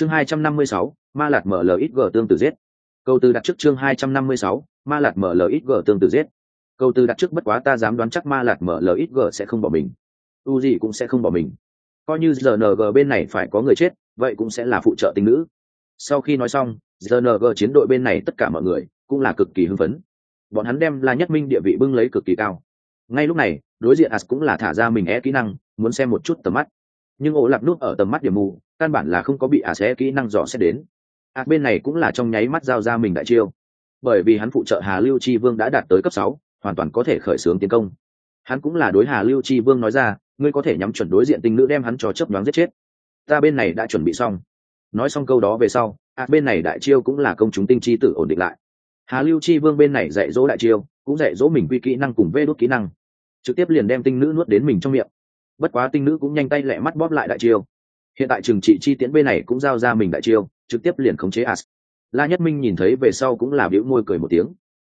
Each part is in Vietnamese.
chương 256, ma lạt mở mlxg tương tự giết. Câu từ đặt trước chương 256, ma lạt mở mlxg tương tự giết. Câu từ đặt trước bất quá ta dám đoán chắc ma lạt mở mlxg sẽ không bỏ mình. U gì cũng sẽ không bỏ mình. Coi như rng bên này phải có người chết vậy cũng sẽ là phụ trợ tinh nữ. Sau khi nói xong rng chiến đội bên này tất cả mọi người cũng là cực kỳ hưng phấn. Bọn hắn đem la nhất minh địa vị bưng lấy cực kỳ cao. Ngay lúc này đối diện as cũng là thả ra mình e kỹ năng muốn xem một chút tầm mắt nhưng ổ lạp nút ở tầm mắt điểm mù, căn bản là không có bị ả xé kỹ năng dò xét đến. As bên này cũng là trong nháy mắt giao ra mình đại chiêu. Bởi vì hắn phụ trợ hà lưu chi vương đã đạt tới cấp sáu, hoàn toàn có thể khởi xướng tiến công. Hắn cũng là đối hà lưu chi vương nói ra, ngươi có thể nhắm chuẩn đối diện tinh nữ đem hắn cho chấp đoán giết chết. Ta bên này đã chuẩn bị xong. Nói xong câu đó về sau a bên này đại chiêu cũng là công chúng tinh chi tử ổn định lại. Hà lưu chi vương bên này dạy dỗ đại chiêu, cũng dạy dỗ mình quy kỹ năng cùng vê đốt kỹ năng. Trực tiếp liền đem tinh nữ nuốt đến mình trong miệng bất quá tinh nữ cũng nhanh tay lẹ mắt bóp lại đại chiêu. Hiện tại trường trị chi tiễn bên này cũng giao ra mình đại chiêu, trực tiếp liền khống chế as la nhất minh nhìn thấy về sau cũng là biểu môi cười một tiếng.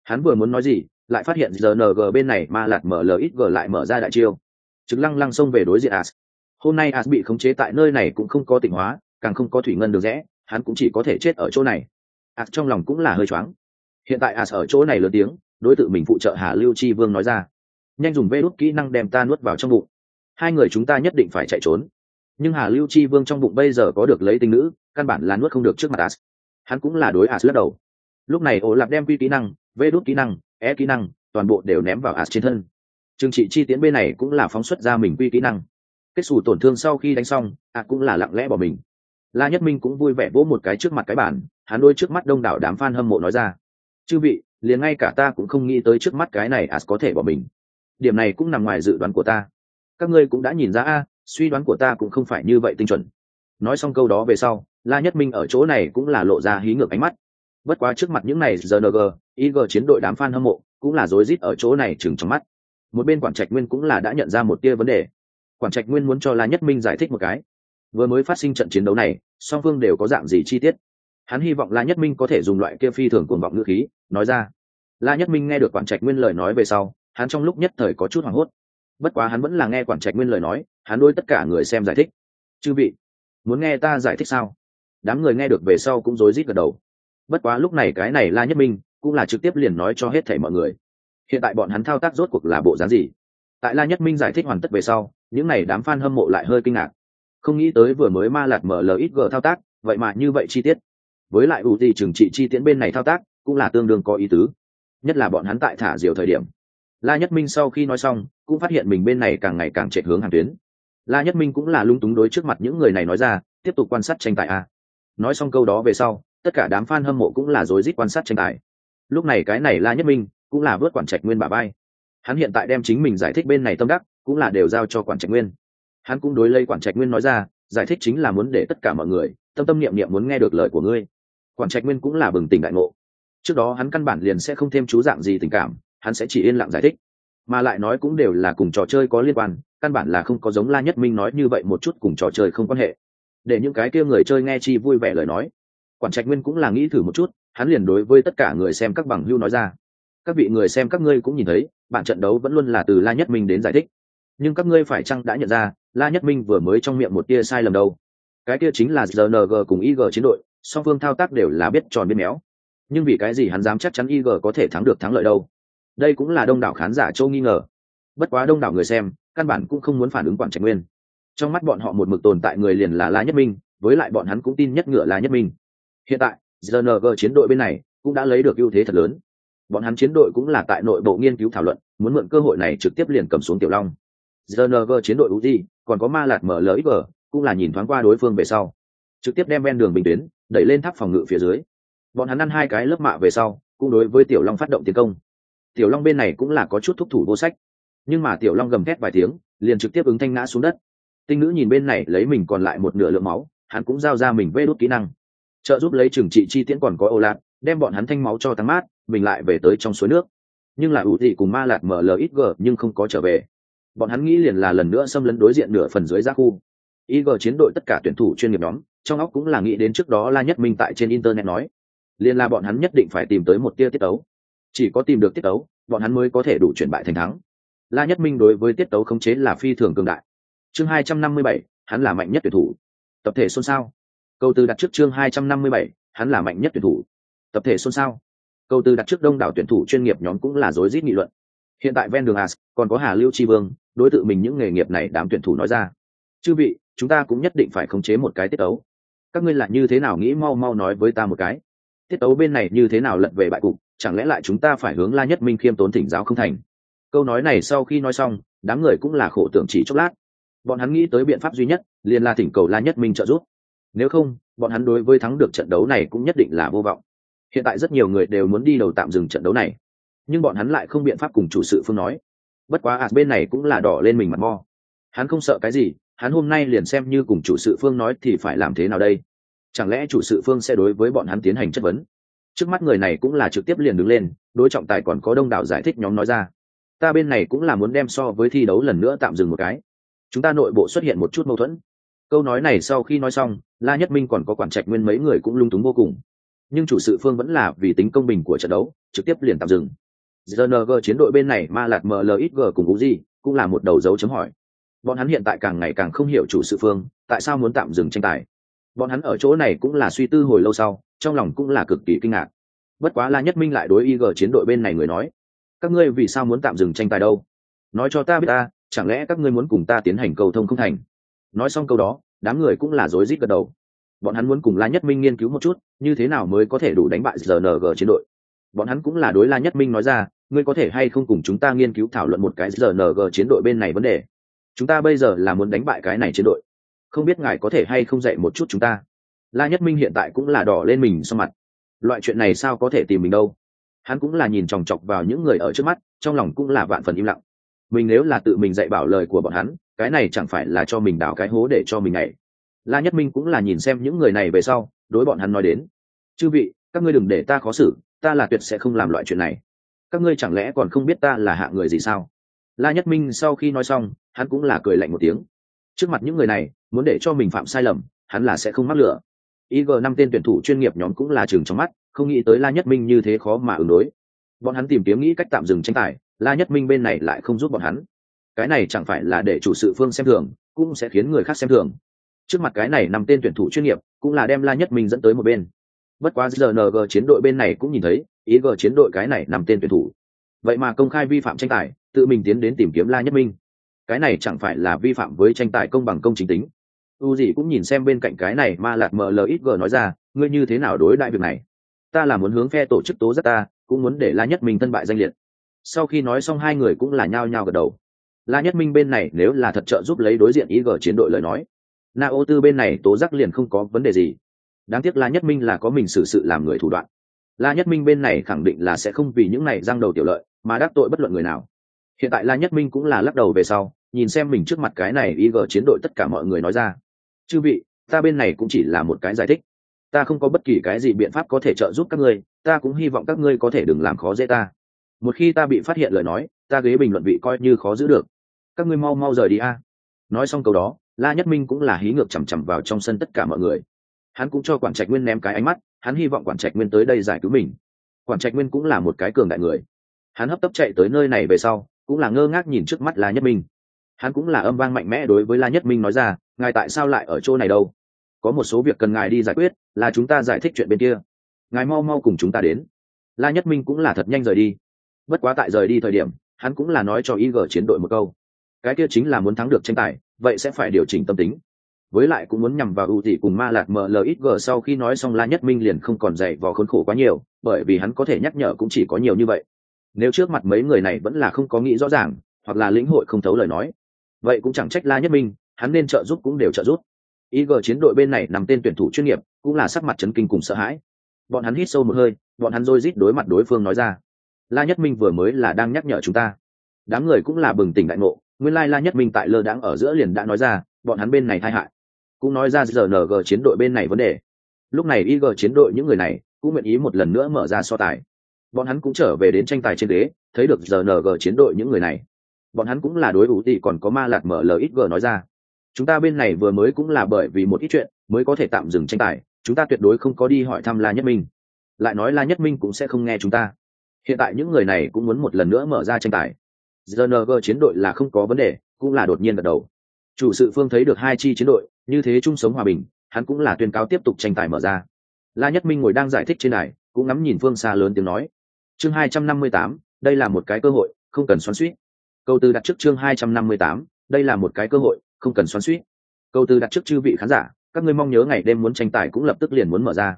Hắn vừa muốn nói gì, lại phát hiện rng bên này ma lạt mở lít g lại mở ra đại chiêu. Chứng lăng lăng xông về đối diện as hôm nay as bị khống chế tại nơi này cũng không có tỉnh hóa, càng không có thủy ngân được rẽ, hắn cũng chỉ có thể chết ở chỗ này. As trong lòng cũng là hơi choáng. Hiện tại as ở chỗ này lớn tiếng, đối tượng mình phụ trợ hà lưu chi vương nói ra. Nhanh dùng vê đốt kỹ năng đem ta nuốt vào trong bụng hai người chúng ta nhất định phải chạy trốn. Nhưng hà lưu chi vương trong bụng bây giờ có được lấy tinh nữ, căn bản là nuốt không được trước mặt as. Hắn cũng là đối as lắc đầu. Lúc này ổ lạp đem quy kỹ năng, vê đốt kỹ năng e kỹ năng, toàn bộ đều ném vào as trên thân. Trừng trị chi tiến bên này cũng là phóng xuất ra mình quy kỹ năng. Kết xù tổn thương sau khi đánh xong, a cũng là lặng lẽ bỏ mình. La nhất minh cũng vui vẻ vỗ một cái trước mặt cái bản hắn đôi trước mắt đông đảo đám f a n hâm mộ nói ra. Chư vị, liền ngay cả ta cũng không nghĩ tới trước mắt cái này as có thể bỏ mình. Điểm này cũng nằm ngoài dự đoán của ta các ngươi cũng đã nhìn ra a, suy đoán của ta cũng không phải như vậy tinh chuẩn. Nói xong câu đó về sau, la nhất minh ở chỗ này cũng là lộ ra hí ngược ánh mắt. Bất quá trước mặt những này rng ig chiến đội đám f a n hâm mộ, cũng là rối rít ở chỗ này chừng trong mắt. Một bên quản trạch nguyên cũng là đã nhận ra một tia vấn đề. Quản trạch nguyên muốn cho la nhất minh giải thích một cái. Vừa mới phát sinh trận chiến đấu này, song phương đều có dạng gì chi tiết? Hắn hy vọng la nhất minh có thể dùng loại kia phi thường cuồng vọng ngữ khí, nói ra. La nhất minh nghe được quản trạch nguyên lời nói về sau, hắn trong lúc nhất thời có chút hoảng hốt bất quá hắn vẫn là nghe quản trạch nguyên lời nói, hắn đôi tất cả người xem giải thích. Chư vị, muốn nghe ta giải thích sao? Đám người nghe được về sau cũng rối rít gật đầu. Bất quá lúc này cái này la nhất minh cũng là trực tiếp liền nói cho hết thảy mọi người. Hiện tại bọn hắn thao tác rốt cuộc là bộ dáng gì? Tại la nhất minh giải thích hoàn tất về sau, những n à y đám f a n hâm mộ lại hơi kinh ngạc. Không nghĩ tới vừa mới ma lạt mở lxg thao tác, vậy mà như vậy chi tiết. Với lại ưu gì trừng trị chi tiễn bên này thao tác cũng là tương đương có ý tứ. Nhất là bọn hắn tại thả diều thời điểm la nhất minh sau khi nói xong, cũng phát hiện mình bên này càng ngày càng chạy hướng hàng tuyến. La nhất minh cũng là lung túng đối trước mặt những người này nói ra, tiếp tục quan sát tranh tài a. Nói xong câu đó về sau, tất cả đám f a n hâm mộ cũng là rối rít quan sát tranh tài. Lúc này cái này la nhất minh cũng là vớt quản trạch nguyên bà bay hắn hiện tại đem chính mình giải thích bên này tâm đắc, cũng là đều giao cho quản trạch nguyên. Hắn cũng đối lây quản trạch nguyên nói ra, giải thích chính là muốn để tất cả mọi người tâm tâm niệm niệm muốn nghe được lời của ngươi. Quản trạch nguyên cũng là bừng tỉnh đại ngộ. Trước đó hắn căn bản liền sẽ không thêm chú dạng gì tình cảm hắn sẽ chỉ yên lặng giải thích. Mà lại nói cũng đều là cùng trò chơi có liên quan, căn bản là không có giống la nhất minh nói như vậy một chút cùng trò chơi không quan hệ. Để những cái kia người chơi nghe chi vui vẻ lời nói. Quản trạch nguyên cũng là nghĩ thử một chút, hắn liền đối với tất cả người xem các bằng hưu nói ra. Các vị người xem các ngươi cũng nhìn thấy, bản trận đấu vẫn luôn là từ la nhất minh đến giải thích. Nhưng các ngươi phải chăng đã nhận ra, la nhất minh vừa mới trong miệng một tia sai lầm đâu? Cái kia chính là rng cùng ig chiến đội, song phương thao tác đều là biết tròn biết méo. Nhưng vì cái gì hắn dám chắc chắn ig có thể thắng được thắng lợi đâu? Đây cũng là đông đảo khán giả châu nghi ngờ. Bất quá đông đảo người xem, căn bản cũng không muốn phản ứng quản trạch nguyên. Trong mắt bọn họ một mực tồn tại người liền là la nhất minh, với lại bọn hắn cũng tin nhất ngựa la nhất minh. Hiện tại rng chiến đội bên này cũng đã lấy được ưu thế thật lớn. Bọn hắn chiến đội cũng là tại nội bộ nghiên cứu thảo luận, muốn mượn cơ hội này trực tiếp liền cầm xuống tiểu long. Rng chiến đội uzi, còn có ma lạt mở lxg cũng là nhìn thoáng qua đối phương về sau. Trực tiếp đem ven đường bình tuyến, đẩy lên tháp phòng ngự phía dưới. Bọn hắn ăn hai cái lớp mạ về sau, cũng đối với tiểu long phát động tiến công tiểu long bên này cũng là có chút thúc thủ vô sách. Nhưng mà tiểu long gầm thét vài tiếng, liền trực tiếp ứng thanh ngã xuống đất. Tinh nữ nhìn bên này lấy mình còn lại một nửa lượng máu, hắn cũng giao ra mình vê đốt kỹ năng. Trợ giúp lấy trừng trị chi tiễn còn có ô lạc, đem bọn hắn thanh máu cho tăng mát, mình lại về tới trong suối nước. Nhưng là ủ thị cùng ma lạt mở mlxg nhưng không có trở về. Bọn hắn nghĩ liền là lần nữa xâm lấn đối diện nửa phần dưới giác khu. Ig chiến đội tất cả tuyển thủ chuyên nghiệp nhóm, trong óc cũng là nghĩ đến trước đó la nhất minh tại trên internet nói. Liền là bọn hắn nhất định phải tìm tới một tia tiết tấu chỉ có tìm được tiết tấu bọn hắn mới có thể đủ chuyển bại thành thắng. La nhất minh đối với tiết tấu khống chế là phi thường cường đại. Chương hai trăm năm mươi bảy hắn là mạnh nhất tuyển thủ. Tập thể xôn xao. Câu từ đặt trước chương 257, hắn là mạnh nhất tuyển thủ. Tập thể xôn xao. Câu từ đặt trước đông đảo tuyển thủ chuyên nghiệp nhóm cũng là rối rít nghị luận. Hiện tại ven đường as còn có hà lưu chi vương đối tượng mình những nghề nghiệp này đám tuyển thủ nói ra. Chư vị chúng ta cũng nhất định phải khống chế một cái tiết tấu. Các ngươi là như thế nào nghĩ mau mau nói với ta một cái? Tiết tấu bên này như thế nào lận về bại cục? Chẳng lẽ lại chúng ta phải hướng la nhất minh khiêm tốn thỉnh giáo không thành? Câu nói này sau khi nói xong, đám người cũng là khổ tưởng chỉ chốc lát. Bọn hắn nghĩ tới biện pháp duy nhất, liền là thỉnh cầu la nhất minh trợ giúp. Nếu không, bọn hắn đối với thắng được trận đấu này cũng nhất định là vô vọng. Hiện tại rất nhiều người đều muốn đi đầu tạm dừng trận đấu này. Nhưng bọn hắn lại không biện pháp cùng chủ sự phương nói. Bất quá ạt bên này cũng là đỏ lên mình mặt mo. Hắn không sợ cái gì, hắn hôm nay liền xem như cùng chủ sự phương nói thì phải làm thế nào đây? Chẳng lẽ chủ sự phương sẽ đối với bọn hắn tiến hành chất vấn? Trước mắt người này cũng là trực tiếp liền đứng lên đối trọng tài còn có đông đảo giải thích nhóm nói ra. Ta bên này cũng là muốn đem so với thi đấu lần nữa tạm dừng một cái. Chúng ta nội bộ xuất hiện một chút mâu thuẫn. Câu nói này sau khi nói xong la nhất minh còn có quản trạch nguyên mấy người cũng lung túng vô cùng. Nhưng chủ sự phương vẫn là vì tính công bình của trận đấu trực tiếp liền tạm dừng. GNG chiến đội bên này ma lạt MLXG cùng Uzi cũng là một đầu dấu chấm hỏi. Bọn hắn hiện tại càng ngày càng không hiểu chủ sự phương, tại sao muốn tạm dừng tranh tài. Bọn hắn ở chỗ này cũng là suy tư hồi lâu sau, trong lòng cũng là cực kỳ kinh ngạc. Bất quá La Nhất Minh lại đối IG chiến đội bên này người nói: "Các ngươi vì sao muốn tạm dừng tranh tài đâu? Nói cho ta biết ta, chẳng lẽ các ngươi muốn cùng ta tiến hành cầu thông không thành?" Nói xong câu đó, đám người cũng là rối rít gật đầu. Bọn hắn muốn cùng La Nhất Minh nghiên cứu một chút, như thế nào mới có thể đủ đánh bại GNG chiến đội. Bọn hắn cũng là đối La Nhất Minh nói ra, ngươi có thể hay không cùng chúng ta nghiên cứu thảo luận một cái rng chiến đội bên này vấn đề chúng ta bây giờ là muốn đánh bại cái này chiến đội không biết ngài có thể hay không dạy một chút chúng ta la nhất minh hiện tại cũng là đỏ lên mình sau mặt. Loại chuyện này sao có thể tìm mình đâu? Hắn cũng là nhìn chòng chọc vào những người ở trước mắt, trong lòng cũng là vạn phần im lặng. Mình nếu là tự mình dạy bảo lời của bọn hắn, cái này chẳng phải là cho mình đào cái hố để cho mình nhảy. La nhất minh cũng là nhìn xem những người này về sau, đối bọn hắn nói đến. Chư vị, các ngươi đừng để ta khó xử, ta là tuyệt sẽ không làm loại chuyện này. Các ngươi chẳng lẽ còn không biết ta là hạ người gì sao? La nhất minh sau khi nói xong, hắn cũng là cười lạnh một tiếng. Trước mặt những người này, muốn để cho mình phạm sai lầm, hắn là sẽ không mắc lửa ig năm tên tuyển thủ chuyên nghiệp nhóm cũng là chừng trong mắt, không nghĩ tới la nhất minh như thế khó mà ứng đối. Bọn hắn tìm kiếm nghĩ cách tạm dừng tranh tài, la nhất minh bên này lại không giúp bọn hắn. Cái này chẳng phải là để chủ sự phương xem thường, cũng sẽ khiến người khác xem thường. Trước mặt cái này năm tên tuyển thủ chuyên nghiệp, cũng là đem la nhất minh dẫn tới một bên. Bất quá rng chiến đội bên này cũng nhìn thấy, ý chiến đội cái này nằm tên tuyển thủ. Vậy mà công khai vi phạm tranh tài, tự mình tiến đến tìm kiếm la nhất minh. Cái này chẳng phải là vi phạm với tranh tài công bằng công chính tính u gì cũng nhìn xem bên cạnh cái này mà lạt mlxg nói ra, ngươi như thế nào đối đại việc này? Ta là muốn hướng phe tổ chức tố giác ta, cũng muốn để la nhất minh thân bại danh liệt. Sau khi nói xong, hai người cũng là nhao nhao gật đầu. La nhất minh bên này nếu là thật trợ giúp lấy đối diện ý gờ chiến đội lời nói, na ô tư bên này tố giác liền không có vấn đề gì. Đáng tiếc la nhất minh là có mình xử sự làm người thủ đoạn. La nhất minh bên này khẳng định là sẽ không vì những này giang đầu tiểu lợi mà đắc tội bất luận người nào. Hiện tại la nhất minh cũng là lắc đầu về sau, nhìn xem mình trước mặt cái này ý gờ chiến đội tất cả mọi người nói ra chư vị, ta bên này cũng chỉ là một cái giải thích. Ta không có bất kỳ cái gì biện pháp có thể trợ giúp các ngươi, ta cũng hy vọng các ngươi có thể đừng làm khó dễ ta. Một khi ta bị phát hiện lời nói, ta ghế bình luận vị coi như khó giữ được. Các ngươi mau mau rời đi a. Nói xong câu đó, la nhất minh cũng là hí ngược chằm chằm vào trong sân tất cả mọi người. Hắn cũng cho quản trạch nguyên ném cái ánh mắt, hắn hy vọng quản trạch nguyên tới đây giải cứu mình. Quản trạch nguyên cũng là một cái cường đại người. Hắn hấp tấp chạy tới nơi này về sau, cũng là ngơ ngác nhìn trước mắt la nhất minh hắn cũng là âm vang mạnh mẽ đối với la nhất minh nói ra, ngài tại sao lại ở chỗ này đâu? Có một số việc cần ngài đi giải quyết, là chúng ta giải thích chuyện bên kia. Ngài mau mau cùng chúng ta đến. La nhất minh cũng là thật nhanh rời đi. Bất quá tại rời đi thời điểm, hắn cũng là nói cho ý gờ chiến đội một câu. Cái kia chính là muốn thắng được tranh tài, vậy sẽ phải điều chỉnh tâm tính. Với lại cũng muốn nhằm vào ưu thị cùng ma lạc mlxg sau khi nói xong la nhất minh liền không còn dạy vò khốn khổ quá nhiều, bởi vì hắn có thể nhắc nhở cũng chỉ có nhiều như vậy. Nếu trước mặt mấy người này vẫn là không có nghĩ rõ ràng, hoặc là lĩnh hội không thấu lời nói vậy cũng chẳng trách la nhất minh hắn nên trợ giúp cũng đều trợ giúp. Ig chiến đội bên này nằm tên tuyển thủ chuyên nghiệp cũng là sắc mặt chấn kinh cùng sợ hãi. Bọn hắn hít sâu một hơi bọn hắn dôi rít đối mặt đối phương nói ra. La nhất minh vừa mới là đang nhắc nhở chúng ta. Đám người cũng là bừng tỉnh đại ngộ nguyên lai la nhất minh tại lơ đãng ở giữa liền đã nói ra bọn hắn bên này tai hại. Cũng nói ra rng chiến đội bên này vấn đề. Lúc này ig chiến đội những người này cũng nguyện ý một lần nữa mở ra so tài. Bọn hắn cũng trở về đến tranh tài trên đế, thấy được rng chiến đội những người này bọn hắn cũng là đối ủ tỷ còn có ma lạc mở lời ít g nói ra. Chúng ta bên này vừa mới cũng là bởi vì một ít chuyện mới có thể tạm dừng tranh tài, chúng ta tuyệt đối không có đi hỏi thăm la nhất minh. Lại nói la nhất minh cũng sẽ không nghe chúng ta. Hiện tại những người này cũng muốn một lần nữa mở ra tranh tài. Rng chiến đội là không có vấn đề, cũng là đột nhiên gật đầu. Chủ sự phương thấy được hai chi chiến đội, như thế chung sống hòa bình, hắn cũng là tuyên cáo tiếp tục tranh tài mở ra. La nhất minh ngồi đang giải thích trên này cũng ngắm nhìn phương xa lớn tiếng nói. Chương hai trăm năm mươi tám, đây là một cái cơ hội, không cần xoắn suýt câu từ đặt trước chương hai trăm năm mươi tám, đây là một cái cơ hội, không cần xoắn suýt. Câu từ đặt trước chư vị khán giả, các ngươi mong nhớ ngày đêm muốn tranh tài cũng lập tức liền muốn mở ra.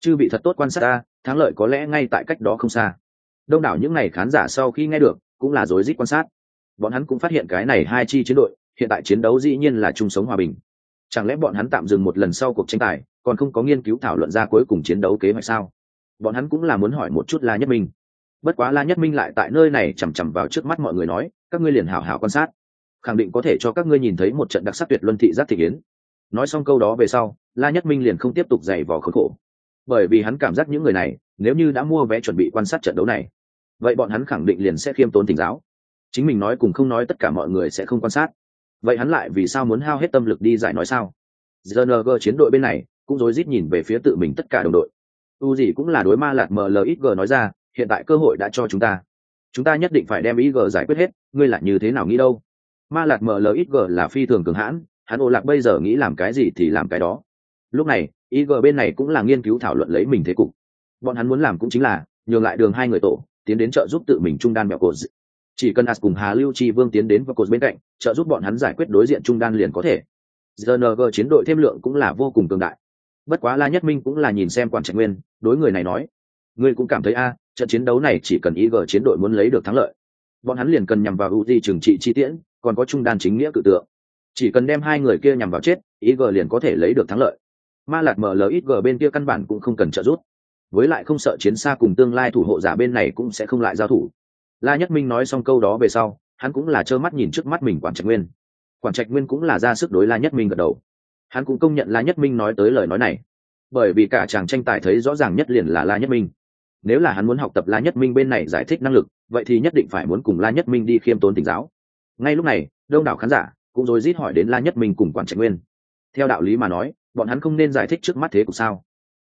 Chư vị thật tốt quan sát ta, thắng lợi có lẽ ngay tại cách đó không xa. Đông đảo những ngày khán giả sau khi nghe được, cũng là rối rít quan sát. Bọn hắn cũng phát hiện cái này hai chi chiến đội, hiện tại chiến đấu dĩ nhiên là chung sống hòa bình. Chẳng lẽ bọn hắn tạm dừng một lần sau cuộc tranh tài, còn không có nghiên cứu thảo luận ra cuối cùng chiến đấu kế hoạch sao? Bọn hắn cũng là muốn hỏi một chút la nhất minh bất quá la nhất minh lại tại nơi này chằm chằm vào trước mắt mọi người nói, các ngươi liền hảo hảo quan sát. Khẳng định có thể cho các ngươi nhìn thấy một trận đặc sắc tuyệt luân thị giác thị kiến. Nói xong câu đó về sau, la nhất minh liền không tiếp tục dày vò khốn khổ. Bởi vì hắn cảm giác những người này, nếu như đã mua vé chuẩn bị quan sát trận đấu này, vậy bọn hắn khẳng định liền sẽ khiêm tốn tỉnh giáo. Chính mình nói cùng không nói tất cả mọi người sẽ không quan sát. Vậy hắn lại vì sao muốn hao hết tâm lực đi giải nói sao? Gng chiến đội bên này cũng rối rít nhìn về phía tự mình tất cả đồng đội. U gì cũng là đối ma lạt mlxg nói ra hiện tại cơ hội đã cho chúng ta. Chúng ta nhất định phải đem ig giải quyết hết, ngươi lại như thế nào nghĩ đâu? Ma lạt g là phi thường cường hãn, hắn ô lạc bây giờ nghĩ làm cái gì thì làm cái đó. Lúc này ig bên này cũng là nghiên cứu thảo luận lấy mình thế cục. Bọn hắn muốn làm cũng chính là, nhường lại đường hai người tổ, tiến đến trợ giúp tự mình trung đan mẹo cột chỉ cần as cùng hà lưu chi vương tiến đến và cột bên cạnh, trợ giúp bọn hắn giải quyết đối diện trung đan liền có thể. Gng chiến đội thêm lượng cũng là vô cùng cường đại. Bất quá la nhất minh cũng là nhìn xem quan trạch nguyên, đối người này nói, ngươi cũng cảm thấy a trận chiến đấu này chỉ cần ý gờ chiến đội muốn lấy được thắng lợi, bọn hắn liền cần nhằm vào ưu di trừng trị chi tiễn, còn có trung đan chính nghĩa cự tượng. Chỉ cần đem hai người kia nhằm vào chết, ý gờ liền có thể lấy được thắng lợi. Ma lạt gờ bên kia căn bản cũng không cần trợ giúp. Với lại không sợ chiến xa cùng tương lai thủ hộ giả bên này cũng sẽ không lại giao thủ. La nhất minh nói xong câu đó về sau, hắn cũng là trơ mắt nhìn trước mắt mình quản trạch nguyên. Quản trạch nguyên cũng là ra sức đối la nhất minh gật đầu. Hắn cũng công nhận la nhất minh nói tới lời nói này. Bởi vì cả chàng tranh tài thấy rõ ràng nhất liền là la nhất minh nếu là hắn muốn học tập la nhất minh bên này giải thích năng lực, vậy thì nhất định phải muốn cùng la nhất minh đi khiêm tốn tỉnh giáo. Ngay lúc này, đông đảo khán giả cũng rồi rít hỏi đến la nhất minh cùng quản trạch nguyên. Theo đạo lý mà nói, bọn hắn không nên giải thích trước mắt thế cục sao?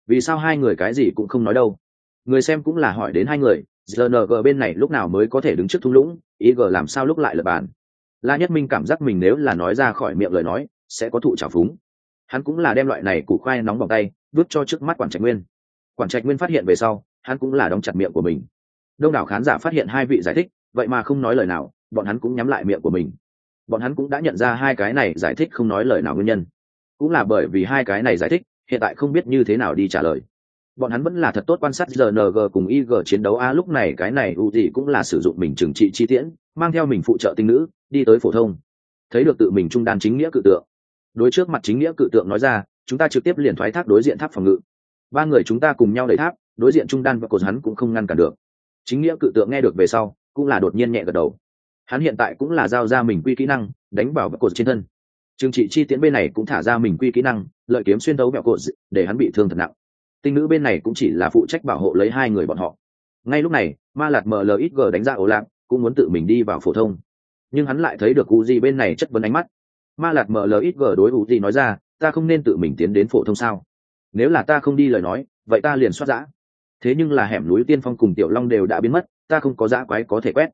Vì sao hai người cái gì cũng không nói đâu? Người xem cũng là hỏi đến hai người gng bên này lúc nào mới có thể đứng trước thung lũng ý g làm sao lúc lại lập bàn? La nhất minh cảm giác mình nếu là nói ra khỏi miệng lời nói, sẽ có thụ trào phúng. Hắn cũng là đem loại này củ khoai nóng bằng tay, vứt cho trước mắt quản trạch nguyên. Quản trạch nguyên phát hiện về sau hắn cũng là đóng chặt miệng của mình. Đông đảo khán giả phát hiện hai vị giải thích, vậy mà không nói lời nào, bọn hắn cũng nhắm lại miệng của mình. Bọn hắn cũng đã nhận ra hai cái này giải thích không nói lời nào nguyên nhân. Cũng là bởi vì hai cái này giải thích, hiện tại không biết như thế nào đi trả lời. Bọn hắn vẫn là thật tốt quan sát rng cùng ig chiến đấu a, lúc này cái này u gì cũng là sử dụng mình trừng trị chi tiễn, mang theo mình phụ trợ tinh nữ, đi tới phổ thông. Thấy được tự mình trung đan chính nghĩa cự tượng. Đối trước mặt chính nghĩa cự tượng nói ra, chúng ta trực tiếp liền thoái thác đối diện tháp phòng ngự. Ba người chúng ta cùng nhau đẩy tháp đối diện trung đan và cột hắn cũng không ngăn cản được. Chính nghĩa cự tượng nghe được về sau, cũng là đột nhiên nhẹ gật đầu. Hắn hiện tại cũng là giao ra mình quy kỹ năng, đánh vào và cột trên thân. Trừng trị chi tiễn bên này cũng thả ra mình quy kỹ năng, lợi kiếm xuyên đấu vẹo cột để hắn bị thương thật nặng. Tinh nữ bên này cũng chỉ là phụ trách bảo hộ lấy hai người bọn họ. Ngay lúc này, ma lạt mlxg đánh ra ổ lạc, cũng muốn tự mình đi vào phổ thông. Nhưng hắn lại thấy được u di bên này chất vấn ánh mắt. Ma lạt mlxg đối u di nói ra, ta không nên tự mình tiến đến phổ thông sao? Nếu là ta không đi lời nói, vậy ta liền xoát giã thế nhưng là hẻm núi tiên phong cùng tiểu long đều đã biến mất, ta không có dã quái có thể quét.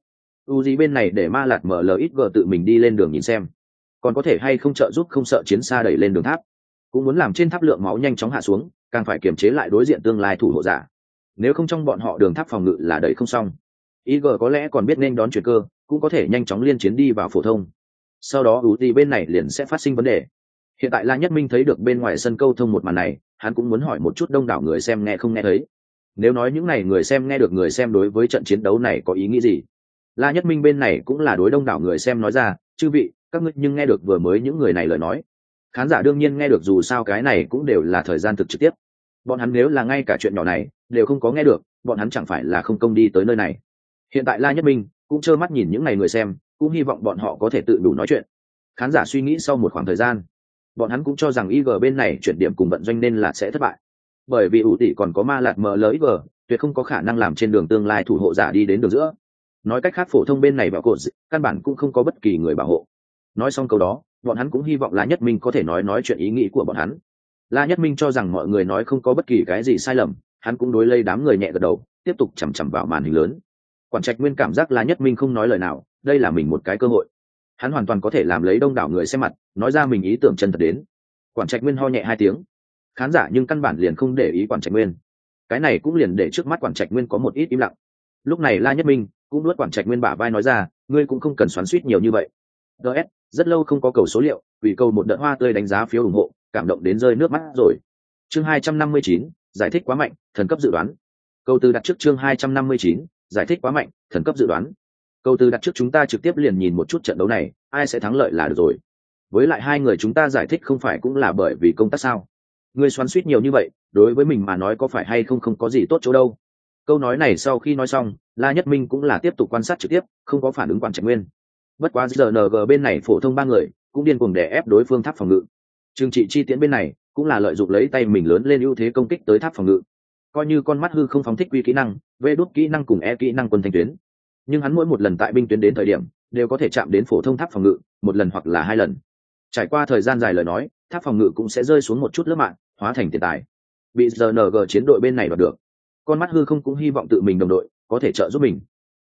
U gì bên này để ma lạt mở lờ ít gờ tự mình đi lên đường nhìn xem. Còn có thể hay không trợ giúp không sợ chiến xa đẩy lên đường tháp. Cũng muốn làm trên tháp lượng máu nhanh chóng hạ xuống, càng phải kiềm chế lại đối diện tương lai thủ hộ giả. Nếu không trong bọn họ đường tháp phòng ngự là đẩy không xong. Ig có lẽ còn biết nên đón chuyển cơ, cũng có thể nhanh chóng liên chiến đi vào phổ thông. Sau đó ưu ti bên này liền sẽ phát sinh vấn đề. Hiện tại la nhất minh thấy được bên ngoài sân câu thông một màn này, hắn cũng muốn hỏi một chút đông đảo người xem nghe không nghe thấy nếu nói những n à y người xem nghe được người xem đối với trận chiến đấu này có ý nghĩ gì? La nhất minh bên này cũng là đối đông đảo người xem nói ra, chư vị, các ngươi nhưng nghe được vừa mới những người này lời nói. Khán giả đương nhiên nghe được dù sao cái này cũng đều là thời gian thực trực tiếp. Bọn hắn nếu là ngay cả chuyện nhỏ này, đều không có nghe được, bọn hắn chẳng phải là không công đi tới nơi này. Hiện tại la nhất minh cũng trơ mắt nhìn những ngày người xem, cũng hy vọng bọn họ có thể tự đủ nói chuyện. Khán giả suy nghĩ sau một khoảng thời gian, bọn hắn cũng cho rằng ig bên này chuyển điểm cùng vận doanh nên là sẽ thất bại bởi vì ủ tỷ còn có ma lạt mờ vờ, tuyệt không có khả năng làm trên đường tương lai thủ hộ giả đi đến đường giữa. Nói cách khác phổ thông bên này bảo cột căn bản cũng không có bất kỳ người bảo hộ. Nói xong câu đó bọn hắn cũng hy vọng la nhất minh có thể nói nói chuyện ý nghĩ của bọn hắn. La nhất minh cho rằng mọi người nói không có bất kỳ cái gì sai lầm hắn cũng đối lây đám người nhẹ gật đầu tiếp tục chằm chằm vào màn hình lớn. Quản trạch nguyên cảm giác la nhất minh không nói lời nào đây là mình một cái cơ hội. Hắn hoàn toàn có thể làm lấy đông đảo người xem mặt nói ra mình ý tưởng chân thật đến. Quản trạch nguyên ho nhẹ hai tiếng khán giả nhưng căn bản liền không để ý quản trạch nguyên. Cái này cũng liền để trước mắt quản trạch nguyên có một ít im lặng. Lúc này la nhất minh cũng nuốt quản trạch nguyên bả vai nói ra, ngươi cũng không cần xoắn suýt nhiều như vậy. Ts rất lâu không có cầu số liệu, vì cầu một đợt hoa tươi đánh giá phiếu ủng hộ, cảm động đến rơi nước mắt rồi. Chương hai trăm năm mươi chín, giải thích quá mạnh, thần cấp dự đoán. Câu từ đặt trước chương hai trăm năm mươi chín, giải thích quá mạnh, thần cấp dự đoán. Câu từ đặt trước chúng ta trực tiếp liền nhìn một chút trận đấu này, ai sẽ thắng lợi là được rồi. Với lại hai người chúng ta giải thích không phải cũng là bởi vì công tác sao? Ngươi xoắn suýt nhiều như vậy, đối với mình mà nói có phải hay không không có gì tốt chỗ đâu. Câu nói này sau khi nói xong, la nhất minh cũng là tiếp tục quan sát trực tiếp, không có phản ứng quan trạch nguyên. Bất quá giờ ng bên này phổ thông ba người, cũng điên cuồng để ép đối phương tháp phòng ngự. Trừng trị chi tiễn bên này, cũng là lợi dụng lấy tay mình lớn lên ưu thế công kích tới tháp phòng ngự. Coi như con mắt hư không phóng thích quy kỹ năng, vê đốt kỹ năng cùng e kỹ năng quân thanh tuyến. Nhưng hắn mỗi một lần tại binh tuyến đến thời điểm, đều có thể chạm đến phổ thông tháp phòng ngự, một lần hoặc là hai lần. Trải qua thời gian dài lời nói tháp phòng ngự cũng sẽ rơi xuống một chút lớp mạng, hóa thành tiền tài. Bị rng chiến đội bên này đoạt được. Con mắt hư không cũng hy vọng tự mình đồng đội có thể trợ giúp mình.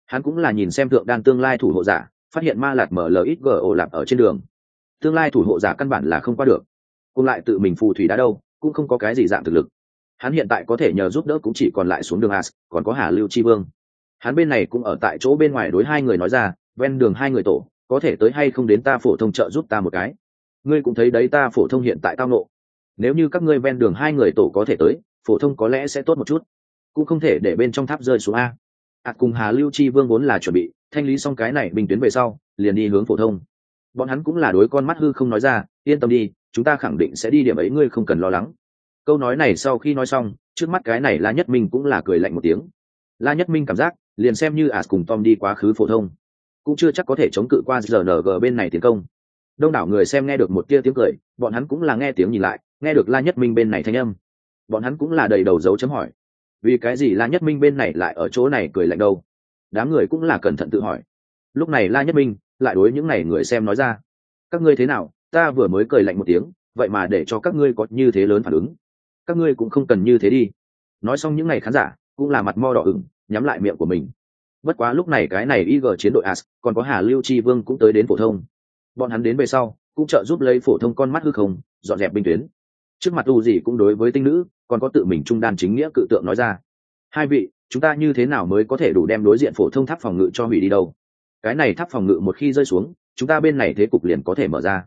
Hắn cũng là nhìn xem thượng đan tương lai thủ hộ giả, phát hiện ma lạt mở lxg ổ lạp ở trên đường. Tương lai thủ hộ giả căn bản là không qua được. Cùng lại tự mình phù thủy đá đâu, cũng không có cái gì dạng thực lực. Hắn hiện tại có thể nhờ giúp đỡ cũng chỉ còn lại xuống đường as, còn có hà lưu chi vương. Hắn bên này cũng ở tại chỗ bên ngoài đối hai người nói ra, ven đường hai người tổ, có thể tới hay không đến ta phổ thông trợ giúp ta một cái ngươi cũng thấy đấy ta phổ thông hiện tại tao nộ nếu như các ngươi ven đường hai người tổ có thể tới, phổ thông có lẽ sẽ tốt một chút. Cũng không thể để bên trong tháp rơi xuống a. Ạt cùng hà lưu chi vương vốn là chuẩn bị, thanh lý xong cái này bình tuyến về sau, liền đi hướng phổ thông. Bọn hắn cũng là đối con mắt hư không nói ra, yên tâm đi, chúng ta khẳng định sẽ đi điểm ấy, ngươi không cần lo lắng. Câu nói này sau khi nói xong, trước mắt cái này la nhất minh cũng là cười lạnh một tiếng. La nhất minh cảm giác, liền xem như ạt cùng tom đi quá khứ phổ thông, cũng chưa chắc có thể chống cự qua rng bên này tiến công đông đảo người xem nghe được một tia tiếng cười, bọn hắn cũng là nghe tiếng nhìn lại, nghe được la nhất minh bên này thanh âm. Bọn hắn cũng là đầy đầu dấu chấm hỏi, vì cái gì la nhất minh bên này lại ở chỗ này cười lạnh đâu? Đám người cũng là cẩn thận tự hỏi. Lúc này la nhất minh lại đối những n à y người xem nói ra, các ngươi thế nào? Ta vừa mới cười lạnh một tiếng, vậy mà để cho các ngươi có như thế lớn phản ứng. Các ngươi cũng không cần như thế đi. Nói xong những n à y khán giả cũng là mặt mo đỏ ửng, nhắm lại miệng của mình. Bất quá lúc này cái này ig chiến đội as, còn có hà lưu chi vương cũng tới đến phổ thông bọn hắn đến về sau, cũng trợ giúp lấy phổ thông con mắt hư không, dọn dẹp binh tuyến. Trước mặt u gì cũng đối với tinh nữ, còn có tự mình trung đan chính nghĩa cự tượng nói ra. Hai vị, chúng ta như thế nào mới có thể đủ đem đối diện phổ thông tháp phòng ngự cho hủy đi đâu? Cái này tháp phòng ngự một khi rơi xuống, chúng ta bên này thế cục liền có thể mở ra.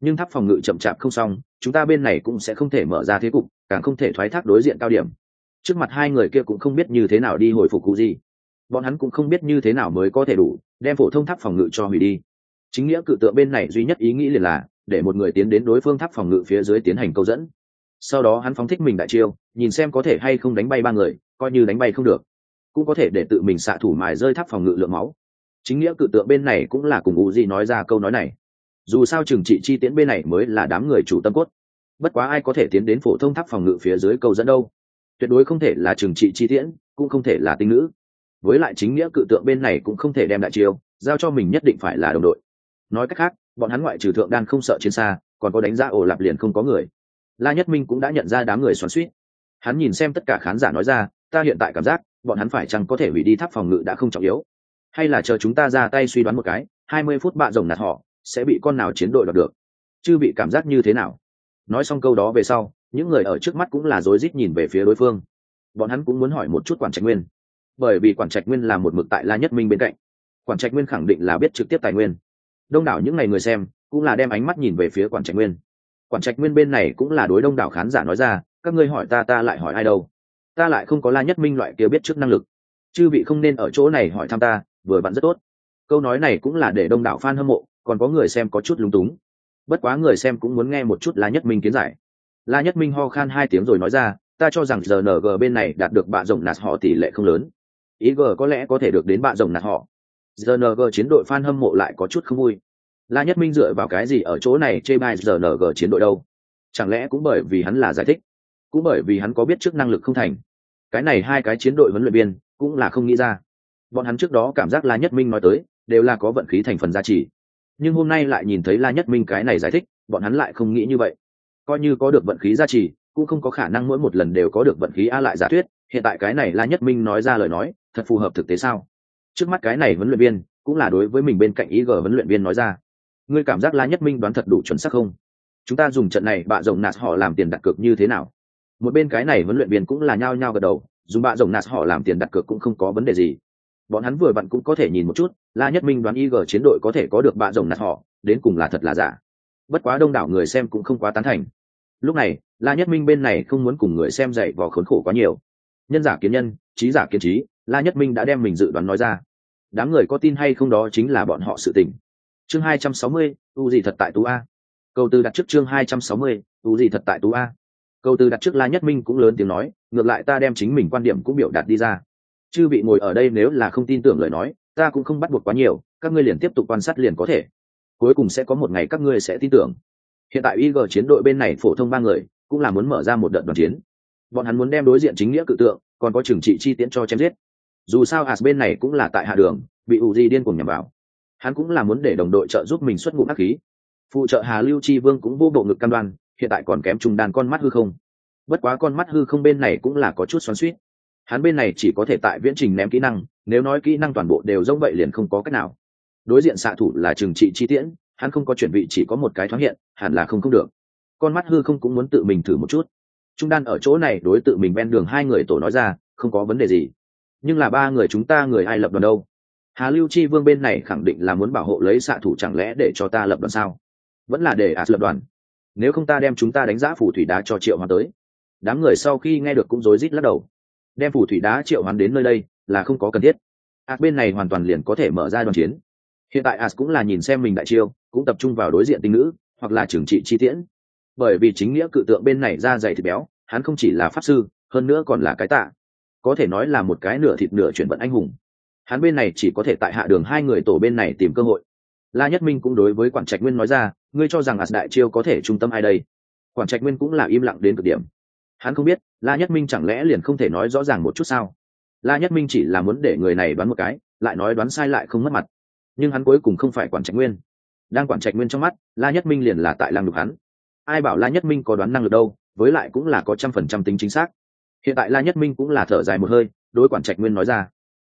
Nhưng tháp phòng ngự chậm chạp không xong, chúng ta bên này cũng sẽ không thể mở ra thế cục, càng không thể thoái thác đối diện cao điểm. Trước mặt hai người kia cũng không biết như thế nào đi hồi phục cụ gì bọn hắn cũng không biết như thế nào mới có thể đủ đem phổ thông tháp phòng ngự cho hủy đi chính nghĩa cự tượng bên này duy nhất ý nghĩ liền là để một người tiến đến đối phương tháp phòng ngự phía dưới tiến hành câu dẫn. Sau đó hắn phóng thích mình đại chiêu, nhìn xem có thể hay không đánh bay ba người, coi như đánh bay không được. Cũng có thể để tự mình xạ thủ mài rơi tháp phòng ngự lượng máu. Chính nghĩa cự tượng bên này cũng là cùng u di nói ra câu nói này. Dù sao trừng trị chi tiễn bên này mới là đám người chủ tâm cốt. Bất quá ai có thể tiến đến phổ thông tháp phòng ngự phía dưới câu dẫn đâu? Tuyệt đối không thể là trừng trị chi tiễn, cũng không thể là tinh nữ. Với lại chính nghĩa cự tượng bên này cũng không thể đem đại chiêu giao cho mình nhất định phải là đồng đội nói cách khác, bọn hắn ngoại trừ thượng đan không sợ chiến xa, còn có đánh giá ổ lạp liền không có người. La nhất minh cũng đã nhận ra đám người xoắn suýt hắn nhìn xem tất cả khán giả nói ra, ta hiện tại cảm giác, bọn hắn phải chăng có thể hủy đi tháp phòng ngự đã không trọng yếu. Hay là chờ chúng ta ra tay suy đoán một cái, hai mươi phút bạ rồng nạt họ, sẽ bị con nào chiến đội đoạt được. Chứ bị cảm giác như thế nào? Nói xong câu đó về sau, những người ở trước mắt cũng là rối rít nhìn về phía đối phương. Bọn hắn cũng muốn hỏi một chút quản trạch nguyên. Bởi vì quản trạch nguyên là một mực tại la nhất minh bên cạnh. Quản trạch nguyên khẳng định là biết trực tiếp tài nguyên đông đảo những ngày người xem cũng là đem ánh mắt nhìn về phía quản trạch nguyên. Quản trạch nguyên bên này cũng là đối đông đảo khán giả nói ra, các ngươi hỏi ta ta lại hỏi ai đâu? Ta lại không có la nhất minh loại kia biết trước năng lực. Chư vị không nên ở chỗ này hỏi thăm ta, vừa vặn rất tốt. Câu nói này cũng là để đông đảo f a n hâm mộ, còn có người xem có chút lúng túng. Bất quá người xem cũng muốn nghe một chút la nhất minh kiến giải. La nhất minh ho khan hai tiếng rồi nói ra, ta cho rằng rng bên này đạt được bạ rồng nạt họ tỷ lệ không lớn. Ý g có lẽ có thể được đến bạ rồng nạt họ rng chiến đội fan hâm mộ lại có chút không vui. La nhất minh dựa vào cái gì ở chỗ này chê bai rng chiến đội đâu? Chẳng lẽ cũng bởi vì hắn là giải thích, cũng bởi vì hắn có biết trước năng lực không thành? Cái này hai cái chiến đội huấn luyện viên cũng là không nghĩ ra. Bọn hắn trước đó cảm giác la nhất minh nói tới, đều là có vận khí thành phần giá trị nhưng hôm nay lại nhìn thấy la nhất minh cái này giải thích, bọn hắn lại không nghĩ như vậy. Coi như có được vận khí giá trị cũng không có khả năng mỗi một lần đều có được vận khí a lại giả thuyết. Hiện tại cái này la nhất minh nói ra lời nói, thật phù hợp thực tế sao? Trước mắt cái này huấn luyện viên cũng là đối với mình bên cạnh ý g huấn luyện viên nói ra. Ngươi cảm giác la nhất minh đoán thật đủ chuẩn xác không? Chúng ta dùng trận này bạ rồng nạt họ làm tiền đặt cược như thế nào? Một bên cái này huấn luyện viên cũng là nhao nhao gật đầu, dùng bạ rồng nạt họ làm tiền đặt cược cũng không có vấn đề gì. Bọn hắn vừa vặn cũng có thể nhìn một chút, la nhất minh đoán ig chiến đội có thể có được bạ rồng nạt họ, đến cùng là thật là giả. Bất quá đông đảo người xem cũng không quá tán thành. Lúc này, la nhất minh bên này không muốn cùng người xem dạy vò khốn khổ quá nhiều. Nhân giả kiến nhân, trí giả kiến trí, la nhất minh đã đem mình dự đoán nói ra đám người có tin hay không đó chính là bọn họ sự tình. Chương hai trăm sáu mươi u gì thật tại tú a. Câu từ đặt trước chương hai trăm sáu mươi u gì thật tại tú a. Câu từ đặt trước la nhất minh cũng lớn tiếng nói, ngược lại ta đem chính mình quan điểm cũng biểu đạt đi ra. Chư vị ngồi ở đây nếu là không tin tưởng lời nói, ta cũng không bắt buộc quá nhiều, các ngươi liền tiếp tục quan sát liền có thể. Cuối cùng sẽ có một ngày các ngươi sẽ tin tưởng. Hiện tại ig chiến đội bên này phổ thông ba người, cũng là muốn mở ra một đợt đoàn chiến. Bọn hắn muốn đem đối diện chính nghĩa cự tượng, còn có trừng trị chi tiễn cho chém giết dù sao as bên này cũng là tại hạ đường, bị u di điên cuồng nhằm vào. Hắn cũng là muốn để đồng đội trợ giúp mình xuất ngũ ác khí. Phụ trợ hà lưu chi vương cũng vô bộ ngực cam đoan, hiện tại còn kém trung đàn con mắt hư không. Bất quá con mắt hư không bên này cũng là có chút xoắn suýt hắn bên này chỉ có thể tại viễn trình ném kỹ năng, nếu nói kỹ năng toàn bộ đều giống vậy liền không có cách nào. Đối diện xạ thủ là trừng trị chi tiễn, hắn không có chuẩn bị chỉ có một cái thoáng hiện, hẳn là không không được. Con mắt hư không cũng muốn tự mình thử một chút. Trung đan ở chỗ này đối tự mình ven đường hai người tổ nói ra, không có vấn đề gì nhưng là ba người chúng ta người ai lập đoàn đâu? Hà lưu chi vương bên này khẳng định là muốn bảo hộ lấy xạ thủ chẳng lẽ để cho ta lập đoàn sao? Vẫn là để ạt lập đoàn. Nếu không ta đem chúng ta đánh giá phủ thủy đá cho triệu hoàn tới. Đám người sau khi nghe được cũng rối rít lắc đầu. Đem phủ thủy đá triệu hoàn đến nơi đây là không có cần thiết. Ạt bên này hoàn toàn liền có thể mở ra đoàn chiến. Hiện tại ạt cũng là nhìn xem mình đại chiêu, cũng tập trung vào đối diện tinh nữ, hoặc là trưởng trị chi tiễn. Bởi vì chính nghĩa cự tượng bên này ra dày thịt béo, hắn không chỉ là pháp sư, hơn nữa còn là cái tạ có thể nói là một cái nửa thịt nửa chuyển vận anh hùng. Hắn bên này chỉ có thể tại hạ đường hai người tổ bên này tìm cơ hội. La nhất minh cũng đối với quản trạch nguyên nói ra, ngươi cho rằng ạt đại chiêu có thể trung tâm ai đây? Quản trạch nguyên cũng là im lặng đến cực điểm. Hắn không biết, la nhất minh chẳng lẽ liền không thể nói rõ ràng một chút sao? La nhất minh chỉ là muốn để người này đoán một cái, lại nói đoán sai lại không mất mặt. Nhưng hắn cuối cùng không phải quản trạch nguyên. Đang quản trạch nguyên trong mắt, la nhất minh liền là tại làng đục hắn. Ai bảo la nhất minh có đoán năng lực đâu, với lại cũng là có trăm phần trăm tính chính xác hiện tại la nhất minh cũng là thở dài một hơi, đối quản trạch nguyên nói ra,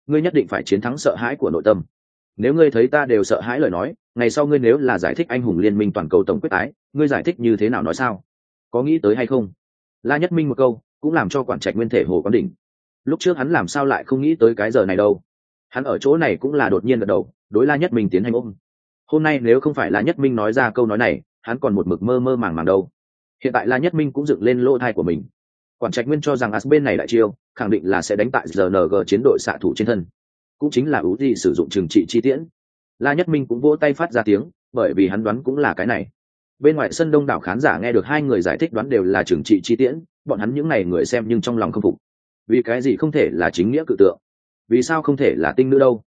ngươi nhất định phải chiến thắng sợ hãi của nội tâm. Nếu ngươi thấy ta đều sợ hãi lời nói, ngày sau ngươi nếu là giải thích anh hùng liên minh toàn cầu tổng quyết tái, ngươi giải thích như thế nào nói sao? Có nghĩ tới hay không? La nhất minh một câu, cũng làm cho quản trạch nguyên thể hồ quán đỉnh. Lúc trước hắn làm sao lại không nghĩ tới cái giờ này đâu. Hắn ở chỗ này cũng là đột nhiên gật đầu, đối la nhất minh tiến hành ôm. Hôm nay nếu không phải la nhất minh nói ra câu nói này, hắn còn một mực mơ mơ màng màng đâu. Hiện tại la nhất minh cũng dựng lên lỗ thai của mình quản trạch nguyên cho rằng as bên này đại chiêu, khẳng định là sẽ đánh tại rng chiến đội xạ thủ trên thân. Cũng chính là ưu gì sử dụng trừng trị chi tiễn. La nhất minh cũng vỗ tay phát ra tiếng, bởi vì hắn đoán cũng là cái này. Bên ngoài sân đông đảo khán giả nghe được hai người giải thích đoán đều là trừng trị chi tiễn, bọn hắn những n à y người xem nhưng trong lòng không phục. Vì cái gì không thể là chính nghĩa cự tượng? Vì sao không thể là tinh nữ đâu?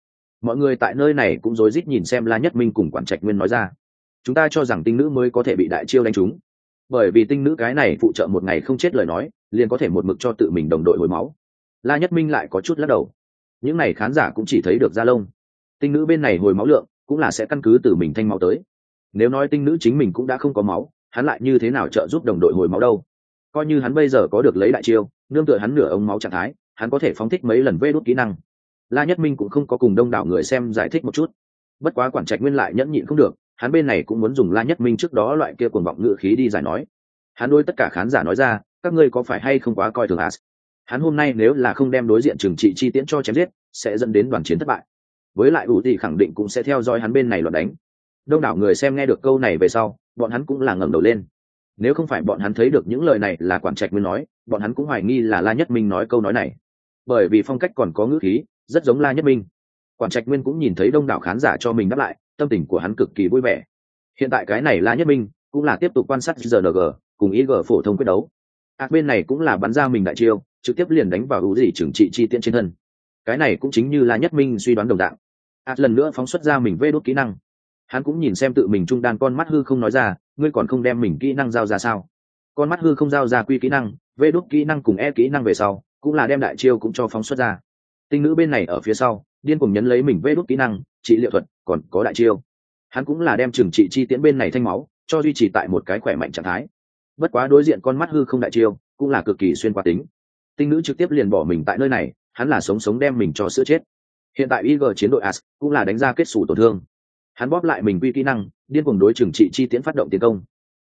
Mọi người tại nơi này cũng rối rít nhìn xem la nhất minh cùng quản trạch nguyên nói ra. Chúng ta cho rằng tinh nữ mới có thể bị đại chiêu đánh trúng bởi vì tinh nữ cái này phụ trợ một ngày không chết lời nói, liền có thể một mực cho tự mình đồng đội hồi máu. La nhất minh lại có chút lắc đầu. Những n à y khán giả cũng chỉ thấy được da lông. Tinh nữ bên này hồi máu lượng cũng là sẽ căn cứ từ mình thanh máu tới. Nếu nói tinh nữ chính mình cũng đã không có máu, hắn lại như thế nào trợ giúp đồng đội hồi máu đâu? Coi như hắn bây giờ có được lấy đại chiêu, nương tựa hắn nửa ống máu trạng thái, hắn có thể phóng thích mấy lần vê đốt kỹ năng. La nhất minh cũng không có cùng đông đảo người xem giải thích một chút. Bất quá quản trạch nguyên lại nhẫn nhịn không được hắn bên này cũng muốn dùng la nhất minh trước đó loại kia cuồng vọng ngữ khí đi giải nói. Hắn đôi tất cả khán giả nói ra, các ngươi có phải hay không quá coi thường as? Hắn hôm nay nếu là không đem đối diện trừng trị chi tiễn cho chém giết, sẽ dẫn đến đoàn chiến thất bại. Với lại ủ thì khẳng định cũng sẽ theo dõi hắn bên này loạt đánh. Đông đảo người xem nghe được câu này về sau, bọn hắn cũng là ngẩng đầu lên. Nếu không phải bọn hắn thấy được những lời này là quản trạch nguyên nói, bọn hắn cũng hoài nghi là la nhất minh nói câu nói này. Bởi vì phong cách còn có ngữ khí, rất giống la nhất minh. Quản trạch nguyên cũng nhìn thấy đông đảo khán giả cho mình đáp lại tâm tình của hắn cực kỳ vui vẻ. Hiện tại cái này la nhất minh, cũng là tiếp tục quan sát rng cùng ig phổ thông quyết đấu. Ác bên này cũng là bắn ra mình đại chiêu, trực tiếp liền đánh vào ưu dị trừng trị chi tiễn trên thân. Cái này cũng chính như la nhất minh suy đoán đồng đạo ác lần nữa phóng xuất ra mình vê đốt kỹ năng. Hắn cũng nhìn xem tự mình trung đan con mắt hư không nói ra, ngươi còn không đem mình kỹ năng giao ra sao? Con mắt hư không giao ra quy kỹ năng, vê đốt kỹ năng cùng e kỹ năng về sau, cũng là đem đại chiêu cũng cho phóng xuất ra. Tinh nữ bên này ở phía sau, điên cùng nhấn lấy mình vê đốt kỹ năng trị liệu thuật, còn có đại chiêu. Hắn cũng là đem trừng trị chi tiễn bên này thanh máu, cho duy trì tại một cái khỏe mạnh trạng thái. Bất quá đối diện con mắt hư không đại chiêu, cũng là cực kỳ xuyên qua tính. Tinh nữ trực tiếp liền bỏ mình tại nơi này, hắn là sống sống đem mình cho sữa chết. Hiện tại ig chiến đội as cũng là đánh ra kết xù tổn thương. Hắn bóp lại mình quy kỹ năng, điên cùng đối trừng trị chi tiễn phát động tiến công.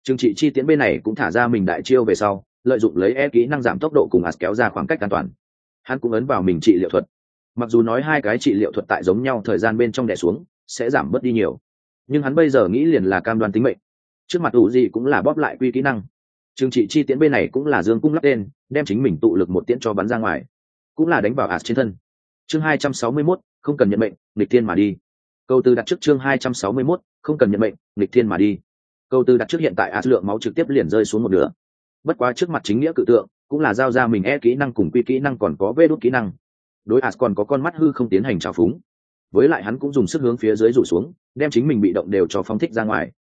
Trừng trị chi tiễn bên này cũng thả ra mình đại chiêu về sau, lợi dụng lấy e kỹ năng giảm tốc độ cùng As kéo ra khoảng cách an toàn. Hắn cũng ấn vào mình trị liệu thuật mặc dù nói hai cái trị liệu thuật tại giống nhau thời gian bên trong đẻ xuống sẽ giảm bớt đi nhiều. Nhưng hắn bây giờ nghĩ liền là cam đoan tính mệnh. Trước mặt ủ gì cũng là bóp lại quy kỹ năng. Trừng trị chi tiễn bên này cũng là dương cung lắp tên đem chính mình tụ lực một tiễn cho bắn ra ngoài. Cũng là đánh vào ạt trên thân. Chương hai trăm sáu mươi 261, không cần nhận mệnh nghịch thiên mà đi. Câu từ đặt trước chương hai trăm sáu mươi 261, không cần nhận mệnh nghịch thiên mà đi. Câu từ đặt trước hiện tại ạt lượng máu trực tiếp liền rơi xuống một nửa. Bất quá trước mặt chính nghĩa cự tượng cũng là giao ra mình e kỹ năng cùng quy kỹ năng còn có vê đốt kỹ năng đối ạt còn có con mắt hư không tiến hành trào phúng. Với lại hắn cũng dùng sức hướng phía dưới rủ xuống, đem chính mình bị động đều cho phóng thích ra ngoài.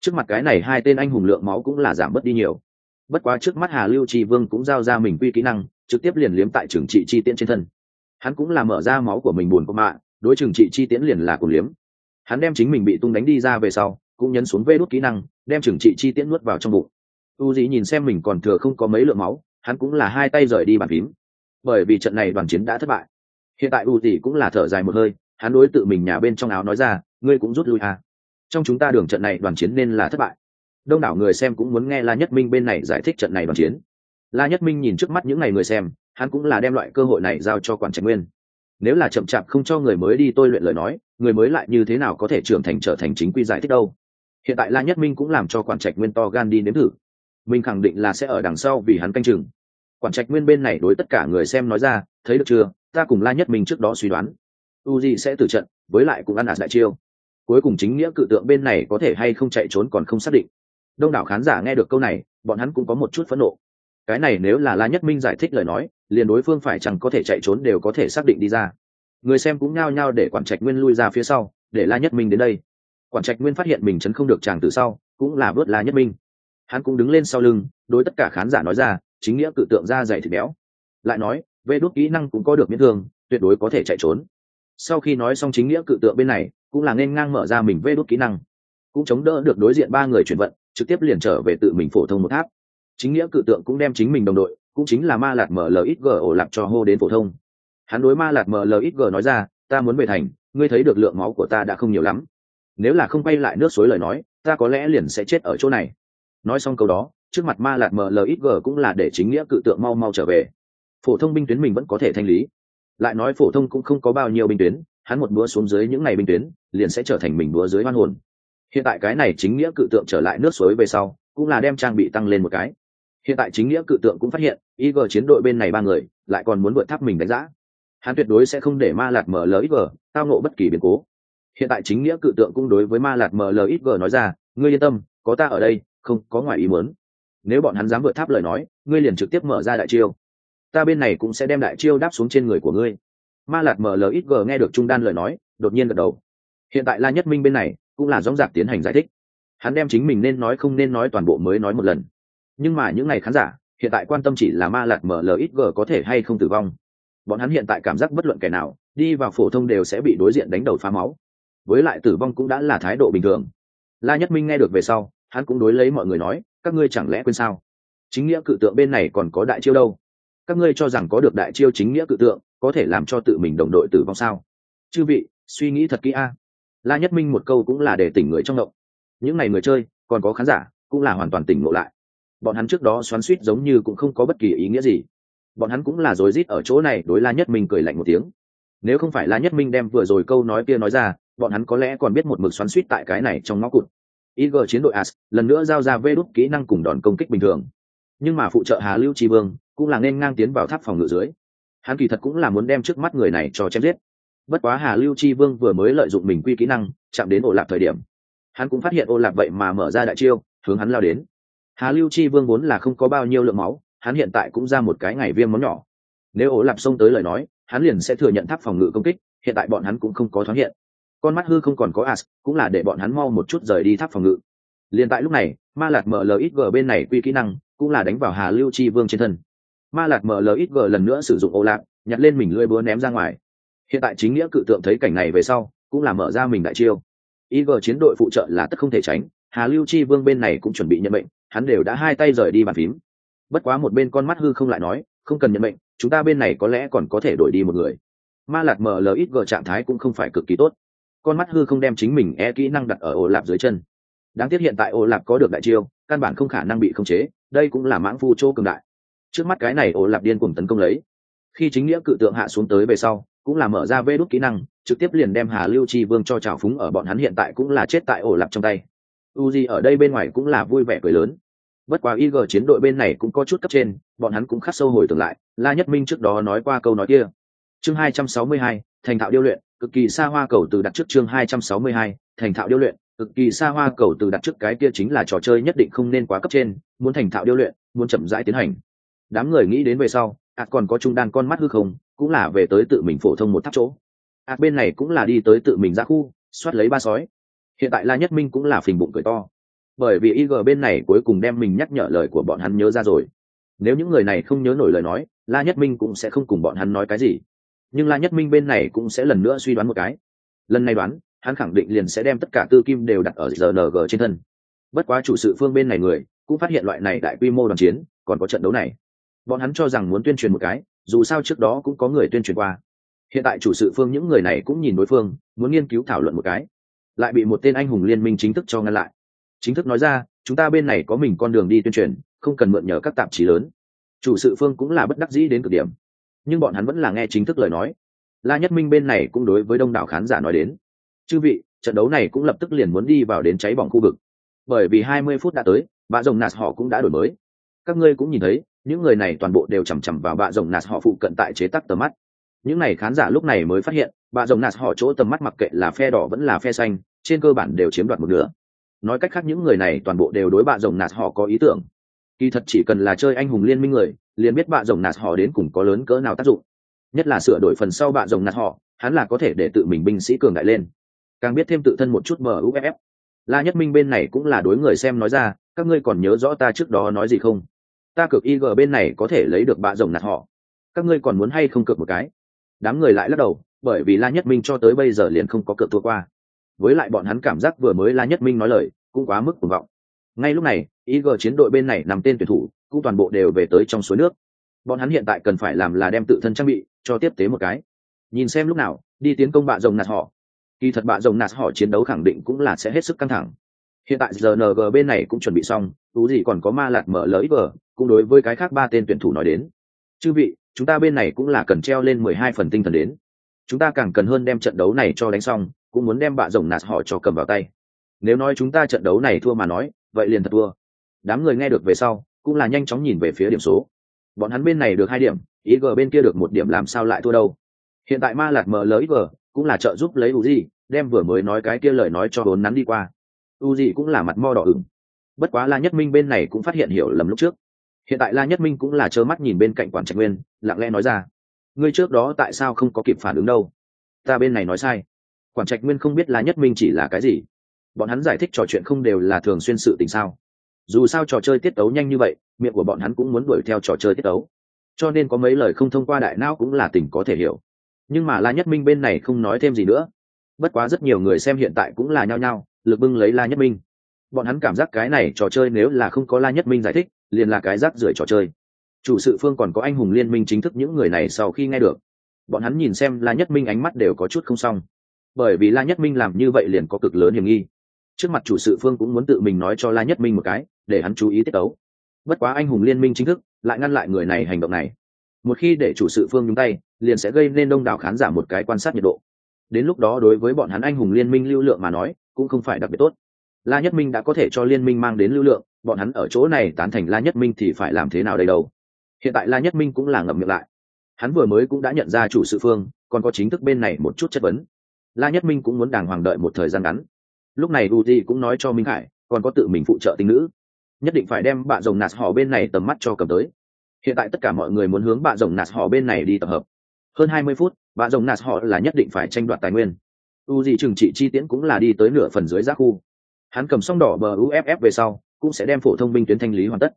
Trước mặt cái này hai tên anh hùng lượng máu cũng là giảm bớt đi nhiều. Bất quá trước mắt hà lưu tri vương cũng giao ra mình quy kỹ năng, trực tiếp liền liếm tại trường trị chi tiễn trên thân. Hắn cũng là mở ra máu của mình buồn có mạ, đối trường trị chi tiễn liền là cùng liếm. Hắn đem chính mình bị tung đánh đi ra về sau, cũng nhấn xuống vê đốt kỹ năng, đem trường trị chi tiễn nuốt vào trong bụng. U dĩ nhìn xem mình còn thừa không có mấy lượng máu, hắn cũng là hai tay rời đi bàn phím. Bởi vì trận này đoàn chiến đã thất bại hiện tại u tỷ cũng là thở dài một hơi, hắn đối tự mình nhà bên trong áo nói ra, ngươi cũng rút lui à. trong chúng ta đường trận này đoàn chiến nên là thất bại. Đông đảo người xem cũng muốn nghe la nhất minh bên này giải thích trận này đoàn chiến. La nhất minh nhìn trước mắt những ngày người xem, hắn cũng là đem loại cơ hội này giao cho quản trạch nguyên. Nếu là chậm chạp không cho người mới đi tôi luyện lời nói, người mới lại như thế nào có thể trưởng thành trở thành chính quy giải thích đâu? Hiện tại la nhất minh cũng làm cho quản trạch nguyên to gan đi nếm thử. Mình khẳng định là sẽ ở đằng sau vì hắn canh chừng. Quản trạch nguyên bên này đối tất cả người xem nói ra, thấy được chưa? Ta cùng la nhất minh trước đó suy đoán. U di sẽ tử trận, với lại cũng ăn ạt đại chiêu. Cuối cùng chính nghĩa cự tượng bên này có thể hay không chạy trốn còn không xác định. Đông đảo khán giả nghe được câu này, bọn hắn cũng có một chút phẫn nộ. Cái này nếu là la nhất minh giải thích lời nói, liền đối phương phải chẳng có thể chạy trốn đều có thể xác định đi ra. Người xem cũng nhao nhao để quản trạch nguyên lui ra phía sau, để la nhất minh đến đây. Quản trạch nguyên phát hiện mình chấn không được chàng từ sau, cũng là vớt la nhất minh. Hắn cũng đứng lên sau lưng, đối tất cả khán giả nói ra, chính nghĩa cự tượng ra dày thịt béo. Lại nói vê đốt kỹ năng cũng có được miễn thương, tuyệt đối có thể chạy trốn. Sau khi nói xong chính nghĩa cự tượng bên này, cũng là nên ngang mở ra mình vê đốt kỹ năng. Cũng chống đỡ được đối diện ba người chuyển vận, trực tiếp liền trở về tự mình phổ thông một tháp. Chính nghĩa cự tượng cũng đem chính mình đồng đội, cũng chính là ma lạt mlxg ổ lạc cho hô đến phổ thông. Hắn đối ma lạt mlxg nói ra, ta muốn về thành, ngươi thấy được lượng máu của ta đã không nhiều lắm. Nếu là không quay lại nước suối lời nói, ta có lẽ liền sẽ chết ở chỗ này. Nói xong câu đó, trước mặt ma lạt mlxg cũng là để chính nghĩa cự tượng mau mau trở về phổ thông binh tuyến mình vẫn có thể thanh lý. Lại nói phổ thông cũng không có bao nhiêu binh tuyến, hắn một búa xuống dưới những ngày binh tuyến, liền sẽ trở thành mình búa dưới hoan hồn. Hiện tại cái này chính nghĩa cự tượng trở lại nước suối về sau, cũng là đem trang bị tăng lên một cái. Hiện tại chính nghĩa cự tượng cũng phát hiện ig chiến đội bên này ba người, lại còn muốn vượt tháp mình đánh giá. Hắn tuyệt đối sẽ không để ma lạt mở mlxg tao nộ bất kỳ biến cố. Hiện tại chính nghĩa cự tượng cũng đối với ma lạt mở mlxg nói ra, ngươi yên tâm, có ta ở đây, không có ngoài ý muốn. Nếu bọn hắn dám vượt tháp lời nói, ngươi liền trực tiếp mở ra đại chiêu ta bên này cũng sẽ đem đại chiêu đáp xuống trên người của ngươi. Ma lạt mlxg nghe được trung đan lời nói, đột nhiên gật đầu. Hiện tại la nhất minh bên này cũng là dóng dạc tiến hành giải thích. Hắn đem chính mình nên nói không nên nói toàn bộ mới nói một lần. Nhưng mà những ngày khán giả, hiện tại quan tâm chỉ là ma lạt mlxg có thể hay không tử vong. Bọn hắn hiện tại cảm giác bất luận kẻ nào, đi vào phổ thông đều sẽ bị đối diện đánh đầu phá máu. Với lại tử vong cũng đã là thái độ bình thường. La nhất minh nghe được về sau, hắn cũng đối lấy mọi người nói, các ngươi chẳng lẽ quên sao? Chính nghĩa cự tượng bên này còn có đại chiêu đâu? Các ngươi cho rằng có được đại chiêu chính nghĩa cự tượng, có thể làm cho tự mình đồng đội tử vong sao? Chư vị, suy nghĩ thật kỹ a. La nhất minh một câu cũng là để tỉnh người trong động. Những ngày người chơi, còn có khán giả, cũng là hoàn toàn tỉnh ngộ lại. Bọn hắn trước đó xoắn suýt giống như cũng không có bất kỳ ý nghĩa gì. Bọn hắn cũng là rối rít ở chỗ này đối la nhất minh cười lạnh một tiếng. Nếu không phải la nhất minh đem vừa rồi câu nói kia nói ra, bọn hắn có lẽ còn biết một mực xoắn suýt tại cái này trong ngõ cụt. Ig chiến đội as lần nữa giao ra vê đúc kỹ năng cùng đòn công kích bình thường. Nhưng mà phụ trợ hà lưu tri vương cũng là nên ngang tiến vào tháp phòng ngự dưới. Hắn kỳ thật cũng là muốn đem trước mắt người này cho chém giết. Bất quá hà lưu chi vương vừa mới lợi dụng mình quy kỹ năng, chạm đến ổ lạc thời điểm, hắn cũng phát hiện ô lạc vậy mà mở ra đại chiêu, hướng hắn lao đến. Hà lưu chi vương vốn là không có bao nhiêu lượng máu, hắn hiện tại cũng ra một cái ngày viêm món nhỏ. Nếu ổ lạc xông tới lời nói, hắn liền sẽ thừa nhận tháp phòng ngự công kích, hiện tại bọn hắn cũng không có thoáng hiện. Con mắt hư không còn có as cũng là để bọn hắn mau một chút rời đi tháp phòng ngự. Liền tại lúc này, ma lạt gờ bên này quy kỹ năng, cũng là đánh vào hà lưu chi vương trên thân ma lạt mlxg lần nữa sử dụng ô lạc nhặt lên mình lưỡi búa ném ra ngoài. Hiện tại chính nghĩa cự tượng thấy cảnh này về sau, cũng là mở ra mình đại chiêu. Ig chiến đội phụ trợ là tất không thể tránh, hà lưu chi vương bên này cũng chuẩn bị nhận bệnh hắn đều đã hai tay rời đi bàn phím. Bất quá một bên con mắt hư không lại nói, không cần nhận bệnh chúng ta bên này có lẽ còn có thể đổi đi một người. Ma lạt mlxg trạng thái cũng không phải cực kỳ tốt. Con mắt hư không đem chính mình e kỹ năng đặt ở ổ lạp dưới chân. Đáng tiếc hiện tại ô lạp có được đại chiêu, căn bản không khả năng bị khống chế, đây cũng là mãng phu chỗ cường đại trước mắt cái này ổ lạp điên cùng tấn công lấy. Khi chính nghĩa cự tượng hạ xuống tới về sau cũng là mở ra vê đốt kỹ năng trực tiếp liền đem hà lưu chi vương cho trào phúng ở bọn hắn hiện tại cũng là chết tại ổ lạp trong tay. Uzi ở đây bên ngoài cũng là vui vẻ cười lớn. Bất quá ig chiến đội bên này cũng có chút cấp trên bọn hắn cũng khắc sâu hồi tưởng lại la nhất minh trước đó nói qua câu nói kia. Chương 262, thành thạo điêu luyện cực kỳ xa hoa cầu từ đặt trước chương 262, thành thạo điêu luyện cực kỳ xa hoa cầu từ đặt trước cái kia chính là trò chơi nhất định không nên quá cấp trên muốn thành thạo điêu luyện muốn chậm rãi tiến hành đám người nghĩ đến về sau ạt còn có trung đan con mắt hư không, cũng là về tới tự mình phổ thông một tháp chỗ. Ạt bên này cũng là đi tới tự mình ra khu, soát lấy ba sói. Hiện tại la nhất minh cũng là phình bụng cười to. Bởi vì ig bên này cuối cùng đem mình nhắc nhở lời của bọn hắn nhớ ra rồi. Nếu những người này không nhớ nổi lời nói, la nhất minh cũng sẽ không cùng bọn hắn nói cái gì. Nhưng la nhất minh bên này cũng sẽ lần nữa suy đoán một cái. Lần này đoán, hắn khẳng định liền sẽ đem tất cả tư kim đều đặt ở rng trên thân. Bất quá chủ sự phương bên này người, cũng phát hiện loại này đại quy mô đoàn chiến, còn có trận đấu này bọn hắn cho rằng muốn tuyên truyền một cái, dù sao trước đó cũng có người tuyên truyền qua. Hiện tại chủ sự phương những người này cũng nhìn đối phương, muốn nghiên cứu thảo luận một cái. Lại bị một tên anh hùng liên minh chính thức cho ngăn lại. Chính thức nói ra, chúng ta bên này có mình con đường đi tuyên truyền, không cần mượn nhờ các tạp chí lớn. Chủ sự phương cũng là bất đắc dĩ đến cực điểm. Nhưng bọn hắn vẫn là nghe chính thức lời nói. La nhất minh bên này cũng đối với đông đảo khán giả nói đến. Chư vị, trận đấu này cũng lập tức liền muốn đi vào đến cháy bỏng khu vực. Bởi vì hai mươi phút đã tới và rồng nạt họ cũng đã đổi mới. Các ngươi cũng nhìn thấy những người này toàn bộ đều chằm chằm vào bạ rồng nạt họ phụ cận tại chế tắc tầm mắt. Những n à y khán giả lúc này mới phát hiện, bạ rồng nạt họ chỗ tầm mắt mặc kệ là phe đỏ vẫn là phe xanh, trên cơ bản đều chiếm đoạt một nửa. Nói cách khác, những người này toàn bộ đều đối bạ rồng nạt họ có ý tưởng. Kỳ thật chỉ cần là chơi anh hùng liên minh người, liền biết bạ rồng nạt họ đến cùng có lớn cỡ nào tác dụng. Nhất là sửa đổi phần sau bạ rồng nạt họ, hắn là có thể để tự mình binh sĩ cường đại lên. Càng biết thêm tự thân một chút muff la nhất minh bên này cũng là đối người xem nói ra, các ngươi còn nhớ rõ ta trước đó nói gì không? Ta cược ig bên này có thể lấy được bạ rồng nạt họ. Các ngươi còn muốn hay không cược một cái? Đám người lại lắc đầu, bởi vì la nhất minh cho tới bây giờ liền không có cược thua qua. Với lại bọn hắn cảm giác vừa mới la nhất minh nói lời, cũng quá mức cuồng vọng. Ngay lúc này ig chiến đội bên này nằm tên tuyển thủ, cũng toàn bộ đều về tới trong suối nước. Bọn hắn hiện tại cần phải làm là đem tự thân trang bị cho tiếp tế một cái. Nhìn xem lúc nào, đi tiến công bạ rồng nạt họ. Kỳ thật bạ rồng nạt họ chiến đấu khẳng định cũng là sẽ hết sức căng thẳng. Hiện tại rng bên này cũng chuẩn bị xong tú gì còn có ma lạt mở lỡ ít vờ cũng đối với cái khác ba tên tuyển thủ nói đến. Chư vị, chúng ta bên này cũng là cần treo lên mười hai phần tinh thần đến. Chúng ta càng cần hơn đem trận đấu này cho đánh xong, cũng muốn đem bạ rồng nạt họ cho cầm vào tay. Nếu nói chúng ta trận đấu này thua mà nói, vậy liền thật thua. Đám người nghe được về sau, cũng là nhanh chóng nhìn về phía điểm số. Bọn hắn bên này được hai điểm, ý g bên kia được một điểm làm sao lại thua đâu? Hiện tại ma lạt mở lỡ g cũng là trợ giúp lấy uzi, đem vừa mới nói cái kia lời nói cho vốn nắn đi qua. Uzi cũng là mặt mo đỏ ửng. Bất quá la nhất minh bên này cũng phát hiện hiểu lầm lúc trước hiện tại la nhất minh cũng là trơ mắt nhìn bên cạnh quản trạch nguyên, lặng lẽ nói ra, ngươi trước đó tại sao không có kịp phản ứng đâu? Ta bên này nói sai. Quản trạch nguyên không biết la nhất minh chỉ là cái gì. Bọn hắn giải thích trò chuyện không đều là thường xuyên sự tình sao? Dù sao trò chơi tiết tấu nhanh như vậy, miệng của bọn hắn cũng muốn đuổi theo trò chơi tiết tấu. Cho nên có mấy lời không thông qua đại não cũng là tình có thể hiểu. Nhưng mà la nhất minh bên này không nói thêm gì nữa. Bất quá rất nhiều người xem hiện tại cũng là nhao nhao, lực bưng lấy la nhất minh. Bọn hắn cảm giác cái này trò chơi nếu là không có la nhất minh giải thích liền là cái rác rưởi trò chơi. Chủ sự phương còn có anh hùng liên minh chính thức những người này sau khi nghe được. Bọn hắn nhìn xem la nhất minh ánh mắt đều có chút không xong. Bởi vì la nhất minh làm như vậy liền có cực lớn hiểm nghi. Trước mặt chủ sự phương cũng muốn tự mình nói cho la nhất minh một cái, để hắn chú ý tiết tấu. Bất quá anh hùng liên minh chính thức lại ngăn lại người này hành động này. Một khi để chủ sự phương nhúng tay, liền sẽ gây nên đông đảo khán giả một cái quan sát nhiệt độ. Đến lúc đó đối với bọn hắn anh hùng liên minh lưu lượng mà nói, cũng không phải đặc biệt tốt la nhất minh đã có thể cho liên minh mang đến lưu lượng, bọn hắn ở chỗ này tán thành la nhất minh thì phải làm thế nào đây đâu? Hiện tại la nhất minh cũng là ngậm miệng lại. Hắn vừa mới cũng đã nhận ra chủ sự phương, còn có chính thức bên này một chút chất vấn. La nhất minh cũng muốn đàng hoàng đợi một thời gian ngắn. Lúc này u di cũng nói cho minh hải còn có tự mình phụ trợ tinh nữ. Nhất định phải đem bạn rồng nạt họ bên này tầm mắt cho cầm tới. Hiện tại tất cả mọi người muốn hướng bạn rồng nạt họ bên này đi tập hợp. Hơn hai mươi phút bạn rồng nạt họ là nhất định phải tranh đoạt tài nguyên. U di trừng trị chi tiễn cũng là đi tới nửa phần dưới giác khu hắn cầm xong đỏ bờ uff về sau, cũng sẽ đem phổ thông binh tuyến thanh lý hoàn tất.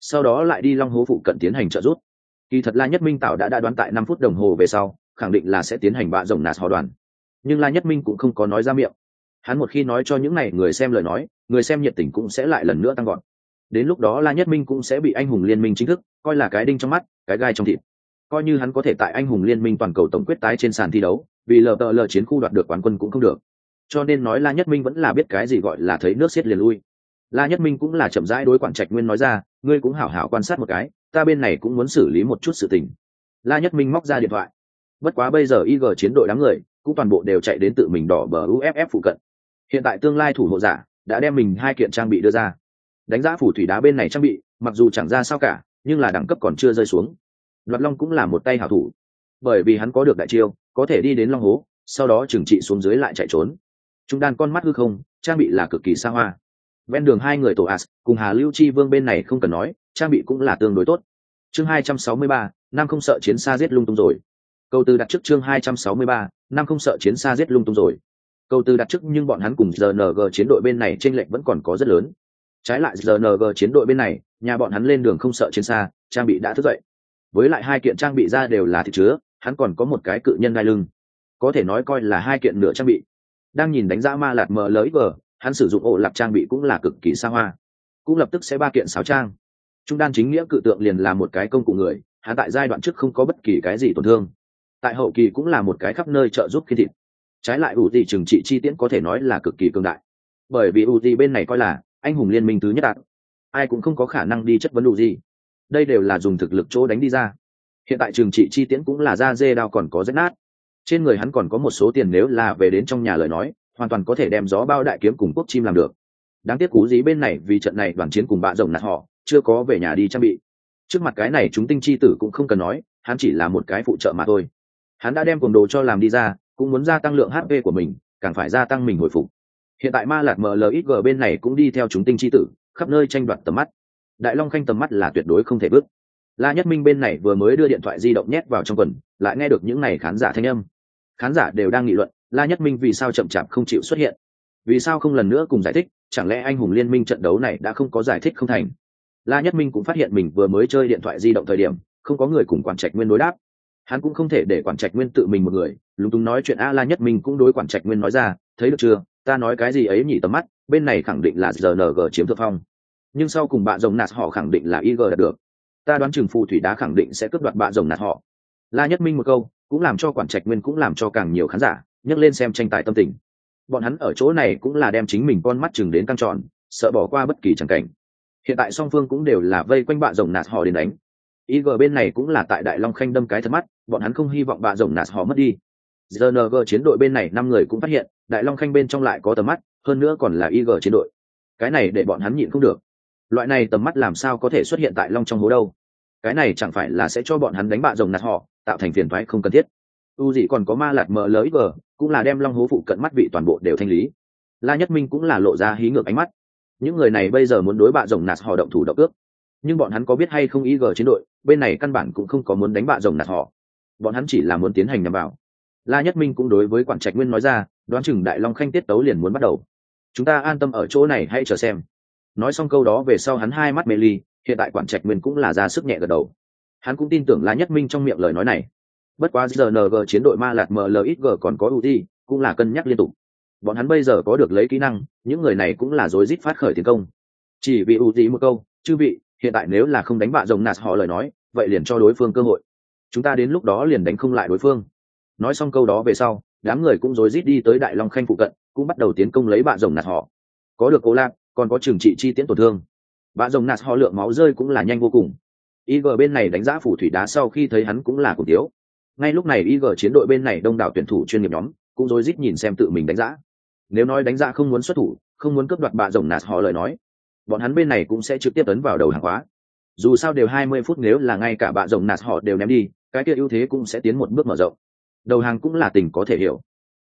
Sau đó lại đi long hố phụ cận tiến hành trợ rút kỳ thật la nhất minh tạo đã đã đoán tại năm phút đồng hồ về sau, khẳng định là sẽ tiến hành bạ rồng nạt họ đoàn. Nhưng la nhất minh cũng không có nói ra miệng. Hắn một khi nói cho những n à y người xem lời nói, người xem nhiệt tình cũng sẽ lại lần nữa tăng gọn đến lúc đó la nhất minh cũng sẽ bị anh hùng liên minh chính thức, coi là cái đinh trong mắt, cái gai trong thịt. Coi như hắn có thể tại anh hùng liên minh toàn cầu tổng quyết tái trên sàn thi đấu, vì lờ tờ lờ chiến khu đoạt được quán quân cũng không được cho nên nói la nhất minh vẫn là biết cái gì gọi là thấy nước xiết liền lui. La nhất minh cũng là chậm rãi đối quản trạch nguyên nói ra, ngươi cũng hảo hảo quan sát một cái, ta bên này cũng muốn xử lý một chút sự tình. La nhất minh móc ra điện thoại. Bất quá bây giờ ig chiến đội đám người, cũng toàn bộ đều chạy đến tự mình đỏ bờ uff phụ cận. Hiện tại tương lai thủ hộ giả đã đem mình hai kiện trang bị đưa ra. Đánh giá phủ thủy đá bên này trang bị, mặc dù chẳng ra sao cả, nhưng là đẳng cấp còn chưa rơi xuống. Đoạt long cũng là một tay hảo thủ. Bởi vì hắn có được đại chiêu, có thể đi đến long hố, sau đó trừng trị xuống dưới lại chạy trốn chúng đàn con mắt hư không, trang bị là cực kỳ xa hoa. Ven đường hai người tổ as, cùng hà lưu chi vương bên này không cần nói, trang bị cũng là tương đối tốt. Chương hai trăm sáu mươi ba, năm không sợ chiến xa giết lung tung rồi. Câu từ đặt trước chương hai trăm sáu mươi ba, năm không sợ chiến xa giết lung tung rồi. Câu từ đặt trước nhưng bọn hắn cùng rng chiến đội bên này t r ê n lệch vẫn còn có rất lớn. Trái lại rng chiến đội bên này, nhà bọn hắn lên đường không sợ chiến xa, trang bị đã thức dậy. Với lại hai kiện trang bị ra đều là thịt chứa, hắn còn có một cái cự nhân gai lưng. Có thể nói coi là hai kiện nửa trang bị đang nhìn đánh giá ma lạt mờ lới vờ hắn sử dụng ổ lạp trang bị cũng là cực kỳ xa hoa. Cũng lập tức sẽ ba kiện sáo trang. Trung đan chính nghĩa cự tượng liền là một cái công cụ người, hắn tại giai đoạn trước không có bất kỳ cái gì tổn thương. Tại hậu kỳ cũng là một cái khắp nơi trợ giúp khi thịt. Trái lại ủ gì trừng trị chi tiễn có thể nói là cực kỳ cường đại. Bởi vì ủ gì bên này coi là anh hùng liên minh thứ nhất đạt ai cũng không có khả năng đi chất vấn ủ gì. Đây đều là dùng thực lực chỗ đánh đi ra. Hiện tại trường trị chi tiễn cũng là da dê đao còn có rách nát trên người hắn còn có một số tiền nếu là về đến trong nhà lời nói, hoàn toàn có thể đem gió bao đại kiếm cùng quốc chim làm được. Đáng tiếc cú dí bên này vì trận này đoàn chiến cùng bạ rồng nạt họ, chưa có về nhà đi trang bị. Trước mặt cái này chúng tinh chi tử cũng không cần nói, hắn chỉ là một cái phụ trợ mà thôi. Hắn đã đem cuồng đồ cho làm đi ra, cũng muốn gia tăng lượng hp của mình, càng phải gia tăng mình hồi phục. Hiện tại ma lạc mlxg bên này cũng đi theo chúng tinh chi tử, khắp nơi tranh đoạt tầm mắt. Đại long khanh tầm mắt là tuyệt đối không thể bước la nhất minh bên này vừa mới đưa điện thoại di động nhét vào trong quần, lại nghe được những n à y khán giả thanh âm. Khán giả đều đang nghị luận, la nhất minh vì sao chậm chạp không chịu xuất hiện? Vì sao không lần nữa cùng giải thích, chẳng lẽ anh hùng liên minh trận đấu này đã không có giải thích không thành? La nhất minh cũng phát hiện mình vừa mới chơi điện thoại di động thời điểm, không có người cùng quản trạch nguyên đối đáp. Hắn cũng không thể để quản trạch nguyên tự mình một người, lúng túng nói chuyện a la nhất minh cũng đối quản trạch nguyên nói ra, thấy được chưa? Ta nói cái gì ấy nhỉ tầm mắt, bên này khẳng định là rng chiếm thượng phong. Nhưng sau cùng bạn rồng nạt họ khẳng định là ig đạt được ta đoán chừng phù thủy đá khẳng định sẽ cướp đoạt bạ rồng nạt họ. La nhất minh một câu, cũng làm cho quản trạch nguyên cũng làm cho càng nhiều khán giả nhấc lên xem tranh tài tâm tình. Bọn hắn ở chỗ này cũng là đem chính mình con mắt chừng đến căng tròn, sợ bỏ qua bất kỳ tràng cảnh. Hiện tại song phương cũng đều là vây quanh bạ rồng nạt họ đến đánh. Ig bên này cũng là tại đại long khanh đâm cái thật mắt, bọn hắn không hy vọng bạ rồng nạt họ mất đi. Rng chiến đội bên này năm người cũng phát hiện, đại long khanh bên trong lại có tầm mắt, hơn nữa còn là ig chiến đội. Cái này để bọn hắn nhịn không được. Loại này tầm mắt làm sao có thể xuất hiện tại long trong hố đâu? Cái này chẳng phải là sẽ cho bọn hắn đánh bạ rồng nạt họ, tạo thành phiền thoái không cần thiết. U dị còn có ma lạt mờ lới vờ cũng là đem long hố phụ cận mắt vị toàn bộ đều thanh lý. La nhất minh cũng là lộ ra hí ngược ánh mắt. Những người này bây giờ muốn đối bạ rồng nạt họ động thủ động ước. Nhưng bọn hắn có biết hay không ý gờ chiến đội, bên này căn bản cũng không có muốn đánh bạ rồng nạt họ. Bọn hắn chỉ là muốn tiến hành nhằm vào. La nhất minh cũng đối với quản trạch nguyên nói ra, đoán chừng đại long khanh tiết tấu liền muốn bắt đầu. Chúng ta an tâm ở chỗ này, hãy chờ xem. Nói xong câu đó về sau hắn hai mắt mê ly hiện tại quản trạch nguyên cũng là ra sức nhẹ gật đầu. Hắn cũng tin tưởng la nhất minh trong miệng lời nói này. Bất quá rng chiến đội ma lạt mlxg còn có ưu thi cũng là cân nhắc liên tục. Bọn hắn bây giờ có được lấy kỹ năng, những người này cũng là rối rít phát khởi tiến công. Chỉ vì ưu tí một câu, chư vị, hiện tại nếu là không đánh bạ rồng nạt họ lời nói, vậy liền cho đối phương cơ hội. Chúng ta đến lúc đó liền đánh không lại đối phương. Nói xong câu đó về sau, đám người cũng rối rít đi tới đại long khanh phụ cận, cũng bắt đầu tiến công lấy bạ rồng nạt họ. Có được cố lạc, còn có trừng trị chi tiễn tổn thương và dòng nạt ho lượng máu rơi cũng là nhanh vô cùng. Ig bên này đánh giá phủ thủy đá sau khi thấy hắn cũng là cổ tiếu ngay lúc này ig chiến đội bên này đông đảo tuyển thủ chuyên nghiệp nhóm cũng rối rít nhìn xem tự mình đánh giá. Nếu nói đánh giá không muốn xuất thủ, không muốn cướp đoạt bạ rồng nạt họ lời nói, bọn hắn bên này cũng sẽ trực tiếp tấn vào đầu hàng hóa. Dù sao đều hai mươi phút nếu là ngay cả bạ rồng nạt họ đều ném đi, cái kia ưu thế cũng sẽ tiến một bước mở rộng. Đầu hàng cũng là tình có thể hiểu.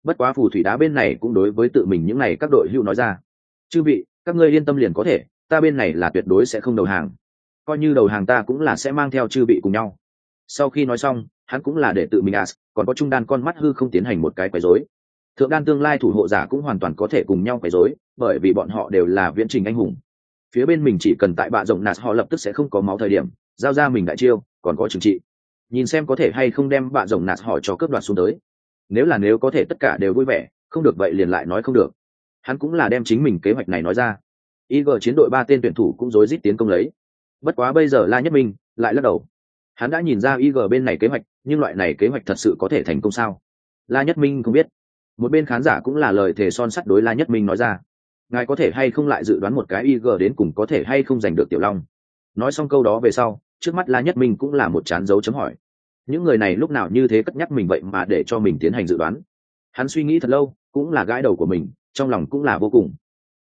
Bất quá phù thủy đá bên này cũng đối với tự mình những n à y các đội hưu nói ra. Chư vị, các ngươi yên tâm liền có thể ta bên này là tuyệt đối sẽ không đầu hàng. Coi như đầu hàng ta cũng là sẽ mang theo chư vị cùng nhau. Sau khi nói xong, hắn cũng là để tự mình as còn có trung đan con mắt hư không tiến hành một cái quấy rối. Thượng đan tương lai thủ hộ giả cũng hoàn toàn có thể cùng nhau quấy rối, bởi vì bọn họ đều là viễn trình anh hùng. Phía bên mình chỉ cần tại bạ rộng nạt họ lập tức sẽ không có máu thời điểm, giao ra mình đại chiêu, còn có trừng trị. Nhìn xem có thể hay không đem bạ rộng nạt họ cho cướp đoạt xuống tới. Nếu là nếu có thể tất cả đều vui vẻ, không được vậy liền lại nói không được. Hắn cũng là đem chính mình kế hoạch này nói ra ig chiến đội ba tên tuyển thủ cũng rối rít tiến công lấy. Bất quá bây giờ la nhất minh lại lắc đầu. Hắn đã nhìn ra ig bên này kế hoạch, nhưng loại này kế hoạch thật sự có thể thành công sao? La nhất minh không biết. Một bên khán giả cũng là lời thề son sắt đối la nhất minh nói ra. Ngài có thể hay không lại dự đoán một cái ig đến cùng có thể hay không giành được tiểu long? Nói xong câu đó về sau, trước mắt la nhất minh cũng là một chán dấu chấm hỏi. Những người này lúc nào như thế cất nhắc mình vậy mà để cho mình tiến hành dự đoán? Hắn suy nghĩ thật lâu, cũng là gãi đầu của mình, trong lòng cũng là vô cùng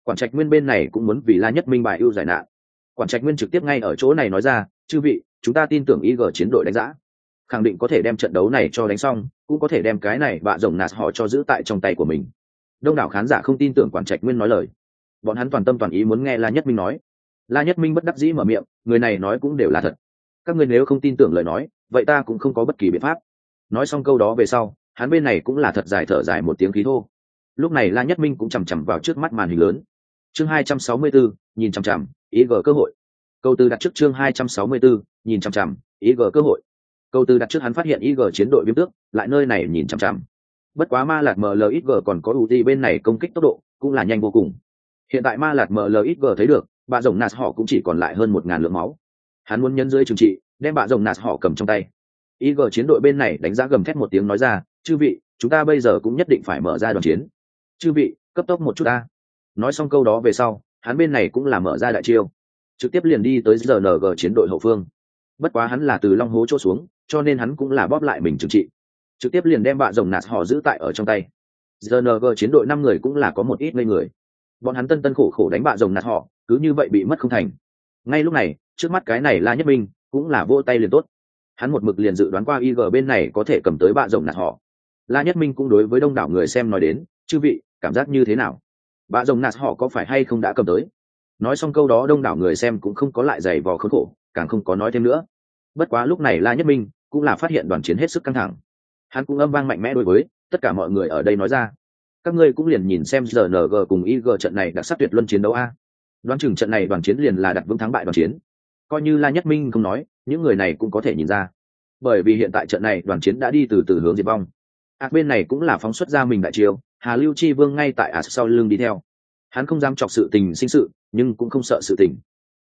quản trạch nguyên bên này cũng muốn vì la nhất minh bài ưu giải nạn. Quản trạch nguyên trực tiếp ngay ở chỗ này nói ra, chư vị, chúng ta tin tưởng ig chiến đội đánh giá khẳng định có thể đem trận đấu này cho đánh xong, cũng có thể đem cái này bạ rồng nạt họ cho giữ tại trong tay của mình. Đông đảo khán giả không tin tưởng quản trạch nguyên nói lời. Bọn hắn toàn tâm toàn ý muốn nghe la nhất minh nói. La nhất minh bất đắc dĩ mở miệng, người này nói cũng đều là thật. Các người nếu không tin tưởng lời nói, vậy ta cũng không có bất kỳ biện pháp. Nói xong câu đó về sau, hắn bên này cũng là thật dài thở dài một tiếng khí thô. Lúc này la nhất minh cũng chằm chằm vào trước mắt màn hình lớn chương hai trăm sáu mươi bốn nhìn chằm chằm, ý gờ cơ hội. Câu từ đặt trước chương hai trăm sáu mươi bốn nhìn chằm chằm, ý gờ cơ hội. Câu từ đặt trước hắn phát hiện ý gờ chiến đội viêm tước, lại nơi này nhìn chằm chằm. Bất quá ma lạt mlxg còn có ưu ti bên này công kích tốc độ, cũng là nhanh vô cùng. Hiện tại ma lạt mlxg thấy được, bà rồng nạt họ cũng chỉ còn lại hơn một ngàn lượng máu. Hắn muốn nhấn dưới trừng trị, đem bà rồng nạt họ cầm trong tay. Ig chiến đội bên này đánh giá gầm thét một tiếng nói ra, chư vị, chúng ta bây giờ cũng nhất định phải mở ra đoàn chiến. Chư vị, cấp tốc một chút ta nói xong câu đó về sau, hắn bên này cũng là mở ra đại chiêu. Trực tiếp liền đi tới rng chiến đội hậu phương. Bất quá hắn là từ long hố chỗ xuống, cho nên hắn cũng là bóp lại mình trừng trị. Trực tiếp liền đem bạ rồng nạt họ giữ tại ở trong tay. Rng chiến đội năm người cũng là có một ít ngây người. Bọn hắn tân tân khổ khổ đánh bạ rồng nạt họ, cứ như vậy bị mất không thành. Ngay lúc này, trước mắt cái này la nhất minh cũng là vô tay liền tốt. Hắn một mực liền dự đoán qua ig bên này có thể cầm tới bạ rồng nạt họ. La nhất minh cũng đối với đông đảo người xem nói đến, chư vị, cảm giác như thế nào? Bạ rồng nạt họ có phải hay không đã cầm tới? Nói xong câu đó đông đảo người xem cũng không có lại giày vò khốn khổ, càng không có nói thêm nữa. Bất quá lúc này la nhất minh cũng là phát hiện đoàn chiến hết sức căng thẳng. Hắn cũng âm vang mạnh mẽ đối với tất cả mọi người ở đây nói ra. Các ngươi cũng liền nhìn xem rng cùng ig trận này đã sát tuyệt luân chiến đấu a. Đoán chừng trận này đoàn chiến liền là đặt vững thắng bại đoàn chiến. Coi như la nhất minh không nói, những người này cũng có thể nhìn ra. Bởi vì hiện tại trận này đoàn chiến đã đi từ từ hướng diệt vong ạt bên này cũng là phóng xuất ra mình đại chiêu, hà lưu chi vương ngay tại ác sau lưng đi theo. Hắn không dám chọc sự tình sinh sự, nhưng cũng không sợ sự tình.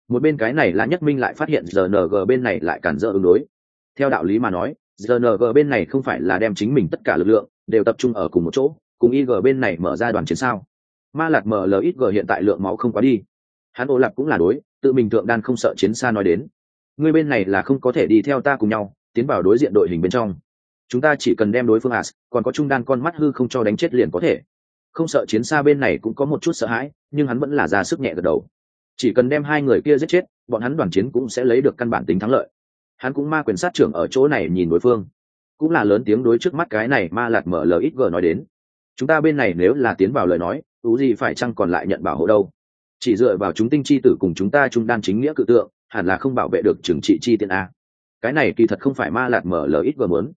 Một bên cái này là nhất minh lại phát hiện rng bên này lại cản dỡ ứng đối. Theo đạo lý mà nói rng bên này không phải là đem chính mình tất cả lực lượng đều tập trung ở cùng một chỗ, cùng ig bên này mở ra đoàn chiến sao? Ma lạc mlxg hiện tại lượng máu không quá đi. Hắn ô lạp cũng là đối, tự mình thượng đan không sợ chiến xa nói đến. Người bên này là không có thể đi theo ta cùng nhau, tiến vào đối diện đội hình bên trong chúng ta chỉ cần đem đối phương as, còn có trung đan con mắt hư không cho đánh chết liền có thể. Không sợ chiến xa bên này cũng có một chút sợ hãi, nhưng hắn vẫn là ra sức nhẹ gật đầu. Chỉ cần đem hai người kia giết chết, bọn hắn đoàn chiến cũng sẽ lấy được căn bản tính thắng lợi. Hắn cũng ma quyền sát trưởng ở chỗ này nhìn đối phương. Cũng là lớn tiếng đối trước mắt cái này ma lạt mở lời ít gờ nói đến. Chúng ta bên này nếu là tiến vào lời nói tú gì phải chăng còn lại nhận bảo hộ đâu? Chỉ dựa vào chúng tinh chi tử cùng chúng ta chúng đan chính nghĩa cự tượng, hẳn là không bảo vệ được trừng trị chi tiện a. Cái này kỳ thật không phải ma lạt mở lời ít vừa muốn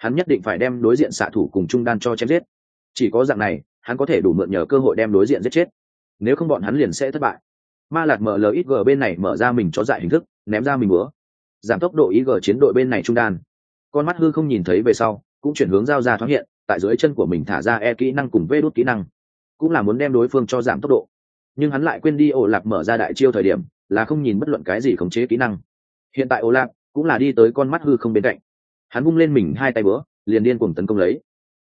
hắn nhất định phải đem đối diện xạ thủ cùng trung đan cho chém giết. Chỉ có dạng này, hắn có thể đủ mượn nhờ cơ hội đem đối diện giết chết. Nếu không bọn hắn liền sẽ thất bại. Ma lạt mở lời ít g bên này mở ra mình cho dại hình thức, ném ra mình bữa giảm tốc độ ý g chiến đội bên này trung đan. Con mắt hư không nhìn thấy về sau, cũng chuyển hướng giao ra thoáng hiện, tại dưới chân của mình thả ra e kỹ năng cùng vê đốt kỹ năng. Cũng là muốn đem đối phương cho giảm tốc độ. Nhưng hắn lại quên đi ổ lạc mở ra đại chiêu thời điểm, là không nhìn bất luận cái gì khống chế kỹ năng. Hiện tại ổ lạc cũng là đi tới con mắt hư không bên cạnh hắn bung lên mình hai tay bữa liền điên cùng tấn công lấy.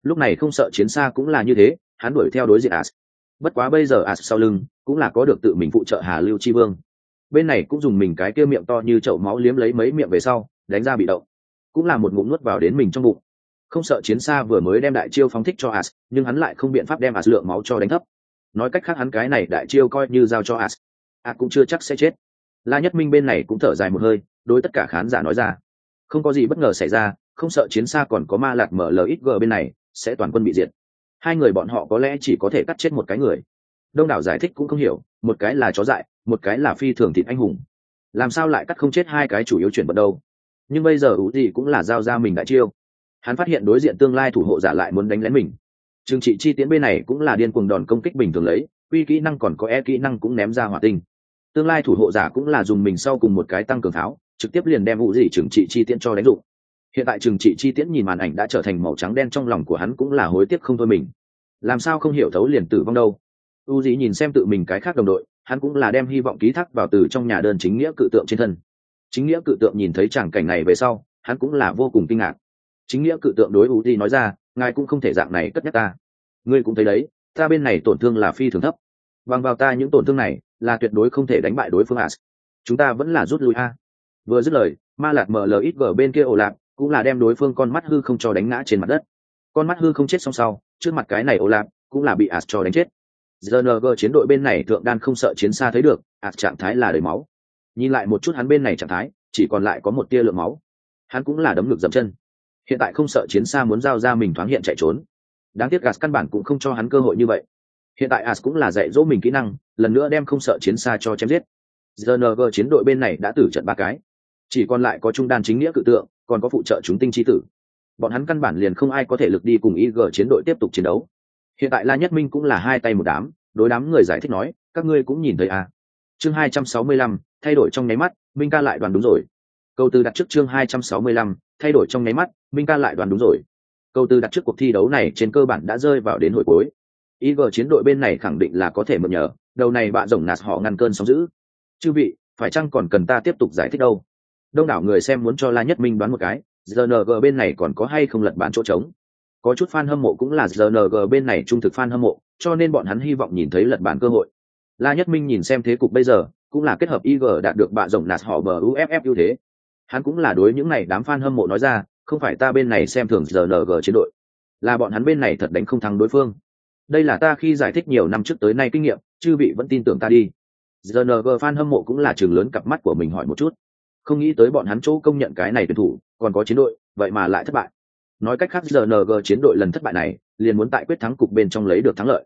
Lúc này không sợ chiến xa cũng là như thế, hắn đuổi theo đối diện as. Bất quá bây giờ as sau lưng cũng là có được tự mình phụ trợ hà lưu chi vương. Bên này cũng dùng mình cái kia miệng to như chậu máu liếm lấy mấy miệng về sau, đánh ra bị động. Cũng là một ngụm nuốt vào đến mình trong bụng. Không sợ chiến xa vừa mới đem đại chiêu phóng thích cho as, nhưng hắn lại không biện pháp đem as lượng máu cho đánh thấp. Nói cách khác hắn cái này đại chiêu coi như giao cho as. As cũng chưa chắc sẽ chết. La nhất minh bên này cũng thở dài một hơi, đối tất cả khán giả nói ra không có gì bất ngờ xảy ra, không sợ chiến xa còn có ma lạc mở lxg bên này, sẽ toàn quân bị diệt. Hai người bọn họ có lẽ chỉ có thể cắt chết một cái người. Đông đảo giải thích cũng không hiểu, một cái là chó dại, một cái là phi thường thịt anh hùng. Làm sao lại cắt không chết hai cái chủ yếu chuyển bật đâu? Nhưng bây giờ ủ gì cũng là giao ra mình đại chiêu. Hắn phát hiện đối diện tương lai thủ hộ giả lại muốn đánh lén mình. Trừng trị chi tiến bên này cũng là điên cuồng đòn công kích bình thường lấy quy kỹ năng còn có e kỹ năng cũng ném ra hỏa tinh. Tương lai thủ hộ giả cũng là dùng mình sau cùng một cái tăng cường tháo trực tiếp liền đem ủ gì trừng trị chi tiễn cho đánh dụng. Hiện tại trừng trị chi tiễn nhìn màn ảnh đã trở thành màu trắng đen trong lòng của hắn cũng là hối tiếc không thôi mình. Làm sao không hiểu thấu liền tử vong đâu? U dĩ nhìn xem tự mình cái khác đồng đội, hắn cũng là đem hy vọng ký thác vào từ trong nhà đơn chính nghĩa cự tượng trên thân. Chính nghĩa cự tượng nhìn thấy tràng cảnh này về sau, hắn cũng là vô cùng kinh ngạc. Chính nghĩa cự tượng đối u dĩ nói ra, ngài cũng không thể dạng này cất nhắc ta. Ngươi cũng thấy đấy, ta bên này tổn thương là phi thường thấp. Bằng vào ta những tổn thương này, là tuyệt đối không thể đánh bại đối phương as chúng ta vẫn là rút lui a vừa dứt lời, ma lạc mở lời ít vở bên kia ổ lạc cũng là đem đối phương con mắt hư không cho đánh ngã trên mặt đất. Con mắt hư không chết xong sau, trước mặt cái này ổ lạc cũng là bị ạt cho đánh chết. Rng chiến đội bên này thượng đan không sợ chiến xa thấy được ạt trạng thái là đầy máu. Nhìn lại một chút hắn bên này trạng thái, chỉ còn lại có một tia lượng máu. Hắn cũng là đấm ngực dậm chân. Hiện tại không sợ chiến xa muốn giao ra mình thoáng hiện chạy trốn. Đáng tiếc gas căn bản cũng không cho hắn cơ hội như vậy. Hiện tại as cũng là dạy dỗ mình kỹ năng, lần nữa đem không sợ chiến xa cho chém giết. Rng chiến đội bên này đã tử trận ba cái chỉ còn lại có trung đan chính nghĩa cự tượng, còn có phụ trợ chúng tinh chi tử. Bọn hắn căn bản liền không ai có thể lực đi cùng ig chiến đội tiếp tục chiến đấu. Hiện tại la nhất minh cũng là hai tay một đám, đối đám người giải thích nói, các ngươi cũng nhìn thấy à. chương hai trăm sáu mươi lăm, thay đổi trong nháy mắt, minh ca lại đoàn đúng rồi. Câu từ đặt trước chương hai trăm sáu mươi lăm, thay đổi trong nháy mắt, minh ca lại đoàn đúng rồi. Câu từ đặt trước cuộc thi đấu này trên cơ bản đã rơi vào đến hồi cuối. Ig chiến đội bên này khẳng định là có thể mượn nhờ, đầu này bạn rồng nạt họ ngăn cơn sóng giữ chư vị, phải chăng còn cần ta tiếp tục giải thích đâu? Đông đảo người xem muốn cho la nhất minh đoán một cái rng bên này còn có hay không lật bán chỗ trống? Có chút fan hâm mộ cũng là rng bên này trung thực fan hâm mộ, cho nên bọn hắn hy vọng nhìn thấy lật bản cơ hội. La nhất minh nhìn xem thế cục bây giờ, cũng là kết hợp ig đạt được bạ rồng nạt họ bờ uff ưu thế. Hắn cũng là đối những này đám fan hâm mộ nói ra, không phải ta bên này xem thường rng chiến đội, là bọn hắn bên này thật đánh không thắng đối phương. Đây là ta khi giải thích nhiều năm trước tới nay kinh nghiệm, chư vị vẫn tin tưởng ta đi. Rng fan hâm mộ cũng là trường lớn cặp mắt của mình hỏi một chút không nghĩ tới bọn hắn chỗ công nhận cái này tuyển thủ, còn có chiến đội, vậy mà lại thất bại. Nói cách khác rng chiến đội lần thất bại này, liền muốn tại quyết thắng cục bên trong lấy được thắng lợi.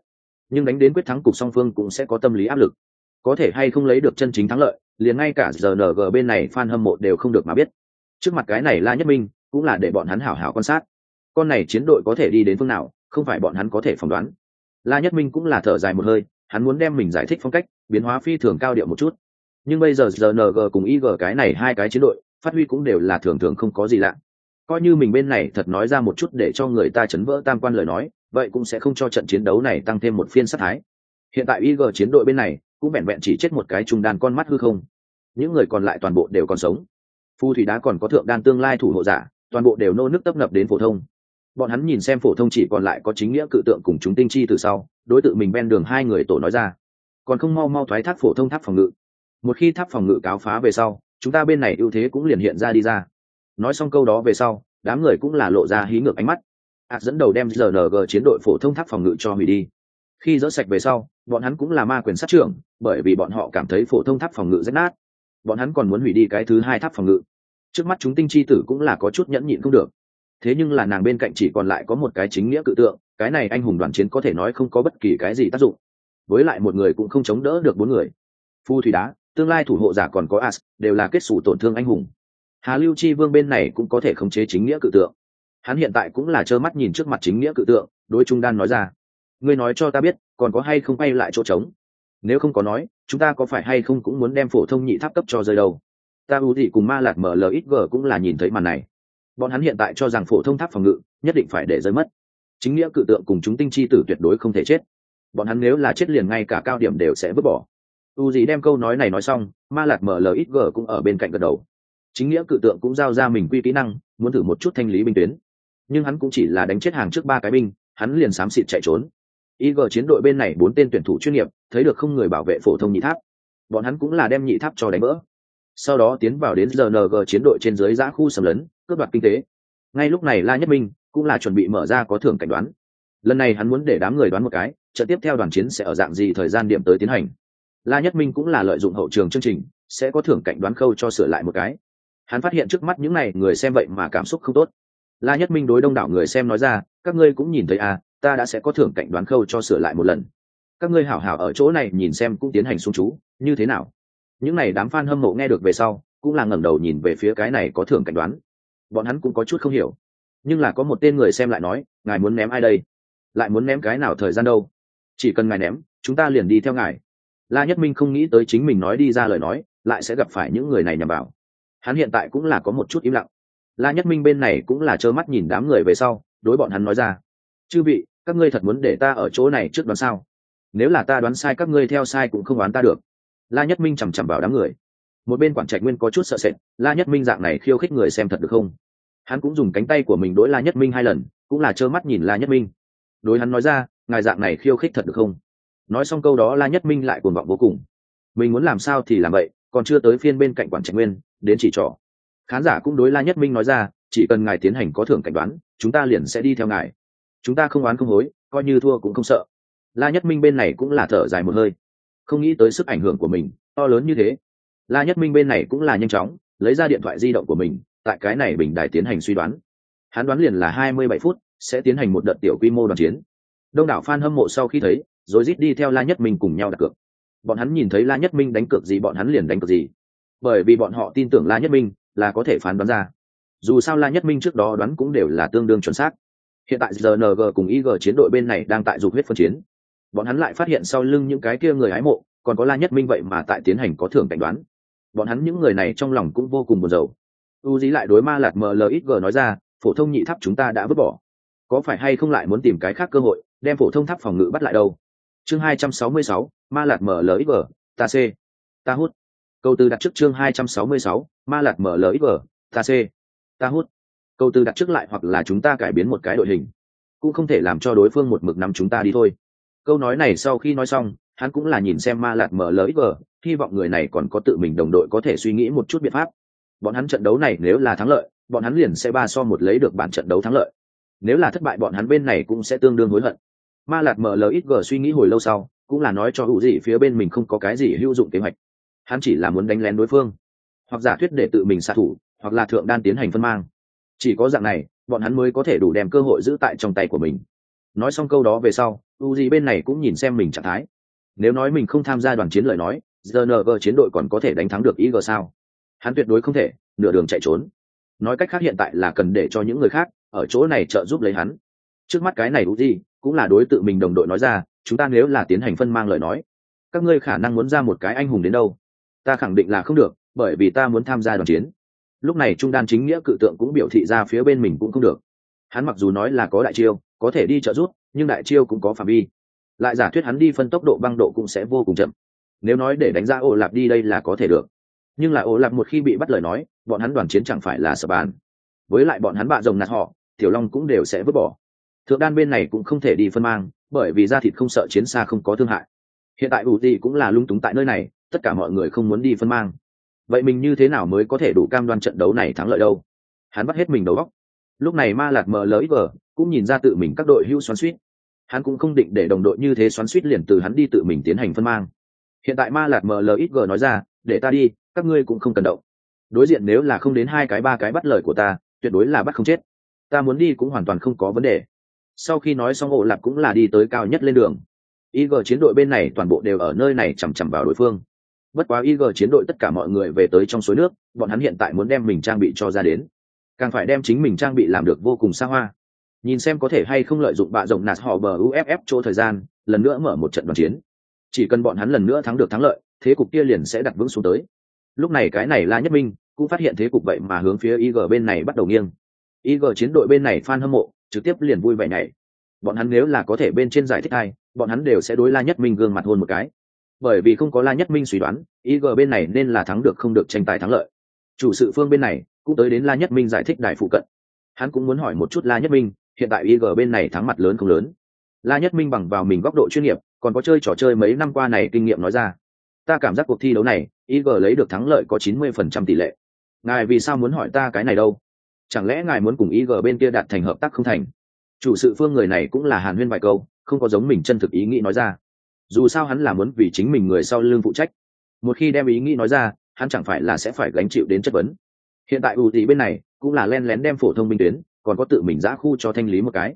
Nhưng đánh đến quyết thắng cục song phương cũng sẽ có tâm lý áp lực. Có thể hay không lấy được chân chính thắng lợi, liền ngay cả rng bên này fan hâm mộ đều không được mà biết. Trước mặt cái này la nhất minh, cũng là để bọn hắn hảo hảo quan sát. Con này chiến đội có thể đi đến phương nào, không phải bọn hắn có thể phỏng đoán. La nhất minh cũng là thở dài một hơi, hắn muốn đem mình giải thích phong cách, biến hóa phi thường cao điệu một chút nhưng bây giờ rng cùng ig cái này hai cái chiến đội, phát huy cũng đều là thường thường không có gì lạ. Coi như mình bên này thật nói ra một chút để cho người ta chấn vỡ tam quan lời nói, vậy cũng sẽ không cho trận chiến đấu này tăng thêm một phiên sát thái. Hiện tại ig chiến đội bên này cũng vẹn vẹn chỉ chết một cái trung đàn con mắt hư không. Những người còn lại toàn bộ đều còn sống. Phu thủy đá còn có thượng đan tương lai thủ hộ giả, toàn bộ đều nô nước tấp nập đến phổ thông. Bọn hắn nhìn xem phổ thông chỉ còn lại có chính nghĩa cự tượng cùng chúng tinh chi từ sau, đối tượng mình ven đường hai người tổ nói ra. Còn không mau mau thoái thác phổ thông tháp phòng ngự một khi tháp phòng ngự cáo phá về sau, chúng ta bên này ưu thế cũng liền hiện ra đi ra. Nói xong câu đó về sau, đám người cũng là lộ ra hí ngược ánh mắt. Ạt dẫn đầu đem rng chiến đội phổ thông tháp phòng ngự cho hủy đi. Khi dỡ sạch về sau, bọn hắn cũng là ma quyền sát trưởng, bởi vì bọn họ cảm thấy phổ thông tháp phòng ngự rách nát. Bọn hắn còn muốn hủy đi cái thứ hai tháp phòng ngự. Trước mắt chúng tinh chi tử cũng là có chút nhẫn nhịn không được. Thế nhưng là nàng bên cạnh chỉ còn lại có một cái chính nghĩa cự tượng, cái này anh hùng đoàn chiến có thể nói không có bất kỳ cái gì tác dụng. Với lại một người cũng không chống đỡ được bốn người. Phu thủy đá tương lai thủ hộ giả còn có as, đều là kết xù tổn thương anh hùng. Hà lưu chi vương bên này cũng có thể khống chế chính nghĩa cự tượng. Hắn hiện tại cũng là trơ mắt nhìn trước mặt chính nghĩa cự tượng, đối trung đan nói ra. Ngươi nói cho ta biết, còn có hay không quay lại chỗ trống? Nếu không có nói, chúng ta có phải hay không cũng muốn đem phổ thông nhị tháp cấp cho rơi đâu? Ta ưu thị cùng ma lạc mở ít g cũng là nhìn thấy màn này. Bọn hắn hiện tại cho rằng phổ thông tháp phòng ngự, nhất định phải để rơi mất. Chính nghĩa cự tượng cùng chúng tinh chi tử tuyệt đối không thể chết. Bọn hắn nếu là chết liền ngay cả cao điểm đều sẽ vứt bỏ u gì đem câu nói này nói xong ma lạc mở lời ít gờ cũng ở bên cạnh gật đầu chính nghĩa cự tượng cũng giao ra mình quy kỹ năng muốn thử một chút thanh lý binh tuyến nhưng hắn cũng chỉ là đánh chết hàng trước ba cái binh hắn liền xám xịt chạy trốn IG chiến đội bên này bốn tên tuyển thủ chuyên nghiệp, thấy được không người bảo vệ phổ thông nhị tháp. Bọn hắn cũng là đem nhị tháp cho đánh vỡ. Sau đó tiến vào đến RNG chiến đội trên dưới giã khu sầm lấn, cướp đoạt kinh tế. Ngay lúc này La Nhất Minh cũng là chuẩn bị mở ra có thưởng cảnh đoán. Lần này hắn muốn để đám người đoán một cái, trận tiếp theo đoàn chiến sẽ ở dạng gì thời gian điểm tới tiến hành. La Nhất Minh cũng là lợi dụng hậu trường chương trình, sẽ có thưởng cảnh đoán khâu cho sửa lại một cái. Hắn phát hiện trước mắt những này người xem vậy mà cảm xúc không tốt. La Nhất Minh đối đông đảo người xem nói ra, các ngươi cũng nhìn thấy à, ta đã sẽ có thưởng cảnh đoán khâu cho sửa lại một lần. Các ngươi hảo hảo ở chỗ này nhìn xem cũng tiến hành xung chú như thế nào? Những n à y đám f a n hâm mộ nghe được về sau cũng là ngẩng đầu nhìn về phía cái này có thưởng cảnh đoán. Bọn hắn cũng có chút không hiểu. Nhưng là có một tên người xem lại nói ngài muốn ném ai đây? Lại muốn ném cái nào thời gian đâu? Chỉ cần ngài ném chúng ta liền đi theo ngài la nhất minh không nghĩ tới chính mình nói đi ra lời nói, lại sẽ gặp phải những người này nhằm vào. Hắn hiện tại cũng là có một chút im lặng. La nhất minh bên này cũng là trơ mắt nhìn đám người về sau, đối bọn hắn nói ra. Chư vị, các ngươi thật muốn để ta ở chỗ này trước đoán sao? Nếu là ta đoán sai, các ngươi theo sai cũng không đoán ta được. La nhất minh chằm chằm vào đám người. Một bên quản trạch nguyên có chút sợ sệt, la nhất minh dạng này khiêu khích người xem thật được không? Hắn cũng dùng cánh tay của mình đối la nhất minh hai lần, cũng là trơ mắt nhìn la nhất minh. Đối hắn nói ra, ngài dạng này khiêu khích thật được không? Nói xong câu đó la nhất minh lại cuồng vọng vô cùng. Mình muốn làm sao thì làm vậy, còn chưa tới phiên bên cạnh quản trạch nguyên, đến chỉ trỏ. Khán giả cũng đối la nhất minh nói ra, chỉ cần ngài tiến hành có thưởng cảnh đoán, chúng ta liền sẽ đi theo ngài. Chúng ta không oán không hối, coi như thua cũng không sợ. La nhất minh bên này cũng là thở dài một hơi. Không nghĩ tới sức ảnh hưởng của mình, to lớn như thế. La nhất minh bên này cũng là nhanh chóng, lấy ra điện thoại di động của mình, tại cái này bình đài tiến hành suy đoán. Hắn đoán liền là hai mươi bảy phút, sẽ tiến hành một đợt tiểu quy mô đoàn chiến. Đông đảo f a n hâm mộ sau khi thấy rồi rít đi theo la nhất minh cùng nhau đặt cược. Bọn hắn nhìn thấy la nhất minh đánh cược gì bọn hắn liền đánh cược gì. Bởi vì bọn họ tin tưởng la nhất minh là có thể phán đoán ra. Dù sao la nhất minh trước đó đoán cũng đều là tương đương chuẩn xác. Hiện tại rng cùng ig chiến đội bên này đang tại dục huyết phân chiến. Bọn hắn lại phát hiện sau lưng những cái kia người hái mộ, còn có la nhất minh vậy mà tại tiến hành có thưởng cảnh đoán. Bọn hắn những người này trong lòng cũng vô cùng buồn rầu. U dí lại đối ma lạt mlxg nói ra, phổ thông nhị tháp chúng ta đã vứt bỏ. Có phải hay không lại muốn tìm cái khác cơ hội, đem phổ thông tháp phòng ngự bắt lại đâu? Chương 266, ma lạt mở lời vở, ta c. Ta hút. Câu từ đặt trước chương 266, ma lạt mở lời vở, ta c. Ta hút. Câu từ đặt trước lại hoặc là chúng ta cải biến một cái đội hình cũng không thể làm cho đối phương một mực nắm chúng ta đi thôi. Câu nói này sau khi nói xong hắn cũng là nhìn xem ma lạt mở lời vờ hy vọng người này còn có tự mình đồng đội có thể suy nghĩ một chút biện pháp. Bọn hắn trận đấu này nếu là thắng lợi bọn hắn liền sẽ ba so một lấy được bản trận đấu thắng lợi. Nếu là thất bại bọn hắn bên này cũng sẽ tương đương hối hận ma lạt mở lời ít g suy nghĩ hồi lâu sau, cũng là nói cho hữu dị phía bên mình không có cái gì hữu dụng kế hoạch. Hắn chỉ là muốn đánh lén đối phương, hoặc giả thuyết để tự mình xạ thủ, hoặc là thượng đan tiến hành phân mang. Chỉ có dạng này, bọn hắn mới có thể đủ đem cơ hội giữ tại trong tay của mình. Nói xong câu đó về sau u dị bên này cũng nhìn xem mình trạng thái. Nếu nói mình không tham gia đoàn chiến lời nói rng chiến đội còn có thể đánh thắng được ig sao? Hắn tuyệt đối không thể, nửa đường chạy trốn. Nói cách khác hiện tại là cần để cho những người khác, ở chỗ này trợ giúp lấy hắn. Trước mắt cái này u dị cũng là đối tự mình đồng đội nói ra, chúng ta nếu là tiến hành phân mang lời nói, các ngươi khả năng muốn ra một cái anh hùng đến đâu? Ta khẳng định là không được, bởi vì ta muốn tham gia đoàn chiến. Lúc này trung đan chính nghĩa cự tượng cũng biểu thị ra phía bên mình cũng không được. Hắn mặc dù nói là có đại chiêu, có thể đi trợ giúp, nhưng đại chiêu cũng có phạm vi. Lại giả thuyết hắn đi phân tốc độ băng độ cũng sẽ vô cùng chậm. Nếu nói để đánh ra ô lạp đi đây là có thể được. Nhưng là ô lạp một khi bị bắt lời nói, bọn hắn đoàn chiến chẳng phải là sập bàn. Với lại bọn hắn bạ rồng nạt họ, tiểu long cũng đều sẽ vứt bỏ thượng đan bên này cũng không thể đi phân mang, bởi vì da thịt không sợ chiến xa không có thương hại. Hiện tại ủ ti cũng là lung túng tại nơi này, tất cả mọi người không muốn đi phân mang. Vậy mình như thế nào mới có thể đủ cam đoan trận đấu này thắng lợi đâu? Hắn bắt hết mình đầu góc lúc này ma lạt mờ lỡ ít vờ cũng nhìn ra tự mình các đội hưu xoắn suýt. Hắn cũng không định để đồng đội như thế xoắn suýt liền từ hắn đi tự mình tiến hành phân mang. Hiện tại ma lạt mờ lỡ ít vờ nói ra, để ta đi, các ngươi cũng không cần động. Đối diện nếu là không đến hai cái, ba cái bắt lời của ta, tuyệt đối là bắt không chết. Ta muốn đi cũng hoàn toàn không có vấn đề sau khi nói xong ổ lạp cũng là đi tới cao nhất lên đường. Ig chiến đội bên này toàn bộ đều ở nơi này chằm chằm vào đối phương. Bất quá ig chiến đội tất cả mọi người về tới trong suối nước, bọn hắn hiện tại muốn đem mình trang bị cho ra đến. Càng phải đem chính mình trang bị làm được vô cùng xa hoa. Nhìn xem có thể hay không lợi dụng bạ rộng nạt họ bờ uff chỗ thời gian, lần nữa mở một trận đoàn chiến. Chỉ cần bọn hắn lần nữa thắng được thắng lợi, thế cục kia liền sẽ đặt vững xuống tới. Lúc này cái này la nhất minh, cũng phát hiện thế cục vậy mà hướng phía ig bên này bắt đầu nghiêng. Ig chiến đội bên này f hâm mộ trực tiếp liền vui vẻ này bọn hắn nếu là có thể bên trên giải thích hai bọn hắn đều sẽ đối la nhất minh gương mặt hôn một cái. Bởi vì không có la nhất minh suy đoán ig bên này nên là thắng được không được tranh tài thắng lợi. Chủ sự phương bên này cũng tới đến la nhất minh giải thích đại phụ cận. Hắn cũng muốn hỏi một chút la nhất minh, hiện tại ig bên này thắng mặt lớn không lớn? La nhất minh bằng vào mình góc độ chuyên nghiệp, còn có chơi trò chơi mấy năm qua này kinh nghiệm nói ra. Ta cảm giác cuộc thi đấu này ig lấy được thắng lợi có chín mươi phần trăm tỷ lệ. Ngài vì sao muốn hỏi ta cái này đâu? Chẳng lẽ ngài muốn cùng ig bên kia đạt thành hợp tác không thành? Chủ sự phương người này cũng là hàn huyên vài câu, không có giống mình chân thực ý nghĩ nói ra. Dù sao hắn là muốn vì chính mình người sau lưng phụ trách. Một khi đem ý nghĩ nói ra, hắn chẳng phải là sẽ phải gánh chịu đến chất vấn. Hiện tại ưu tỷ bên này, cũng là len lén đem phổ thông binh tuyến, còn có tự mình giã khu cho thanh lý một cái.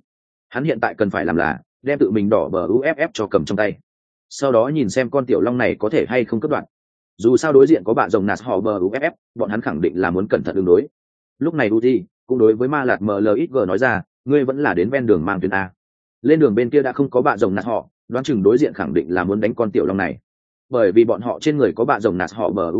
Hắn hiện tại cần phải làm là, đem tự mình đỏ bờ uff cho cầm trong tay. Sau đó nhìn xem con tiểu long này có thể hay không cất đoạn dù sao đối diện có bạn rồng nạt họ bờ uff bọn hắn khẳng định là muốn cẩn thận đường đối lúc này Uzi cũng đối với ma lạt mlxg nói ra, ngươi vẫn là đến ven đường mang tuyến a. Lên đường bên kia đã không có bạ rồng nạt họ, đoán chừng đối diện khẳng định là muốn đánh con tiểu long này. Bởi vì bọn họ trên người có bạ rồng nạt họ bờ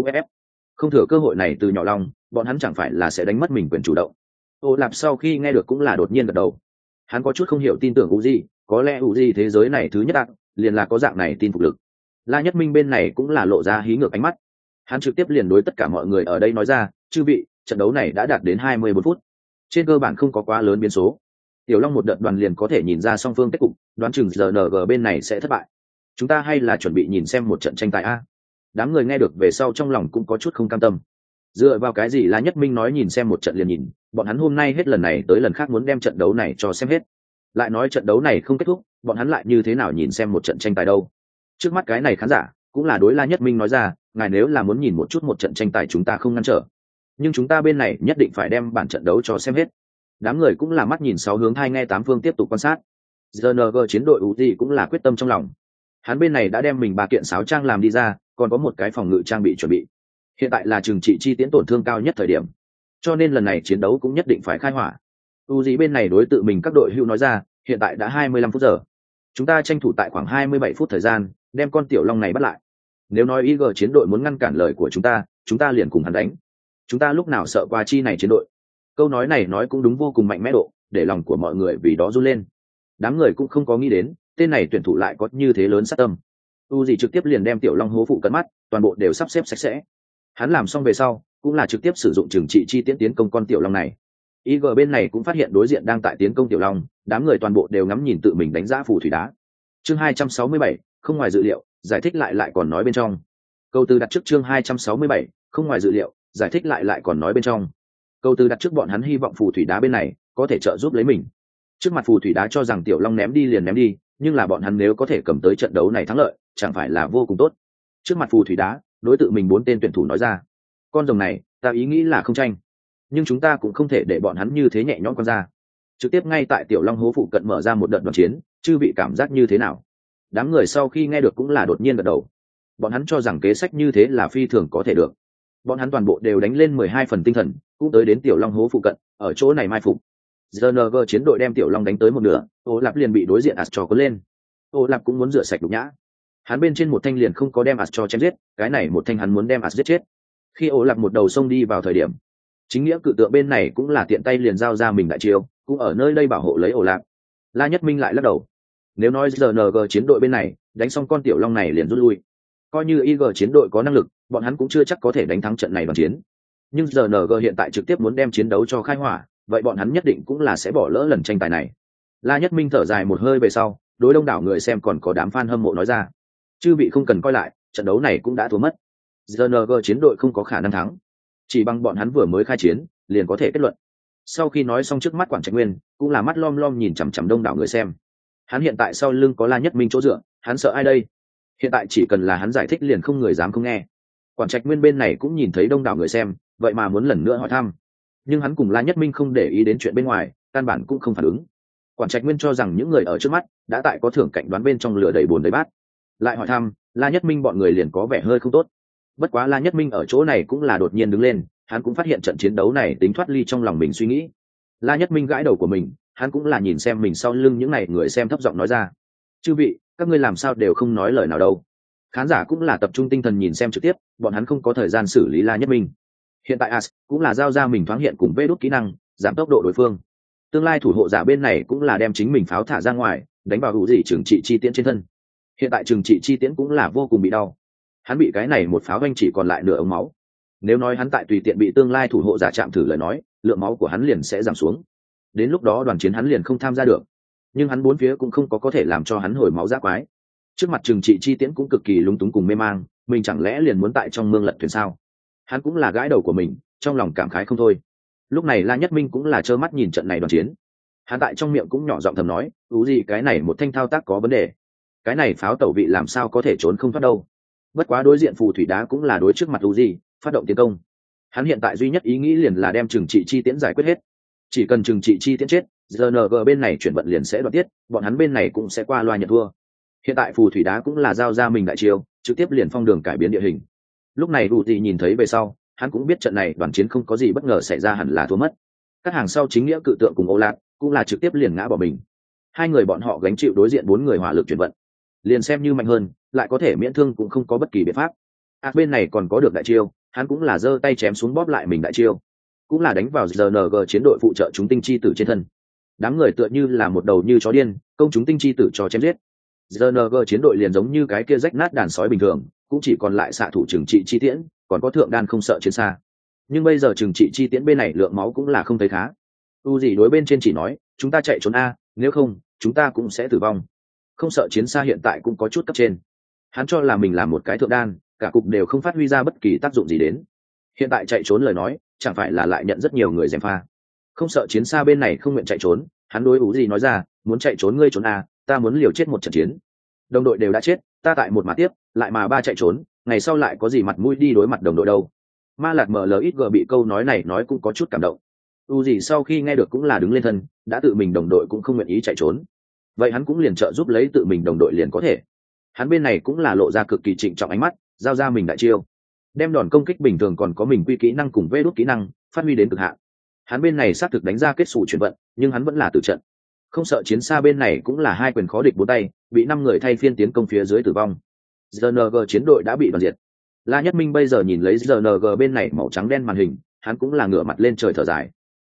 không thừa cơ hội này từ nhỏ long, bọn hắn chẳng phải là sẽ đánh mất mình quyền chủ động. Ô lạp sau khi nghe được cũng là đột nhiên gật đầu. Hắn có chút không hiểu tin tưởng u di có lẽ u di thế giới này thứ nhất đặng liền là có dạng này tin phục lực. La nhất minh bên này cũng là lộ ra hí ngược ánh mắt. Hắn trực tiếp liền đối tất cả mọi người ở đây nói ra, chư vị trận đấu này đã đạt đến hai mươi bốn phút. Trên cơ bản không có quá lớn biến số. Tiểu long một đợt đoàn liền có thể nhìn ra song phương kết cục, đoán chừng giờ bên này sẽ thất bại. Chúng ta hay là chuẩn bị nhìn xem một trận tranh tài a. Đám người nghe được về sau trong lòng cũng có chút không cam tâm. Dựa vào cái gì là nhất minh nói nhìn xem một trận liền nhìn, bọn hắn hôm nay hết lần này tới lần khác muốn đem trận đấu này cho xem hết. Lại nói trận đấu này không kết thúc, bọn hắn lại như thế nào nhìn xem một trận tranh tài đâu? Trước mắt cái này khán giả, cũng là đối la nhất minh nói ra, ngài nếu là muốn nhìn một chút một trận tranh tài chúng ta không ngăn trở nhưng chúng ta bên này nhất định phải đem bản trận đấu cho xem hết. Đám người cũng là mắt nhìn sáu hướng hai nghe tám phương tiếp tục quan sát. Gng chiến đội ưu cũng là quyết tâm trong lòng. Hắn bên này đã đem mình ba kiện sáo trang làm đi ra, còn có một cái phòng ngự trang bị chuẩn bị. Hiện tại là trừng trị chi tiến tổn thương cao nhất thời điểm. Cho nên lần này chiến đấu cũng nhất định phải khai hỏa. U dĩ bên này đối tự mình các đội hưu nói ra, hiện tại đã hai mươi lăm phút giờ. Chúng ta tranh thủ tại khoảng hai mươi bảy phút thời gian, đem con tiểu long này bắt lại. Nếu nói ig chiến đội muốn ngăn cản lời của chúng ta chúng ta liền cùng hắn đánh chúng ta lúc nào sợ qua chi này chiến đội? Câu nói này nói cũng đúng vô cùng mạnh mẽ độ để lòng của mọi người vì đó run lên. Đám người cũng không có nghĩ đến tên này tuyển thủ lại có như thế lớn sát tâm. U gì trực tiếp liền đem tiểu long hố phụ cận mắt toàn bộ đều sắp xếp sạch sẽ. Hắn làm xong về sau cũng là trực tiếp sử dụng trừng trị chi tiễn tiến công con tiểu long này. Ig bên này cũng phát hiện đối diện đang tại tiến công tiểu long đám người toàn bộ đều ngắm nhìn tự mình đánh giá phù thủy đá. Chương 267, không ngoài dự liệu giải thích lại lại còn nói bên trong. Câu từ đặt trước chương 267, không ngoài dự liệu giải thích lại lại còn nói bên trong. Câu từ đặt trước bọn hắn hy vọng phù thủy đá bên này, có thể trợ giúp lấy mình. Trước mặt phù thủy đá cho rằng tiểu long ném đi liền ném đi, nhưng là bọn hắn nếu có thể cầm tới trận đấu này thắng lợi, chẳng phải là vô cùng tốt. Trước mặt phù thủy đá, đối tượng mình bốn tên tuyển thủ nói ra, con rồng này, ta ý nghĩ là không tranh, nhưng chúng ta cũng không thể để bọn hắn như thế nhẹ nhõm con ra. Trực tiếp ngay tại tiểu long hố phụ cận mở ra một đợt đoàn chiến, chư bị cảm giác như thế nào? Đám người sau khi nghe được cũng là đột nhiên gật đầu. Bọn hắn cho rằng kế sách như thế là phi thường có thể được bọn hắn toàn bộ đều đánh lên mười hai phần tinh thần, cũng tới đến tiểu long hố phụ cận, ở chỗ này mai phục. Gng chiến đội đem tiểu long đánh tới một nửa, ô lạp liền bị đối diện ạt trò có lên. Ô lạp cũng muốn rửa sạch đục nhã. Hắn bên trên một thanh liền không có đem ạt cho chém giết, cái này một thanh hắn muốn đem ạt giết chết. Khi ô lạp một đầu sông đi vào thời điểm, chính nghĩa cự tượng bên này cũng là tiện tay liền giao ra mình đại chiêu, cũng ở nơi đây bảo hộ lấy ô lạp. La nhất minh lại lắc đầu. Nếu nói rng chiến đội bên này, đánh xong con tiểu long này liền rút lui coi như ig chiến đội có năng lực, bọn hắn cũng chưa chắc có thể đánh thắng trận này bằng chiến. Nhưng rng hiện tại trực tiếp muốn đem chiến đấu cho khai hỏa, vậy bọn hắn nhất định cũng là sẽ bỏ lỡ lần tranh tài này. La nhất minh thở dài một hơi về sau, đối đông đảo người xem còn có đám fan hâm mộ nói ra. Chư vị không cần coi lại, trận đấu này cũng đã thua mất. Rng chiến đội không có khả năng thắng. Chỉ bằng bọn hắn vừa mới khai chiến, liền có thể kết luận. Sau khi nói xong trước mắt quản trạch nguyên, cũng là mắt lom lom nhìn chằm chằm đông đảo người xem. Hắn hiện tại sau lưng có la nhất minh chỗ dựa, hắn sợ ai đây? Hiện tại chỉ cần là hắn giải thích liền không người dám không nghe. Quản trạch nguyên bên này cũng nhìn thấy đông đảo người xem, vậy mà muốn lần nữa hỏi thăm. Nhưng hắn cùng la nhất minh không để ý đến chuyện bên ngoài, căn bản cũng không phản ứng. Quản trạch nguyên cho rằng những người ở trước mắt đã tại có thưởng cảnh đoán bên trong lửa đầy bồn đầy bát. Lại hỏi thăm, la nhất minh bọn người liền có vẻ hơi không tốt. Bất quá la nhất minh ở chỗ này cũng là đột nhiên đứng lên, hắn cũng phát hiện trận chiến đấu này tính thoát ly trong lòng mình suy nghĩ. La nhất minh gãi đầu của mình, hắn cũng là nhìn xem mình sau lưng những n à y người xem thấp giọng nói ra. Chư vị các ngươi làm sao đều không nói lời nào đâu. Khán giả cũng là tập trung tinh thần nhìn xem trực tiếp, bọn hắn không có thời gian xử lý la nhất minh. Hiện tại as cũng là giao ra mình thoáng hiện cùng vê đốt kỹ năng, giảm tốc độ đối phương. Tương lai thủ hộ giả bên này cũng là đem chính mình pháo thả ra ngoài, đánh vào hữu dị trừng trị chi tiễn trên thân. Hiện tại trừng trị chi tiễn cũng là vô cùng bị đau. Hắn bị cái này một pháo anh chỉ còn lại nửa ống máu. Nếu nói hắn tại tùy tiện bị tương lai thủ hộ giả chạm thử lời nói, lượng máu của hắn liền sẽ giảm xuống. Đến lúc đó đoàn chiến hắn liền không tham gia được nhưng hắn bốn phía cũng không có có thể làm cho hắn hồi máu giác quái. Trước mặt trừng trị chi tiễn cũng cực kỳ lúng túng cùng mê mang, mình chẳng lẽ liền muốn tại trong mương lật thuyền sao? Hắn cũng là gãi đầu của mình, trong lòng cảm khái không thôi. Lúc này la nhất minh cũng là trơ mắt nhìn trận này đoàn chiến. Hắn tại trong miệng cũng nhỏ giọng thầm nói ú gì, cái này một thanh thao tác có vấn đề. Cái này pháo tẩu vị làm sao có thể trốn không thoát đâu? Bất quá đối diện phù thủy đá cũng là đối trước mặt ú gì, phát động tiến công. Hắn hiện tại duy nhất ý nghĩ liền là đem trừng trị chi tiễn giải quyết hết. Chỉ cần trừng trị chi tiễn chết rng bên này chuyển vận liền sẽ đoạt tiết, bọn hắn bên này cũng sẽ qua loa nhận thua. Hiện tại phù thủy đá cũng là giao ra mình đại chiêu, trực tiếp liền phong đường cải biến địa hình. Lúc này đủ thì nhìn thấy về sau, hắn cũng biết trận này đoàn chiến không có gì bất ngờ xảy ra hẳn là thua mất. Các hàng sau chính nghĩa cự tượng cùng ô lạc cũng là trực tiếp liền ngã bỏ mình. Hai người bọn họ gánh chịu đối diện bốn người hỏa lực chuyển vận. Liền xem như mạnh hơn, lại có thể miễn thương cũng không có bất kỳ biện pháp. Ác bên này còn có được đại chiêu, hắn cũng là giơ tay chém xuống bóp lại mình đại chiêu. Cũng là đánh vào rng chiến đội phụ trợ chúng tinh chi tử trên thân đám người tựa như là một đầu như chó điên, công chúng tinh chi tử cho chém giết. Rng chiến đội liền giống như cái kia rách nát đàn sói bình thường, cũng chỉ còn lại xạ thủ trừng trị chi tiễn, còn có thượng đan không sợ chiến xa. Nhưng bây giờ trừng trị chi tiễn bên này lượng máu cũng là không thấy khá. U gì đối bên trên chỉ nói, chúng ta chạy trốn a, nếu không, chúng ta cũng sẽ tử vong. Không sợ chiến xa hiện tại cũng có chút cấp trên. Hắn cho là mình là một cái thượng đan, cả cục đều không phát huy ra bất kỳ tác dụng gì đến. Hiện tại chạy trốn lời nói, chẳng phải là lại nhận rất nhiều người gièm pha không sợ chiến xa bên này không nguyện chạy trốn, hắn đối ủ gì nói ra, muốn chạy trốn ngươi trốn à ta muốn liều chết một trận chiến. Đồng đội đều đã chết, ta tại một mặt tiếp, lại mà ba chạy trốn, ngày sau lại có gì mặt mũi đi đối mặt đồng đội đâu. Ma lạc mở lời ít gờ bị câu nói này nói cũng có chút cảm động. U gì sau khi nghe được cũng là đứng lên thân, đã tự mình đồng đội cũng không nguyện ý chạy trốn. Vậy hắn cũng liền trợ giúp lấy tự mình đồng đội liền có thể. Hắn bên này cũng là lộ ra cực kỳ trịnh trọng ánh mắt, giao ra mình đại chiêu. Đem đòn công kích bình thường còn có mình quy kỹ năng cùng vê đốt kỹ năng, phát huy đến cực hạn hắn bên này xác thực đánh ra kết xù chuyển vận, nhưng hắn vẫn là tử trận. Không sợ chiến xa bên này cũng là hai quyền khó địch bốn tay, bị năm người thay phiên tiến công phía dưới tử vong. Rng chiến đội đã bị đoàn diệt. La nhất minh bây giờ nhìn lấy rng bên này màu trắng đen màn hình, hắn cũng là ngửa mặt lên trời thở dài.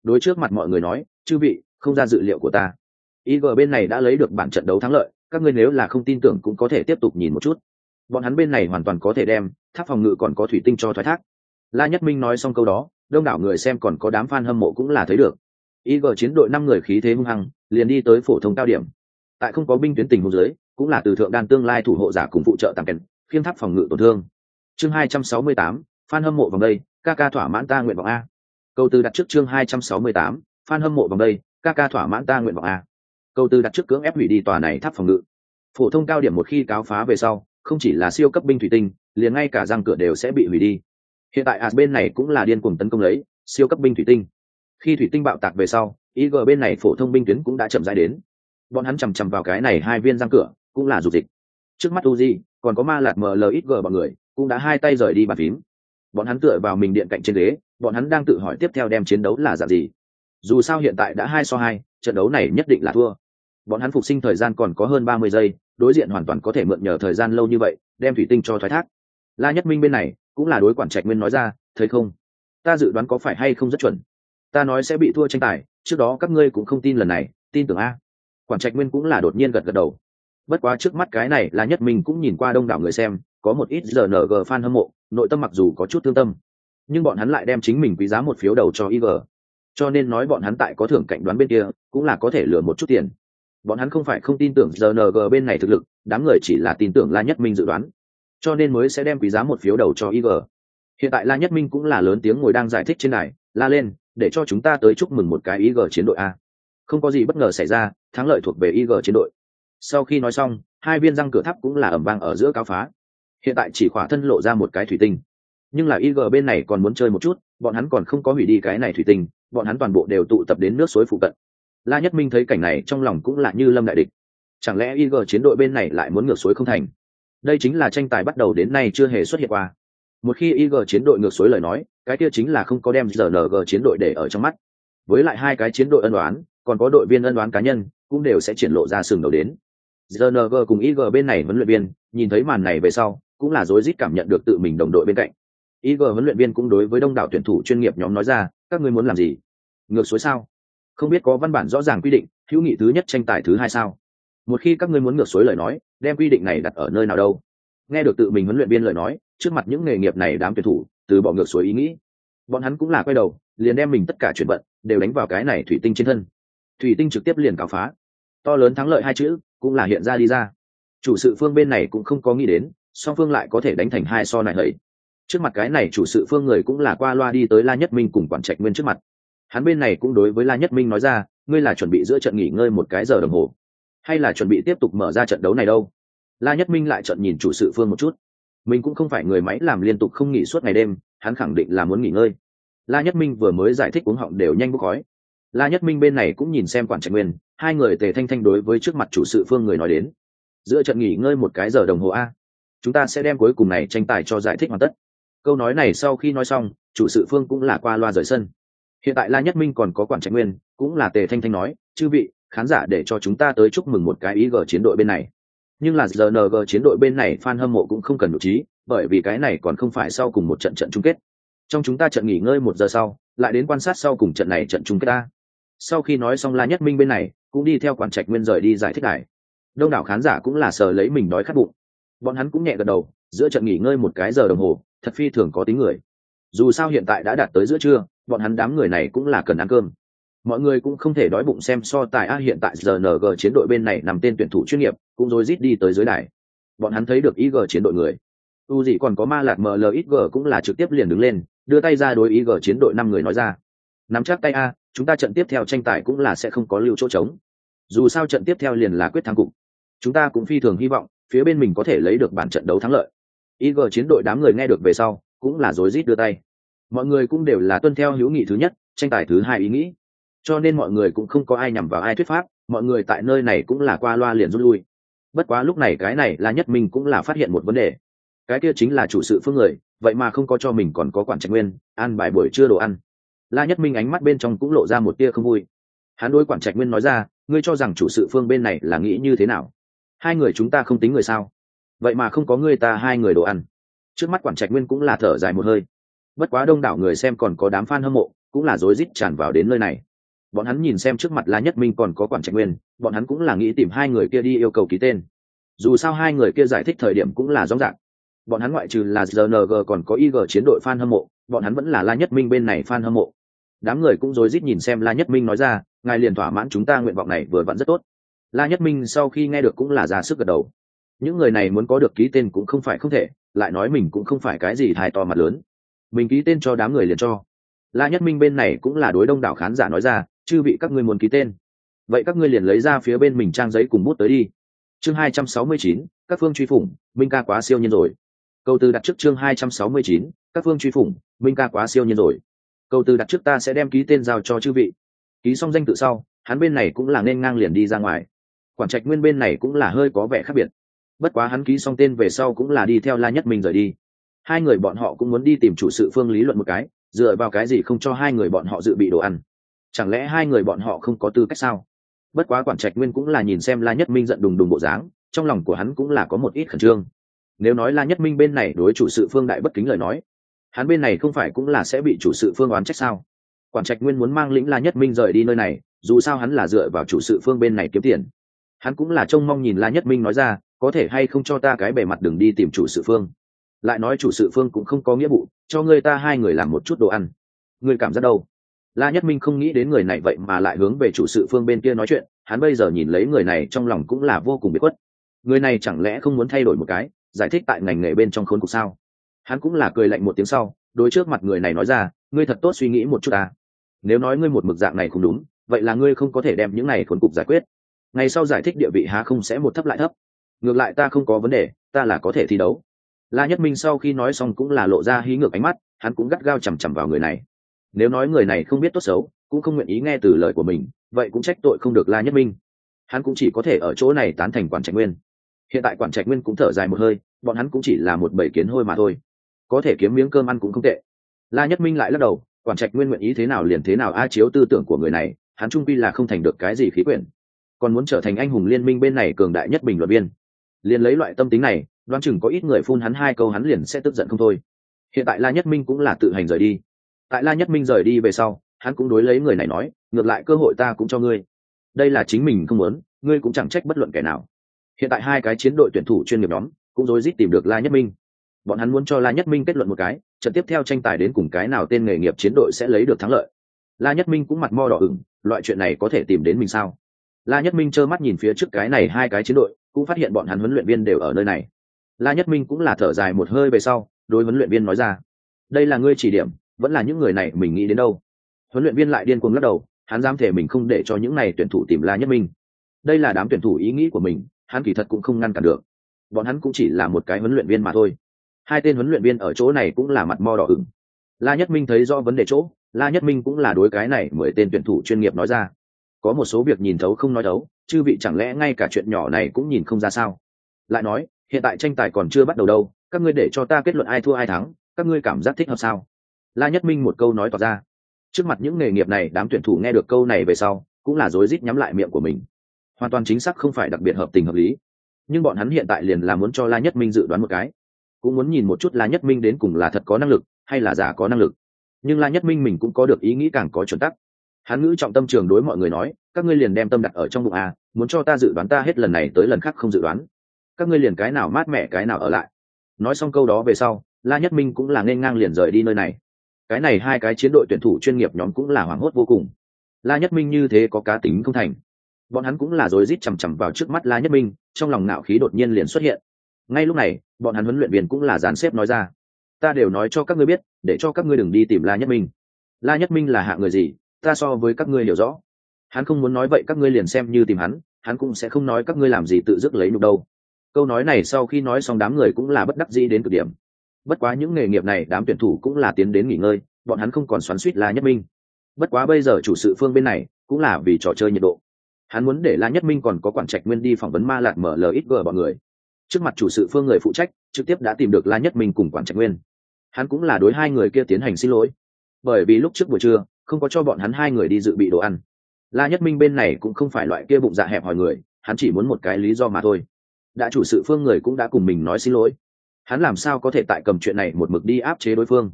Đối trước mặt mọi người nói, chư vị, không ra dự liệu của ta. Ig bên này đã lấy được bản trận đấu thắng lợi, các ngươi nếu là không tin tưởng cũng có thể tiếp tục nhìn một chút. Bọn hắn bên này hoàn toàn có thể đem, tháp phòng ngự còn có thủy tinh cho thoái thác. La nhất minh nói xong câu đó đông đảo người xem còn có đám fan hâm mộ cũng là thấy được. Ig chiến đội năm người khí thế hung hăng liền đi tới phổ thông cao điểm. Tại không có binh tuyến tình huống dưới cũng là từ thượng đan tương lai thủ hộ giả cùng phụ trợ tăng kèn khiên tháp phòng ngự tổn thương. Chương 268, fan hâm mộ vòng đây ca ca thỏa mãn ta nguyện vọng a. Câu từ đặt trước chương 268, fan hâm mộ vòng đây ca ca thỏa mãn ta nguyện vọng a. Câu từ đặt trước cưỡng ép hủy đi tòa này tháp phòng ngự. Phổ thông cao điểm một khi cáo phá về sau không chỉ là siêu cấp binh thủy tinh liền ngay cả răng cửa đều sẽ bị hủy đi hiện tại as bên này cũng là điên cuồng tấn công lấy siêu cấp binh thủy tinh. Khi thủy tinh bạo tạc về sau ig bên này phổ thông binh tuyến cũng đã chậm rãi đến. Bọn hắn chằm chằm vào cái này hai viên răng cửa, cũng là dục dịch. Trước mắt uzi, còn có ma lạt mlxg bọn người, cũng đã hai tay rời đi bàn phím. Bọn hắn tựa vào mình điện cạnh trên ghế, bọn hắn đang tự hỏi tiếp theo đem chiến đấu là dạng gì. Dù sao hiện tại đã hai so hai, trận đấu này nhất định là thua. Bọn hắn phục sinh thời gian còn có hơn ba mươi giây, đối diện hoàn toàn có thể mượn nhờ thời gian lâu như vậy, đem thủy tinh cho thoái thác. La nhất minh bên này cũng là đối quản trạch nguyên nói ra, thấy không? Ta dự đoán có phải hay không rất chuẩn. Ta nói sẽ bị thua tranh tài, trước đó các ngươi cũng không tin lần này, tin tưởng a. Quản trạch nguyên cũng là đột nhiên gật gật đầu. Bất quá trước mắt cái này là nhất minh cũng nhìn qua đông đảo người xem, có một ít rng fan hâm mộ, nội tâm mặc dù có chút thương tâm, nhưng bọn hắn lại đem chính mình quý giá một phiếu đầu cho ig cho nên nói bọn hắn tại có thưởng cạnh đoán bên kia, cũng là có thể lừa một chút tiền. Bọn hắn không phải không tin tưởng rng bên này thực lực, đám người chỉ là tin tưởng la nhất minh dự đoán cho nên mới sẽ đem quý giá một phiếu đầu cho ig hiện tại la nhất minh cũng là lớn tiếng ngồi đang giải thích trên này la lên, để cho chúng ta tới chúc mừng một cái ig chiến đội a. Không có gì bất ngờ xảy ra, thắng lợi thuộc về ig chiến đội. Sau khi nói xong, hai viên răng cửa tháp cũng là ẩm vang ở giữa cao phá. Hiện tại chỉ khỏa thân lộ ra một cái thủy tinh. Nhưng là ig bên này còn muốn chơi một chút, bọn hắn còn không có hủy đi cái này thủy tinh, bọn hắn toàn bộ đều tụ tập đến nước suối phụ cận. La nhất minh thấy cảnh này trong lòng cũng là như lâm đại địch. Chẳng lẽ ig chiến đội bên này lại muốn ngược suối không thành? Đây chính là tranh tài bắt đầu đến nay chưa hề xuất hiện qua. Một khi ig chiến đội ngược suối lời nói, cái kia chính là không có đem rng chiến đội để ở trong mắt. Với lại hai cái chiến đội ân đoán còn có đội viên ân đoán cá nhân, cũng đều sẽ triển lộ ra sừng đầu đến. Rng cùng ig bên này huấn luyện viên, nhìn thấy màn này về sau, cũng là rối rít cảm nhận được tự mình đồng đội bên cạnh. ig huấn luyện viên cũng đối với đông đảo tuyển thủ chuyên nghiệp nhóm nói ra, các ngươi muốn làm gì? Ngược suối sao? Không biết có văn bản rõ ràng quy định, hữu nghị thứ nhất tranh tài thứ hai sao? Một khi các ngươi muốn ngược suối lời nói, đem quy định này đặt ở nơi nào đâu. Nghe được tự mình huấn luyện viên lời nói, trước mặt những nghề nghiệp này đám tuyển thủ, từ bỏ ngược suối ý nghĩ. Bọn hắn cũng là quay đầu, liền đem mình tất cả chuyển vận, đều đánh vào cái này thủy tinh trên thân. Thủy tinh trực tiếp liền cào phá. To lớn thắng lợi hai chữ, cũng là hiện ra đi ra. Chủ sự phương bên này cũng không có nghĩ đến, song phương lại có thể đánh thành hai so này hẫy trước mặt cái này chủ sự phương người cũng là qua loa đi tới la nhất minh cùng quản trạch nguyên trước mặt. Hắn bên này cũng đối với la nhất minh nói ra, ngươi là chuẩn bị giữa trận nghỉ ngơi một cái giờ đồng hồ hay là chuẩn bị tiếp tục mở ra trận đấu này đâu? La nhất minh lại trận nhìn chủ sự phương một chút. Mình cũng không phải người máy làm liên tục không nghỉ suốt ngày đêm, hắn khẳng định là muốn nghỉ ngơi. La nhất minh vừa mới giải thích uống họng đều nhanh bốc khói. La nhất minh bên này cũng nhìn xem quản trạch nguyên, hai người tề thanh thanh đối với trước mặt chủ sự phương người nói đến. Giữa trận nghỉ ngơi một cái giờ đồng hồ a. Chúng ta sẽ đem cuối cùng này tranh tài cho giải thích hoàn tất. Câu nói này sau khi nói xong, chủ sự phương cũng là qua loa rời sân. Hiện tại la nhất minh còn có quản trạch nguyên, cũng là tề thanh thanh nói, chư vị khán giả để cho chúng ta tới chúc mừng một cái ý g chiến đội bên này. Nhưng là rng chiến đội bên này fan hâm mộ cũng không cần đủ trí, bởi vì cái này còn không phải sau cùng một trận trận chung kết. Trong chúng ta trận nghỉ ngơi một giờ sau, lại đến quan sát sau cùng trận này trận chung kết ta. Sau khi nói xong la nhất minh bên này, cũng đi theo quản trạch nguyên rời đi giải thích đài đông đảo khán giả cũng là sờ lấy mình đói khát bụng. Bọn hắn cũng nhẹ gật đầu, giữa trận nghỉ ngơi một cái giờ đồng hồ, thật phi thường có tính người. Dù sao hiện tại đã đạt tới giữa trưa, bọn hắn đám người này cũng là cần ăn cơm mọi người cũng không thể đói bụng xem so tài a hiện tại rng chiến đội bên này nằm tên tuyển thủ chuyên nghiệp, cũng rối rít đi tới dưới đài. Bọn hắn thấy được ig chiến đội người. U gì còn có ma lạc mlxg cũng là trực tiếp liền đứng lên, đưa tay ra đối ig chiến đội năm người nói ra. Nắm chắc tay a, chúng ta trận tiếp theo tranh tài cũng là sẽ không có lưu chỗ trống. Dù sao trận tiếp theo liền là quyết thắng cục. Chúng ta cũng phi thường hy vọng, phía bên mình có thể lấy được bản trận đấu thắng lợi. Ig chiến đội đám người nghe được về sau, cũng là rối rít đưa tay. Mọi người cũng đều là tuân theo hữu nghị thứ nhất, tranh tài thứ hai ý nghĩ cho nên mọi người cũng không có ai nhằm vào ai thuyết pháp, mọi người tại nơi này cũng là qua loa liền rút lui. Bất quá lúc này cái này là nhất mình cũng là phát hiện một vấn đề. Cái kia chính là chủ sự phương người, vậy mà không có cho mình còn có quản trạch nguyên, ăn bài buổi trưa đồ ăn. La nhất minh ánh mắt bên trong cũng lộ ra một tia không vui. Hắn đối quản trạch nguyên nói ra, ngươi cho rằng chủ sự phương bên này là nghĩ như thế nào? Hai người chúng ta không tính người sao? Vậy mà không có ngươi ta hai người đồ ăn. Trước mắt quản trạch nguyên cũng là thở dài một hơi. Bất quá đông đảo người xem còn có đám f a n hâm mộ, cũng là rối rít tràn vào đến nơi này bọn hắn nhìn xem trước mặt la nhất minh còn có quản trạch nguyên, bọn hắn cũng là nghĩ tìm hai người kia đi yêu cầu ký tên. Dù sao hai người kia giải thích thời điểm cũng là rõ ràng. Bọn hắn ngoại trừ là rng còn có ig chiến đội f a n hâm mộ, bọn hắn vẫn là la nhất minh bên này f a n hâm mộ. Đám người cũng rối rít nhìn xem la nhất minh nói ra, ngài liền thỏa mãn chúng ta nguyện vọng này vừa vặn rất tốt. La nhất minh sau khi nghe được cũng là ra sức gật đầu. Những người này muốn có được ký tên cũng không phải không thể, lại nói mình cũng không phải cái gì thai to mặt lớn. Mình ký tên cho đám người liền cho la nhất minh bên này cũng là đối đông đảo khán giả nói ra, chư vị các ngươi muốn ký tên. Vậy các ngươi liền lấy ra phía bên mình trang giấy cùng bút tới đi. Chương hai trăm sáu mươi chín, các phương truy phủng, minh ca quá siêu nhiên rồi. Câu từ đặt trước chương hai trăm sáu mươi chín, các phương truy phủng, minh ca quá siêu nhiên rồi. Câu từ đặt trước ta sẽ đem ký tên giao cho chư vị. Ký xong danh tự sau, hắn bên này cũng là nên ngang liền đi ra ngoài. Quản trạch nguyên bên này cũng là hơi có vẻ khác biệt. Bất quá hắn ký xong tên về sau cũng là đi theo la nhất minh rời đi. Hai người bọn họ cũng muốn đi tìm chủ sự phương lý luận một cái dựa vào cái gì không cho hai người bọn họ dự bị đồ ăn? Chẳng lẽ hai người bọn họ không có tư cách sao? Bất quá quản trạch nguyên cũng là nhìn xem la nhất minh giận đùng đùng bộ dáng, trong lòng của hắn cũng là có một ít khẩn trương. Nếu nói la nhất minh bên này đối chủ sự phương đại bất kính lời nói, hắn bên này không phải cũng là sẽ bị chủ sự phương oán trách sao? Quản trạch nguyên muốn mang lĩnh la nhất minh rời đi nơi này, dù sao hắn là dựa vào chủ sự phương bên này kiếm tiền. Hắn cũng là trông mong nhìn la nhất minh nói ra, có thể hay không cho ta cái bề mặt đường đi tìm chủ sự phương? Lại nói chủ sự phương cũng không có nghĩa vụ, cho người ta hai người làm một chút đồ ăn. Người cảm giác đâu? La nhất minh không nghĩ đến người này vậy mà lại hướng về chủ sự phương bên kia nói chuyện, hắn bây giờ nhìn lấy người này trong lòng cũng là vô cùng bị khuất. Người này chẳng lẽ không muốn thay đổi một cái, giải thích tại ngành nghề bên trong khốn cục sao? Hắn cũng là cười lạnh một tiếng sau, đối trước mặt người này nói ra, ngươi thật tốt suy nghĩ một chút ta nếu nói ngươi một mực dạng này không đúng, vậy là ngươi không có thể đem những này khốn cục giải quyết. Ngày sau giải thích địa vị há không sẽ một thấp lại thấp. Ngược lại ta không có vấn đề, ta là có thể thi đấu la nhất minh sau khi nói xong cũng là lộ ra hí ngược ánh mắt, hắn cũng gắt gao chằm chằm vào người này. Nếu nói người này không biết tốt xấu, cũng không nguyện ý nghe từ lời của mình, vậy cũng trách tội không được la nhất minh. Hắn cũng chỉ có thể ở chỗ này tán thành quản trạch nguyên. Hiện tại quản trạch nguyên cũng thở dài một hơi, bọn hắn cũng chỉ là một bầy kiến hôi mà thôi. Có thể kiếm miếng cơm ăn cũng không tệ. La nhất minh lại lắc đầu, quản trạch nguyên nguyện ý thế nào liền thế nào a à, chiếu tư tưởng của người này, hắn trung pi là không thành được cái gì khí quyển. Còn muốn trở thành anh hùng liên minh bên này cường đại nhất bình luận viên. Liền lấy loại tâm tính này đoán chừng có ít người phun hắn hai câu hắn liền sẽ tức giận không thôi. Hiện tại la nhất minh cũng là tự hành rời đi. Tại la nhất minh rời đi về sau, hắn cũng đối lấy người này nói, ngược lại cơ hội ta cũng cho ngươi. Đây là chính mình không muốn, ngươi cũng chẳng trách bất luận kẻ nào. Hiện tại hai cái chiến đội tuyển thủ chuyên nghiệp nhóm cũng rối rít tìm được la nhất minh. Bọn hắn muốn cho la nhất minh kết luận một cái, trận tiếp theo tranh tài đến cùng cái nào tên nghề nghiệp chiến đội sẽ lấy được thắng lợi. La nhất minh cũng mặt mo đỏ ửng, loại chuyện này có thể tìm đến mình sao? La nhất minh trơ mắt nhìn phía trước cái này hai cái chiến đội, cũng phát hiện bọn hắn huấn luyện viên đều ở nơi này la nhất minh cũng là thở dài một hơi về sau, đối huấn luyện viên nói ra, đây là ngươi chỉ điểm, vẫn là những người này mình nghĩ đến đâu? Huấn luyện viên lại điên cuồng lắc đầu, hắn dám thể mình không để cho những này tuyển thủ tìm la nhất minh. Đây là đám tuyển thủ ý nghĩ của mình, hắn kỳ thật cũng không ngăn cản được. Bọn hắn cũng chỉ là một cái huấn luyện viên mà thôi. Hai tên huấn luyện viên ở chỗ này cũng là mặt mo đỏ ửng. La nhất minh thấy do vấn đề chỗ, la nhất minh cũng là đối cái này mười tên tuyển thủ chuyên nghiệp nói ra. Có một số việc nhìn thấu không nói thấu, chư vị chẳng lẽ ngay cả chuyện nhỏ này cũng nhìn không ra sao? Lại nói hiện tại tranh tài còn chưa bắt đầu đâu, các ngươi để cho ta kết luận ai thua ai thắng, các ngươi cảm giác thích hợp sao? La nhất minh một câu nói tỏ ra. Trước mặt những nghề nghiệp này, đám tuyển thủ nghe được câu này về sau, cũng là rối rít nhắm lại miệng của mình. Hoàn toàn chính xác không phải đặc biệt hợp tình hợp lý. Nhưng bọn hắn hiện tại liền là muốn cho la nhất minh dự đoán một cái. Cũng muốn nhìn một chút la nhất minh đến cùng là thật có năng lực, hay là giả có năng lực. Nhưng la nhất minh mình cũng có được ý nghĩ càng có chuẩn tắc. Hắn ngữ trọng tâm trường đối mọi người nói, các ngươi liền đem tâm đặt ở trong bụng a muốn cho ta dự đoán ta hết lần này tới lần khác không dự đoán các ngươi liền cái nào mát mẻ cái nào ở lại. Nói xong câu đó về sau, la nhất minh cũng là nên ngang liền rời đi nơi này. Cái này hai cái chiến đội tuyển thủ chuyên nghiệp nhóm cũng là hoảng hốt vô cùng. La nhất minh như thế có cá tính không thành. Bọn hắn cũng là rối rít chằm chằm vào trước mắt la nhất minh, trong lòng nạo khí đột nhiên liền xuất hiện. Ngay lúc này, bọn hắn huấn luyện viên cũng là dàn xếp nói ra. Ta đều nói cho các ngươi biết, để cho các ngươi đừng đi tìm la nhất minh. La nhất minh là hạ người gì, ta so với các ngươi hiểu rõ. Hắn không muốn nói vậy các ngươi liền xem như tìm hắn hắn cũng sẽ không nói các ngươi làm gì tự dứt lấy nhục đâu câu nói này sau khi nói xong đám người cũng là bất đắc dĩ đến cực điểm. Bất quá những nghề nghiệp này, đám tuyển thủ cũng là tiến đến nghỉ ngơi, bọn hắn không còn xoắn suýt la nhất minh. Bất quá bây giờ chủ sự phương bên này cũng là vì trò chơi nhiệt độ. Hắn muốn để la nhất minh còn có quản trạch nguyên đi phỏng vấn ma lạt mở ít gờ bọn người. Trước mặt chủ sự phương người phụ trách, trực tiếp đã tìm được la nhất minh cùng quản trạch nguyên. Hắn cũng là đối hai người kia tiến hành xin lỗi. Bởi vì lúc trước buổi trưa, không có cho bọn hắn hai người đi dự bị đồ ăn. La nhất minh bên này cũng không phải loại kia bụng dạ hẹp hỏi người, hắn chỉ muốn một cái lý do mà thôi đã chủ sự phương người cũng đã cùng mình nói xin lỗi. Hắn làm sao có thể tại cầm chuyện này một mực đi áp chế đối phương?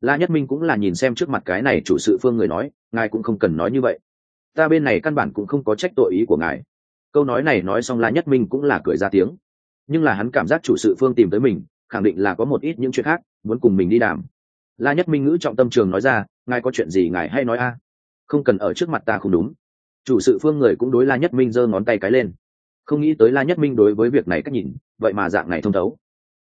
La nhất minh cũng là nhìn xem trước mặt cái này chủ sự phương người nói, ngài cũng không cần nói như vậy. Ta bên này căn bản cũng không có trách tội ý của ngài. Câu nói này nói xong la nhất minh cũng là cười ra tiếng. Nhưng là hắn cảm giác chủ sự phương tìm tới mình, khẳng định là có một ít những chuyện khác, muốn cùng mình đi đàm. La nhất minh ngữ trọng tâm trường nói ra, ngài có chuyện gì ngài hay nói a? Không cần ở trước mặt ta không đúng. Chủ sự phương người cũng đối la nhất minh giơ ngón tay cái lên không nghĩ tới la nhất minh đối với việc này cách nhìn, vậy mà dạng này thông thấu.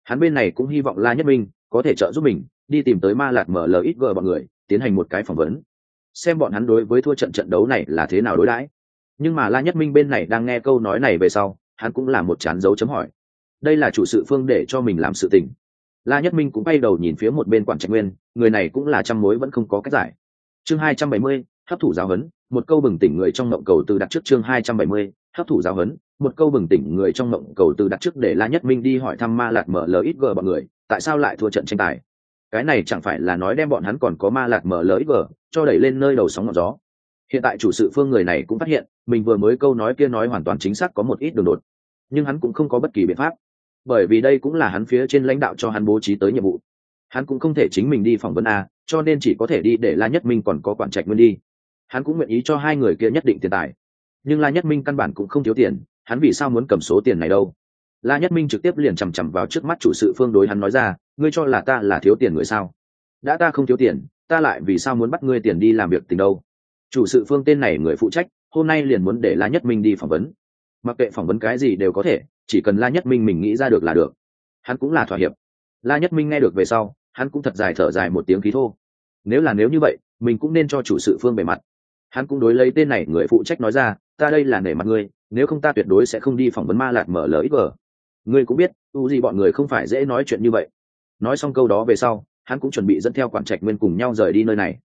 Hắn bên này cũng hy vọng la nhất minh có thể trợ giúp mình, đi tìm tới ma lạt mở lời ít gờ bọn người, tiến hành một cái phỏng vấn. Xem bọn hắn đối với thua trận trận đấu này là thế nào đối đãi. Nhưng mà la nhất minh bên này đang nghe câu nói này về sau, hắn cũng là một chán dấu chấm hỏi. Đây là chủ sự phương để cho mình làm sự tình. La nhất minh cũng bay đầu nhìn phía một bên quản trạch nguyên, người này cũng là trăm mối vẫn không có cách giải. Chương hai trăm bảy mươi, hấp thụ giáo huấn, một câu bừng tỉnh người trong mộng cầu từ đặt trước chương hai trăm bảy mươi, hấp thụ giáo huấn một câu bừng tỉnh người trong mộng cầu từ đặt trước để la nhất minh đi hỏi thăm ma lạt mở lờ ít gờ bọn người, tại sao lại thua trận tranh tài? Cái này chẳng phải là nói đem bọn hắn còn có ma lạt mở lờ ít gờ cho đẩy lên nơi đầu sóng ngọn gió. Hiện tại chủ sự phương người này cũng phát hiện, mình vừa mới câu nói kia nói hoàn toàn chính xác có một ít đường đột. Nhưng hắn cũng không có bất kỳ biện pháp. Bởi vì đây cũng là hắn phía trên lãnh đạo cho hắn bố trí tới nhiệm vụ. Hắn cũng không thể chính mình đi phỏng vấn a, cho nên chỉ có thể đi để la nhất minh còn có quản trạch nguyên đi. Hắn cũng nguyện ý cho hai người kia nhất định tiền tài. Nhưng la nhất minh căn bản cũng không thiếu tiền hắn vì sao muốn cầm số tiền này đâu? La nhất minh trực tiếp liền chằm chằm vào trước mắt chủ sự phương đối hắn nói ra, ngươi cho là ta là thiếu tiền người sao? Đã ta không thiếu tiền, ta lại vì sao muốn bắt ngươi tiền đi làm việc tình đâu? Chủ sự phương tên này người phụ trách, hôm nay liền muốn để la nhất minh đi phỏng vấn. Mặc kệ phỏng vấn cái gì đều có thể, chỉ cần la nhất minh mình nghĩ ra được là được. Hắn cũng là thỏa hiệp. La nhất minh nghe được về sau, hắn cũng thật dài thở dài một tiếng khí thô. Nếu là nếu như vậy, mình cũng nên cho chủ sự phương bề mặt. Hắn cũng đối lấy tên này người phụ trách nói ra, ta đây là nể mặt ngươi nếu không ta tuyệt đối sẽ không đi phỏng vấn ma lạt mở lời ít vờ ngươi cũng biết, u gì bọn người không phải dễ nói chuyện như vậy. Nói xong câu đó về sau, hắn cũng chuẩn bị dẫn theo quản trạch nguyên cùng nhau rời đi nơi này.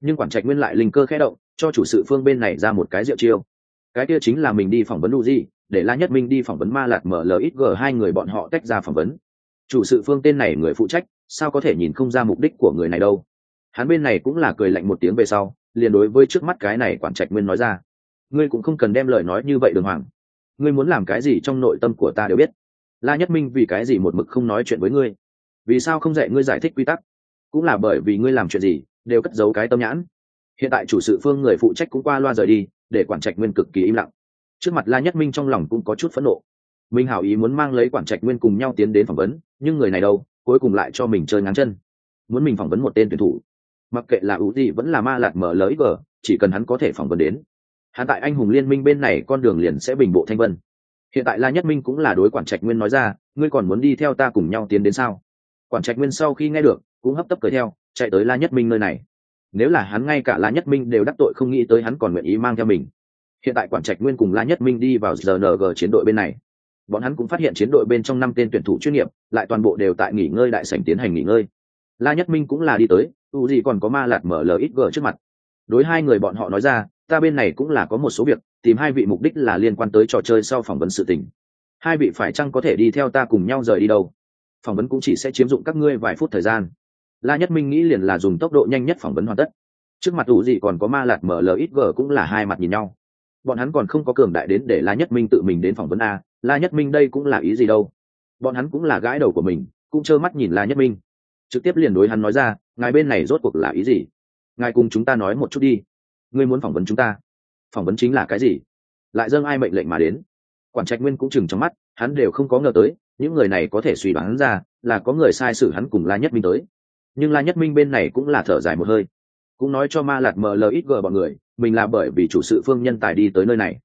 Nhưng quản trạch nguyên lại linh cơ khẽ động, cho chủ sự phương bên này ra một cái rượu chiêu. Cái kia chính là mình đi phỏng vấn u gì để la nhất minh đi phỏng vấn ma lạt mở lời ít g, hai người bọn họ tách ra phỏng vấn. Chủ sự phương tên này người phụ trách, sao có thể nhìn không ra mục đích của người này đâu. Hắn bên này cũng là cười lạnh một tiếng về sau, liền đối với trước mắt cái này quản trạch nguyên nói ra ngươi cũng không cần đem lời nói như vậy đường hoàng. Ngươi muốn làm cái gì trong nội tâm của ta đều biết. La nhất minh vì cái gì một mực không nói chuyện với ngươi? Vì sao không dạy ngươi giải thích quy tắc? Cũng là bởi vì ngươi làm chuyện gì, đều cất giấu cái tâm nhãn. Hiện tại chủ sự phương người phụ trách cũng qua loa rời đi, để quản trạch nguyên cực kỳ im lặng. Trước mặt la nhất minh trong lòng cũng có chút phẫn nộ. Minh hảo ý muốn mang lấy quản trạch nguyên cùng nhau tiến đến phỏng vấn, nhưng người này đâu, cuối cùng lại cho mình chơi ngắn chân. Muốn mình phỏng vấn một tên tuyển thủ. Mặc kệ là ưu gì vẫn là ma lạt mở lới vờ chỉ cần hắn có thể phỏng vấn đến hắn tại anh hùng liên minh bên này con đường liền sẽ bình bộ thanh vân. Hiện tại la nhất minh cũng là đối quản trạch nguyên nói ra, ngươi còn muốn đi theo ta cùng nhau tiến đến sao? Quản trạch nguyên sau khi nghe được, cũng hấp tấp cười theo, chạy tới la nhất minh nơi này. Nếu là hắn ngay cả la nhất minh đều đắc tội không nghĩ tới hắn còn nguyện ý mang theo mình. Hiện tại quản trạch nguyên cùng la nhất minh đi vào rng chiến đội bên này. Bọn hắn cũng phát hiện chiến đội bên trong năm tên tuyển thủ chuyên nghiệp, lại toàn bộ đều tại nghỉ ngơi đại sảnh tiến hành nghỉ ngơi. La nhất minh cũng là đi tới u gì còn có ma lạt mở lờ gờ trước mặt. Đối hai người bọn họ nói ra ta bên này cũng là có một số việc, tìm hai vị mục đích là liên quan tới trò chơi sau phỏng vấn sự tình. Hai vị phải chăng có thể đi theo ta cùng nhau rời đi đâu? Phỏng vấn cũng chỉ sẽ chiếm dụng các ngươi vài phút thời gian. La nhất minh nghĩ liền là dùng tốc độ nhanh nhất phỏng vấn hoàn tất. Trước mặt ủ gì còn có ma lạt mở lờ ít gờ cũng là hai mặt nhìn nhau. Bọn hắn còn không có cường đại đến để la nhất minh tự mình đến phỏng vấn a, la nhất minh đây cũng là ý gì đâu? Bọn hắn cũng là gãi đầu của mình, cũng trơ mắt nhìn la nhất minh. Trực tiếp liền đối hắn nói ra, ngài bên này rốt cuộc là ý gì? Ngài cùng chúng ta nói một chút đi ngươi muốn phỏng vấn chúng ta. Phỏng vấn chính là cái gì? Lại dâng ai mệnh lệnh mà đến? Quản trạch nguyên cũng chừng trong mắt, hắn đều không có ngờ tới, những người này có thể suy đoán ra là có người sai sử hắn cùng la nhất minh tới. Nhưng la nhất minh bên này cũng là thở dài một hơi. Cũng nói cho ma lạt mờ lờ ít gờ bọn người, mình là bởi vì chủ sự phương nhân tài đi tới nơi này.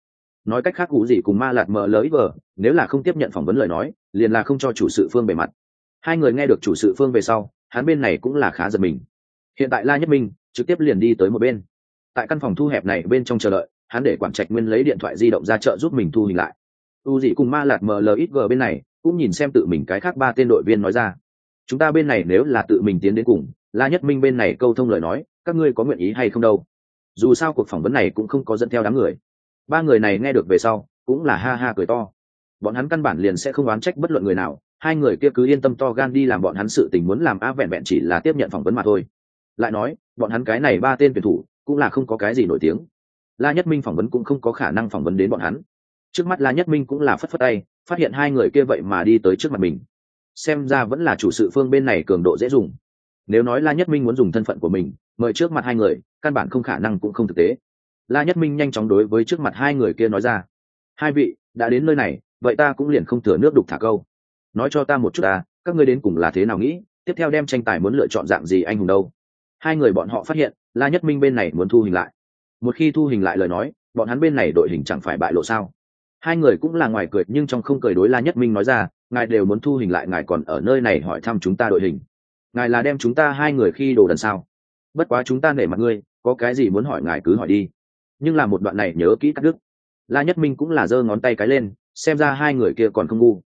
Nói cách khác cụ gì cùng ma lạt mờ lỡ vờ nếu là không tiếp nhận phỏng vấn lời nói, liền là không cho chủ sự phương bề mặt. Hai người nghe được chủ sự phương về sau, hắn bên này cũng là khá giật mình. Hiện tại la nhất minh trực tiếp liền đi tới một bên tại căn phòng thu hẹp này bên trong chờ đợi, hắn để quản trạch nguyên lấy điện thoại di động ra chợ giúp mình thu hình lại. U dị cùng ma lạt mlxg bên này, cũng nhìn xem tự mình cái khác ba tên đội viên nói ra. Chúng ta bên này nếu là tự mình tiến đến cùng, la nhất minh bên này câu thông lời nói, các ngươi có nguyện ý hay không đâu? Dù sao cuộc phỏng vấn này cũng không có dẫn theo đám người. Ba người này nghe được về sau, cũng là ha ha cười to. Bọn hắn căn bản liền sẽ không oán trách bất luận người nào, hai người kia cứ yên tâm to gan đi làm bọn hắn sự tình muốn làm á vẹn vẹn chỉ là tiếp nhận phỏng vấn mà thôi. Lại nói, bọn hắn cái này ba tên tuyển thủ cũng là không có cái gì nổi tiếng. La nhất minh phỏng vấn cũng không có khả năng phỏng vấn đến bọn hắn. Trước mắt la nhất minh cũng là phất phất tay, phát hiện hai người kia vậy mà đi tới trước mặt mình. Xem ra vẫn là chủ sự phương bên này cường độ dễ dùng. Nếu nói la nhất minh muốn dùng thân phận của mình, mời trước mặt hai người, căn bản không khả năng cũng không thực tế. La nhất minh nhanh chóng đối với trước mặt hai người kia nói ra, hai vị, đã đến nơi này, vậy ta cũng liền không thừa nước đục thả câu. Nói cho ta một chút à các ngươi đến cùng là thế nào nghĩ, tiếp theo đem tranh tài muốn lựa chọn dạng gì anh hùng đâu? Hai người bọn họ phát hiện la nhất minh bên này muốn thu hình lại. Một khi thu hình lại lời nói, bọn hắn bên này đội hình chẳng phải bại lộ sao? Hai người cũng là ngoài cười, nhưng trong không cười đối la nhất minh nói ra, ngài đều muốn thu hình lại, ngài còn ở nơi này hỏi thăm chúng ta đội hình. Ngài là đem chúng ta hai người khi đồ đần sao? Bất quá chúng ta nể mặt ngươi, có cái gì muốn hỏi ngài cứ hỏi đi. Nhưng là một đoạn này nhớ kỹ cắt đứt. La nhất minh cũng là giơ ngón tay cái lên, xem ra hai người kia còn không ngu.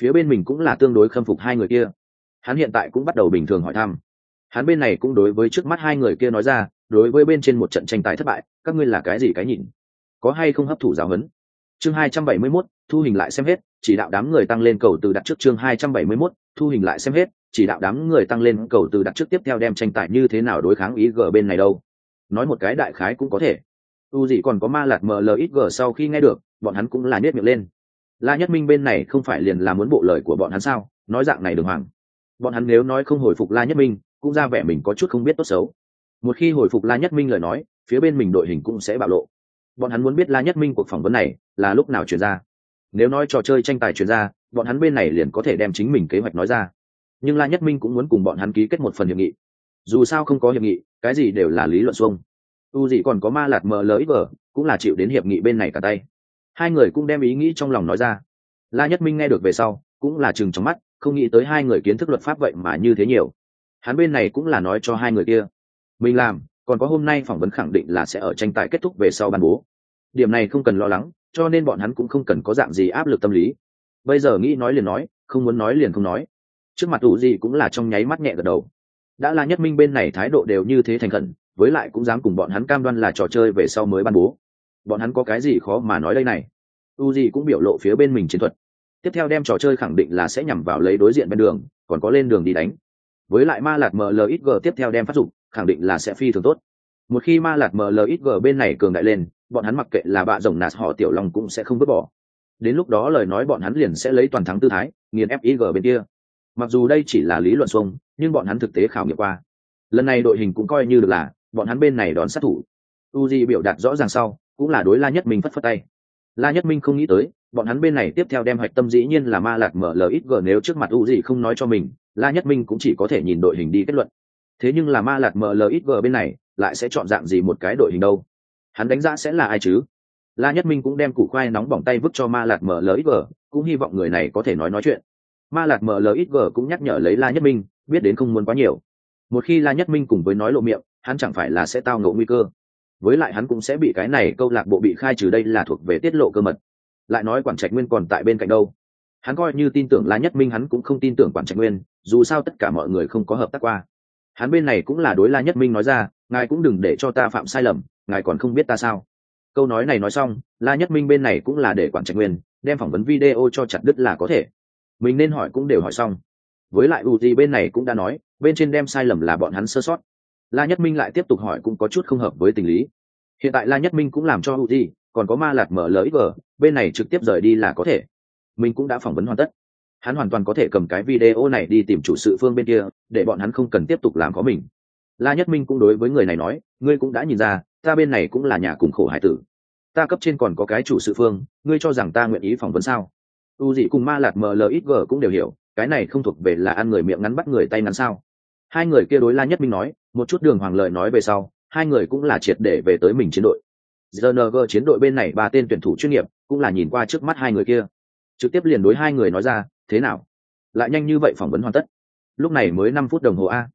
Phía bên mình cũng là tương đối khâm phục hai người kia. Hắn hiện tại cũng bắt đầu bình thường hỏi thăm hắn bên này cũng đối với trước mắt hai người kia nói ra đối với bên trên một trận tranh tài thất bại các ngươi là cái gì cái nhìn? Có hay không hấp thụ giáo huấn? Chương hai trăm bảy mươi 271, thu hình lại xem hết chỉ đạo đám người tăng lên cầu từ đặt trước chương hai trăm bảy mươi 271, thu hình lại xem hết chỉ đạo đám người tăng lên cầu từ đặt trước tiếp theo đem tranh tài như thế nào đối kháng ý g bên này đâu? Nói một cái đại khái cũng có thể. U gì còn có ma lạt mlxg sau khi nghe được bọn hắn cũng là nhét miệng lên. La nhất minh bên này không phải liền là muốn bộ lời của bọn hắn sao? Nói dạng này đường hoàng. Bọn hắn nếu nói không hồi phục la nhất minh cũng ra vẻ mình có chút không biết tốt xấu. Một khi hồi phục la nhất minh lời nói, phía bên mình đội hình cũng sẽ bạo lộ. Bọn hắn muốn biết la nhất minh cuộc phỏng vấn này là lúc nào chuyển ra. Nếu nói trò chơi tranh tài chuyển ra, bọn hắn bên này liền có thể đem chính mình kế hoạch nói ra. Nhưng la nhất minh cũng muốn cùng bọn hắn ký kết một phần hiệp nghị. Dù sao không có hiệp nghị, cái gì đều là lý luận xuông. U gì còn có ma lạt mờ lỡ ít vờ, cũng là chịu đến hiệp nghị bên này cả tay. Hai người cũng đem ý nghĩ trong lòng nói ra. La nhất minh nghe được về sau, cũng là chừng trong mắt, không nghĩ tới hai người kiến thức luật pháp vậy mà như thế nhiều hắn bên này cũng là nói cho hai người kia. Mình làm, còn có hôm nay phỏng vấn khẳng định là sẽ ở tranh tài kết thúc về sau ban bố. Điểm này không cần lo lắng, cho nên bọn hắn cũng không cần có dạng gì áp lực tâm lý. Bây giờ nghĩ nói liền nói, không muốn nói liền không nói. Trước mặt ủ gì cũng là trong nháy mắt nhẹ gật đầu. Đã là nhất minh bên này thái độ đều như thế thành khẩn, với lại cũng dám cùng bọn hắn cam đoan là trò chơi về sau mới ban bố. Bọn hắn có cái gì khó mà nói đây này? U gì cũng biểu lộ phía bên mình chiến thuật. Tiếp theo đem trò chơi khẳng định là sẽ nhằm vào lấy đối diện bên đường, còn có lên đường đi đánh với lại ma lạt mlxg tiếp theo đem phát dụng, khẳng định là sẽ phi thường tốt. Một khi ma lạt mlxg bên này cường đại lên, bọn hắn mặc kệ là bạ rồng nạt họ tiểu long cũng sẽ không vứt bỏ. Đến lúc đó lời nói bọn hắn liền sẽ lấy toàn thắng tư thái, nghiền fig bên kia. Mặc dù đây chỉ là lý luận xuông, nhưng bọn hắn thực tế khảo nghiệm qua. Lần này đội hình cũng coi như được là, bọn hắn bên này đón sát thủ. U di biểu đạt rõ ràng sau, cũng là đối la nhất minh phất phất tay. La nhất minh không nghĩ tới, bọn hắn bên này tiếp theo đem hạch tâm dĩ nhiên là ma lạc mở lxg nếu trước mặt u di không nói cho mình la nhất minh cũng chỉ có thể nhìn đội hình đi kết luận. Thế nhưng là ma lạc mở mlxg bên này lại sẽ chọn dạng gì một cái đội hình đâu? Hắn đánh giá sẽ là ai chứ? La nhất minh cũng đem củ khoai nóng bỏng tay vứt cho ma lạc mở mlxg cũng hy vọng người này có thể nói nói chuyện. Ma lạc mở mlxg cũng nhắc nhở lấy la nhất minh, biết đến không muốn quá nhiều. Một khi la nhất minh cùng với nói lộ miệng, hắn chẳng phải là sẽ tao ngộ nguy cơ. Với lại hắn cũng sẽ bị cái này câu lạc bộ bị khai trừ đây là thuộc về tiết lộ cơ mật. Lại nói quản trạch nguyên còn tại bên cạnh đâu? Hắn coi như tin tưởng la nhất minh, hắn cũng không tin tưởng quản trạch nguyên, dù sao tất cả mọi người không có hợp tác qua. Hắn bên này cũng là đối la nhất minh nói ra, ngài cũng đừng để cho ta phạm sai lầm, ngài còn không biết ta sao? Câu nói này nói xong la nhất minh bên này cũng là để quản trạch nguyên đem phỏng vấn video cho chặt đứt là có thể. Mình nên hỏi cũng đều hỏi xong. Với lại u gì bên này cũng đã nói, bên trên đem sai lầm là bọn hắn sơ sót. La nhất minh lại tiếp tục hỏi cũng có chút không hợp với tình lý. Hiện tại la nhất minh cũng làm cho u gì còn có ma lạt mở lỡ vờ bên này trực tiếp rời đi là có thể mình cũng đã phỏng vấn hoàn tất. Hắn hoàn toàn có thể cầm cái video này đi tìm chủ sự phương bên kia, để bọn hắn không cần tiếp tục làm có mình. La nhất minh cũng đối với người này nói, ngươi cũng đã nhìn ra, ta bên này cũng là nhà cùng khổ hải tử. Ta cấp trên còn có cái chủ sự phương, ngươi cho rằng ta nguyện ý phỏng vấn sao? U dị cùng ma lạt mlxg cũng đều hiểu, cái này không thuộc về là ăn người miệng ngắn bắt người tay ngắn sao? Hai người kia đối la nhất minh nói, một chút đường hoàng lợi nói về sau, hai người cũng là triệt để về tới mình chiến đội. Rng chiến đội bên này ba tên tuyển thủ chuyên nghiệp, cũng là nhìn qua trước mắt hai người kia trực tiếp liền đối hai người nói ra, thế nào? Lại nhanh như vậy phỏng vấn hoàn tất? Lúc này mới năm phút đồng hồ a.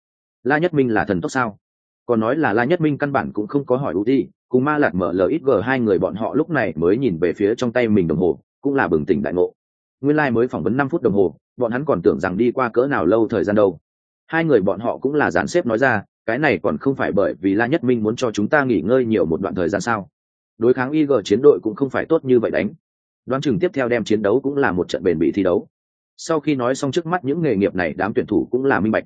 La nhất minh là thần tốc sao? Còn nói là la nhất minh căn bản cũng không có hỏi ưu ti cùng ma lạc mở lít g hai người bọn họ lúc này mới nhìn về phía trong tay mình đồng hồ, cũng là bừng tỉnh đại ngộ. Nguyên lai、like、mới phỏng vấn năm phút đồng hồ, bọn hắn còn tưởng rằng đi qua cỡ nào lâu thời gian đâu. Hai người bọn họ cũng là dàn xếp nói ra, cái này còn không phải bởi vì la nhất minh muốn cho chúng ta nghỉ ngơi nhiều một đoạn thời gian sao? Đối kháng ig chiến đội cũng không phải tốt như vậy đánh đoán chừng tiếp theo đem chiến đấu cũng là một trận bền bỉ thi đấu. Sau khi nói xong trước mắt những nghề nghiệp này, đám tuyển thủ cũng là minh bạch.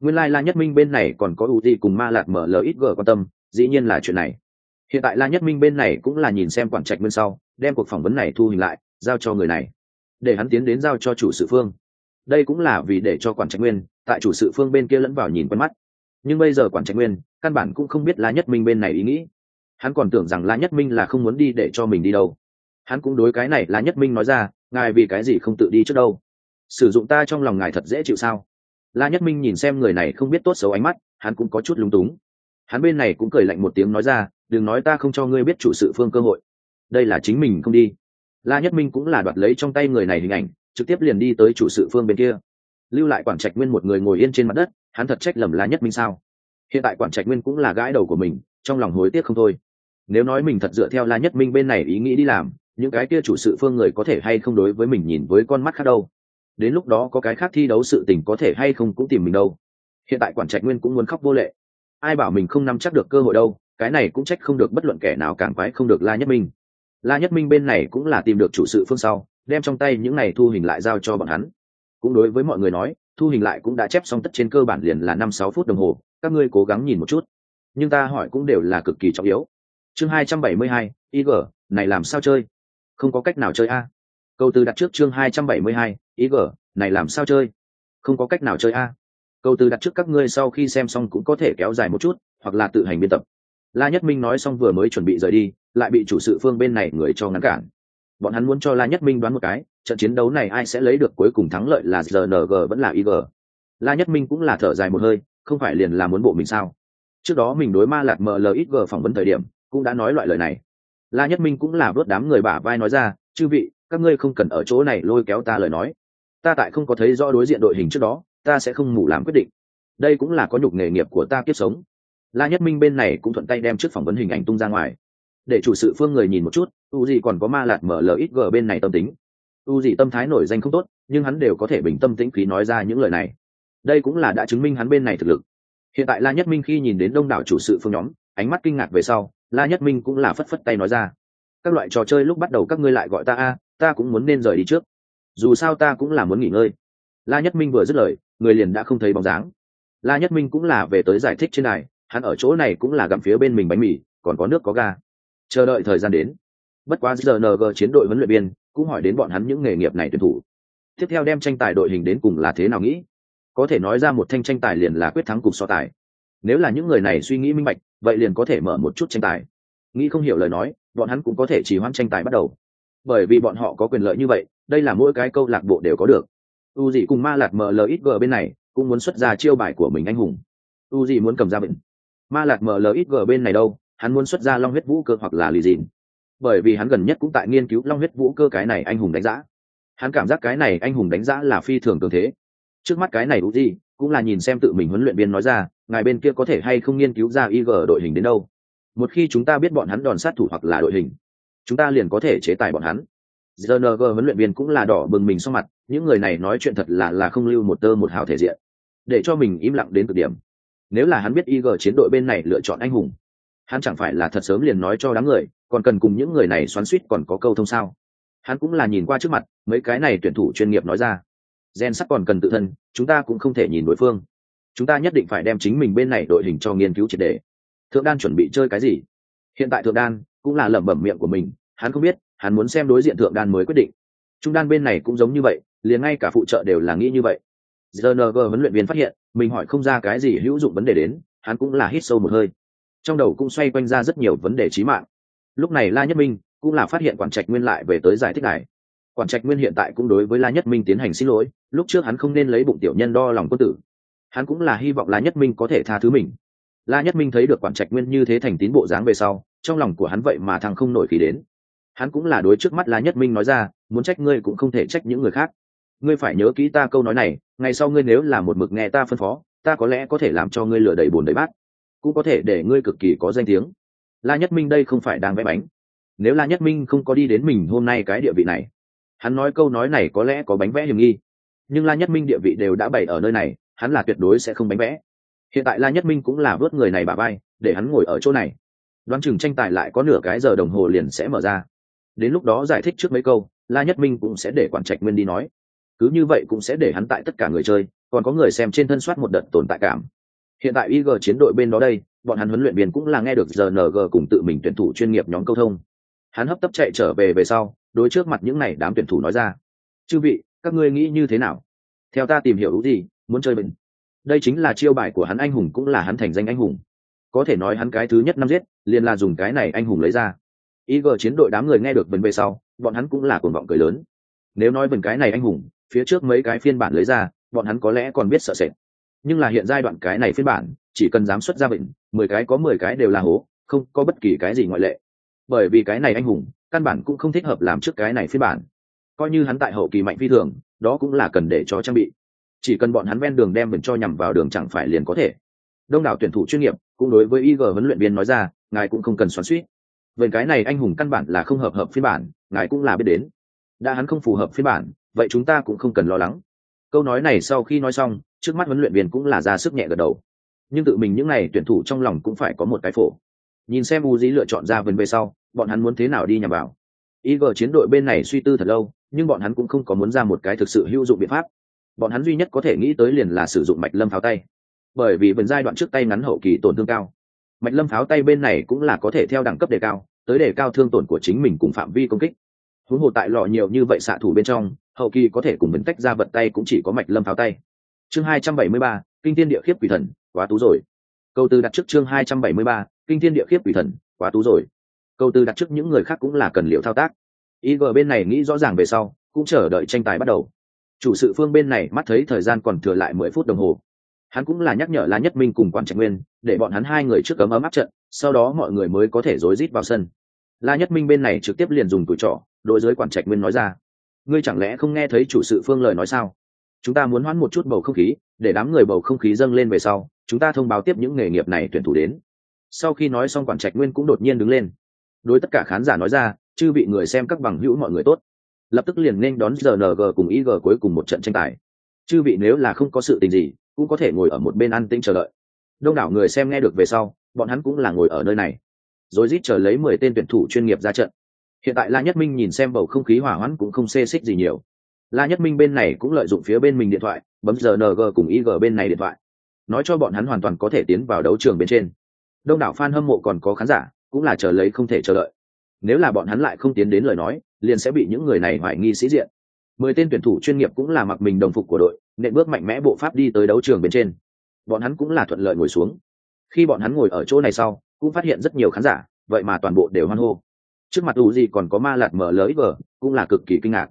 Nguyên lai la nhất minh bên này còn có ưu ti cùng ma lạc mở lít g quan tâm, dĩ nhiên là chuyện này. Hiện tại la nhất minh bên này cũng là nhìn xem quản trạch nguyên sau, đem cuộc phỏng vấn này thu hình lại, giao cho người này. Để hắn tiến đến giao cho chủ sự phương. Đây cũng là vì để cho quản trạch nguyên, tại chủ sự phương bên kia lẫn vào nhìn quen mắt. Nhưng bây giờ quản trạch nguyên, căn bản cũng không biết la nhất minh bên này ý nghĩ. Hắn còn tưởng rằng la nhất minh là không muốn đi để cho mình đi đâu hắn cũng đối cái này là nhất minh nói ra, ngài vì cái gì không tự đi trước đâu? Sử dụng ta trong lòng ngài thật dễ chịu sao? La nhất minh nhìn xem người này không biết tốt xấu ánh mắt, hắn cũng có chút lúng túng. Hắn bên này cũng cười lạnh một tiếng nói ra, đừng nói ta không cho ngươi biết chủ sự phương cơ hội. Đây là chính mình không đi. La nhất minh cũng là đoạt lấy trong tay người này hình ảnh, trực tiếp liền đi tới chủ sự phương bên kia. Lưu lại quản trạch nguyên một người ngồi yên trên mặt đất, hắn thật trách lầm la nhất minh sao? Hiện tại quản trạch nguyên cũng là gãi đầu của mình, trong lòng hối tiếc không thôi. Nếu nói mình thật dựa theo la nhất minh bên này ý nghĩ đi làm những cái kia chủ sự phương người có thể hay không đối với mình nhìn với con mắt khác đâu. Đến lúc đó có cái khác thi đấu sự tình có thể hay không cũng tìm mình đâu. Hiện tại quản trạch nguyên cũng muốn khóc vô lệ. Ai bảo mình không nắm chắc được cơ hội đâu, cái này cũng trách không được bất luận kẻ nào càng quái không được la nhất minh. La nhất minh bên này cũng là tìm được chủ sự phương sau, đem trong tay những này thu hình lại giao cho bọn hắn. Cũng đối với mọi người nói, thu hình lại cũng đã chép xong tất trên cơ bản liền là năm sáu phút đồng hồ, các ngươi cố gắng nhìn một chút. Nhưng ta hỏi cũng đều là cực kỳ trọng yếu. Chương hai trăm bảy mươi hai ig này làm sao chơi? Không có cách nào chơi a. Câu từ đặt trước chương hai trăm bảy mươi hai ig này làm sao chơi? Không có cách nào chơi a. Câu từ đặt trước các ngươi sau khi xem xong cũng có thể kéo dài một chút, hoặc là tự hành biên tập. La nhất minh nói xong vừa mới chuẩn bị rời đi, lại bị chủ sự phương bên này người cho ngăn cản. Bọn hắn muốn cho la nhất minh đoán một cái, trận chiến đấu này ai sẽ lấy được cuối cùng thắng lợi là rng vẫn là ig la nhất minh cũng là thở dài một hơi, không phải liền là muốn bộ mình sao? Trước đó mình đối ma lạc mlxg phỏng vấn thời điểm, cũng đã nói loại lời này la nhất minh cũng là vớt đám người bả vai nói ra, chư vị, các ngươi không cần ở chỗ này lôi kéo ta lời nói. Ta tại không có thấy rõ đối diện đội hình trước đó, ta sẽ không ngủ làm quyết định. Đây cũng là có nhục nghề nghiệp của ta kiếp sống. La nhất minh bên này cũng thuận tay đem trước phỏng vấn hình ảnh tung ra ngoài. Để chủ sự phương người nhìn một chút, u gì còn có ma lạt mở lời ít gờ bên này tâm tính. U gì tâm thái nổi danh không tốt, nhưng hắn đều có thể bình tâm tĩnh khí nói ra những lời này. Đây cũng là đã chứng minh hắn bên này thực lực. Hiện tại la nhất minh khi nhìn đến đông đảo chủ sự phương nhóm, ánh mắt kinh ngạc về sau la nhất minh cũng là phất phất tay nói ra. Các loại trò chơi lúc bắt đầu các ngươi lại gọi ta a, ta cũng muốn nên rời đi trước. Dù sao ta cũng là muốn nghỉ ngơi. La nhất minh vừa dứt lời, người liền đã không thấy bóng dáng. La nhất minh cũng là về tới giải thích trên này hắn ở chỗ này cũng là gặm phía bên mình bánh mì, còn có nước có ga. Chờ đợi thời gian đến. Bất quá giờ ng chiến đội huấn luyện viên cũng hỏi đến bọn hắn những nghề nghiệp này tuyển thủ. Tiếp theo đem tranh tài đội hình đến cùng là thế nào nghĩ? Có thể nói ra một thanh tranh tài liền là quyết thắng cục so tài nếu là những người này suy nghĩ minh bạch, vậy liền có thể mở một chút tranh tài. Nghĩ không hiểu lời nói, bọn hắn cũng có thể chỉ hoãn tranh tài bắt đầu. Bởi vì bọn họ có quyền lợi như vậy, đây là mỗi cái câu lạc bộ đều có được. U dị cùng ma lạt mlxg bên này, cũng muốn xuất ra chiêu bài của mình anh hùng. U dị muốn cầm ra bệnh. Ma lạt mlxg bên này đâu, hắn muốn xuất ra long huyết vũ cơ hoặc là lì dìn. Bởi vì hắn gần nhất cũng tại nghiên cứu long huyết vũ cơ cái này anh hùng đánh giá. Hắn cảm giác cái này anh hùng đánh giá là phi thường cường thế. Trước mắt cái này u dị cũng là nhìn xem tự mình huấn luyện viên nói ra, ngài bên kia có thể hay không nghiên cứu ra ig đội hình đến đâu? Một khi chúng ta biết bọn hắn đòn sát thủ hoặc là đội hình, chúng ta liền có thể chế tài bọn hắn. Gng huấn luyện viên cũng là đỏ bừng mình sau mặt, những người này nói chuyện thật là là không lưu một tơ một hào thể diện. Để cho mình im lặng đến cực điểm. Nếu là hắn biết ig chiến đội bên này lựa chọn anh hùng, hắn chẳng phải là thật sớm liền nói cho đám người, còn cần cùng những người này xoắn suýt còn có câu thông sao? Hắn cũng là nhìn qua trước mặt, mấy cái này tuyển thủ chuyên nghiệp nói ra gen sắt còn cần tự thân, chúng ta cũng không thể nhìn đối phương. Chúng ta nhất định phải đem chính mình bên này đội hình cho nghiên cứu triệt đề thượng đan chuẩn bị chơi cái gì? Hiện tại thượng đan cũng là lẩm bẩm miệng của mình, hắn không biết, hắn muốn xem đối diện thượng đan mới quyết định. Trung đan bên này cũng giống như vậy, liền ngay cả phụ trợ đều là nghĩ như vậy. Rng huấn luyện viên phát hiện, mình hỏi không ra cái gì hữu dụng vấn đề đến, hắn cũng là hít sâu một hơi. Trong đầu cũng xoay quanh ra rất nhiều vấn đề trí mạng. Lúc này la nhất minh cũng là phát hiện quản trạch nguyên lại về tới giải thích này quản trạch nguyên hiện tại cũng đối với la nhất minh tiến hành xin lỗi, lúc trước hắn không nên lấy bụng tiểu nhân đo lòng quân tử. Hắn cũng là hy vọng la nhất minh có thể tha thứ mình. La nhất minh thấy được quản trạch nguyên như thế thành tín bộ dáng về sau, trong lòng của hắn vậy mà thằng không nổi khí đến. Hắn cũng là đối trước mắt la nhất minh nói ra, muốn trách ngươi cũng không thể trách những người khác. Ngươi phải nhớ kỹ ta câu nói này, ngày sau ngươi nếu là một mực nghe ta phân phó, ta có lẽ có thể làm cho ngươi lừa đầy bồn đầy bát. Cũng có thể để ngươi cực kỳ có danh tiếng. La nhất minh đây không phải đang vẽ bánh. Nếu la nhất minh không có đi đến mình hôm nay cái địa vị này hắn nói câu nói này có lẽ có bánh vẽ hiểm nghi. Nhưng la nhất minh địa vị đều đã bày ở nơi này, hắn là tuyệt đối sẽ không bánh vẽ. Hiện tại la nhất minh cũng là vớt người này bà bay để hắn ngồi ở chỗ này. Đoán chừng tranh tài lại có nửa cái giờ đồng hồ liền sẽ mở ra. Đến lúc đó giải thích trước mấy câu, la nhất minh cũng sẽ để quản trạch nguyên đi nói. Cứ như vậy cũng sẽ để hắn tại tất cả người chơi, còn có người xem trên thân soát một đợt tồn tại cảm. Hiện tại ig chiến đội bên đó đây, bọn hắn huấn luyện viên cũng là nghe được rng cùng tự mình tuyển thủ chuyên nghiệp nhóm câu thông. Hắn hấp tấp chạy trở về về sau đối trước mặt những này đám tuyển thủ nói ra. Chư vị, các ngươi nghĩ như thế nào? Theo ta tìm hiểu gì, muốn chơi bệnh đây chính là chiêu bài của hắn anh hùng cũng là hắn thành danh anh hùng. Có thể nói hắn cái thứ nhất năm giết, liền là dùng cái này anh hùng lấy ra. Ig chiến đội đám người nghe được bần về sau, bọn hắn cũng là cuồng vọng cười lớn. Nếu nói bần cái này anh hùng, phía trước mấy cái phiên bản lấy ra, bọn hắn có lẽ còn biết sợ sệt. Nhưng là hiện giai đoạn cái này phiên bản, chỉ cần dám xuất ra bệnh mười cái có mười cái đều là hố, không có bất kỳ cái gì ngoại lệ. Bởi vì cái này anh hùng căn bản cũng không thích hợp làm trước cái này phiên bản. Coi như hắn tại hậu kỳ mạnh phi thường, đó cũng là cần để cho trang bị. Chỉ cần bọn hắn ven đường đem mình cho nhằm vào đường chẳng phải liền có thể. Đông đảo tuyển thủ chuyên nghiệp, cũng đối với ig huấn luyện viên nói ra, ngài cũng không cần xoắn suýt về cái này anh hùng căn bản là không hợp hợp phiên bản, ngài cũng là biết đến. Đã hắn không phù hợp phiên bản, vậy chúng ta cũng không cần lo lắng. Câu nói này sau khi nói xong, trước mắt huấn luyện viên cũng là ra sức nhẹ gật đầu. Nhưng tự mình những n à y tuyển thủ trong lòng cũng phải có một cái phổ. Nhìn xem u dĩ lựa chọn ra vần về sau bọn hắn muốn thế nào đi nhằm vào. Ig chiến đội bên này suy tư thật lâu, nhưng bọn hắn cũng không có muốn ra một cái thực sự hữu dụng biện pháp. Bọn hắn duy nhất có thể nghĩ tới liền là sử dụng mạch lâm pháo tay. Bởi vì vần giai đoạn trước tay ngắn hậu kỳ tổn thương cao. Mạch lâm pháo tay bên này cũng là có thể theo đẳng cấp đề cao, tới đề cao thương tổn của chính mình cùng phạm vi công kích. Huống hồ tại lọ nhiều như vậy xạ thủ bên trong, hậu kỳ có thể cùng mình tách ra vật tay cũng chỉ có mạch lâm pháo tay. Chương hai trăm bảy mươi ba, kinh thiên địa khiếp quỷ thần, quá tú rồi. Câu từ đặt trước chương hai trăm bảy mươi ba, kinh thiên địa khiếp quỷ thần, quá tú rồi câu từ đặt trước những người khác cũng là cần liệu thao tác. Ig bên này nghĩ rõ ràng về sau, cũng chờ đợi tranh tài bắt đầu. Chủ sự phương bên này mắt thấy thời gian còn thừa lại mười phút đồng hồ. Hắn cũng là nhắc nhở la nhất minh cùng quản trạch nguyên, để bọn hắn hai người trước cấm ấm áp trận, sau đó mọi người mới có thể rối rít vào sân. La nhất minh bên này trực tiếp liền dùng tuổi trọ đối với quản trạch nguyên nói ra, ngươi chẳng lẽ không nghe thấy chủ sự phương lời nói sao? Chúng ta muốn hoãn một chút bầu không khí, để đám người bầu không khí dâng lên về sau, chúng ta thông báo tiếp những nghề nghiệp này tuyển thủ đến. Sau khi nói xong, quản trạch nguyên cũng đột nhiên đứng lên đối tất cả khán giả nói ra, chư bị người xem các bằng hữu mọi người tốt. Lập tức liền nên đón rng cùng ig cuối cùng một trận tranh tài. Chư vị nếu là không có sự tình gì, cũng có thể ngồi ở một bên ăn tĩnh chờ đợi. Đông đảo người xem nghe được về sau, bọn hắn cũng là ngồi ở nơi này. Rồi rít chờ lấy mười tên tuyển thủ chuyên nghiệp ra trận. Hiện tại la nhất minh nhìn xem bầu không khí hỏa hoãn cũng không xê xích gì nhiều. La nhất minh bên này cũng lợi dụng phía bên mình điện thoại, bấm rng cùng ig bên này điện thoại. Nói cho bọn hắn hoàn toàn có thể tiến vào đấu trường bên trên. Đông đảo f a n hâm mộ còn có khán giả cũng là chờ lấy không thể chờ đợi. Nếu là bọn hắn lại không tiến đến lời nói, liền sẽ bị những người này hoài nghi sĩ diện. Mười tên tuyển thủ chuyên nghiệp cũng là mặc mình đồng phục của đội nện bước mạnh mẽ bộ pháp đi tới đấu trường bên trên. Bọn hắn cũng là thuận lợi ngồi xuống. Khi bọn hắn ngồi ở chỗ này sau, cũng phát hiện rất nhiều khán giả, vậy mà toàn bộ đều hoan hô. Trước mặt u gì còn có ma lạt mở lới vờ cũng là cực kỳ kinh ngạc.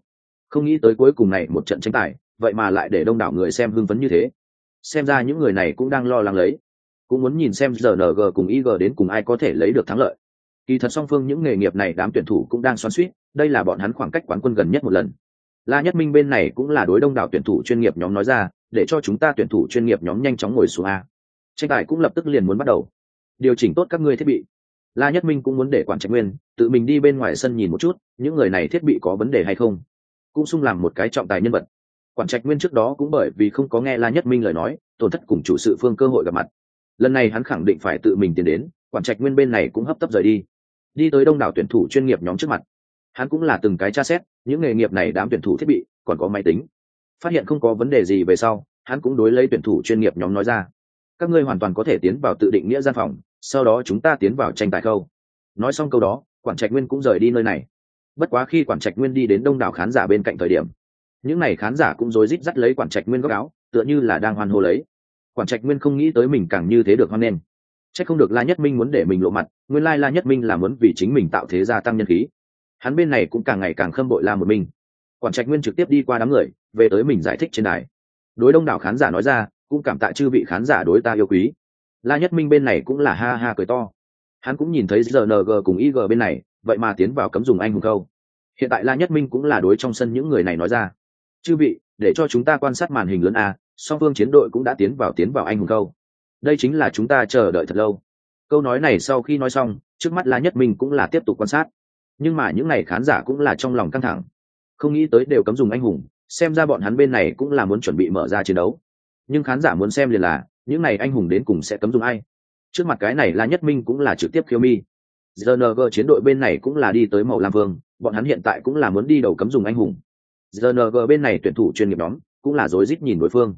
Không nghĩ tới cuối cùng này một trận tranh tài, vậy mà lại để đông đảo người xem hưng phấn như thế. Xem ra những người này cũng đang lo lắng lấy cũng muốn nhìn xem rng cùng ig đến cùng ai có thể lấy được thắng lợi. Kỳ thật song phương những nghề nghiệp này đám tuyển thủ cũng đang xoắn suýt đây là bọn hắn khoảng cách quán quân gần nhất một lần. La nhất minh bên này cũng là đối đông đảo tuyển thủ chuyên nghiệp nhóm nói ra, để cho chúng ta tuyển thủ chuyên nghiệp nhóm nhanh chóng ngồi xuống a. Tranh tài cũng lập tức liền muốn bắt đầu. Điều chỉnh tốt các ngươi thiết bị. La nhất minh cũng muốn để quản trạch nguyên, tự mình đi bên ngoài sân nhìn một chút, những người này thiết bị có vấn đề hay không. Cũng sung làm một cái trọng tài nhân vật. Quản trạch nguyên trước đó cũng bởi vì không có nghe la nhất minh lời nói, tổn thất cùng chủ sự phương cơ hội gặp mặt lần này hắn khẳng định phải tự mình tiến đến, quản trạch nguyên bên này cũng hấp tấp rời đi. Đi tới đông đảo tuyển thủ chuyên nghiệp nhóm trước mặt. Hắn cũng là từng cái tra xét, những nghề nghiệp này đám tuyển thủ thiết bị còn có máy tính. Phát hiện không có vấn đề gì về sau, hắn cũng đối lấy tuyển thủ chuyên nghiệp nhóm nói ra. Các ngươi hoàn toàn có thể tiến vào tự định nghĩa gian phòng, sau đó chúng ta tiến vào tranh tài khâu nói xong câu đó, quản trạch nguyên cũng rời đi nơi này. Bất quá khi quản trạch nguyên đi đến đông đảo khán giả bên cạnh thời điểm, những n à y khán giả cũng rối rít dắt lấy quản trạch nguyên góc áo, tựa như là đang hoan hô lấy quản trạch nguyên không nghĩ tới mình càng như thế được hoan nghênh. Trách không được la nhất minh muốn để mình lộ mặt, nguyên lai la nhất minh là muốn vì chính mình tạo thế gia tăng nhân khí. Hắn bên này cũng càng ngày càng khâm bội la một mình. quản trạch nguyên trực tiếp đi qua đám người, về tới mình giải thích trên đài. Đối đông đảo khán giả nói ra, cũng cảm tạ chư vị khán giả đối ta yêu quý. La nhất minh bên này cũng là ha ha cười to. Hắn cũng nhìn thấy rng cùng ig bên này, vậy mà tiến vào cấm dùng anh hùng câu. Hiện tại la nhất minh cũng là đối trong sân những người này nói ra. Chư vị, để cho chúng ta quan sát màn hình lớn a song phương chiến đội cũng đã tiến vào tiến vào anh hùng câu. Đây chính là chúng ta chờ đợi thật lâu. Câu nói này sau khi nói xong, trước mắt la nhất minh cũng là tiếp tục quan sát. Nhưng mà những n à y khán giả cũng là trong lòng căng thẳng. Không nghĩ tới đều cấm dùng anh hùng, xem ra bọn hắn bên này cũng là muốn chuẩn bị mở ra chiến đấu. Nhưng khán giả muốn xem liền là, những n à y anh hùng đến cùng sẽ cấm dùng ai? Trước mặt cái này la nhất minh cũng là trực tiếp khiêu mi. Gng chiến đội bên này cũng là đi tới màu lam vương, bọn hắn hiện tại cũng là muốn đi đầu cấm dùng anh hùng. Gng bên này tuyển thủ chuyên nghiệp nhóm, cũng là rối rít nhìn đối phương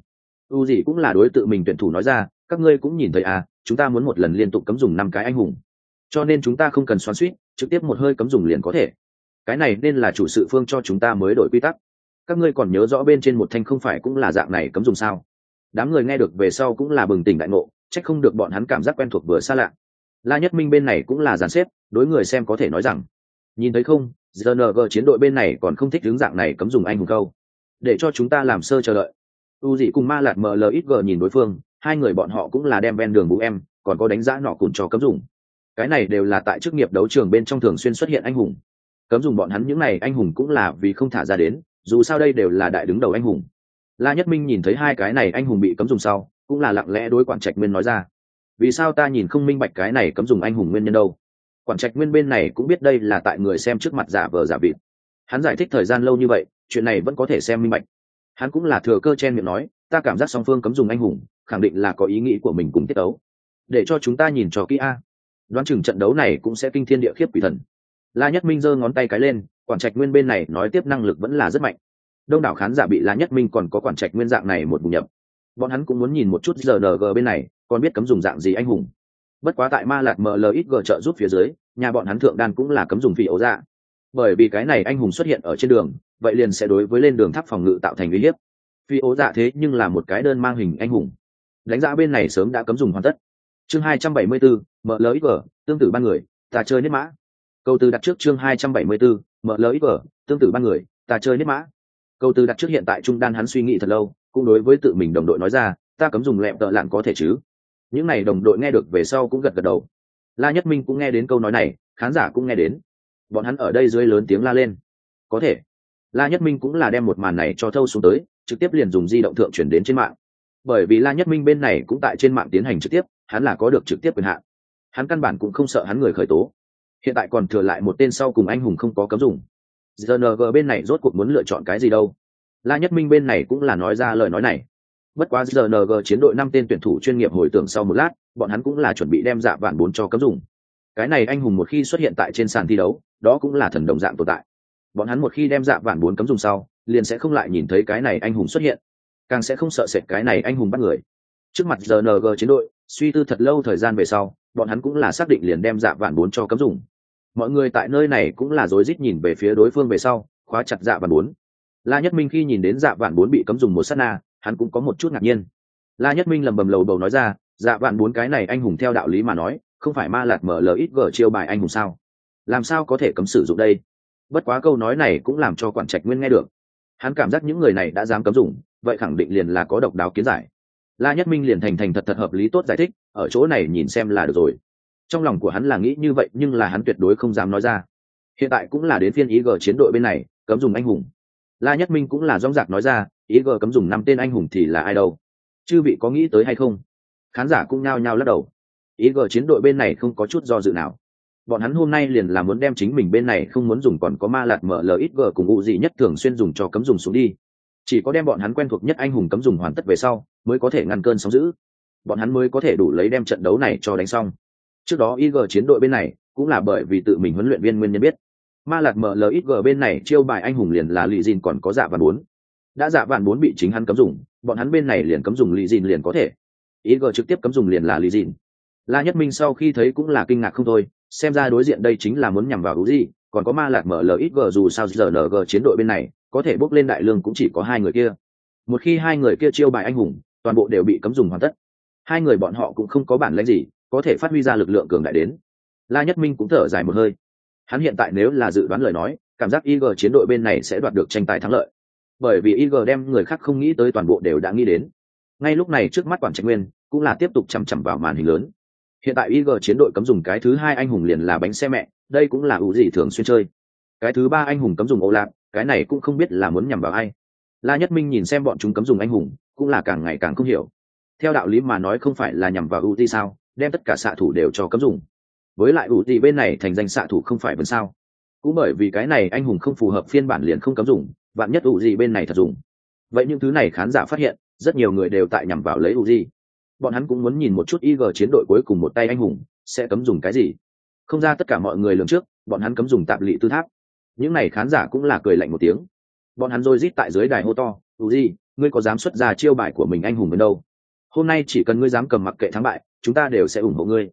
u gì cũng là đối tự mình tuyển thủ nói ra, các ngươi cũng nhìn thấy à chúng ta muốn một lần liên tục cấm dùng năm cái anh hùng. Cho nên chúng ta không cần xoắn suýt trực tiếp một hơi cấm dùng liền có thể. Cái này nên là chủ sự phương cho chúng ta mới đổi quy tắc. Các ngươi còn nhớ rõ bên trên một thanh không phải cũng là dạng này cấm dùng sao? Đám người nghe được về sau cũng là bừng tỉnh đại ngộ trách không được bọn hắn cảm giác quen thuộc vừa xa lạ. La nhất minh bên này cũng là giàn xếp, đối người xem có thể nói rằng, nhìn thấy không gng chiến đội bên này còn không thích hướng dạng này cấm dùng anh hùng câu để cho chúng ta làm sơ chờ đợi u dị cùng ma lạt mlxg nhìn đối phương, hai người bọn họ cũng là đem ven đường bú em, còn có đánh giá nọ cùn cho cấm dùng. Cái này đều là tại chức nghiệp đấu trường bên trong thường xuyên xuất hiện anh hùng. Cấm dùng bọn hắn những n à y anh hùng cũng là vì không thả ra đến, dù sao đây đều là đại đứng đầu anh hùng. La nhất minh nhìn thấy hai cái này anh hùng bị cấm dùng sau, cũng là lặng lẽ đối quản trạch nguyên nói ra. Vì sao ta nhìn không minh bạch cái này cấm dùng anh hùng nguyên nhân đâu? Quản trạch nguyên bên này cũng biết đây là tại người xem trước mặt giả vờ giả vịt. Hắn giải thích thời gian lâu như vậy, chuyện này vẫn có thể xem minh bạch hắn cũng là thừa cơ chen miệng nói, ta cảm giác song phương cấm dùng anh hùng, khẳng định là có ý nghĩ của mình cùng tiết tấu. Để cho chúng ta nhìn cho kỹ a. Đoán chừng trận đấu này cũng sẽ kinh thiên địa khiếp quỷ thần. La nhất minh giơ ngón tay cái lên, quản trạch nguyên bên này nói tiếp năng lực vẫn là rất mạnh. Đông đảo khán giả bị la nhất minh còn có quản trạch nguyên dạng này một bùng nhập bọn hắn cũng muốn nhìn một chút rng bên này, còn biết cấm dùng dạng gì anh hùng. Bất quá tại ma lạc mlxg trợ giúp phía dưới, nhà bọn hắn thượng đan cũng là cấm dùng phi ấu dạ bởi vì cái này anh hùng xuất hiện ở trên đường vậy liền sẽ đối với lên đường tháp phòng ngự tạo thành uy hiếp. Phi ố dạ thế nhưng là một cái đơn mang hình anh hùng. Đánh giá bên này sớm đã cấm dùng hoàn tất. Chương 274, vở tương tự ba người ta chơi nết mã. Câu từ đặt trước chương 274, vở tương tự ba người ta chơi nết mã. Câu từ đặt trước hiện tại trung đan hắn suy nghĩ thật lâu cũng đối với tự mình đồng đội nói ra ta cấm dùng lẹm tợ lạng có thể chứ? Những n à y đồng đội nghe được về sau cũng gật gật đầu. La nhất minh cũng nghe đến câu nói này khán giả cũng nghe đến bọn hắn ở đây dưới lớn tiếng la lên. Có thể, la nhất minh cũng là đem một màn này cho thâu xuống tới, trực tiếp liền dùng di động thượng chuyển đến trên mạng. Bởi vì la nhất minh bên này cũng tại trên mạng tiến hành trực tiếp, hắn là có được trực tiếp quyền hạn. Hắn căn bản cũng không sợ hắn người khởi tố. Hiện tại còn thừa lại một tên sau cùng anh hùng không có cấm dùng. Gng bên này rốt cuộc muốn lựa chọn cái gì đâu? La nhất minh bên này cũng là nói ra lời nói này. Bất quá gng chiến đội năm tên tuyển thủ chuyên nghiệp hồi tưởng sau một lát, bọn hắn cũng là chuẩn bị đem dạ vạn bốn cho cấm dùng cái này anh hùng một khi xuất hiện tại trên sàn thi đấu, đó cũng là thần đồng dạng tồn tại. Bọn hắn một khi đem dạ vạn bốn cấm dùng sau, liền sẽ không lại nhìn thấy cái này anh hùng xuất hiện. Càng sẽ không sợ sệt cái này anh hùng bắt người. Trước mặt rng chiến đội, suy tư thật lâu thời gian về sau, bọn hắn cũng là xác định liền đem dạ vạn bốn cho cấm dùng. Mọi người tại nơi này cũng là rối rít nhìn về phía đối phương về sau, khóa chặt dạ vạn bốn. La nhất minh khi nhìn đến dạ vạn bốn bị cấm dùng một s á t na, hắn cũng có một chút ngạc nhiên. La nhất minh lầm bầm lầu bầu nói ra dạ vạn bốn cái này anh hùng theo đạo lý mà nói không phải ma lạt mở lời ít gở chiêu bài anh hùng sao? Làm sao có thể cấm sử dụng đây? Bất quá câu nói này cũng làm cho quản trạch nguyên nghe được. Hắn cảm giác những người này đã dám cấm dùng, vậy khẳng định liền là có độc đáo kiến giải. La nhất minh liền thành thành thật thật hợp lý tốt giải thích, ở chỗ này nhìn xem là được rồi. Trong lòng của hắn là nghĩ như vậy, nhưng là hắn tuyệt đối không dám nói ra. Hiện tại cũng là đến phiên ý gờ chiến đội bên này, cấm dùng anh hùng. La nhất minh cũng là dóng dạc nói ra, ý gờ cấm dùng năm tên anh hùng thì là ai đâu? Chư vị có nghĩ tới hay không? Khán giả cũng nhao nhao lắc đầu ý gờ chiến đội bên này không có chút do dự nào. Bọn hắn hôm nay liền là muốn đem chính mình bên này không muốn dùng còn có ma lạt mở lờ ít gờ cùng ụ gì nhất thường xuyên dùng cho cấm dùng xuống đi. Chỉ có đem bọn hắn quen thuộc nhất anh hùng cấm dùng hoàn tất về sau, mới có thể ngăn cơn sóng giữ bọn hắn mới có thể đủ lấy đem trận đấu này cho đánh xong. Trước đó ig chiến đội bên này cũng là bởi vì tự mình huấn luyện viên nguyên nhân biết. Ma lạt mở lít g bên này chiêu bài anh hùng liền là lì dìn còn có dạ vạn bốn. Đã dạ vạn bốn bị chính hắn cấm dùng, bọn hắn bên này liền cấm dùng lì dìn liền có thể. Ig trực tiếp cấm dùng liền là lì dìn la nhất minh sau khi thấy cũng là kinh ngạc không thôi, xem ra đối diện đây chính là muốn nhằm vào hữu gì còn có ma lạc mở mlxg dù sao giờ rng chiến đội bên này, có thể bốc lên đại lương cũng chỉ có hai người kia. Một khi hai người kia chiêu bài anh hùng, toàn bộ đều bị cấm dùng hoàn tất. Hai người bọn họ cũng không có bản lãnh gì, có thể phát huy ra lực lượng cường đại đến. La nhất minh cũng thở dài một hơi. Hắn hiện tại nếu là dự đoán lời nói, cảm giác ig chiến đội bên này sẽ đoạt được tranh tài thắng lợi. Bởi vì ig đem người khác không nghĩ tới toàn bộ đều đã nghĩ đến. Ngay lúc này trước mắt quản trạch nguyên cũng là tiếp tục chằm chằm vào màn hình lớn hiện tại ig chiến đội cấm dùng cái thứ hai anh hùng liền là bánh xe mẹ, đây cũng là ủ gì thường xuyên chơi. Cái thứ ba anh hùng cấm dùng ô lạc cái này cũng không biết là muốn nhằm vào ai. La nhất minh nhìn xem bọn chúng cấm dùng anh hùng, cũng là càng ngày càng không hiểu. Theo đạo lý mà nói không phải là nhằm vào ưu ti sao, đem tất cả xạ thủ đều cho cấm dùng. Với lại ưu ti bên này thành danh xạ thủ không phải vẫn sao. Cũng bởi vì cái này anh hùng không phù hợp phiên bản liền không cấm dùng, vạn nhất ưu gì bên này thật dùng. Vậy những thứ này khán giả phát hiện, rất nhiều người đều tại nhằm vào lấy ưu gì bọn hắn cũng muốn nhìn một chút ig chiến đội cuối cùng một tay anh hùng sẽ cấm dùng cái gì. Không ra tất cả mọi người lường trước, bọn hắn cấm dùng tạm lị tư tháp. Những này khán giả cũng là cười lạnh một tiếng. Bọn hắn rồi rít tại dưới đài hô to, Uzi, ngươi có dám xuất ra chiêu bài của mình anh hùng đến đâu? Hôm nay chỉ cần ngươi dám cầm mặc kệ thắng bại, chúng ta đều sẽ ủng hộ ngươi.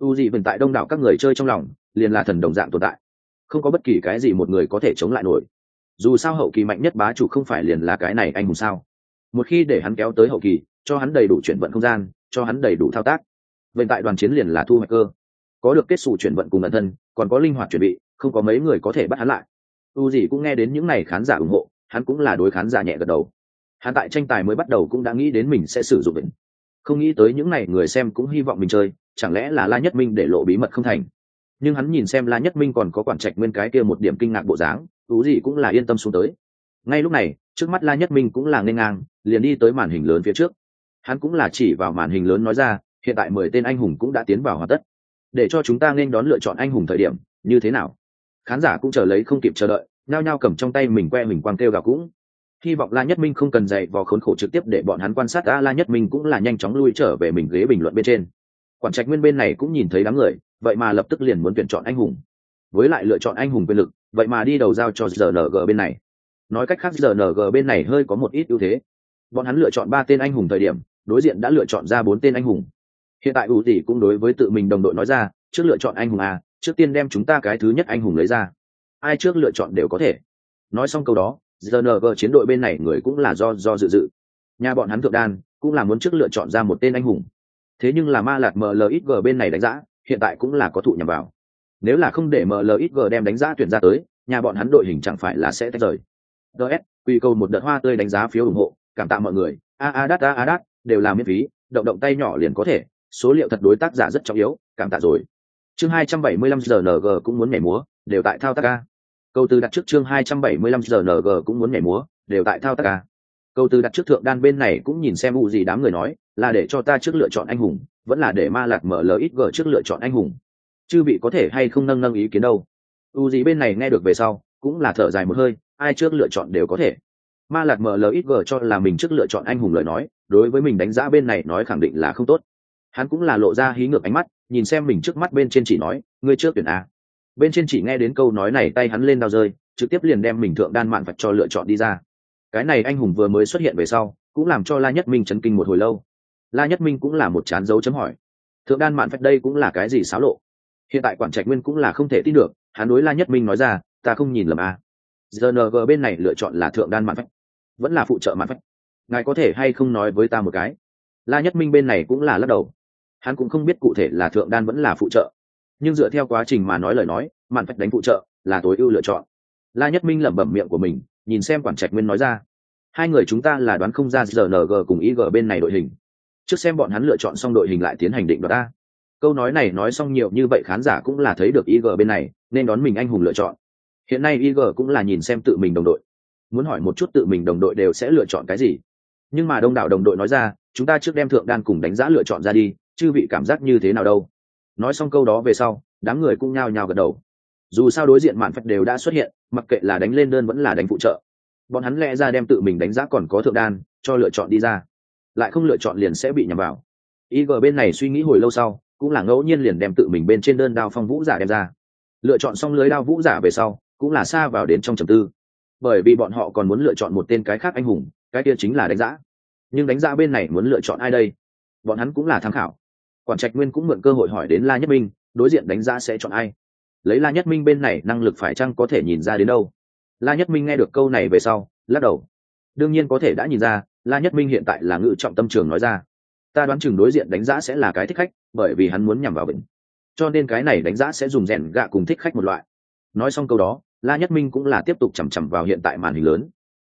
Uzi vẫn tại đông đảo các người chơi trong lòng, liền là thần đồng dạng tồn tại. Không có bất kỳ cái gì một người có thể chống lại nổi. Dù sao hậu kỳ mạnh nhất bá chủ không phải liền là cái này anh hùng sao? Một khi để hắn kéo tới hậu kỳ cho hắn đầy đủ chuyển vận không gian, cho hắn đầy đủ thao tác. Vậy tại đoàn chiến liền là thu hoạch cơ. Có được kết xù chuyển vận cùng ẩn thân, còn có linh hoạt chuẩn bị, không có mấy người có thể bắt hắn lại. U gì cũng nghe đến những n à y khán giả ủng hộ, hắn cũng là đối khán giả nhẹ gật đầu. Hắn tại tranh tài mới bắt đầu cũng đã nghĩ đến mình sẽ sử dụng vịnh không nghĩ tới những n à y người xem cũng hy vọng mình chơi, chẳng lẽ là la nhất minh để lộ bí mật không thành? Nhưng hắn nhìn xem la nhất minh còn có quản trạch nguyên cái kia một điểm kinh ngạc bộ dáng, tú gì cũng là yên tâm xuống tới. Ngay lúc này, trước mắt la nhất minh cũng là n ngang, liền đi tới màn hình lớn phía trước hắn cũng là chỉ vào màn hình lớn nói ra, hiện tại mười tên anh hùng cũng đã tiến vào hoàn tất. Để cho chúng ta nên đón lựa chọn anh hùng thời điểm, như thế nào? Khán giả cũng chờ lấy không kịp chờ đợi, nhao nhao cầm trong tay mình que mình quang kêu gào cũng. Hy vọng la nhất minh không cần dạy vò khốn khổ trực tiếp để bọn hắn quan sát a la nhất minh cũng là nhanh chóng lui trở về mình ghế bình luận bên trên. Quản trạch nguyên bên này cũng nhìn thấy đám người, vậy mà lập tức liền muốn tuyển chọn anh hùng. Với lại lựa chọn anh hùng quyền lực, vậy mà đi đầu giao cho rng bên này. Nói cách khác rng bên này hơi có một ít ưu thế. Bọn hắn lựa chọn ba tên anh hùng thời điểm đối diện đã lựa chọn ra bốn tên anh hùng. Hiện tại ủ tỷ cũng đối với tự mình đồng đội nói ra, trước lựa chọn anh hùng a, trước tiên đem chúng ta cái thứ nhất anh hùng lấy ra. Ai trước lựa chọn đều có thể. Nói xong câu đó rng chiến đội bên này người cũng là do do dự dự. Nhà bọn hắn thượng đan, cũng là muốn trước lựa chọn ra một tên anh hùng. Thế nhưng là ma lạt mlxg bên này đánh giá, hiện tại cũng là có thụ nhằm vào. Nếu là không để mlxg đem đánh giá tuyển ra tới, nhà bọn hắn đội hình chẳng phải là sẽ tách rời. DS quy cầu một đợt hoa tươi đánh giá phiếu ủng hộ, cảm tạ mọi người. A a đắt a a đắt đều là miễn phí, động động tay nhỏ liền có thể. Số liệu thật đối tác giả rất trọng yếu, cảm tạ rồi. Chương hai trăm bảy mươi lăm giờ ng cũng muốn nhảy múa, đều tại thao tác ca. Câu từ đặt trước chương hai trăm bảy mươi lăm giờ ng cũng muốn nhảy múa, đều tại thao tác ca. Câu từ đặt trước thượng đan bên này cũng nhìn xem u gì đám người nói, là để cho ta trước lựa chọn anh hùng, vẫn là để ma lạc mở ít g trước lựa chọn anh hùng. Chư bị có thể hay không nâng nâng ý kiến đâu. U gì bên này nghe được về sau, cũng là thở dài một hơi, ai trước lựa chọn đều có thể ma Lạt mở ít cho là mình trước lựa chọn anh hùng lời nói, đối với mình đánh giá bên này nói khẳng định là không tốt. Hắn cũng là lộ ra hí ngược ánh mắt, nhìn xem mình trước mắt bên trên chỉ nói, ngươi trước tuyển a. Bên trên chỉ nghe đến câu nói này, tay hắn lên đao rơi, trực tiếp liền đem mình thượng đan mạn vạch cho lựa chọn đi ra. Cái này anh hùng vừa mới xuất hiện về sau, cũng làm cho la nhất minh chấn kinh một hồi lâu. La nhất minh cũng là một chán dấu chấm hỏi, thượng đan mạn vạch đây cũng là cái gì xáo lộ? Hiện tại quản trạch nguyên cũng là không thể tin được, hắn đối la nhất minh nói ra, ta không nhìn lầm a. Gng bên này lựa chọn là thượng đan mạn vạch vẫn là phụ trợ mạn phách. Ngài có thể hay không nói với ta một cái? La nhất minh bên này cũng là lắc đầu. Hắn cũng không biết cụ thể là thượng đan vẫn là phụ trợ. Nhưng dựa theo quá trình mà nói lời nói, mạn phách đánh phụ trợ là tối ưu lựa chọn. La nhất minh lẩm bẩm miệng của mình, nhìn xem quản trạch nguyên nói ra. Hai người chúng ta là đoán không ra rng cùng ig bên này đội hình. Trước xem bọn hắn lựa chọn xong đội hình lại tiến hành định đoạt ta câu nói này nói xong nhiều như vậy khán giả cũng là thấy được ig bên này, nên đón mình anh hùng lựa chọn. Hiện nay ig cũng là nhìn xem tự mình đồng đội muốn hỏi một chút tự mình đồng đội đều sẽ lựa chọn cái gì. Nhưng mà đông đảo đồng đội nói ra, chúng ta trước đem thượng đan cùng đánh giá lựa chọn ra đi chứ vị cảm giác như thế nào đâu? Nói xong câu đó về sau, đám người cũng nhao nhao gật đầu. Dù sao đối diện mạn phật đều đã xuất hiện, mặc kệ là đánh lên đơn vẫn là đánh phụ trợ. Bọn hắn lẽ ra đem tự mình đánh giá còn có thượng đan, cho lựa chọn đi ra. Lại không lựa chọn liền sẽ bị nhầm vào. Ig bên này suy nghĩ hồi lâu sau, cũng là ngẫu nhiên liền đem tự mình bên trên đơn đao phong vũ giả đem ra. Lựa chọn xong lưới đao vũ giả về sau, cũng là xa vào đến trong trầm tư bởi vì bọn họ còn muốn lựa chọn một tên cái khác anh hùng, cái kia chính là đánh giá nhưng đánh giá bên này muốn lựa chọn ai đây? Bọn hắn cũng là tham khảo. Quản trạch nguyên cũng mượn cơ hội hỏi đến la nhất minh, đối diện đánh giá sẽ chọn ai? Lấy la nhất minh bên này năng lực phải chăng có thể nhìn ra đến đâu? La nhất minh nghe được câu này về sau, lắc đầu. Đương nhiên có thể đã nhìn ra, la nhất minh hiện tại là ngự trọng tâm trường nói ra. Ta đoán chừng đối diện đánh giá sẽ là cái thích khách, bởi vì hắn muốn nhằm vào bệnh cho nên cái này đánh giá sẽ dùng rèn gạ cùng thích khách một loại. Nói xong câu đó la nhất minh cũng là tiếp tục chằm chằm vào hiện tại màn hình lớn.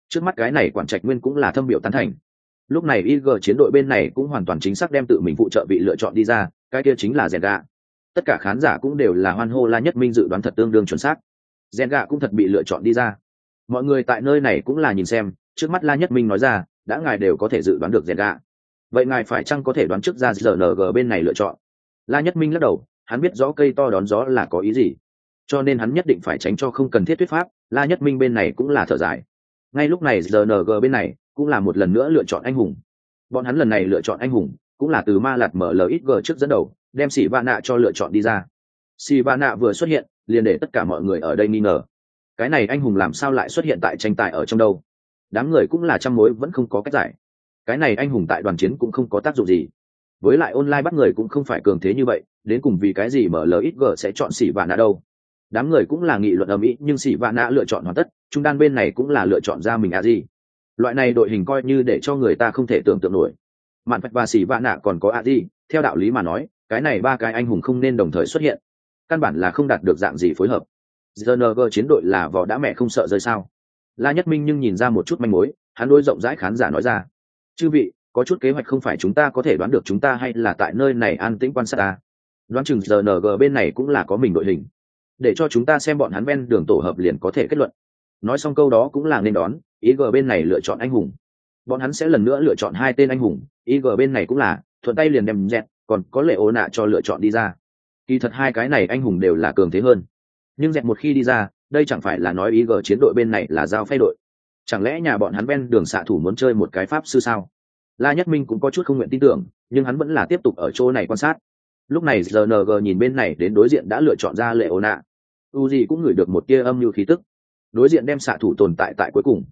Trước mắt cái này quản trạch nguyên cũng là thâm biểu tán thành. Lúc này ig chiến đội bên này cũng hoàn toàn chính xác đem tự mình phụ trợ vị lựa chọn đi ra, cái kia chính là rèn gạ tất cả khán giả cũng đều là hoan hô la nhất minh dự đoán thật tương đương chuẩn xác. Rèn gạ cũng thật bị lựa chọn đi ra. Mọi người tại nơi này cũng là nhìn xem, trước mắt la nhất minh nói ra, đã ngài đều có thể dự đoán được rèn gạ vậy ngài phải chăng có thể đoán trước ra rng bên này lựa chọn? La nhất minh lắc đầu, hắn biết rõ cây to đón gió là có ý gì cho nên hắn nhất định phải tránh cho không cần thiết thuyết pháp, la nhất minh bên này cũng là thở dài. Ngay lúc này rng bên này cũng là một lần nữa lựa chọn anh hùng. Bọn hắn lần này lựa chọn anh hùng cũng là từ ma lạt mở mlxg trước dẫn đầu, đem sĩ va nạ cho lựa chọn đi ra. Sĩ va nạ vừa xuất hiện, liền để tất cả mọi người ở đây nghi ngờ. Cái này anh hùng làm sao lại xuất hiện tại tranh tài ở trong đâu? Đám người cũng là trăm mối, vẫn không có cách giải. Cái này anh hùng tại đoàn chiến cũng không có tác dụng gì. Với lại online bắt người cũng không phải cường thế như vậy, đến cùng vì cái gì mở mlxg sẽ chọn sĩ va nạ đâu? Đám người cũng là nghị luận ở mỹ, nhưng sĩ vạn nạ lựa chọn hoàn tất, trung đan bên này cũng là lựa chọn ra mình a gì loại này đội hình coi như để cho người ta không thể tưởng tượng nổi. Mạn phạch và sĩ vạn nạ còn có a gì theo đạo lý mà nói, cái này ba cái anh hùng không nên đồng thời xuất hiện. Căn bản là không đạt được dạng gì phối hợp. Gng chiến đội là vỏ đã mẹ không sợ rơi sao. La nhất minh nhưng nhìn ra một chút manh mối, hắn đôi rộng rãi khán giả nói ra. Chư vị, có chút kế hoạch không phải chúng ta có thể đoán được chúng ta hay là tại nơi này an tĩnh quan sát ta. Đoán chừng gng bên này cũng là có mình đội hình để cho chúng ta xem bọn hắn ven đường tổ hợp liền có thể kết luận. Nói xong câu đó cũng là nên đón, ý g bên này lựa chọn anh hùng. Bọn hắn sẽ lần nữa lựa chọn hai tên anh hùng, ý g bên này cũng là, thuận tay liền đem dẹt, còn có lệ ô nạ cho lựa chọn đi ra. Kỳ thật hai cái này anh hùng đều là cường thế hơn. Nhưng dẹt một khi đi ra, đây chẳng phải là nói ý g chiến đội bên này là giao phay đội. Chẳng lẽ nhà bọn hắn ven đường xạ thủ muốn chơi một cái pháp sư sao? La nhất minh cũng có chút không nguyện tin tưởng, nhưng hắn vẫn là tiếp tục ở chỗ này quan sát. Lúc này rng nhìn bên này đến đối diện đã lựa chọn ra lệ ô nạ u gì cũng ngửi được một tia âm như khí tức. Đối diện đem xạ thủ tồn tại tại cuối cùng.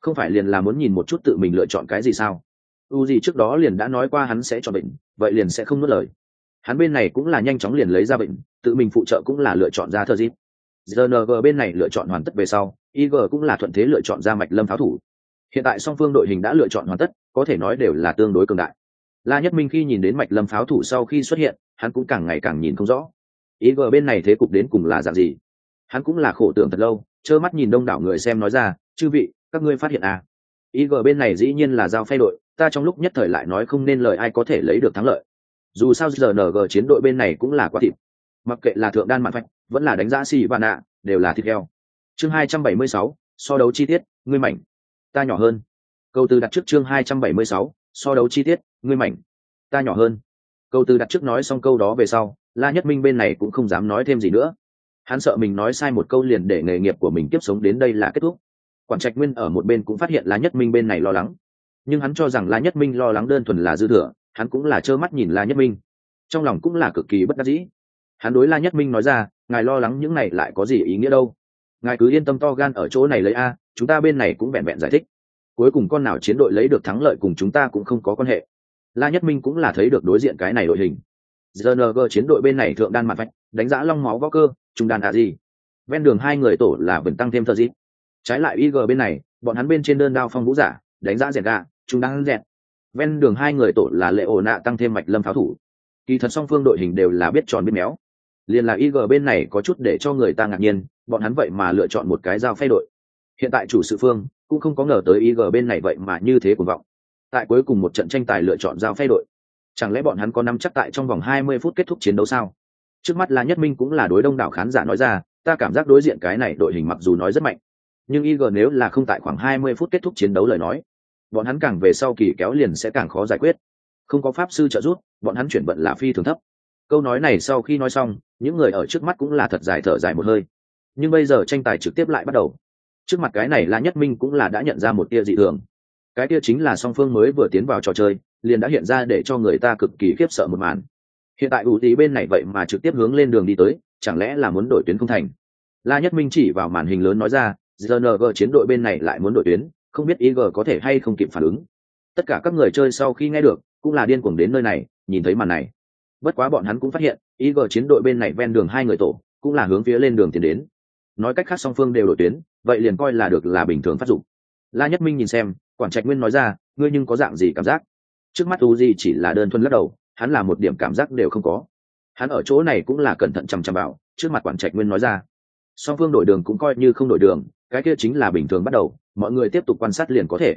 Không phải liền là muốn nhìn một chút tự mình lựa chọn cái gì sao? U gì trước đó liền đã nói qua hắn sẽ cho bệnh, vậy liền sẽ không nuốt lời. Hắn bên này cũng là nhanh chóng liền lấy ra bệnh, tự mình phụ trợ cũng là lựa chọn ra thơ dịp. Rng bên này lựa chọn hoàn tất về sau ig cũng là thuận thế lựa chọn ra mạch lâm pháo thủ. Hiện tại song phương đội hình đã lựa chọn hoàn tất, có thể nói đều là tương đối cường đại. La nhất minh khi nhìn đến mạch lâm pháo thủ sau khi xuất hiện, hắn cũng càng ngày càng nhìn không rõ ý gờ bên này thế cục đến cùng là dạng gì? Hắn cũng là khổ tưởng thật lâu, trơ mắt nhìn đông đảo người xem nói ra, chư vị, các ngươi phát hiện à. ý gờ bên này dĩ nhiên là giao phay đội, ta trong lúc nhất thời lại nói không nên lời ai có thể lấy được thắng lợi. Dù sao giờ ng chiến đội bên này cũng là quá thịt. Mặc kệ là thượng đan mạn phách, vẫn là đánh giá xì và nạ, đều là thịt heo. Chương hai trăm bảy mươi sáu, so đấu chi tiết, ngươi mảnh. Ta nhỏ hơn. Câu từ đặt trước chương hai trăm bảy mươi sáu, so đấu chi tiết, ngươi mảnh. Ta nhỏ hơn. Câu từ đặt trước nói xong câu đó về sau la nhất minh bên này cũng không dám nói thêm gì nữa. Hắn sợ mình nói sai một câu liền để nghề nghiệp của mình tiếp sống đến đây là kết thúc. Quản trạch nguyên ở một bên cũng phát hiện la nhất minh bên này lo lắng. Nhưng hắn cho rằng la nhất minh lo lắng đơn thuần là dư thừa, hắn cũng là trơ mắt nhìn la nhất minh. Trong lòng cũng là cực kỳ bất đắc dĩ. Hắn đối la nhất minh nói ra, ngài lo lắng những này lại có gì ý nghĩa đâu? Ngài cứ yên tâm to gan ở chỗ này lấy a, chúng ta bên này cũng vẹn vẹn giải thích. Cuối cùng con nào chiến đội lấy được thắng lợi cùng chúng ta cũng không có quan hệ. La nhất minh cũng là thấy được đối diện cái này đội hình rng chiến đội bên này thượng đan mặt vạch đánh giá long máu võ cơ, trung đan à gì. Ven đường hai người tổ là vẫn tăng thêm thợ dịp. Trái lại ig bên này, bọn hắn bên trên đơn đao phong vũ giả, đánh giá rèn gà chúng đang rèn. Ven đường hai người tổ là lệ ổ nạ tăng thêm mạch lâm pháo thủ. Kỳ thật song phương đội hình đều là biết tròn biết méo. Liền là ig bên này có chút để cho người ta ngạc nhiên, bọn hắn vậy mà lựa chọn một cái dao phay đội. Hiện tại chủ sự phương cũng không có ngờ tới ig bên này vậy mà như thế cuồng vọng. Tại cuối cùng một trận tranh tài lựa chọn giao phay đội chẳng lẽ bọn hắn có nắm chắc tại trong vòng hai mươi phút kết thúc chiến đấu sao? Trước mắt là nhất minh cũng là đối đông đảo khán giả nói ra, ta cảm giác đối diện cái này đội hình mặc dù nói rất mạnh, nhưng ig nếu là không tại khoảng hai mươi phút kết thúc chiến đấu lời nói, bọn hắn càng về sau kỳ kéo liền sẽ càng khó giải quyết. Không có pháp sư trợ giúp, bọn hắn chuyển vận là phi thường thấp. Câu nói này sau khi nói xong, những người ở trước mắt cũng là thật dài thở dài một hơi. Nhưng bây giờ tranh tài trực tiếp lại bắt đầu. Trước mặt cái này là nhất minh cũng là đã nhận ra một tia dị thường. Cái tia chính là song phương mới vừa tiến vào trò chơi liền đã hiện ra để cho người ta cực kỳ khiếp sợ một màn. Hiện tại ủ tí bên này vậy mà trực tiếp hướng lên đường đi tới, chẳng lẽ là muốn đổi tuyến không thành? La nhất minh chỉ vào màn hình lớn nói ra gng chiến đội bên này lại muốn đổi tuyến, không biết ig có thể hay không kịp phản ứng. Tất cả các người chơi sau khi nghe được, cũng là điên cuồng đến nơi này, nhìn thấy màn này. Bất quá bọn hắn cũng phát hiện ig chiến đội bên này ven đường hai người tổ, cũng là hướng phía lên đường tiến đến. Nói cách khác song phương đều đổi tuyến, vậy liền coi là được là bình thường phát dụng. La nhất minh nhìn xem, quản trạch nguyên nói ra, ngươi nhưng có dạng gì cảm giác? Trước mắt u di chỉ là đơn thuần lắc đầu, hắn là một điểm cảm giác đều không có. Hắn ở chỗ này cũng là cẩn thận chằm chằm bảo trước mặt quản trạch nguyên nói ra. Song phương đổi đường cũng coi như không đổi đường, cái kia chính là bình thường bắt đầu, mọi người tiếp tục quan sát liền có thể.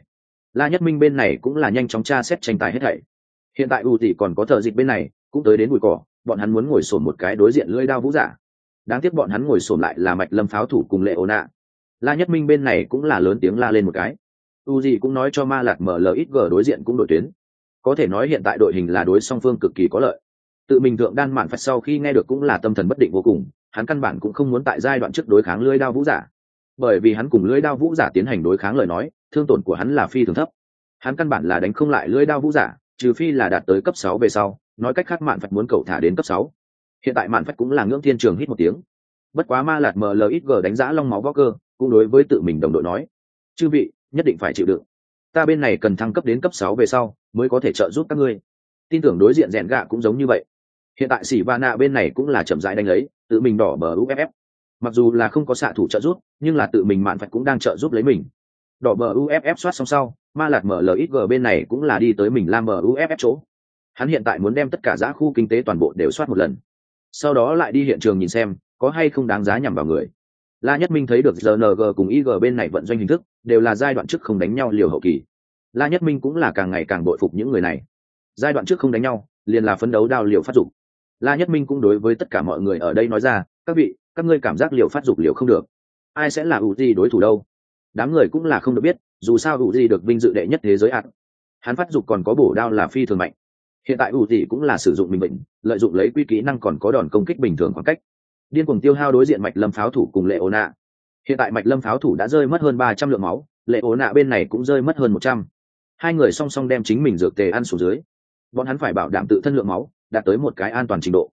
La nhất minh bên này cũng là nhanh chóng tra xét tranh tài hết thảy. Hiện tại u tỷ còn có thợ dịch bên này, cũng tới đến bụi cỏ, bọn hắn muốn ngồi sổm một cái đối diện lưỡi đao vũ giả. Đáng tiếc bọn hắn ngồi sổm lại là mạch lâm pháo thủ cùng lệ ồn ạ la nhất minh bên này cũng là lớn tiếng la lên một cái. U gì cũng nói cho ma lạc mở lít gờ đối diện cũng đổi tuyến có thể nói hiện tại đội hình là đối song phương cực kỳ có lợi. Tự mình thượng đan mạn phật sau khi nghe được cũng là tâm thần bất định vô cùng, hắn căn bản cũng không muốn tại giai đoạn trước đối kháng lưỡi đao vũ giả. Bởi vì hắn cùng lưỡi đao vũ giả tiến hành đối kháng lời nói, thương tổn của hắn là phi thường thấp. Hắn căn bản là đánh không lại lưỡi đao vũ giả, trừ phi là đạt tới cấp sáu về sau, nói cách khác mạn phật muốn cầu thả đến cấp sáu. Hiện tại mạn phật cũng là ngưỡng thiên trường hít một tiếng. Bất quá ma lạt mlxg đánh giá long máu võ cơ, cũng đối với tự mình đồng đội nói, chư vị, nhất định phải chịu đựng ta bên này cần thăng cấp đến cấp sáu về sau, mới có thể trợ giúp các ngươi. Tin tưởng đối diện rèn gạ cũng giống như vậy. Hiện tại sĩ va nạ bên này cũng là chậm rãi đánh lấy, tự mình đỏ bờ uff mặc dù là không có xạ thủ trợ giúp, nhưng là tự mình mạn phải cũng đang trợ giúp lấy mình. Đỏ bờ uff soát xong sau, ma lạt mở mlxg bên này cũng là đi tới mình lam bờ uff chỗ. Hắn hiện tại muốn đem tất cả giá khu kinh tế toàn bộ đều soát một lần. Sau đó lại đi hiện trường nhìn xem, có hay không đáng giá nhằm vào người la nhất minh thấy được rng cùng ig bên này vận doanh hình thức, đều là giai đoạn trước không đánh nhau liều hậu kỳ. La nhất minh cũng là càng ngày càng bội phục những người này. Giai đoạn trước không đánh nhau, liền là phấn đấu đao liều phát dục. La nhất minh cũng đối với tất cả mọi người ở đây nói ra, các vị, các ngươi cảm giác liều phát dục liều không được. Ai sẽ là ủ gì đối thủ đâu? Đám người cũng là không được biết, dù sao ủ gì được vinh dự đệ nhất thế giới ạt hắn phát dục còn có bổ đao là phi thường mạnh. Hiện tại ủ gì cũng là sử dụng mình bệnh, lợi dụng lấy quy kỹ năng còn có đòn công kích bình thường khoảng cách điên cuồng tiêu hao đối diện mạch lâm pháo thủ cùng lệ ố nạ. Hiện tại mạch lâm pháo thủ đã rơi mất hơn ba trăm lượng máu, lệ ố nạ bên này cũng rơi mất hơn một trăm. Hai người song song đem chính mình dược tề ăn xuống dưới. Bọn hắn phải bảo đảm tự thân lượng máu, đạt tới một cái an toàn trình độ.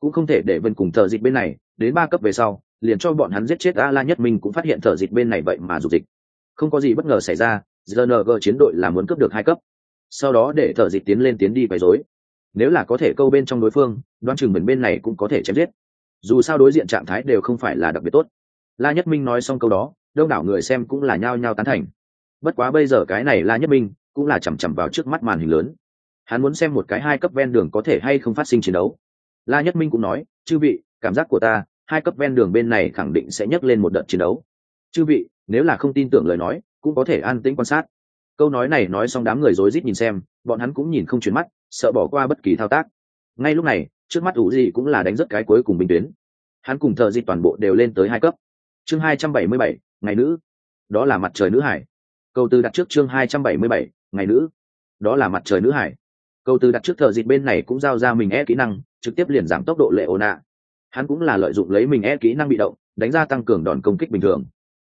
Cũng không thể để vân cùng thợ dịch bên này, đến ba cấp về sau, liền cho bọn hắn giết chết a la nhất minh cũng phát hiện thợ dịch bên này vậy mà dục dịch. Không có gì bất ngờ xảy ra gng chiến đội là muốn cướp được hai cấp. Sau đó để thợ dịch tiến lên tiến đi quấy rối. Nếu là có thể câu bên trong đối phương Đoan chừng mình bên này cũng có thể chém giết dù sao đối diện trạng thái đều không phải là đặc biệt tốt. La nhất minh nói xong câu đó, đông đảo người xem cũng là nhao nhao tán thành. Bất quá bây giờ cái này la nhất minh cũng là chằm chằm vào trước mắt màn hình lớn. Hắn muốn xem một cái hai cấp ven đường có thể hay không phát sinh chiến đấu. La nhất minh cũng nói, chư vị, cảm giác của ta, hai cấp ven đường bên này khẳng định sẽ nhấc lên một đợt chiến đấu. Chư vị, nếu là không tin tưởng lời nói, cũng có thể an tĩnh quan sát. Câu nói này nói xong đám người rối rít nhìn xem, bọn hắn cũng nhìn không chuyển mắt, sợ bỏ qua bất kỳ thao tác. Ngay lúc này trước mắt ủ gì cũng là đánh rất cái cuối cùng bình tuyến. Hắn cùng thợ di toàn bộ đều lên tới hai cấp. Chương hai trăm bảy mươi bảy, ngày nữ. Đó là mặt trời nữ hải. Câu từ đặt trước chương hai trăm bảy mươi bảy, ngày nữ. Đó là mặt trời nữ hải. Câu từ đặt trước thợ dịp bên này cũng giao ra mình e kỹ năng, trực tiếp liền giảm tốc độ lệ ồn ạ. Hắn cũng là lợi dụng lấy mình e kỹ năng bị động, đánh ra tăng cường đòn công kích bình thường.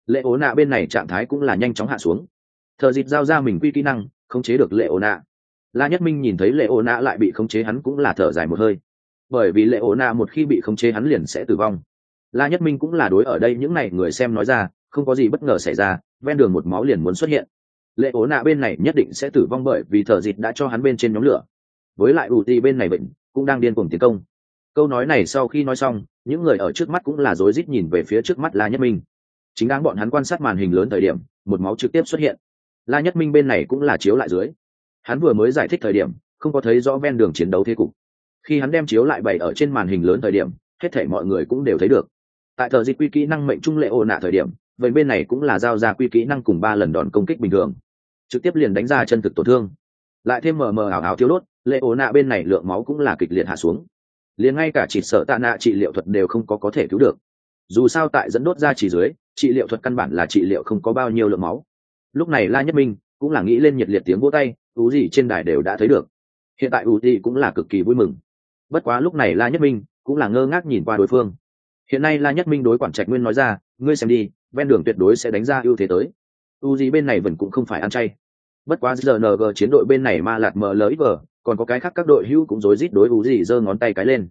Lệ ồn ạ bên này trạng thái cũng là nhanh chóng hạ xuống. Thợ dịp giao ra mình quy kỹ năng, khống chế được lệ ồn ạ. La nhất minh nhìn thấy lệ ồn ạ lại bị khống chế hắn cũng là thở dài một hơi bởi vì lệ ổ nạ một khi bị khống chế hắn liền sẽ tử vong. La nhất minh cũng là đối ở đây những n à y người xem nói ra, không có gì bất ngờ xảy ra, ven đường một máu liền muốn xuất hiện. Lệ ổ nạ bên này nhất định sẽ tử vong bởi vì thợ dịt đã cho hắn bên trên nhóm lửa. Với lại ủ ti bên này bệnh, cũng đang điên cuồng tiến công. Câu nói này sau khi nói xong, những người ở trước mắt cũng là rối rít nhìn về phía trước mắt la nhất minh. Chính đáng bọn hắn quan sát màn hình lớn thời điểm, một máu trực tiếp xuất hiện. La nhất minh bên này cũng là chiếu lại dưới. Hắn vừa mới giải thích thời điểm, không có thấy rõ ven đường chiến đấu thế cục khi hắn đem chiếu lại bày ở trên màn hình lớn thời điểm, hết thể mọi người cũng đều thấy được. Tại thời dịch quy kỹ năng mệnh trung lệ ồ nạ thời điểm, vậy bên này cũng là giao ra quy kỹ năng cùng ba lần đòn công kích bình thường. Trực tiếp liền đánh ra chân thực tổn thương. Lại thêm mờ mờ ảo ảo thiếu đốt, lệ ồ nạ bên này lượng máu cũng là kịch liệt hạ xuống. Liền ngay cả chỉ sợ tạ nạ trị liệu thuật đều không có có thể cứu được. Dù sao tại dẫn đốt ra chỉ dưới, trị liệu thuật căn bản là trị liệu không có bao nhiêu lượng máu. Lúc này la nhất minh cũng là nghĩ lên nhiệt liệt tiếng vỗ tay, ú gì trên đài đều đã thấy được. Hiện tại ú gì cũng là cực kỳ vui mừng bất quá lúc này la nhất minh cũng là ngơ ngác nhìn qua đối phương. Hiện nay la nhất minh đối quản trạch nguyên nói ra, ngươi xem đi, ven đường tuyệt đối sẽ đánh ra ưu thế tới. U gì bên này vẫn cũng không phải ăn chay. Bất quá giờ ng chiến đội bên này ma lạt mờ lỡ còn có cái khác các đội hữu cũng rối rít đối u gì giơ ngón tay cái lên.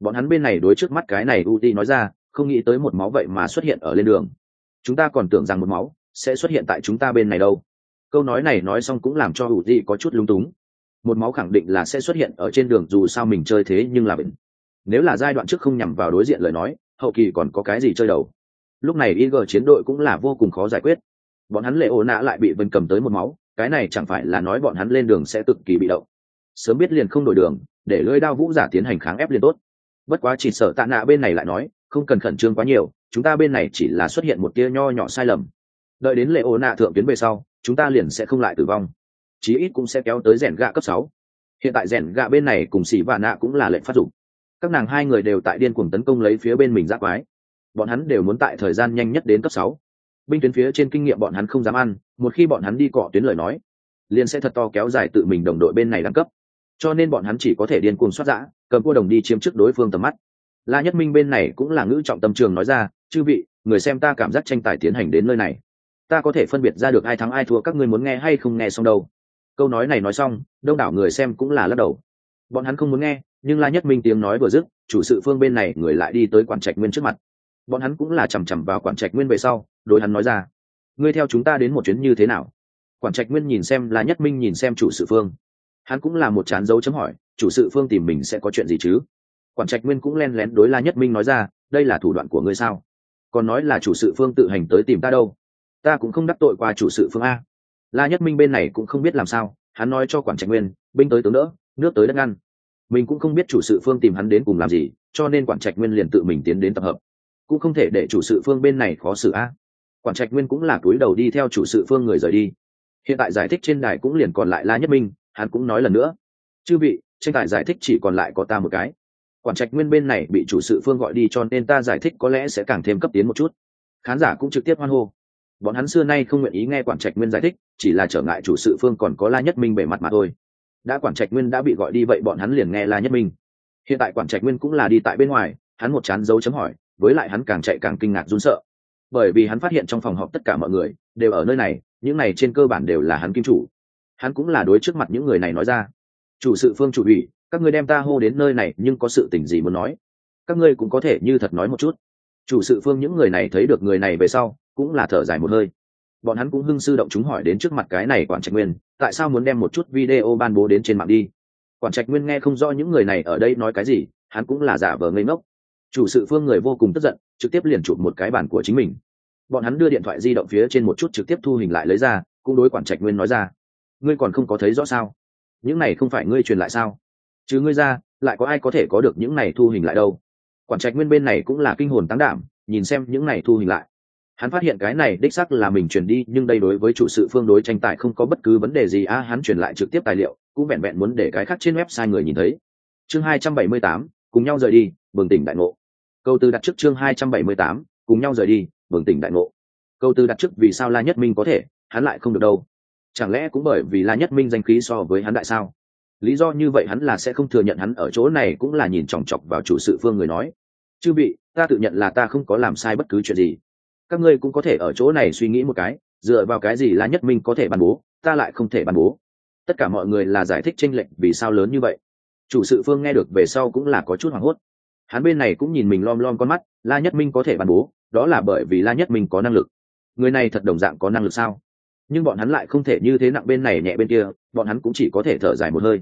Bọn hắn bên này đối trước mắt cái này u gì nói ra, không nghĩ tới một máu vậy mà xuất hiện ở lên đường. Chúng ta còn tưởng rằng một máu sẽ xuất hiện tại chúng ta bên này đâu. Câu nói này nói xong cũng làm cho u gì có chút lung túng một máu khẳng định là sẽ xuất hiện ở trên đường dù sao mình chơi thế nhưng là bệnh. Nếu là giai đoạn trước không nhằm vào đối diện lời nói, hậu kỳ còn có cái gì chơi đầu? Lúc này ig chiến đội cũng là vô cùng khó giải quyết. Bọn hắn lệ ồ nạ lại bị vân cầm tới một máu, cái này chẳng phải là nói bọn hắn lên đường sẽ cực kỳ bị động. Sớm biết liền không đổi đường, để lưỡi đao vũ giả tiến hành kháng ép liền tốt. Bất quá chỉ sợ tạ nạ bên này lại nói, không cần khẩn trương quá nhiều, chúng ta bên này chỉ là xuất hiện một tia nho nhỏ sai lầm. Đợi đến lệ ồ nạ thượng tuyến về sau, chúng ta liền sẽ không lại tử vong chí ít cũng sẽ kéo tới rèn gạ cấp sáu. Hiện tại rèn gạ bên này cùng xì và nạ cũng là lệnh phát dụng các nàng hai người đều tại điên cuồng tấn công lấy phía bên mình giáp quái. Bọn hắn đều muốn tại thời gian nhanh nhất đến cấp sáu. Binh tuyến phía trên kinh nghiệm bọn hắn không dám ăn, một khi bọn hắn đi cọ tuyến lời nói, liền sẽ thật to kéo dài tự mình đồng đội bên này đẳng cấp. Cho nên bọn hắn chỉ có thể điên cuồng xoát giã, cầm cua đồng đi chiếm trước đối phương tầm mắt. La nhất minh bên này cũng là ngữ trọng tâm trường nói ra, chư vị, người xem ta cảm giác tranh tài tiến hành đến nơi này. Ta có thể phân biệt ra được ai thắng ai thua, các ngươi muốn nghe hay không nghe xong đâu câu nói này nói xong, đông đảo người xem cũng là lắc đầu. Bọn hắn không muốn nghe, nhưng la nhất minh tiếng nói vừa dứt, chủ sự phương bên này người lại đi tới quản trạch nguyên trước mặt. Bọn hắn cũng là chằm chằm vào quản trạch nguyên về sau, đối hắn nói ra, ngươi theo chúng ta đến một chuyến như thế nào? Quản trạch nguyên nhìn xem la nhất minh nhìn xem chủ sự phương. Hắn cũng là một chán dấu chấm hỏi, chủ sự phương tìm mình sẽ có chuyện gì chứ? Quản trạch nguyên cũng len lén đối la nhất minh nói ra, đây là thủ đoạn của ngươi sao? Còn nói là chủ sự phương tự hành tới tìm ta đâu? Ta cũng không đắc tội qua chủ sự phương a la nhất minh bên này cũng không biết làm sao, hắn nói cho quản trạch nguyên, binh tới tướng đỡ, nước tới đất ngăn. Mình cũng không biết chủ sự phương tìm hắn đến cùng làm gì, cho nên quản trạch nguyên liền tự mình tiến đến tập hợp. Cũng không thể để chủ sự phương bên này khó xử a. Quản trạch nguyên cũng là túi đầu đi theo chủ sự phương người rời đi. Hiện tại giải thích trên đài cũng liền còn lại la nhất minh, hắn cũng nói lần nữa. Chư vị, tranh tài giải thích chỉ còn lại có ta một cái. Quản trạch nguyên bên này bị chủ sự phương gọi đi cho nên ta giải thích có lẽ sẽ càng thêm cấp tiến một chút. Khán giả cũng trực tiếp hoan hô bọn hắn xưa nay không nguyện ý nghe quản trạch nguyên giải thích, chỉ là trở ngại chủ sự phương còn có la nhất minh bề mặt mà thôi. Đã quản trạch nguyên đã bị gọi đi vậy bọn hắn liền nghe la nhất minh. Hiện tại quản trạch nguyên cũng là đi tại bên ngoài, hắn một chán dấu chấm hỏi, với lại hắn càng chạy càng kinh ngạc run sợ. Bởi vì hắn phát hiện trong phòng họp tất cả mọi người đều ở nơi này, những này trên cơ bản đều là hắn kim chủ. Hắn cũng là đối trước mặt những người này nói ra. Chủ sự phương chủ ủy, các ngươi đem ta hô đến nơi này nhưng có sự tình gì muốn nói? Các ngươi cũng có thể như thật nói một chút. Chủ sự phương những người này thấy được người này về sau cũng là thở dài một hơi. Bọn hắn cũng hưng sư động chúng hỏi đến trước mặt cái này quản trạch nguyên, tại sao muốn đem một chút video ban bố đến trên mạng đi? Quản trạch nguyên nghe không rõ những người này ở đây nói cái gì, hắn cũng là giả vờ ngây ngốc. Chủ sự phương người vô cùng tức giận, trực tiếp liền chụp một cái bản của chính mình. Bọn hắn đưa điện thoại di động phía trên một chút trực tiếp thu hình lại lấy ra, cũng đối quản trạch nguyên nói ra. Ngươi còn không có thấy rõ sao? Những này không phải ngươi truyền lại sao? Chứ ngươi ra, lại có ai có thể có được những này thu hình lại đâu? Quản trạch nguyên bên này cũng là kinh hồn tán đảm, nhìn xem những này thu hình lại hắn phát hiện cái này đích sắc là mình truyền đi, nhưng đây đối với chủ sự phương đối tranh tài không có bất cứ vấn đề gì. A, hắn truyền lại trực tiếp tài liệu, cũng vẹn vẹn muốn để cái khác trên website người nhìn thấy. Chương hai trăm bảy mươi tám, cùng nhau rời đi, bừng tỉnh đại ngộ. Câu từ đặt trước chương hai trăm bảy mươi tám, cùng nhau rời đi, bừng tỉnh đại ngộ. Câu từ đặt trước vì sao la nhất minh có thể, hắn lại không được đâu. Chẳng lẽ cũng bởi vì la nhất minh danh khí so với hắn đại sao? Lý do như vậy hắn là sẽ không thừa nhận hắn ở chỗ này cũng là nhìn chòng chọc vào chủ sự phương người nói. Chư vị, ta tự nhận là ta không có làm sai bất cứ chuyện gì các ngươi cũng có thể ở chỗ này suy nghĩ một cái, dựa vào cái gì la nhất minh có thể bàn bố, ta lại không thể bàn bố. Tất cả mọi người là giải thích tranh lệch vì sao lớn như vậy. Chủ sự phương nghe được về sau cũng là có chút hoảng hốt. Hắn bên này cũng nhìn mình lom lom con mắt, la nhất minh có thể bàn bố, đó là bởi vì la nhất minh có năng lực. Người này thật đồng dạng có năng lực sao? Nhưng bọn hắn lại không thể như thế nặng bên này nhẹ bên kia, bọn hắn cũng chỉ có thể thở dài một hơi.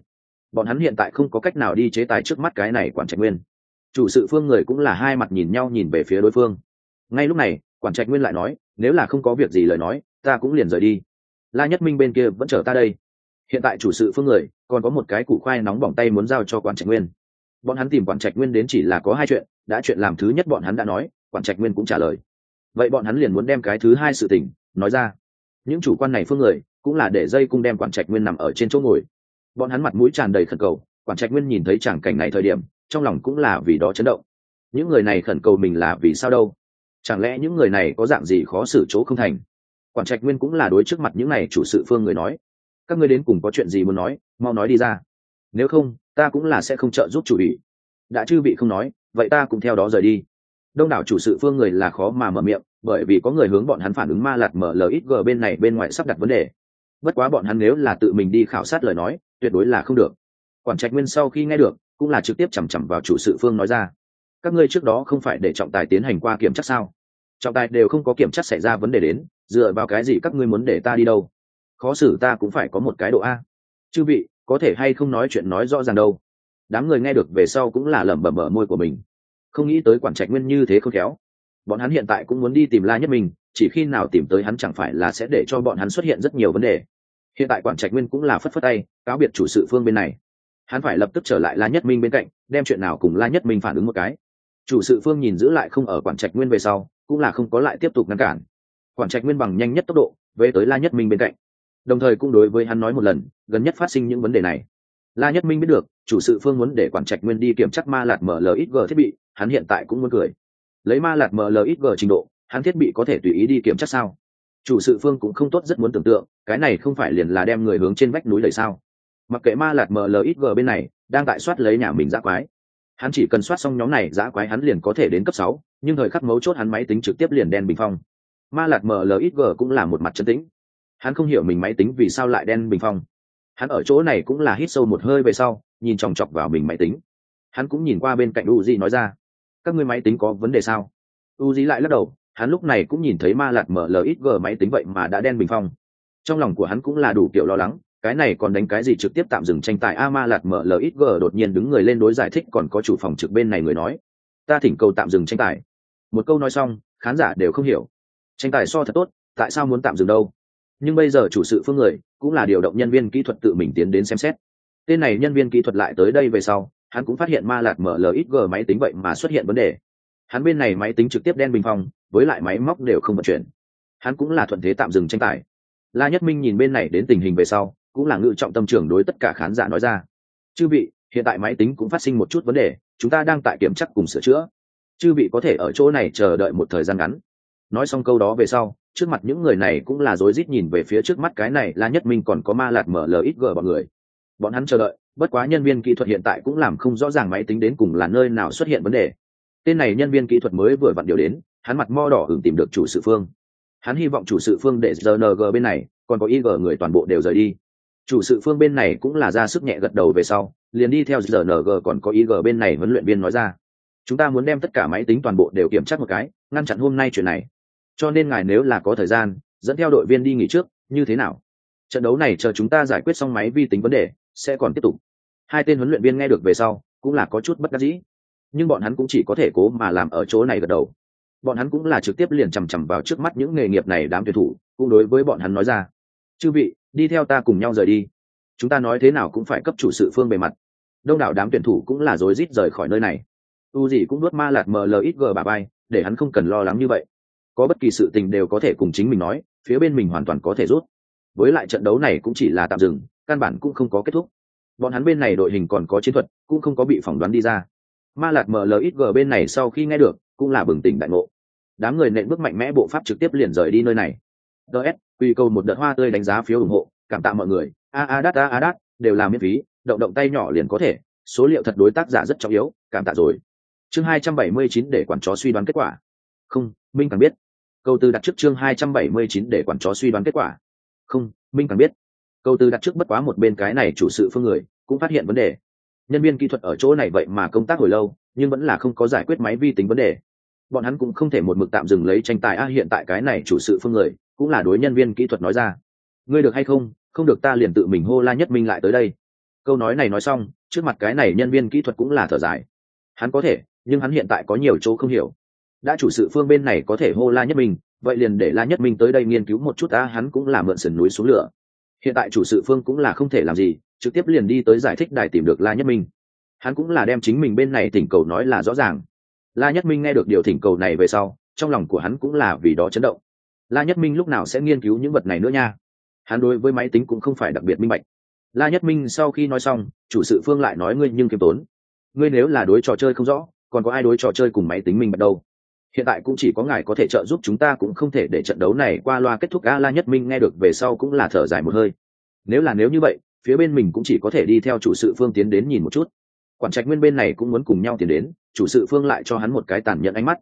Bọn hắn hiện tại không có cách nào đi chế tài trước mắt cái này quản trạch nguyên. Chủ sự phương người cũng là hai mặt nhìn nhau nhìn về phía đối phương. Ngay lúc này quản trạch nguyên lại nói, nếu là không có việc gì lời nói, ta cũng liền rời đi. La nhất minh bên kia vẫn chờ ta đây. Hiện tại chủ sự phương người, còn có một cái củ khoai nóng bỏng tay muốn giao cho quản trạch nguyên. Bọn hắn tìm quản trạch nguyên đến chỉ là có hai chuyện, đã chuyện làm thứ nhất bọn hắn đã nói, quản trạch nguyên cũng trả lời. Vậy bọn hắn liền muốn đem cái thứ hai sự tình, nói ra. Những chủ quan này phương người, cũng là để dây cung đem quản trạch nguyên nằm ở trên chỗ ngồi. Bọn hắn mặt mũi tràn đầy khẩn cầu, quản trạch nguyên nhìn thấy tràng cảnh này thời điểm, trong lòng cũng là vì đó chấn động. Những người này khẩn cầu mình là vì sao đâu? Chẳng lẽ những người này có dạng gì khó xử chỗ không thành? Quản trạch nguyên cũng là đối trước mặt những này chủ sự phương người nói. Các ngươi đến cùng có chuyện gì muốn nói, mau nói đi ra. Nếu không, ta cũng là sẽ không trợ giúp chủ ủy. Đã chư vị không nói, vậy ta cũng theo đó rời đi. Đông đảo chủ sự phương người là khó mà mở miệng, bởi vì có người hướng bọn hắn phản ứng ma lạt mở lít g bên này bên ngoài sắp đặt vấn đề. Bất quá bọn hắn nếu là tự mình đi khảo sát lời nói, tuyệt đối là không được. Quản trạch nguyên sau khi nghe được, cũng là trực tiếp chằm chằm vào chủ sự phương nói ra các ngươi trước đó không phải để trọng tài tiến hành qua kiểm tra sao? Trọng tài đều không có kiểm tra xảy ra vấn đề đến, dựa vào cái gì các ngươi muốn để ta đi đâu? Khó xử ta cũng phải có một cái độ a. Chư vị, có thể hay không nói chuyện nói rõ ràng đâu? Đám người nghe được về sau cũng là lẩm bẩm mở môi của mình. Không nghĩ tới quản trạch nguyên như thế không khéo. Bọn hắn hiện tại cũng muốn đi tìm la nhất mình chỉ khi nào tìm tới hắn chẳng phải là sẽ để cho bọn hắn xuất hiện rất nhiều vấn đề. Hiện tại quản trạch nguyên cũng là phất phất tay, cáo biệt chủ sự phương bên này. Hắn phải lập tức trở lại la nhất minh bên cạnh, đem chuyện nào cùng la nhất minh phản ứng một cái chủ sự phương nhìn giữ lại không ở quản trạch nguyên về sau, cũng là không có lại tiếp tục ngăn cản. Quản trạch nguyên bằng nhanh nhất tốc độ, về tới la nhất minh bên cạnh. Đồng thời cũng đối với hắn nói một lần, gần nhất phát sinh những vấn đề này. La nhất minh biết được, chủ sự phương muốn để quản trạch nguyên đi kiểm tra ma lạt mlxg thiết bị, hắn hiện tại cũng muốn cười. Lấy ma lạt mlxg trình độ, hắn thiết bị có thể tùy ý đi kiểm tra sao? Chủ sự phương cũng không tốt rất muốn tưởng tượng, cái này không phải liền là đem người hướng trên vách núi đầy sao? Mặc kệ ma lạt mlxg bên này, đang tại soát lấy nhà mình ra quái hắn chỉ cần soát xong nhóm này giã quái hắn liền có thể đến cấp sáu, nhưng thời khắc mấu chốt hắn máy tính trực tiếp liền đen bình phong. Ma lạt mlxg cũng là một mặt chân tĩnh. Hắn không hiểu mình máy tính vì sao lại đen bình phong. Hắn ở chỗ này cũng là hít sâu một hơi về sau, nhìn chòng chọc vào mình máy tính. Hắn cũng nhìn qua bên cạnh u di nói ra, các ngươi máy tính có vấn đề sao? U di lại lắc đầu, hắn lúc này cũng nhìn thấy ma lạt mở máy tính vậy mà đã đen bình phong. Trong lòng của hắn cũng là đủ kiểu lo lắng cái này còn đánh cái gì trực tiếp tạm dừng tranh tài? A ma lạt mở lxg đột nhiên đứng người lên đối giải thích còn có chủ phòng trực bên này người nói. Ta thỉnh cầu tạm dừng tranh tài. Một câu nói xong, khán giả đều không hiểu. Tranh tài so thật tốt, tại sao muốn tạm dừng đâu? Nhưng bây giờ chủ sự phương người cũng là điều động nhân viên kỹ thuật tự mình tiến đến xem xét. Tên này nhân viên kỹ thuật lại tới đây về sau, hắn cũng phát hiện ma lạt mở lxg máy tính vậy mà xuất hiện vấn đề. Hắn bên này máy tính trực tiếp đen bình phong, với lại máy móc đều không vận chuyển. Hắn cũng là thuận thế tạm dừng tranh tài. La nhất minh nhìn bên này đến tình hình về sau cũng là ngự trọng tâm trưởng đối tất cả khán giả nói ra. Chư vị, hiện tại máy tính cũng phát sinh một chút vấn đề, chúng ta đang tại kiểm chắc cùng sửa chữa. Chư vị có thể ở chỗ này chờ đợi một thời gian ngắn. Nói xong câu đó về sau, trước mặt những người này cũng là rối rít nhìn về phía trước mắt cái này, la nhất minh còn có ma lạt mở lxg bọn người. Bọn hắn chờ đợi, bất quá nhân viên kỹ thuật hiện tại cũng làm không rõ ràng máy tính đến cùng là nơi nào xuất hiện vấn đề. Tên này nhân viên kỹ thuật mới vừa vặn điều đến, hắn mặt mo đỏ hưởng tìm được chủ sự phương. Hắn hy vọng chủ sự phương để rng bên này, còn có ig người toàn bộ đều rời đi chủ sự phương bên này cũng là ra sức nhẹ gật đầu về sau, liền đi theo rng còn có ý g bên này huấn luyện viên nói ra. Chúng ta muốn đem tất cả máy tính toàn bộ đều kiểm tra một cái, ngăn chặn hôm nay chuyện này. Cho nên ngài nếu là có thời gian, dẫn theo đội viên đi nghỉ trước, như thế nào? Trận đấu này chờ chúng ta giải quyết xong máy vi tính vấn đề, sẽ còn tiếp tục. Hai tên huấn luyện viên nghe được về sau, cũng là có chút bất đắc dĩ. Nhưng bọn hắn cũng chỉ có thể cố mà làm ở chỗ này gật đầu. Bọn hắn cũng là trực tiếp liền chằm chằm vào trước mắt những nghề nghiệp này đám tuyển thủ, cũng đối với bọn hắn nói ra. Chư vị đi theo ta cùng nhau rời đi. Chúng ta nói thế nào cũng phải cấp chủ sự phương bề mặt. Đông đảo đám tuyển thủ cũng là rối rít rời khỏi nơi này. U gì cũng nuốt ma lạt mlxg bà bay để hắn không cần lo lắng như vậy. Có bất kỳ sự tình đều có thể cùng chính mình nói, phía bên mình hoàn toàn có thể rút. Với lại trận đấu này cũng chỉ là tạm dừng, căn bản cũng không có kết thúc. Bọn hắn bên này đội hình còn có chiến thuật, cũng không có bị phỏng đoán đi ra. Ma lạt mlxg bên này sau khi nghe được, cũng là bừng tỉnh đại ngộ. Đám người nện bước mạnh mẽ bộ pháp trực tiếp liền rời đi nơi này. Ts quy cầu một đợt hoa tươi đánh giá phiếu ủng hộ, cảm tạ mọi người. A a, đát, a a, đát, đều là miễn phí, động động tay nhỏ liền có thể. Số liệu thật đối tác giả rất trọng yếu, cảm tạ rồi. Chương hai trăm bảy mươi chín để quản chó suy đoán kết quả. Không, minh càng biết. Câu từ đặt trước chương hai trăm bảy mươi chín để quản chó suy đoán kết quả. Không, minh càng biết. Câu từ đặt trước bất quá một bên cái này chủ sự phương người, cũng phát hiện vấn đề. Nhân viên kỹ thuật ở chỗ này vậy mà công tác hồi lâu, nhưng vẫn là không có giải quyết máy vi tính vấn đề. Bọn hắn cũng không thể một mực tạm dừng lấy tranh tài a hiện tại cái này chủ sự phương người cũng là đối nhân viên kỹ thuật nói ra. Ngươi được hay không? Không được ta liền tự mình hô la nhất minh lại tới đây. Câu nói này nói xong, trước mặt cái này nhân viên kỹ thuật cũng là thở dài. Hắn có thể, nhưng hắn hiện tại có nhiều chỗ không hiểu. Đã chủ sự phương bên này có thể hô la nhất minh, vậy liền để la nhất minh tới đây nghiên cứu một chút ta hắn cũng là mượn sườn núi xuống lửa. Hiện tại chủ sự phương cũng là không thể làm gì, trực tiếp liền đi tới giải thích đài tìm được la nhất minh. Hắn cũng là đem chính mình bên này thỉnh cầu nói là rõ ràng. La nhất minh nghe được điều thỉnh cầu này về sau, trong lòng của hắn cũng là vì đó chấn động la nhất minh lúc nào sẽ nghiên cứu những vật này nữa nha? Hắn đối với máy tính cũng không phải đặc biệt minh bạch. La nhất minh sau khi nói xong, chủ sự phương lại nói ngươi nhưng kiêm tốn. Ngươi nếu là đối trò chơi không rõ, còn có ai đối trò chơi cùng máy tính minh bạch đâu? Hiện tại cũng chỉ có ngài có thể trợ giúp chúng ta cũng không thể để trận đấu này qua loa kết thúc a la nhất minh nghe được về sau cũng là thở dài một hơi. Nếu là nếu như vậy, phía bên mình cũng chỉ có thể đi theo chủ sự phương tiến đến nhìn một chút. Quản trạch nguyên bên này cũng muốn cùng nhau tiến đến, chủ sự phương lại cho hắn một cái tàn nhẫn ánh mắt.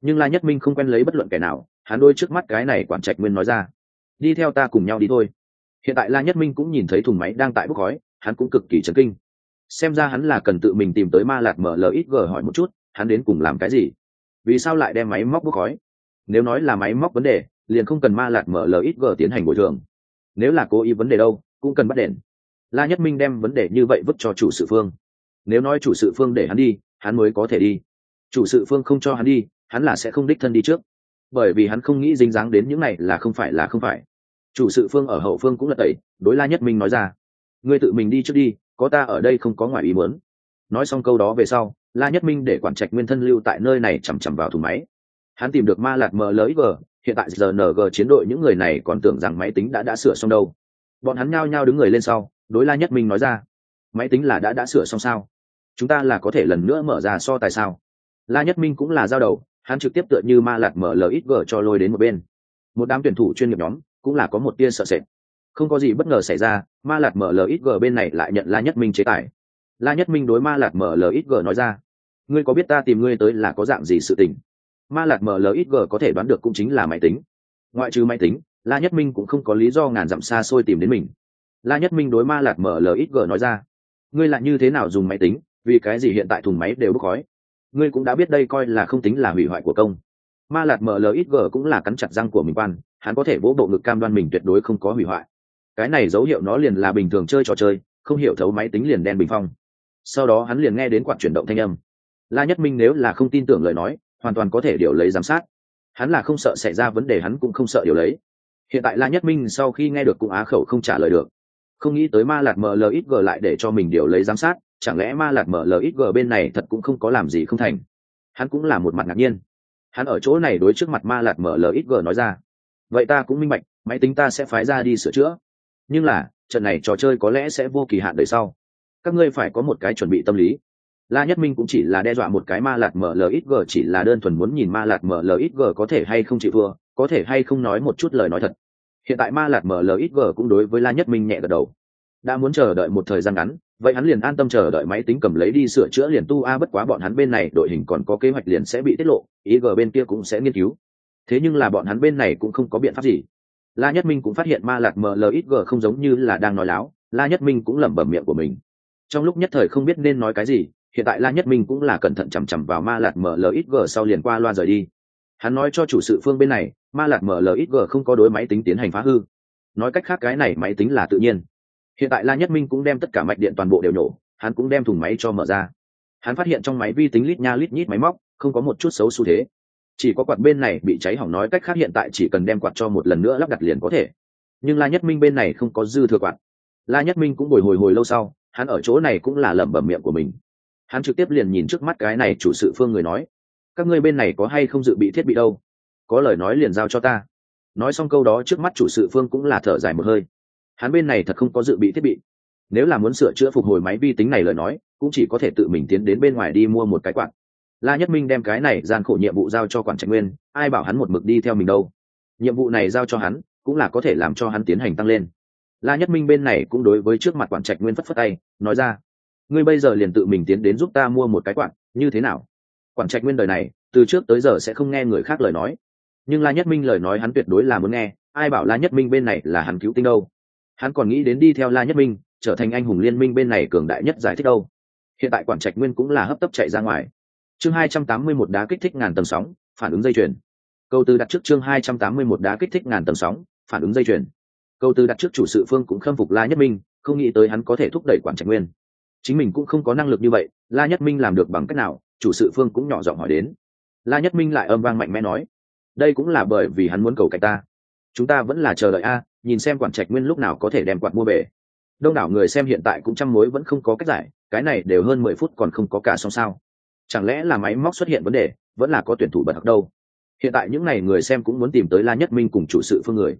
Nhưng la nhất minh không quen lấy bất luận kẻ nào hắn đôi trước mắt cái này quản trạch nguyên nói ra, đi theo ta cùng nhau đi thôi. Hiện tại la nhất minh cũng nhìn thấy thùng máy đang tại bốc khói, hắn cũng cực kỳ chấn kinh. Xem ra hắn là cần tự mình tìm tới ma lạt mở lít ít gờ hỏi một chút, hắn đến cùng làm cái gì? Vì sao lại đem máy móc bốc khói? Nếu nói là máy móc vấn đề, liền không cần ma lạt mở lít ít gờ tiến hành bồi thường. Nếu là cố ý vấn đề đâu, cũng cần bắt đèn la nhất minh đem vấn đề như vậy vứt cho chủ sự phương. Nếu nói chủ sự phương để hắn đi, hắn mới có thể đi. Chủ sự phương không cho hắn đi, hắn là sẽ không đích thân đi trước bởi vì hắn không nghĩ dính dáng đến những này là không phải là không phải. Chủ sự phương ở hậu phương cũng là tẩy, đối la nhất minh nói ra, ngươi tự mình đi trước đi, có ta ở đây không có ngoài ý muốn. Nói xong câu đó về sau, la nhất minh để quản trạch nguyên thân lưu tại nơi này chằm chằm vào thùng máy. Hắn tìm được ma lạt mờ lới vờ hiện tại giờ ng chiến đội những người này còn tưởng rằng máy tính đã đã sửa xong đâu. Bọn hắn nhao nhao đứng người lên sau, đối la nhất minh nói ra, máy tính là đã đã sửa xong sao? Chúng ta là có thể lần nữa mở ra so tại sao? La nhất minh cũng là giao đầu hắn trực tiếp tựa như ma lạt mở lxg cho lôi đến một bên. Một đám tuyển thủ chuyên nghiệp nhóm cũng là có một tia sợ sệt. Không có gì bất ngờ xảy ra, ma lạt mở lxg bên này lại nhận la nhất minh chế tài. La nhất minh đối ma lạt mở lxg nói ra, ngươi có biết ta tìm ngươi tới là có dạng gì sự tình? Ma lạt mở lxg có thể đoán được cũng chính là máy tính. Ngoại trừ máy tính, la nhất minh cũng không có lý do ngàn dặm xa xôi tìm đến mình. La nhất minh đối ma lạt mở lxg nói ra, ngươi lại như thế nào dùng máy tính? Vì cái gì hiện tại thùng máy đều bốc khói? Ngươi cũng đã biết đây coi là không tính là hủy hoại của công. Ma lạt mlxg cũng là cắn chặt răng của mình quan, hắn có thể vỗ bộ ngực cam đoan mình tuyệt đối không có hủy hoại. Cái này dấu hiệu nó liền là bình thường chơi trò chơi, không hiểu thấu máy tính liền đen bình phong. Sau đó hắn liền nghe đến quạt chuyển động thanh âm. La nhất minh nếu là không tin tưởng lời nói, hoàn toàn có thể điều lấy giám sát. Hắn là không sợ xảy ra vấn đề, hắn cũng không sợ điều lấy. Hiện tại la nhất minh sau khi nghe được cũng á khẩu không trả lời được. Không nghĩ tới ma lạt mlxg lại để cho mình điều lấy giám sát chẳng lẽ ma lạt lxg bên này thật cũng không có làm gì không thành? Hắn cũng là một mặt ngạc nhiên. Hắn ở chỗ này đối trước mặt ma lạt lxg nói ra, vậy ta cũng minh bạch, máy tính ta sẽ phái ra đi sửa chữa. Nhưng là, trận này trò chơi có lẽ sẽ vô kỳ hạn đời sau. Các ngươi phải có một cái chuẩn bị tâm lý. La nhất minh cũng chỉ là đe dọa một cái ma lạt mlxg chỉ là đơn thuần muốn nhìn ma lạt mlxg có thể hay không chịu thua, có thể hay không nói một chút lời nói thật. Hiện tại ma lạt mlxg cũng đối với la nhất minh nhẹ gật đầu. Đã muốn chờ đợi một thời gian ngắn vậy hắn liền an tâm chờ đợi máy tính cầm lấy đi sửa chữa liền tu a, bất quá bọn hắn bên này đội hình còn có kế hoạch liền sẽ bị tiết lộ ý g bên kia cũng sẽ nghiên cứu. Thế nhưng là bọn hắn bên này cũng không có biện pháp gì. La nhất minh cũng phát hiện ma lạc mlxg không giống như là đang nói láo, la nhất minh cũng lẩm bẩm miệng của mình. Trong lúc nhất thời không biết nên nói cái gì, hiện tại la nhất minh cũng là cẩn thận chằm chằm vào ma lạc mlxg sau liền qua loa rời đi. Hắn nói cho chủ sự phương bên này, ma lạc mlxg không có đối máy tính tiến hành phá hư. Nói cách khác cái này máy tính là tự nhiên hiện tại la nhất minh cũng đem tất cả mạch điện toàn bộ đều nổ, hắn cũng đem thùng máy cho mở ra. Hắn phát hiện trong máy vi tính lít nha lít nhít máy móc, không có một chút xấu xu thế. Chỉ có quạt bên này bị cháy hỏng nói cách khác hiện tại chỉ cần đem quạt cho một lần nữa lắp đặt liền có thể. Nhưng la nhất minh bên này không có dư thừa quạt. La nhất minh cũng bồi hồi hồi lâu sau, hắn ở chỗ này cũng là lẩm bẩm miệng của mình. Hắn trực tiếp liền nhìn trước mắt cái này chủ sự phương người nói, các ngươi bên này có hay không dự bị thiết bị đâu? Có lời nói liền giao cho ta. Nói xong câu đó trước mắt chủ sự phương cũng là thở dài một hơi hắn bên này thật không có dự bị thiết bị. Nếu là muốn sửa chữa phục hồi máy vi tính này lời nói, cũng chỉ có thể tự mình tiến đến bên ngoài đi mua một cái quạt. La nhất minh đem cái này gian khổ nhiệm vụ giao cho quản trạch nguyên, ai bảo hắn một mực đi theo mình đâu. Nhiệm vụ này giao cho hắn, cũng là có thể làm cho hắn tiến hành tăng lên. La nhất minh bên này cũng đối với trước mặt quản trạch nguyên phất phất tay, nói ra, ngươi bây giờ liền tự mình tiến đến giúp ta mua một cái quạt, như thế nào? Quản trạch nguyên đời này, từ trước tới giờ sẽ không nghe người khác lời nói. Nhưng la nhất minh lời nói hắn tuyệt đối là muốn nghe, ai bảo la nhất minh bên này là hắn cứu tinh đâu? Hắn còn nghĩ đến đi theo la nhất minh, trở thành anh hùng liên minh bên này cường đại nhất giải thích đâu. Hiện tại quản trạch nguyên cũng là hấp tấp chạy ra ngoài. Chương hai trăm tám mươi một đá kích thích ngàn tầng sóng, phản ứng dây chuyền. Câu từ đặt trước chương hai trăm tám mươi một đá kích thích ngàn tầng sóng, phản ứng dây chuyền. Câu từ đặt trước chủ sự phương cũng khâm phục la nhất minh, không nghĩ tới hắn có thể thúc đẩy quản trạch nguyên. Chính mình cũng không có năng lực như vậy, la nhất minh làm được bằng cách nào, chủ sự phương cũng nhỏ giọng hỏi đến. La nhất minh lại âm vang mạnh mẽ nói, đây cũng là bởi vì hắn muốn cầu cạnh ta. Chúng ta vẫn là chờ đợi a nhìn xem quản trạch nguyên lúc nào có thể đem quạt mua về. Đông đảo người xem hiện tại cũng trăm mối vẫn không có cách giải, cái này đều hơn mười phút còn không có cả xong sao. Chẳng lẽ là máy móc xuất hiện vấn đề, vẫn là có tuyển thủ bật học đâu? Hiện tại những n à y người xem cũng muốn tìm tới la nhất minh cùng chủ sự phương người.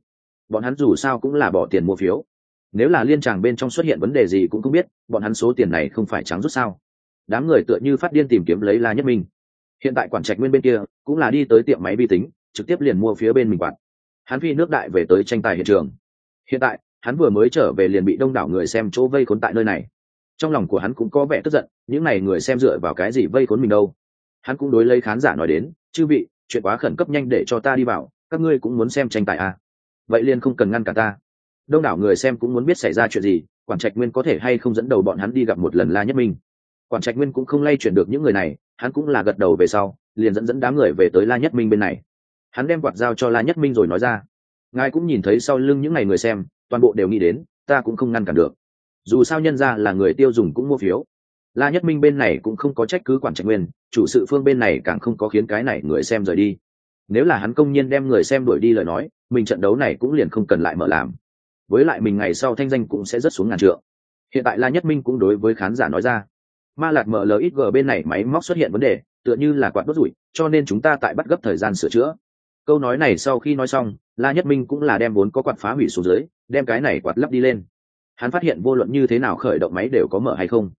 Bọn hắn dù sao cũng là bỏ tiền mua phiếu. Nếu là liên tràng bên trong xuất hiện vấn đề gì cũng không biết, bọn hắn số tiền này không phải trắng rút sao? Đám người tựa như phát điên tìm kiếm lấy la nhất minh. Hiện tại quản trạch nguyên bên kia cũng là đi tới tiệm máy vi tính, trực tiếp liền mua phía bên mình quản hắn phi nước đại về tới tranh tài hiện trường. Hiện tại, hắn vừa mới trở về liền bị đông đảo người xem chỗ vây khốn tại nơi này. Trong lòng của hắn cũng có vẻ tức giận, những n à y người xem dựa vào cái gì vây khốn mình đâu? Hắn cũng đối lấy khán giả nói đến, chư vị, chuyện quá khẩn cấp nhanh để cho ta đi vào, các ngươi cũng muốn xem tranh tài à. vậy liền không cần ngăn cả ta. Đông đảo người xem cũng muốn biết xảy ra chuyện gì, quản trạch nguyên có thể hay không dẫn đầu bọn hắn đi gặp một lần la nhất minh. Quản trạch nguyên cũng không lay chuyển được những người này, hắn cũng là gật đầu về sau, liền dẫn dẫn đám người về tới la nhất minh bên này hắn đem quạt dao cho la nhất minh rồi nói ra. Ngài cũng nhìn thấy sau lưng những ngày người xem, toàn bộ đều nghĩ đến, ta cũng không ngăn cản được. Dù sao nhân ra là người tiêu dùng cũng mua phiếu. La nhất minh bên này cũng không có trách cứ quản trạch nguyên, chủ sự phương bên này càng không có khiến cái này người xem rời đi. Nếu là hắn công nhiên đem người xem đuổi đi lời nói, mình trận đấu này cũng liền không cần lại mở làm. Với lại mình ngày sau thanh danh cũng sẽ rất xuống ngàn trượng. Hiện tại la nhất minh cũng đối với khán giả nói ra. Ma lạt mở lxg bên này máy móc xuất hiện vấn đề, tựa như là quạt đốt rủi, cho nên chúng ta tại bắt gấp thời gian sửa chữa câu nói này sau khi nói xong, la nhất minh cũng là đem vốn có quạt phá hủy xuống dưới, đem cái này quạt lắp đi lên. Hắn phát hiện vô luận như thế nào khởi động máy đều có mở hay không.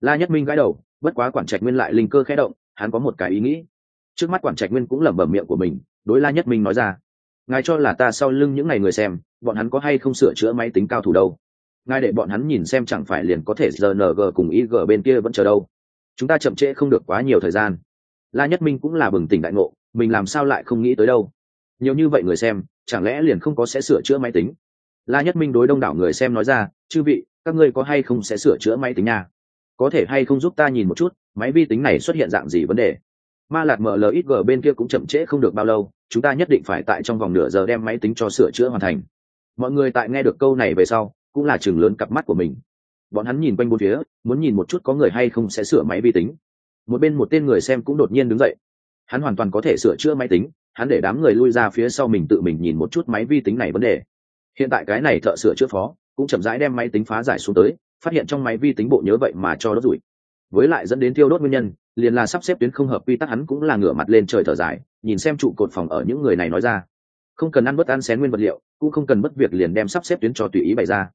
La nhất minh gãi đầu, bất quá quản trạch nguyên lại linh cơ khẽ động, hắn có một cái ý nghĩ. Trước mắt quản trạch nguyên cũng lẩm bẩm miệng của mình, đối la nhất minh nói ra, ngài cho là ta sau lưng những ngày người xem, bọn hắn có hay không sửa chữa máy tính cao thủ đâu? Ngài để bọn hắn nhìn xem chẳng phải liền có thể rng cùng ig bên kia vẫn chờ đâu. Chúng ta chậm trễ không được quá nhiều thời gian. La nhất minh cũng là bừng tỉnh đại ngộ mình làm sao lại không nghĩ tới đâu. Nhiều như vậy người xem, chẳng lẽ liền không có sẽ sửa chữa máy tính? La nhất minh đối đông đảo người xem nói ra, chư vị, các ngươi có hay không sẽ sửa chữa máy tính nha? Có thể hay không giúp ta nhìn một chút, máy vi tính này xuất hiện dạng gì vấn đề? Ma lạt mlxg bên kia cũng chậm trễ không được bao lâu, chúng ta nhất định phải tại trong vòng nửa giờ đem máy tính cho sửa chữa hoàn thành. Mọi người tại nghe được câu này về sau, cũng là chừng lớn cặp mắt của mình. Bọn hắn nhìn quanh bốn phía, muốn nhìn một chút có người hay không sẽ sửa máy vi tính. Một bên một tên người xem cũng đột nhiên đứng dậy hắn hoàn toàn có thể sửa chữa máy tính, hắn để đám người lui ra phía sau mình tự mình nhìn một chút máy vi tính này vấn đề. Hiện tại cái này thợ sửa chữa phó, cũng chậm rãi đem máy tính phá giải xuống tới, phát hiện trong máy vi tính bộ nhớ vậy mà cho đốt rủi. Với lại dẫn đến tiêu đốt nguyên nhân, liền là sắp xếp tuyến không hợp quy tắc hắn cũng là ngửa mặt lên trời thở dài, nhìn xem trụ cột phòng ở những người này nói ra. Không cần ăn bất ăn xén nguyên vật liệu, cũng không cần mất việc liền đem sắp xếp tuyến cho tùy ý bày ra.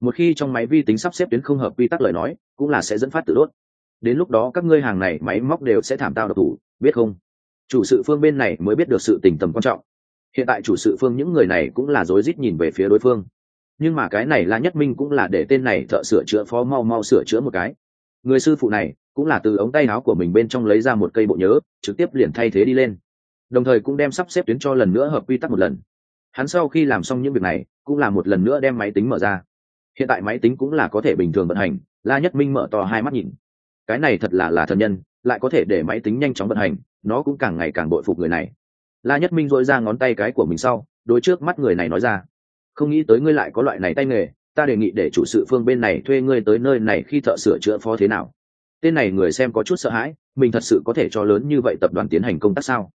Một khi trong máy vi tính sắp xếp tuyến không hợp quy tắc lời nói, cũng là sẽ dẫn phát tự đốt. Đến lúc đó các ngươi hàng này máy móc đều sẽ thảm tao độc thủ, biết không? Chủ sự phương bên này mới biết được sự tình tầm quan trọng. Hiện tại chủ sự phương những người này cũng là rối rít nhìn về phía đối phương. Nhưng mà cái này la nhất minh cũng là để tên này thợ sửa chữa phó mau mau sửa chữa một cái. Người sư phụ này cũng là từ ống tay áo của mình bên trong lấy ra một cây bộ nhớ, trực tiếp liền thay thế đi lên. Đồng thời cũng đem sắp xếp tuyến cho lần nữa hợp quy tắc một lần. Hắn sau khi làm xong những việc này, cũng là một lần nữa đem máy tính mở ra. Hiện tại máy tính cũng là có thể bình thường vận hành, la nhất minh mở to hai mắt nhìn. Cái này thật là là thần nhân lại có thể để máy tính nhanh chóng vận hành, nó cũng càng ngày càng bội phục người này. La nhất minh dội ra ngón tay cái của mình sau đôi trước mắt người này nói ra, không nghĩ tới ngươi lại có loại này tay nghề, ta đề nghị để chủ sự phương bên này thuê ngươi tới nơi này khi thợ sửa chữa phó thế nào. Tên này người xem có chút sợ hãi, mình thật sự có thể cho lớn như vậy tập đoàn tiến hành công tác sao?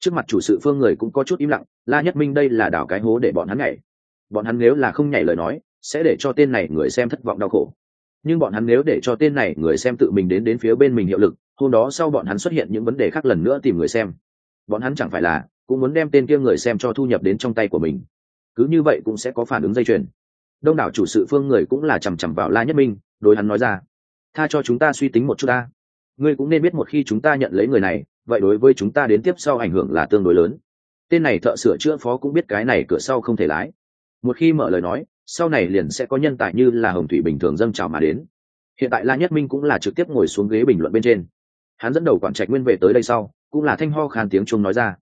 Trước mặt chủ sự phương người cũng có chút im lặng, la nhất minh đây là đảo cái hố để bọn hắn nhảy. Bọn hắn nếu là không nhảy lời nói, sẽ để cho tên này người xem thất vọng đau khổ. Nhưng bọn hắn nếu để cho tên này người xem tự mình đến đến phía bên mình hiệu lực hôm đó sau bọn hắn xuất hiện những vấn đề khác lần nữa tìm người xem. Bọn hắn chẳng phải là cũng muốn đem tên kia người xem cho thu nhập đến trong tay của mình. Cứ như vậy cũng sẽ có phản ứng dây chuyền. Đông đảo chủ sự phương người cũng là chằm chằm vào la nhất minh, đối hắn nói ra, tha cho chúng ta suy tính một chút ta. Ngươi cũng nên biết một khi chúng ta nhận lấy người này, vậy đối với chúng ta đến tiếp sau ảnh hưởng là tương đối lớn. Tên này thợ sửa chữa phó cũng biết cái này cửa sau không thể lái. Một khi mở lời nói, sau này liền sẽ có nhân tài như là hồng thủy bình thường dâng trào mà đến. Hiện tại la nhất minh cũng là trực tiếp ngồi xuống ghế bình luận bên trên hắn dẫn đầu quản trạch nguyên về tới đây sau cũng là thanh ho khan tiếng chung nói ra.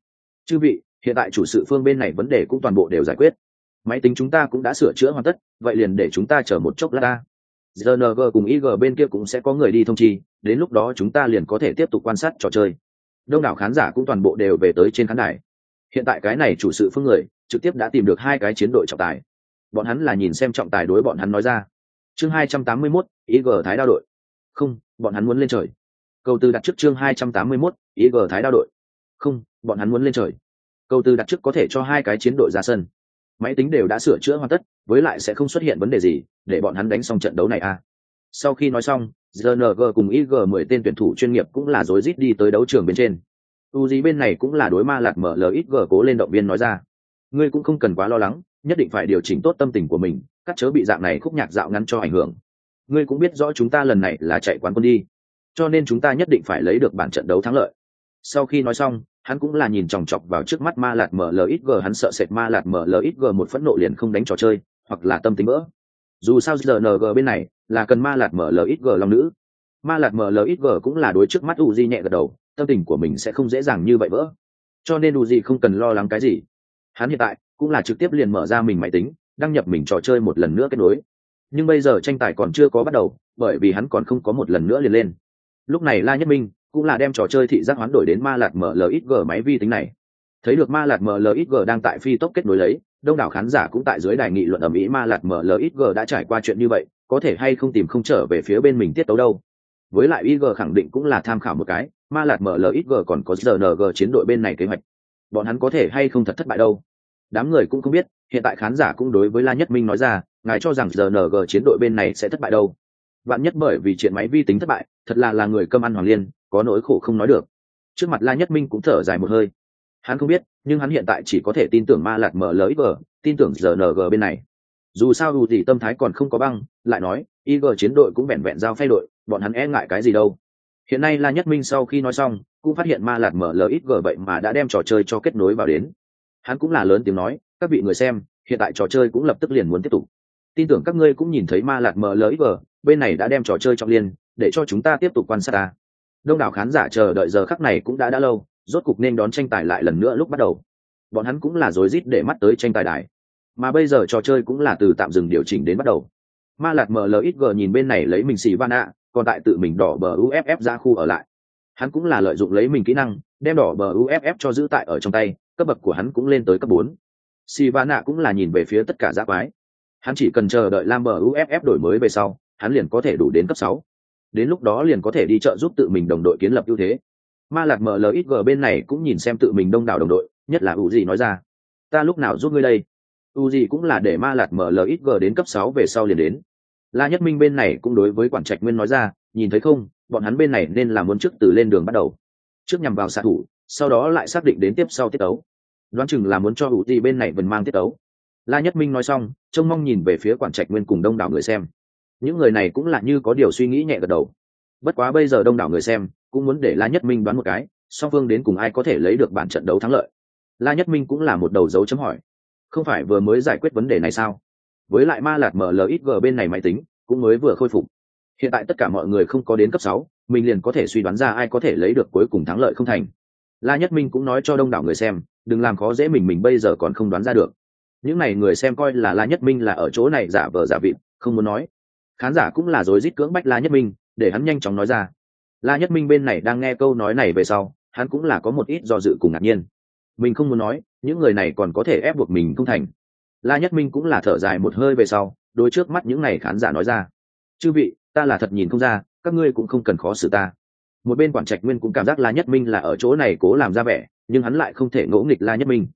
Chư vị hiện tại chủ sự phương bên này vấn đề cũng toàn bộ đều giải quyết. Máy tính chúng ta cũng đã sửa chữa hoàn tất vậy liền để chúng ta chờ một chốc lát ta. Gng cùng ig bên kia cũng sẽ có người đi thông chi đến lúc đó chúng ta liền có thể tiếp tục quan sát trò chơi. Đông đảo khán giả cũng toàn bộ đều về tới trên khán đài. Hiện tại cái này chủ sự phương người trực tiếp đã tìm được hai cái chiến đội trọng tài. Bọn hắn là nhìn xem trọng tài đối bọn hắn nói ra. Chương hai trăm tám mươi 281, ig thái đao đội. Không bọn hắn muốn lên trời câu tư đặt trước chương hai trăm tám mươi 281, ig thái đao đội. Không bọn hắn muốn lên trời. Câu tư đặt trước có thể cho hai cái chiến đội ra sân. Máy tính đều đã sửa chữa hoàn tất với lại sẽ không xuất hiện vấn đề gì để bọn hắn đánh xong trận đấu này à. Sau khi nói xong ZNG cùng ig mười tên tuyển thủ chuyên nghiệp cũng là rối rít đi tới đấu trường bên trên. U gì bên này cũng là đối ma lạc mở lxg cố lên động viên nói ra. Ngươi cũng không cần quá lo lắng nhất định phải điều chỉnh tốt tâm tình của mình cắt chớ bị dạng này khúc nhạc dạo ngắn cho ảnh hưởng. Ngươi cũng biết rõ chúng ta lần này là chạy quán quân đi cho nên chúng ta nhất định phải lấy được bản trận đấu thắng lợi. Sau khi nói xong, hắn cũng là nhìn chòng chọc vào trước mắt ma lạt mlxg hắn sợ sệt ma lạt mlxg một phẫn nộ liền không đánh trò chơi, hoặc là tâm tính vỡ. Dù sao rng bên này là cần ma lạt mlxg long nữ. Ma lạt mlxg cũng là đối trước mắt u di nhẹ gật đầu, tâm tình của mình sẽ không dễ dàng như vậy vỡ. Cho nên u di không cần lo lắng cái gì. Hắn hiện tại cũng là trực tiếp liền mở ra mình máy tính, đăng nhập mình trò chơi một lần nữa kết nối. Nhưng bây giờ tranh tài còn chưa có bắt đầu, bởi vì hắn còn không có một lần nữa liền lên lúc này la nhất minh cũng là đem trò chơi thị giác hoán đổi đến ma lạt mlxg máy vi tính này. Thấy được ma lạt mlxg đang tại phi tốc kết nối lấy, đông đảo khán giả cũng tại dưới đài nghị luận ở mỹ ma lạt mlxg đã trải qua chuyện như vậy, có thể hay không tìm không trở về phía bên mình tiết tấu đâu. Với lại ig khẳng định cũng là tham khảo một cái, ma lạt mlxg còn có rng chiến đội bên này kế hoạch. Bọn hắn có thể hay không thật thất bại đâu? Đám người cũng không biết, hiện tại khán giả cũng đối với la nhất minh nói ra, ngài cho rằng rng chiến đội bên này sẽ thất bại đâu? Bạn nhất bởi vì chuyện máy vi tính thất bại, thật là là người cơm ăn hoàng liên, có nỗi khổ không nói được. Trước mặt la nhất minh cũng thở dài một hơi. Hắn không biết, nhưng hắn hiện tại chỉ có thể tin tưởng ma lạc mlxg tin tưởng rng bên này. Dù sao dù gì tâm thái còn không có băng, lại nói ig chiến đội cũng vẹn vẹn giao phay đội, bọn hắn e ngại cái gì đâu. Hiện nay la nhất minh sau khi nói xong, cũng phát hiện ma lạt mở lít g vậy mà đã đem trò chơi cho kết nối vào đến. Hắn cũng là lớn tiếng nói, các vị người xem, hiện tại trò chơi cũng lập tức liền muốn tiếp tục. Tin tưởng các ngươi cũng nhìn thấy ma lạt mở lít g bên này đã đem trò chơi trọng liên, để cho chúng ta tiếp tục quan sát ta. Đông đảo khán giả chờ đợi giờ khắc này cũng đã đã lâu, rốt cục nên đón tranh tài lại lần nữa lúc bắt đầu. Bọn hắn cũng là rối rít để mắt tới tranh tài đài. Mà bây giờ trò chơi cũng là từ tạm dừng điều chỉnh đến bắt đầu. Ma lạt mlxg nhìn bên này lấy mình xì van ạ, còn tại tự mình đỏ bờ uff ra khu ở lại. Hắn cũng là lợi dụng lấy mình kỹ năng, đem đỏ bờ uff cho giữ tại ở trong tay, cấp bậc của hắn cũng lên tới cấp bốn. Xì van ạ cũng là nhìn về phía tất cả giáp quái hắn chỉ cần chờ đợi lam bờ uff đổi mới về sau hắn liền có thể đủ đến cấp sáu. Đến lúc đó liền có thể đi chợ giúp tự mình đồng đội kiến lập ưu thế. Ma lạc mlxg bên này cũng nhìn xem tự mình đông đảo đồng đội, nhất là u gì nói ra, ta lúc nào giúp ngươi đây? U gì cũng là để ma lạc mlxg đến cấp sáu về sau liền đến. La nhất minh bên này cũng đối với quản trạch nguyên nói ra, nhìn thấy không, bọn hắn bên này nên là muốn trước từ lên đường bắt đầu. Trước nhằm vào xạ thủ, sau đó lại xác định đến tiếp sau tiết tấu. Đoán chừng là muốn cho u gì bên này vẫn mang tiết tấu. La nhất minh nói xong, trông mong nhìn về phía quản trạch nguyên cùng đông đảo người xem những người này cũng là như có điều suy nghĩ nhẹ gật đầu. Bất quá bây giờ đông đảo người xem cũng muốn để la nhất minh đoán một cái, song phương đến cùng ai có thể lấy được bản trận đấu thắng lợi. La nhất minh cũng là một đầu dấu chấm hỏi. Không phải vừa mới giải quyết vấn đề này sao? Với lại ma lạt mlxg bên này máy tính, cũng mới vừa khôi phục. Hiện tại tất cả mọi người không có đến cấp sáu, mình liền có thể suy đoán ra ai có thể lấy được cuối cùng thắng lợi không thành. La nhất minh cũng nói cho đông đảo người xem, đừng làm khó dễ mình mình bây giờ còn không đoán ra được. Những n à y người xem coi là la nhất minh là ở chỗ này giả vờ giả vịt, không muốn nói khán giả cũng là rối rít cưỡng bách la nhất minh, để hắn nhanh chóng nói ra. La nhất minh bên này đang nghe câu nói này về sau, hắn cũng là có một ít do dự cùng ngạc nhiên. Mình không muốn nói, những người này còn có thể ép buộc mình không thành. La nhất minh cũng là thở dài một hơi về sau đôi trước mắt những n à y khán giả nói ra. Chư vị, ta là thật nhìn không ra, các ngươi cũng không cần khó xử ta. Một bên quản trạch nguyên cũng cảm giác la nhất minh là ở chỗ này cố làm ra vẻ, nhưng hắn lại không thể ngỗ nghịch la nhất minh.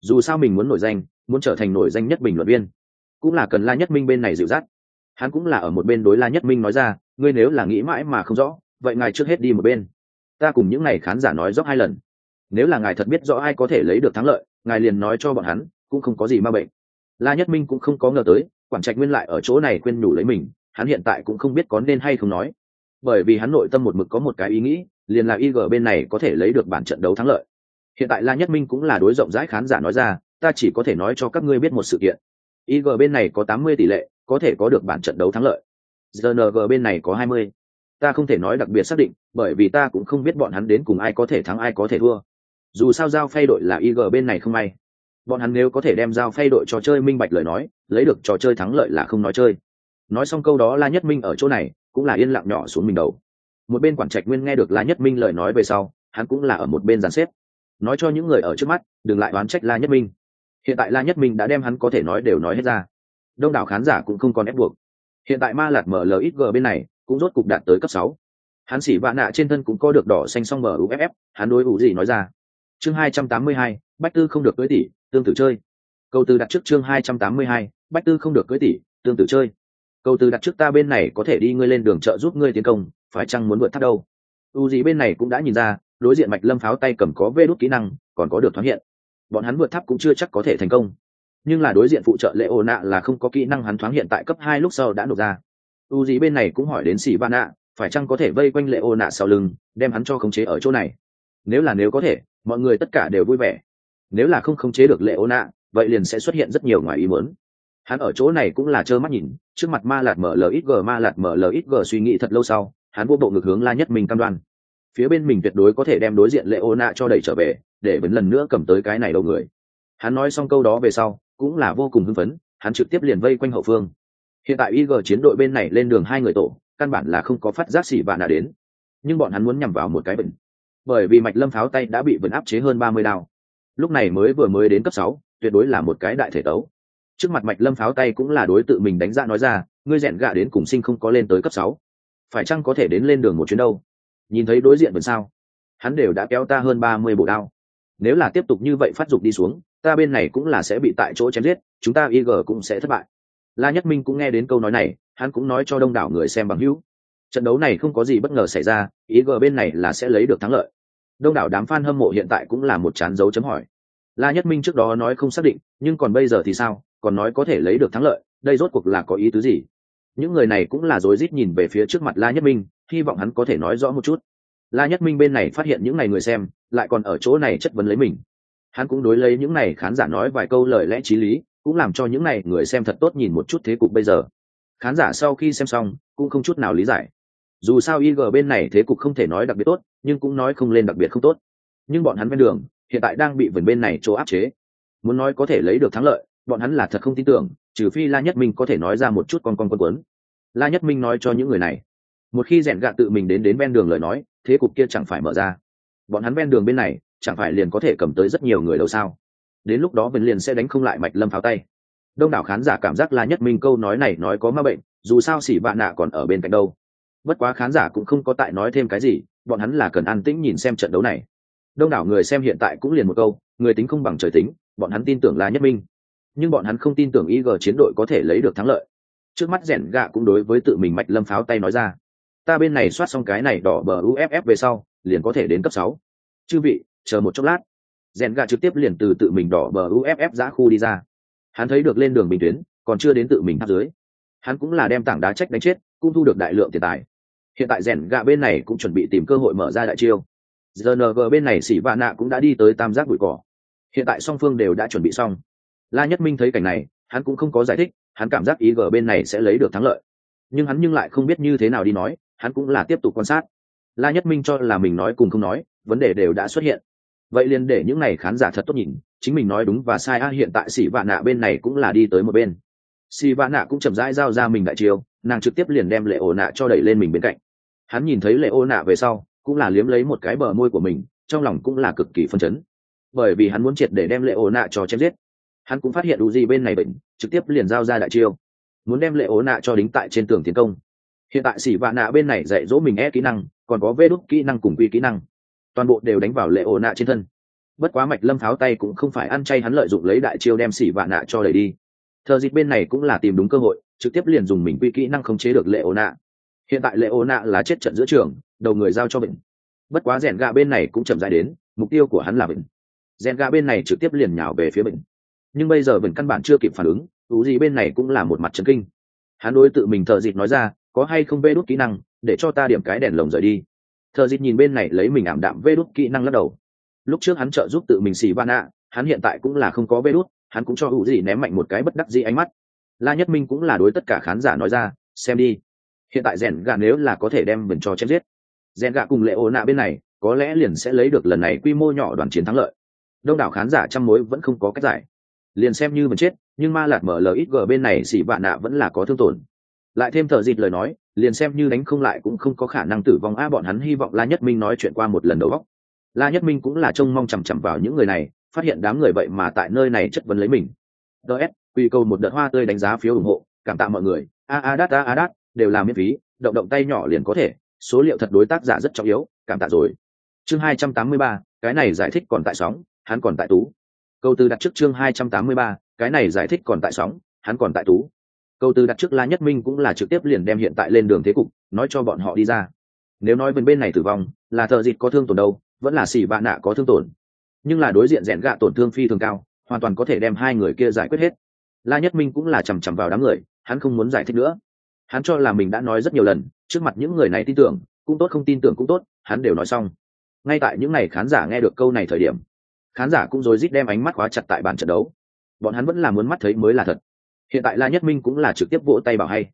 Dù sao mình muốn nổi danh, muốn trở thành nổi danh nhất bình luận viên, cũng là cần la nhất minh bên này dịu dắt hắn cũng là ở một bên đối la nhất minh nói ra, ngươi nếu là nghĩ mãi mà không rõ, vậy ngài trước hết đi một bên. Ta cùng những n à y khán giả nói rõ hai lần. Nếu là ngài thật biết rõ ai có thể lấy được thắng lợi, ngài liền nói cho bọn hắn, cũng không có gì ma bệnh. La nhất minh cũng không có ngờ tới, quản trạch nguyên lại ở chỗ này quên nhủ lấy mình, hắn hiện tại cũng không biết có nên hay không nói. Bởi vì hắn nội tâm một mực có một cái ý nghĩ, liền là ig bên này có thể lấy được bản trận đấu thắng lợi. Hiện tại la nhất minh cũng là đối rộng rãi khán giả nói ra, ta chỉ có thể nói cho các ngươi biết một sự kiện. Ig bên này có tám mươi tỷ lệ có thể có được bản trận đấu thắng lợi. ZNG bên này có hai mươi. Ta không thể nói đặc biệt xác định, bởi vì ta cũng không biết bọn hắn đến cùng ai có thể thắng ai có thể thua. Dù sao giao phay đội là ig bên này không may. Bọn hắn nếu có thể đem giao phay đội trò chơi minh bạch lời nói, lấy được trò chơi thắng lợi là không nói chơi. Nói xong câu đó la nhất minh ở chỗ này cũng là yên lặng nhỏ xuống mình đầu. Một bên quản trạch nguyên nghe được la nhất minh lời nói về sau, hắn cũng là ở một bên dàn xếp. Nói cho những người ở trước mắt, đừng lại đoán trách la nhất minh. Hiện tại la nhất minh đã đem hắn có thể nói đều nói hết ra đông đảo khán giả cũng không còn ép buộc. Hiện tại ma lạt mở lxg bên này, cũng rốt cục đạt tới cấp sáu. Hắn xỉ vạ nạ trên thân cũng có được đỏ xanh song uff. hắn đối ủ gì nói ra. Chương hai trăm tám mươi hai, bách tư không được cưới tỷ, tương tự chơi. Câu từ đặt trước chương hai trăm tám mươi hai, bách tư không được cưới tỷ, tương tự chơi. Câu từ đặt trước ta bên này có thể đi ngươi lên đường chợ giúp ngươi tiến công, phải chăng muốn vượt thắt đâu? U gì bên này cũng đã nhìn ra, đối diện mạch lâm pháo tay cầm có vê đốt kỹ năng, còn có được thoáng hiện. Bọn hắn vượt tháp cũng chưa chắc có thể thành công nhưng là đối diện phụ trợ lệ ô nạ là không có kỹ năng hắn thoáng hiện tại cấp hai lúc sau đã nộp ra. U gì bên này cũng hỏi đến xỉ ba nạ, phải chăng có thể vây quanh lệ ô nạ sau lưng, đem hắn cho khống chế ở chỗ này? Nếu là nếu có thể, mọi người tất cả đều vui vẻ. Nếu là không khống chế được lệ ô nạ, vậy liền sẽ xuất hiện rất nhiều ngoài ý muốn. Hắn ở chỗ này cũng là trơ mắt nhìn, trước mặt ma lạt mở lxg ma lạt mở lxg suy nghĩ thật lâu sau, hắn vô bộ ngược hướng la nhất mình cam đoan. Phía bên mình tuyệt đối có thể đem đối diện lệ ô nạ cho đẩy trở về, để vấn lần nữa cầm tới cái này đầu người. Hắn nói xong câu đó về sau cũng là vô cùng hưng phấn, hắn trực tiếp liền vây quanh hậu phương. Hiện tại ig chiến đội bên này lên đường hai người tổ, căn bản là không có phát giác xỉ vạn đã đến. Nhưng bọn hắn muốn nhằm vào một cái bệnh. Bởi vì mạch lâm pháo tay đã bị vẫn áp chế hơn ba mươi đao. Lúc này mới vừa mới đến cấp sáu, tuyệt đối là một cái đại thể tấu. Trước mặt mạch lâm pháo tay cũng là đối tự mình đánh giá nói ra, ngươi rèn gạ đến cùng sinh không có lên tới cấp sáu. Phải chăng có thể đến lên đường một chuyến đâu? Nhìn thấy đối diện vẫn sao? Hắn đều đã kéo ta hơn ba mươi bộ đao. Nếu là tiếp tục như vậy phát dục đi xuống ta bên này cũng là sẽ bị tại chỗ chém giết, chúng ta ig cũng sẽ thất bại. La nhất minh cũng nghe đến câu nói này, hắn cũng nói cho đông đảo người xem bằng hữu. Trận đấu này không có gì bất ngờ xảy ra ig bên này là sẽ lấy được thắng lợi. Đông đảo đám f a n hâm mộ hiện tại cũng là một chán dấu chấm hỏi. La nhất minh trước đó nói không xác định, nhưng còn bây giờ thì sao, còn nói có thể lấy được thắng lợi, đây rốt cuộc là có ý tứ gì? Những người này cũng là rối rít nhìn về phía trước mặt la nhất minh, hy vọng hắn có thể nói rõ một chút. La nhất minh bên này phát hiện những n người xem, lại còn ở chỗ này chất vấn lấy mình hắn cũng đối lấy những n à y khán giả nói vài câu lời lẽ t r í lý, cũng làm cho những n à y người xem thật tốt nhìn một chút thế cục bây giờ. Khán giả sau khi xem xong, cũng không chút nào lý giải. Dù sao ig bên này thế cục không thể nói đặc biệt tốt, nhưng cũng nói không lên đặc biệt không tốt. Nhưng bọn hắn ven đường, hiện tại đang bị vườn bên này chỗ áp chế. Muốn nói có thể lấy được thắng lợi, bọn hắn là thật không tin tưởng, trừ phi la nhất minh có thể nói ra một chút con con quân quấn la nhất minh nói cho những người này. Một khi rèn gạ tự mình đến đến ven đường lời nói, thế cục kia chẳng phải mở ra. Bọn hắn ven đường bên này chẳng phải liền có thể cầm tới rất nhiều người đâu sao? Đến lúc đó vân liền sẽ đánh không lại mạch lâm pháo tay. Đông đảo khán giả cảm giác là nhất minh câu nói này nói có ma bệnh, dù sao xỉ vạn nạ còn ở bên cạnh đâu. Bất quá khán giả cũng không có tại nói thêm cái gì, bọn hắn là cần an tĩnh nhìn xem trận đấu này. Đông đảo người xem hiện tại cũng liền một câu, người tính không bằng trời tính, bọn hắn tin tưởng là nhất minh. Nhưng bọn hắn không tin tưởng ig chiến đội có thể lấy được thắng lợi. Trước mắt rẻn gạ cũng đối với tự mình mạch lâm pháo tay nói ra. Ta bên này soát xong cái này đỏ bờ uff về sau, liền có thể đến cấp sáu. Chư vị chờ một chốc lát. Rèn gạ trực tiếp liền từ tự mình đỏ bờ uff giã khu đi ra. Hắn thấy được lên đường bình tuyến, còn chưa đến tự mình tháp dưới. Hắn cũng là đem tảng đá trách đánh chết, cũng thu được đại lượng tiền tài. Hiện tại rèn gạ bên này cũng chuẩn bị tìm cơ hội mở ra đại chiêu. Rng bên này xỉ vạ nạ cũng đã đi tới tam giác bụi cỏ. Hiện tại song phương đều đã chuẩn bị xong. La nhất minh thấy cảnh này, hắn cũng không có giải thích, hắn cảm giác ý g bên này sẽ lấy được thắng lợi. Nhưng hắn nhưng lại không biết như thế nào đi nói, hắn cũng là tiếp tục quan sát. La nhất minh cho là mình nói cùng không nói, vấn đề đều đã xuất hiện vậy liền để những này khán giả thật tốt nhìn, chính mình nói đúng và sai a hiện tại xỉ vạn nạ bên này cũng là đi tới một bên. Xỉ vạn nạ cũng chậm rãi giao ra mình đại chiêu, nàng trực tiếp liền đem lệ ổ nạ cho đẩy lên mình bên cạnh. Hắn nhìn thấy lệ ô nạ về sau, cũng là liếm lấy một cái bờ môi của mình, trong lòng cũng là cực kỳ phân chấn. Bởi vì hắn muốn triệt để đem lệ ô nạ cho chém giết. Hắn cũng phát hiện đủ gì bên này bệnh, trực tiếp liền giao ra đại chiêu. Muốn đem lệ ô nạ cho đính tại trên tường tiến công. Hiện tại xỉ vạn nạ bên này dạy dỗ mình e kỹ năng, còn có vê đúc kỹ năng cùng quy kỹ năng toàn bộ đều đánh vào lệ ổ nạ trên thân. Bất quá mạch lâm pháo tay cũng không phải ăn chay hắn lợi dụng lấy đại chiêu đem xỉ vạ nạ cho đẩy đi. Thờ dịp bên này cũng là tìm đúng cơ hội, trực tiếp liền dùng mình quy kỹ năng khống chế được lệ ổ nạ. Hiện tại lệ ổ nạ là chết trận giữa trường, đầu người giao cho bệnh. Bất quá rèn gà bên này cũng chậm dài đến, mục tiêu của hắn là bệnh. Rèn gà bên này trực tiếp liền nhào về phía bệnh. Nhưng bây giờ bệnh căn bản chưa kịp phản ứng ú gì bên này cũng là một mặt trấn kinh. Hắn đối tự mình thờ dịp nói ra, có hay không vê đốt kỹ năng, để cho ta điểm cái đèn lồng rời đi thợ dịt nhìn bên này lấy mình ảm đạm vê đốt kỹ năng lắc đầu. Lúc trước hắn trợ giúp tự mình xì van ạ hắn hiện tại cũng là không có vê đốt hắn cũng cho hữu gì ném mạnh một cái bất đắc dĩ ánh mắt. La nhất minh cũng là đối tất cả khán giả nói ra, xem đi. Hiện tại rèn gà nếu là có thể đem mình cho chém giết, rèn gà cùng lệ ô nạ bên này, có lẽ liền sẽ lấy được lần này quy mô nhỏ đoàn chiến thắng lợi. Đông đảo khán giả trăm mối vẫn không có cách giải. Liền xem như mình chết, nhưng ma lạt mở lời ít gờ bên này xỉ vạn nạ vẫn là có thương tổn lại thêm thợ dịt lời nói, liền xem như đánh không lại cũng không có khả năng tử vong. A, bọn hắn hy vọng la nhất minh nói chuyện qua một lần đầu góc la nhất minh cũng là trông mong chằm chằm vào những người này, phát hiện đám người vậy mà tại nơi này chất vấn lấy mình. Ts quy cầu một đợt hoa tươi đánh giá phiếu ủng hộ, cảm tạ mọi người. A a, đát, a a, đát, đều là miễn phí, động động tay nhỏ liền có thể. Số liệu thật đối tác giả rất trọng yếu, cảm tạ rồi. Chương hai trăm tám mươi ba, cái này giải thích còn tại sóng, hắn còn tại tú. Câu từ đặt trước chương hai trăm tám mươi ba, cái này giải thích còn tại sóng, hắn còn tại tú câu từ đặt trước la nhất minh cũng là trực tiếp liền đem hiện tại lên đường thế cục, nói cho bọn họ đi ra. Nếu nói bên bên này tử vong, là thợ dịt có thương tổn đâu, vẫn là xỉ bạ nạ có thương tổn. Nhưng là đối diện rẽn gạ tổn thương phi thường cao, hoàn toàn có thể đem hai người kia giải quyết hết. La nhất minh cũng là chằm chằm vào đám người, hắn không muốn giải thích nữa. Hắn cho là mình đã nói rất nhiều lần, trước mặt những người này tin tưởng, cũng tốt không tin tưởng cũng tốt, hắn đều nói xong. Ngay tại những ngày khán giả nghe được câu này thời điểm, khán giả cũng rối rít đem ánh mắt khóa chặt tại bàn trận đấu. Bọn hắn vẫn là muốn mắt thấy mới là thật hiện tại la nhất minh cũng là trực tiếp vỗ tay bảo hay.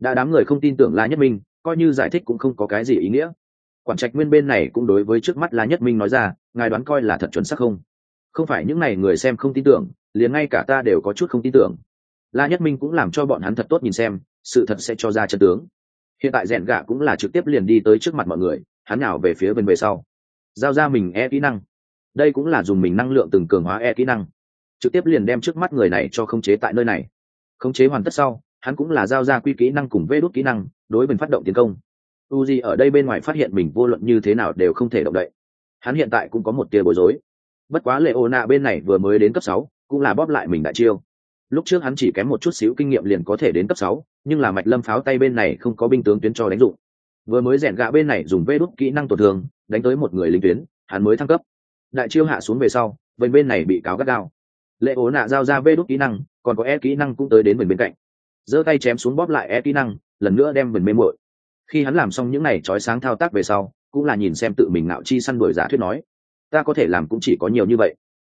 Đã đám người không tin tưởng la nhất minh, coi như giải thích cũng không có cái gì ý nghĩa. Quản trạch nguyên bên này cũng đối với trước mắt la nhất minh nói ra, ngài đoán coi là thật chuẩn xác không? Không phải, những n à y người xem không tin tưởng, liền ngay cả ta đều có chút không tin tưởng. La nhất minh cũng làm cho bọn hắn thật tốt nhìn xem, sự thật sẽ cho ra chân tướng. Hiện tại rèn gạ cũng là trực tiếp liền đi tới trước mặt mọi người, hắn nào về phía bên về sau. Giao ra mình e kỹ năng. Đây cũng là dùng mình năng lượng từng cường hóa e kỹ năng. Trực tiếp liền đem trước mắt người này cho khống chế tại nơi này khống chế hoàn tất sau, hắn cũng là giao ra quy kỹ năng cùng vê đốt kỹ năng, đối với phát động tiến công. Uzi ở đây bên ngoài phát hiện mình vô luận như thế nào đều không thể động đậy. Hắn hiện tại cũng có một tia bối rối. Bất quá lệ ô nạ bên này vừa mới đến cấp sáu, cũng là bóp lại mình đại chiêu. Lúc trước hắn chỉ kém một chút xíu kinh nghiệm liền có thể đến cấp sáu, nhưng là mạch lâm pháo tay bên này không có binh tướng tuyến cho đánh dụng. Vừa mới rèn gạ bên này dùng vê đốt kỹ năng tổn thương, đánh tới một người lính tuyến, hắn mới thăng cấp. Đại chiêu hạ xuống về sau, bên bên này bị cáo gắt gao. Lệ ố nạ giao ra vê đốt kỹ năng còn có e kỹ năng cũng tới đến mình bên cạnh. Giơ tay chém xuống bóp lại e kỹ năng, lần nữa đem mình mê mội khi hắn làm xong những n à y trói sáng thao tác về sau, cũng là nhìn xem tự mình nạo chi săn đuổi giả thuyết nói, ta có thể làm cũng chỉ có nhiều như vậy.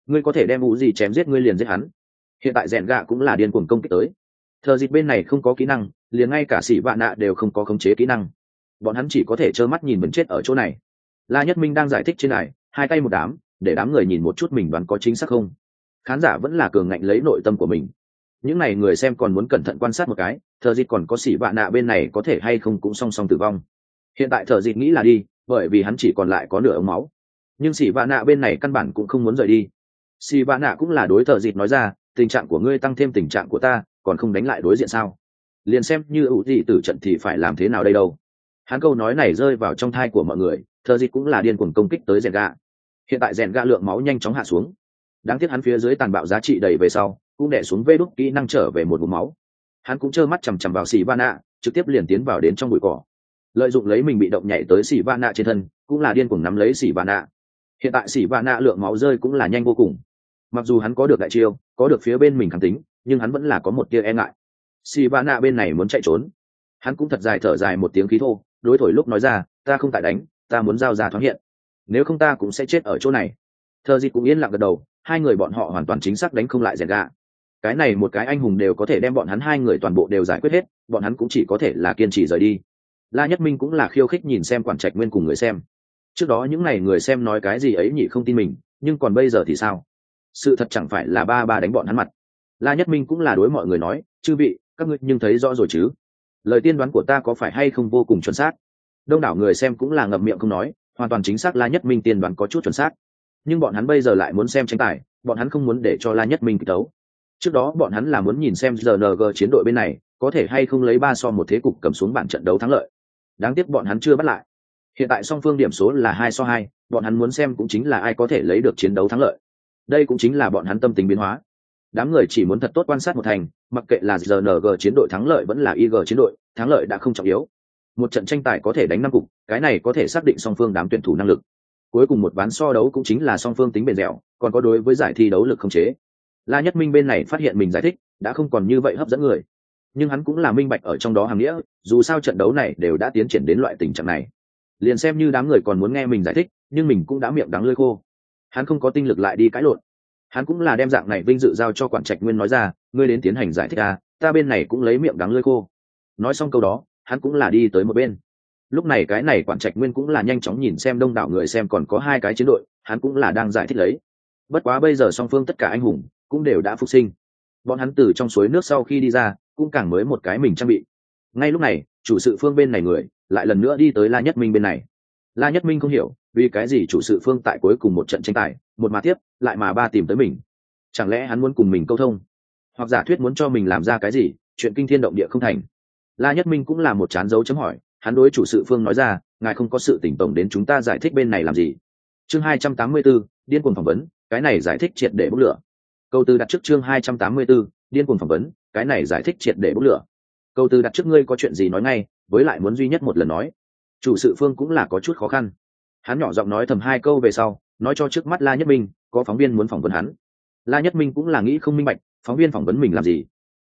Ngươi có thể đem vũ gì chém giết ngươi liền giết hắn. Hiện tại rèn gạ cũng là điên cuồng công kích tới. Thờ dịp bên này không có kỹ năng, liền ngay cả sĩ vạn nạ đều không có khống chế kỹ năng. Bọn hắn chỉ có thể trơ mắt nhìn mình chết ở chỗ này. La nhất minh đang giải thích trên này, hai tay một đám, để đám người nhìn một chút mình đoán có chính xác không khán giả vẫn là cường ngạnh lấy nội tâm của mình. Những n à y người xem còn muốn cẩn thận quan sát một cái thợ dịt còn có xỉ vạ nạ bên này có thể hay không cũng song song tử vong. Hiện tại thợ dịt nghĩ là đi, bởi vì hắn chỉ còn lại có nửa ống máu. Nhưng xỉ vạ nạ bên này căn bản cũng không muốn rời đi. Xỉ vạ nạ cũng là đối thợ dịt nói ra, tình trạng của ngươi tăng thêm tình trạng của ta, còn không đánh lại đối diện sao? Liền xem như ủ gì tử trận thì phải làm thế nào đây đâu? Hắn câu nói này rơi vào trong thai của mọi người thợ dịt cũng là điên cuồng công kích tới rèn gạ hiện tại rèn gạ lượng máu nhanh chóng hạ xuống đáng tiếc hắn phía dưới tàn bạo giá trị đầy về sau, cũng đẻ xuống vê đúc kỹ năng trở về một vùng máu. Hắn cũng trơ mắt chằm chằm vào xì va nạ trực tiếp liền tiến vào đến trong bụi cỏ. Lợi dụng lấy mình bị động nhảy tới xì va nạ trên thân, cũng là điên cuồng nắm lấy xì va nạ hiện tại xì va nạ lượng máu rơi cũng là nhanh vô cùng. Mặc dù hắn có được đại chiêu, có được phía bên mình khẳng tính, nhưng hắn vẫn là có một tia e ngại. Xì va nạ bên này muốn chạy trốn. Hắn cũng thật dài thở dài một tiếng khí thô, đối thổi lúc nói ra, ta không tại đánh, ta muốn giao ra thoáng hiện. Nếu không ta cũng sẽ chết ở chỗ này. Thờ dịt cũng yên lặng gật đầu hai người bọn họ hoàn toàn chính xác đánh không lại rèn gà cái này một cái anh hùng đều có thể đem bọn hắn hai người toàn bộ đều giải quyết hết, bọn hắn cũng chỉ có thể là kiên trì rời đi. La nhất minh cũng là khiêu khích nhìn xem quản trạch nguyên cùng người xem. Trước đó những n à y người xem nói cái gì ấy nhỉ không tin mình, nhưng còn bây giờ thì sao? Sự thật chẳng phải là ba ba đánh bọn hắn mặt. La nhất minh cũng là đối mọi người nói, chư vị, các ngươi nhưng thấy rõ rồi chứ? Lời tiên đoán của ta có phải hay không vô cùng chuẩn xác? Đông đảo người xem cũng là ngậm miệng không nói, hoàn toàn chính xác la nhất minh tiên đoán có chút chuẩn xác nhưng bọn hắn bây giờ lại muốn xem tranh tài, bọn hắn không muốn để cho la nhất minh kịch tấu. Trước đó bọn hắn là muốn nhìn xem rng chiến đội bên này, có thể hay không lấy ba so một thế cục cầm xuống bản trận đấu thắng lợi. Đáng tiếc bọn hắn chưa bắt lại. Hiện tại song phương điểm số là hai so hai, bọn hắn muốn xem cũng chính là ai có thể lấy được chiến đấu thắng lợi. Đây cũng chính là bọn hắn tâm tính biến hóa. Đám người chỉ muốn thật tốt quan sát một thành, mặc kệ là rng chiến đội thắng lợi vẫn là ig chiến đội, thắng lợi đã không trọng yếu. Một trận tranh tài có thể đánh năm cục, cái này có thể xác định song phương đám tuyển thủ năng lực cuối cùng một ván so đấu cũng chính là song phương tính bền dẻo, còn có đối với giải thi đấu lực không chế. La nhất minh bên này phát hiện mình giải thích, đã không còn như vậy hấp dẫn người. Nhưng hắn cũng là minh bạch ở trong đó hàng nghĩa, dù sao trận đấu này đều đã tiến triển đến loại tình trạng này. Liền xem như đám người còn muốn nghe mình giải thích, nhưng mình cũng đã miệng đắng lơi khô. Hắn không có tinh lực lại đi cãi lộn. Hắn cũng là đem dạng này vinh dự giao cho quản trạch nguyên nói ra, ngươi đến tiến hành giải thích à ta bên này cũng lấy miệng đắng lơi khô. Nói xong câu đó, hắn cũng là đi tới một bên lúc này cái này quản trạch nguyên cũng là nhanh chóng nhìn xem đông đảo người xem còn có hai cái chiến đội, hắn cũng là đang giải thích lấy. Bất quá bây giờ song phương tất cả anh hùng cũng đều đã phục sinh. Bọn hắn từ trong suối nước sau khi đi ra, cũng càng mới một cái mình trang bị. Ngay lúc này, chủ sự phương bên này người lại lần nữa đi tới la nhất minh bên này. La nhất minh không hiểu, vì cái gì chủ sự phương tại cuối cùng một trận tranh tài, một mà tiếp, lại mà ba tìm tới mình. Chẳng lẽ hắn muốn cùng mình câu thông? Hoặc giả thuyết muốn cho mình làm ra cái gì, chuyện kinh thiên động địa không thành? La nhất minh cũng là một chán dấu chấm hỏi hắn đối chủ sự phương nói ra ngài không có sự tỉnh tổng đến chúng ta giải thích bên này làm gì? Chương hai trăm tám mươi 284, điên cuồng phỏng vấn cái này giải thích triệt để bốc lửa. Câu từ đặt trước chương hai trăm tám mươi 284, điên cuồng phỏng vấn cái này giải thích triệt để bốc lửa. Câu từ đặt trước ngươi có chuyện gì nói ngay với lại muốn duy nhất một lần nói. Chủ sự phương cũng là có chút khó khăn. Hắn nhỏ giọng nói thầm hai câu về sau nói cho trước mắt la nhất minh có phóng viên muốn phỏng vấn hắn. La nhất minh cũng là nghĩ không minh bạch phóng viên phỏng vấn mình làm gì?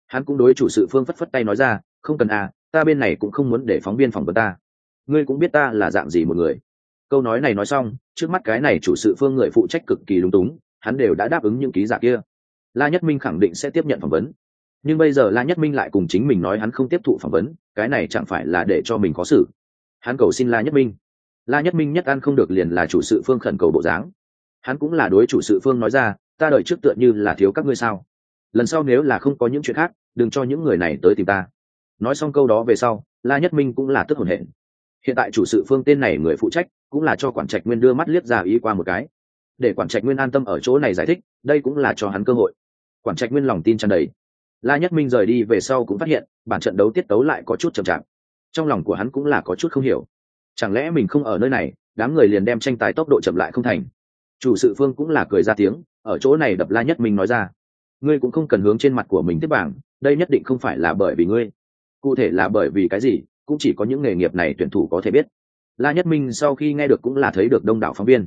Hắn cũng đối chủ sự phương phất phất tay nói ra không cần à ta bên này cũng không muốn để phóng viên phỏng vấn ta. Ngươi cũng biết ta là dạng gì một người. Câu nói này nói xong, trước mắt cái này chủ sự phương người phụ trách cực kỳ lúng túng, hắn đều đã đáp ứng những ký giả kia. La nhất minh khẳng định sẽ tiếp nhận phỏng vấn. Nhưng bây giờ la nhất minh lại cùng chính mình nói hắn không tiếp thụ phỏng vấn, cái này chẳng phải là để cho mình khó xử. Hắn cầu xin la nhất minh. La nhất minh nhất ăn không được liền là chủ sự phương khẩn cầu bộ dáng. Hắn cũng là đối chủ sự phương nói ra, ta đợi trước tựa như là thiếu các ngươi sao? Lần sau nếu là không có những chuyện khác, đừng cho những người này tới tìm ta nói xong câu đó về sau, la nhất minh cũng là tức hồn hển. Hiện tại chủ sự phương tên này người phụ trách cũng là cho quản trạch nguyên đưa mắt liếc ra ý qua một cái. Để quản trạch nguyên an tâm ở chỗ này giải thích, đây cũng là cho hắn cơ hội. Quản trạch nguyên lòng tin tràn đầy. La nhất minh rời đi về sau cũng phát hiện, bản trận đấu tiết tấu lại có chút chậm chạp. Trong lòng của hắn cũng là có chút không hiểu. Chẳng lẽ mình không ở nơi này, đám người liền đem tranh tài tốc độ chậm lại không thành? Chủ sự phương cũng là cười ra tiếng, ở chỗ này đập la nhất minh nói ra. Ngươi cũng không cần hướng trên mặt của mình tiếp bảng, đây nhất định không phải là bởi vì ngươi cụ thể là bởi vì cái gì, cũng chỉ có những nghề nghiệp này tuyển thủ có thể biết. La nhất minh sau khi nghe được cũng là thấy được đông đảo phóng viên.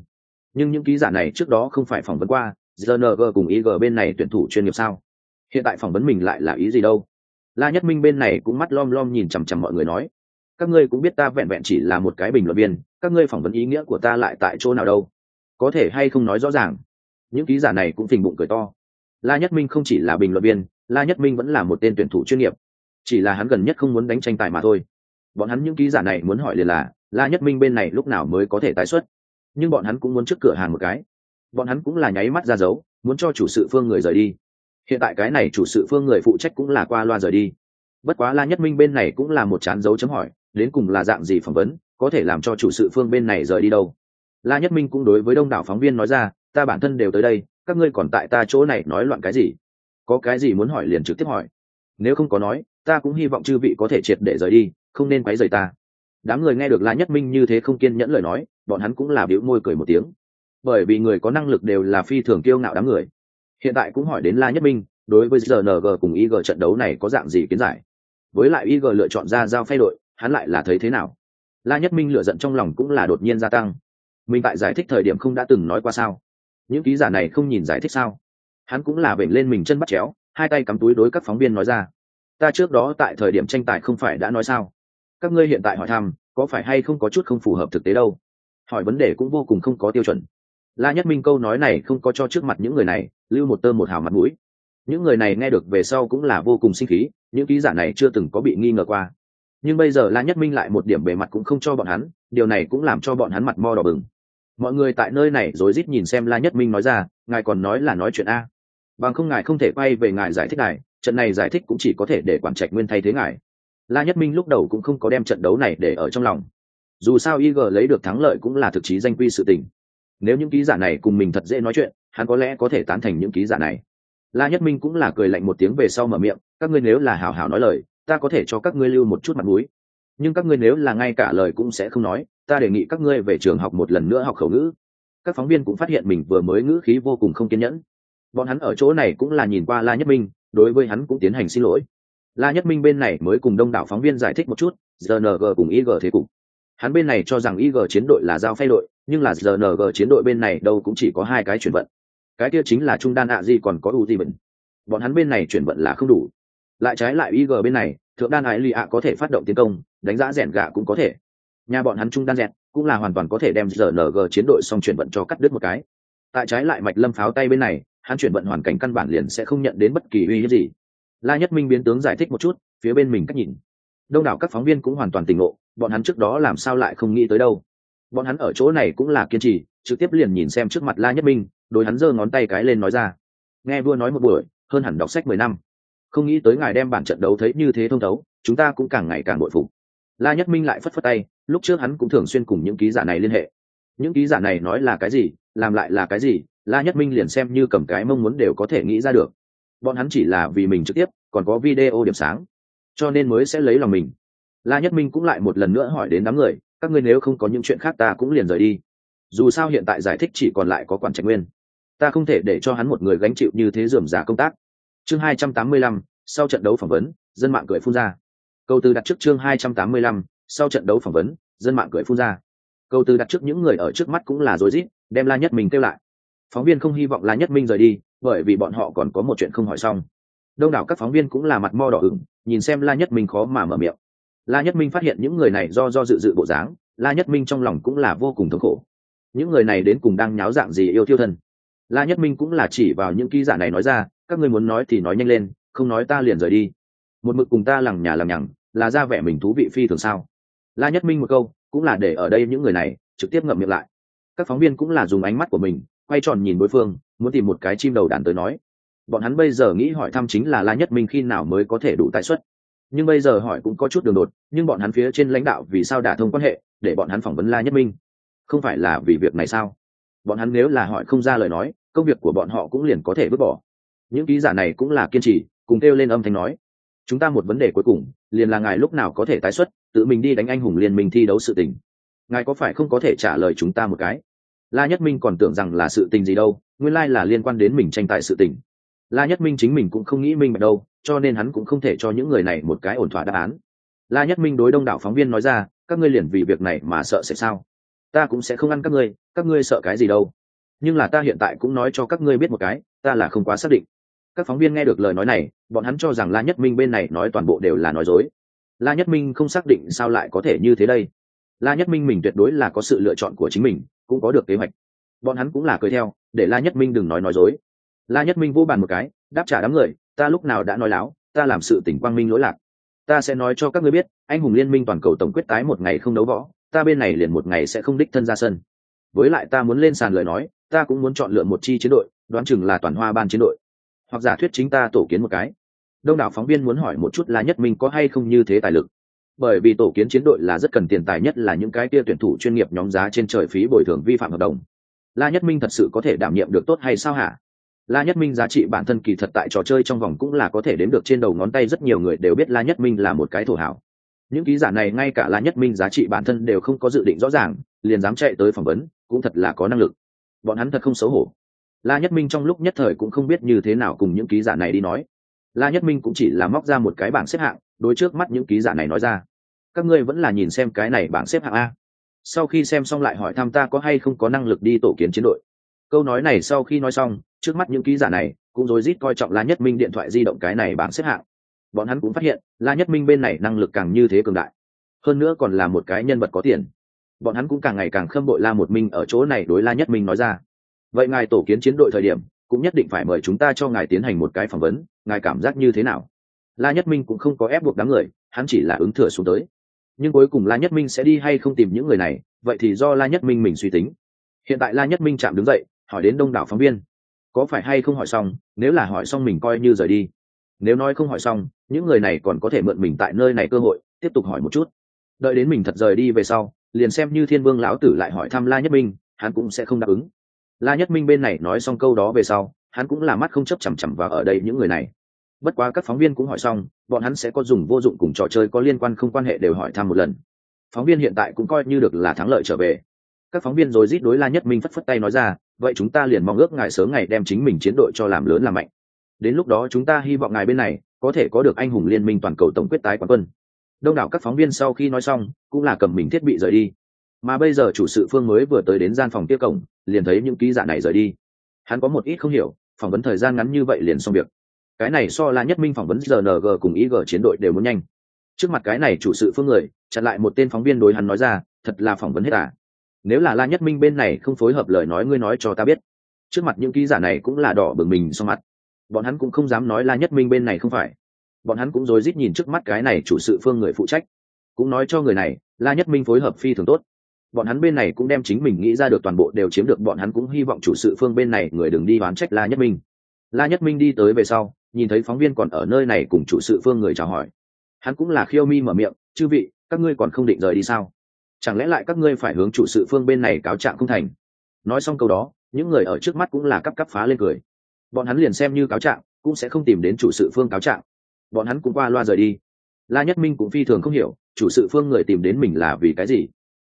Nhưng những ký giả này trước đó không phải phỏng vấn qua gng cùng ig bên này tuyển thủ chuyên nghiệp sao? Hiện tại phỏng vấn mình lại là ý gì đâu? La nhất minh bên này cũng mắt lom lom nhìn chằm chằm mọi người nói, các ngươi cũng biết ta vẹn vẹn chỉ là một cái bình luận viên, các ngươi phỏng vấn ý nghĩa của ta lại tại chỗ nào đâu? Có thể hay không nói rõ ràng? Những ký giả này cũng phình bụng cười to. La nhất minh không chỉ là bình luận viên, la nhất minh vẫn là một tên tuyển thủ chuyên nghiệp chỉ là hắn gần nhất không muốn đánh tranh tài mà thôi. Bọn hắn những ký giả này muốn hỏi liền là, la nhất minh bên này lúc nào mới có thể tái xuất? Nhưng bọn hắn cũng muốn trước cửa hàng một cái. Bọn hắn cũng là nháy mắt ra dấu, muốn cho chủ sự phương người rời đi. Hiện tại cái này chủ sự phương người phụ trách cũng là qua loa rời đi. Bất quá la nhất minh bên này cũng là một chán dấu chấm hỏi, đến cùng là dạng gì phỏng vấn, có thể làm cho chủ sự phương bên này rời đi đâu? La nhất minh cũng đối với đông đảo phóng viên nói ra, ta bản thân đều tới đây, các ngươi còn tại ta chỗ này nói loạn cái gì? Có cái gì muốn hỏi liền trực tiếp hỏi. Nếu không có nói ta cũng hy vọng chư vị có thể triệt để rời đi, không nên quấy rầy ta. Đám người nghe được la nhất minh như thế không kiên nhẫn lời nói, bọn hắn cũng là biểu môi cười một tiếng. Bởi vì người có năng lực đều là phi thường kiêu ngạo đám người. Hiện tại cũng hỏi đến la nhất minh, đối với rng cùng ig trận đấu này có dạng gì kiến giải? Với lại ig lựa chọn ra giao phay đội, hắn lại là thấy thế nào? La nhất minh lựa giận trong lòng cũng là đột nhiên gia tăng. Mình tại giải thích thời điểm không đã từng nói qua sao? Những ký giả này không nhìn giải thích sao? Hắn cũng là vểnh lên mình chân bắt chéo, hai tay cắm túi đối các phóng viên nói ra ta trước đó tại thời điểm tranh tài không phải đã nói sao? Các ngươi hiện tại hỏi thăm, có phải hay không có chút không phù hợp thực tế đâu? Hỏi vấn đề cũng vô cùng không có tiêu chuẩn. La nhất minh câu nói này không có cho trước mặt những người này, lưu một tơ một hào mặt mũi. Những người này nghe được về sau cũng là vô cùng sinh khí, những ký giả này chưa từng có bị nghi ngờ qua. Nhưng bây giờ la nhất minh lại một điểm bề mặt cũng không cho bọn hắn, điều này cũng làm cho bọn hắn mặt mo đỏ bừng. Mọi người tại nơi này rối rít nhìn xem la nhất minh nói ra, ngài còn nói là nói chuyện a. Bằng không ngài không thể quay về ngài giải thích này trận này giải thích cũng chỉ có thể để quản trạch nguyên thay thế ngài. La nhất minh lúc đầu cũng không có đem trận đấu này để ở trong lòng. Dù sao ig lấy được thắng lợi cũng là thực chí danh quy sự tình. Nếu những ký giả này cùng mình thật dễ nói chuyện, hắn có lẽ có thể tán thành những ký giả này. La nhất minh cũng là cười lạnh một tiếng về sau mở miệng, các ngươi nếu là hào hào nói lời, ta có thể cho các ngươi lưu một chút mặt mũi. Nhưng các ngươi nếu là ngay cả lời cũng sẽ không nói, ta đề nghị các ngươi về trường học một lần nữa học khẩu ngữ. Các phóng viên cũng phát hiện mình vừa mới ngữ khí vô cùng không kiên nhẫn. Bọn hắn ở chỗ này cũng là nhìn qua la nhất minh đối với hắn cũng tiến hành xin lỗi. La nhất minh bên này mới cùng đông đảo phóng viên giải thích một chút rng cùng ig thế cục. Hắn bên này cho rằng ig chiến đội là giao phay đội, nhưng là rng chiến đội bên này đâu cũng chỉ có hai cái chuyển vận. Cái kia chính là trung đan ạ gì còn có u gì bệnh bọn hắn bên này chuyển vận là không đủ. Lại trái lại ig bên này, thượng đan ái lì ạ có thể phát động tiến công, đánh giá rèn gạ cũng có thể. Nhà bọn hắn trung đan rèn cũng là hoàn toàn có thể đem rng chiến đội xong chuyển vận cho cắt đứt một cái. Tại trái lại mạch lâm pháo tay bên này hắn chuyển vận hoàn cảnh căn bản liền sẽ không nhận đến bất kỳ uy hiếp gì. La nhất minh biến tướng giải thích một chút, phía bên mình cách nhìn. Đông đảo các phóng viên cũng hoàn toàn tỉnh ngộ, bọn hắn trước đó làm sao lại không nghĩ tới đâu. Bọn hắn ở chỗ này cũng là kiên trì, trực tiếp liền nhìn xem trước mặt la nhất minh, đối hắn giơ ngón tay cái lên nói ra. Nghe vua nói một buổi, hơn hẳn đọc sách mười năm. Không nghĩ tới ngài đem bản trận đấu thấy như thế thông thấu, chúng ta cũng càng ngày càng bội phục. La nhất minh lại phất phất tay, lúc trước hắn cũng thường xuyên cùng những ký giả này liên hệ. Những ký giả này nói là cái gì, làm lại là cái gì la nhất minh liền xem như cầm cái mong muốn đều có thể nghĩ ra được. Bọn hắn chỉ là vì mình trực tiếp, còn có video điểm sáng. Cho nên mới sẽ lấy lòng mình. La nhất minh cũng lại một lần nữa hỏi đến đám người, các ngươi nếu không có những chuyện khác ta cũng liền rời đi. Dù sao hiện tại giải thích chỉ còn lại có quản trạch nguyên. Ta không thể để cho hắn một người gánh chịu như thế dườm giả công tác. Chương hai trăm tám mươi lăm, sau trận đấu phỏng vấn, dân mạng cười phun ra. Câu từ đặt trước chương hai trăm tám mươi lăm, sau trận đấu phỏng vấn, dân mạng cười phun ra. Câu từ đặt trước những người ở trước mắt cũng là rối rít, đem la nhất minh kêu lại phóng viên không hy vọng la nhất minh rời đi, bởi vì bọn họ còn có một chuyện không hỏi xong. Đông đảo các phóng viên cũng là mặt mo đỏ ửng, nhìn xem la nhất minh khó mà mở miệng. La nhất minh phát hiện những người này do do dự dự bộ dáng, la nhất minh trong lòng cũng là vô cùng thống khổ. Những người này đến cùng đang nháo dạng gì yêu thiêu thân? La nhất minh cũng là chỉ vào những ký giả này nói ra, các ngươi muốn nói thì nói nhanh lên, không nói ta liền rời đi. Một mực cùng ta lằng nhà lằng nhằng, là ra vẻ mình thú vị phi thường sao? La nhất minh một câu, cũng là để ở đây những người này, trực tiếp ngậm miệng lại. Các phóng viên cũng là dùng ánh mắt của mình quay tròn nhìn đối phương, muốn tìm một cái chim đầu đàn tới nói. Bọn hắn bây giờ nghĩ hỏi thăm chính là la nhất minh khi nào mới có thể đủ tái xuất. Nhưng bây giờ hỏi cũng có chút đường đột, nhưng bọn hắn phía trên lãnh đạo vì sao đả thông quan hệ, để bọn hắn phỏng vấn la nhất minh? Không phải là vì việc này sao? Bọn hắn nếu là hỏi không ra lời nói, công việc của bọn họ cũng liền có thể vứt bỏ. Những ký giả này cũng là kiên trì, cùng kêu lên âm thanh nói. Chúng ta một vấn đề cuối cùng, liền là ngài lúc nào có thể tái xuất, tự mình đi đánh anh hùng liên minh thi đấu sự tình. Ngài có phải không có thể trả lời chúng ta một cái? La nhất minh còn tưởng rằng là sự tình gì đâu, nguyên lai là liên quan đến mình tranh tài sự tình. La nhất minh chính mình cũng không nghĩ minh bạch đâu, cho nên hắn cũng không thể cho những người này một cái ổn thỏa đáp án. La nhất minh đối đông đảo phóng viên nói ra, các ngươi liền vì việc này mà sợ sẽ sao? Ta cũng sẽ không ăn các ngươi các ngươi sợ cái gì đâu. Nhưng là ta hiện tại cũng nói cho các ngươi biết một cái, ta là không quá xác định. Các phóng viên nghe được lời nói này, bọn hắn cho rằng la nhất minh bên này nói toàn bộ đều là nói dối. La nhất minh không xác định sao lại có thể như thế đây. La nhất minh mình tuyệt đối là có sự lựa chọn của chính mình cũng có được kế hoạch. Bọn hắn cũng là cười theo, để la nhất minh đừng nói nói dối. La nhất minh vô bàn một cái, đáp trả đám người, ta lúc nào đã nói láo, ta làm sự tỉnh quang minh lỗi lạc. Ta sẽ nói cho các ngươi biết, anh hùng liên minh toàn cầu tổng quyết tái một ngày không đấu võ, ta bên này liền một ngày sẽ không đích thân ra sân. Với lại ta muốn lên sàn lời nói, ta cũng muốn chọn lựa một chi chiến đội, đoán chừng là toàn hoa ban chiến đội. Hoặc giả thuyết chính ta tổ kiến một cái. Đông đảo phóng viên muốn hỏi một chút là nhất minh có hay không như thế tài lực bởi vì tổ kiến chiến đội là rất cần tiền tài nhất là những cái kia tuyển thủ chuyên nghiệp nhóm giá trên trời phí bồi thường vi phạm hợp đồng. La nhất minh thật sự có thể đảm nhiệm được tốt hay sao hả? La nhất minh giá trị bản thân kỳ thật tại trò chơi trong vòng cũng là có thể đến được trên đầu ngón tay rất nhiều người đều biết la nhất minh là một cái thổ hảo. Những ký giả này ngay cả la nhất minh giá trị bản thân đều không có dự định rõ ràng, liền dám chạy tới phỏng vấn, cũng thật là có năng lực. Bọn hắn thật không xấu hổ. La nhất minh trong lúc nhất thời cũng không biết như thế nào cùng những ký giả này đi nói. La nhất minh cũng chỉ là móc ra một cái bảng xếp hạng, đối trước mắt những ký giả này nói ra các ngươi vẫn là nhìn xem cái này bảng xếp hạng a. Sau khi xem xong lại hỏi thăm ta có hay không có năng lực đi tổ kiến chiến đội. Câu nói này sau khi nói xong, trước mắt những ký giả này cũng rối rít coi trọng la nhất minh điện thoại di động cái này bảng xếp hạng. Bọn hắn cũng phát hiện, la nhất minh bên này năng lực càng như thế cường đại. Hơn nữa còn là một cái nhân vật có tiền. Bọn hắn cũng càng ngày càng khâm bội la một minh ở chỗ này đối la nhất minh nói ra. Vậy ngài tổ kiến chiến đội thời điểm, cũng nhất định phải mời chúng ta cho ngài tiến hành một cái phỏng vấn, ngài cảm giác như thế nào? La nhất minh cũng không có ép buộc đám người, hắn chỉ là ứng thừa xuống tới nhưng cuối cùng la nhất minh sẽ đi hay không tìm những người này, vậy thì do la nhất minh mình suy tính. Hiện tại la nhất minh chạm đứng dậy, hỏi đến đông đảo phóng viên. Có phải hay không hỏi xong, nếu là hỏi xong mình coi như rời đi. Nếu nói không hỏi xong, những người này còn có thể mượn mình tại nơi này cơ hội, tiếp tục hỏi một chút. Đợi đến mình thật rời đi về sau, liền xem như thiên vương lão tử lại hỏi thăm la nhất minh, hắn cũng sẽ không đáp ứng. La nhất minh bên này nói xong câu đó về sau, hắn cũng là mắt không chấp chằm chằm vào ở đây những người này bất quá các phóng viên cũng hỏi xong, bọn hắn sẽ có dùng vô dụng cùng trò chơi có liên quan không quan hệ đều hỏi thăm một lần. Phóng viên hiện tại cũng coi như được là thắng lợi trở về. Các phóng viên rồi rít đối la nhất minh phất phất tay nói ra, vậy chúng ta liền mong ước ngài sớm ngày đem chính mình chiến đội cho làm lớn làm mạnh. Đến lúc đó chúng ta hy vọng ngài bên này có thể có được anh hùng liên minh toàn cầu tổng quyết tái quán quân. Đông đảo các phóng viên sau khi nói xong, cũng là cầm mình thiết bị rời đi. Mà bây giờ chủ sự phương mới vừa tới đến gian phòng tiếp cổng, liền thấy những ký giả này rời đi. Hắn có một ít không hiểu, phỏng vấn thời gian ngắn như vậy liền xong việc cái này so là nhất minh phỏng vấn rng cùng ig chiến đội đều muốn nhanh. Trước mặt cái này chủ sự phương người, chặn lại một tên phóng viên đối hắn nói ra, thật là phỏng vấn hết à. Nếu là la nhất minh bên này không phối hợp lời nói ngươi nói cho ta biết. Trước mặt những ký giả này cũng là đỏ bừng mình so mặt. Bọn hắn cũng không dám nói la nhất minh bên này không phải. Bọn hắn cũng rối rít nhìn trước mắt cái này chủ sự phương người phụ trách. Cũng nói cho người này, la nhất minh phối hợp phi thường tốt. Bọn hắn bên này cũng đem chính mình nghĩ ra được toàn bộ đều chiếm được, bọn hắn cũng hy vọng chủ sự phương bên này người đừng đi oán trách la nhất minh la nhất minh đi tới về sau, nhìn thấy phóng viên còn ở nơi này cùng chủ sự phương người chào hỏi. Hắn cũng là khiêu mi mở miệng, chư vị, các ngươi còn không định rời đi sao? Chẳng lẽ lại các ngươi phải hướng chủ sự phương bên này cáo trạng không thành? Nói xong câu đó, những người ở trước mắt cũng là cắp cắp phá lên cười. Bọn hắn liền xem như cáo trạng, cũng sẽ không tìm đến chủ sự phương cáo trạng. Bọn hắn cũng qua loa rời đi. La nhất minh cũng phi thường không hiểu, chủ sự phương người tìm đến mình là vì cái gì?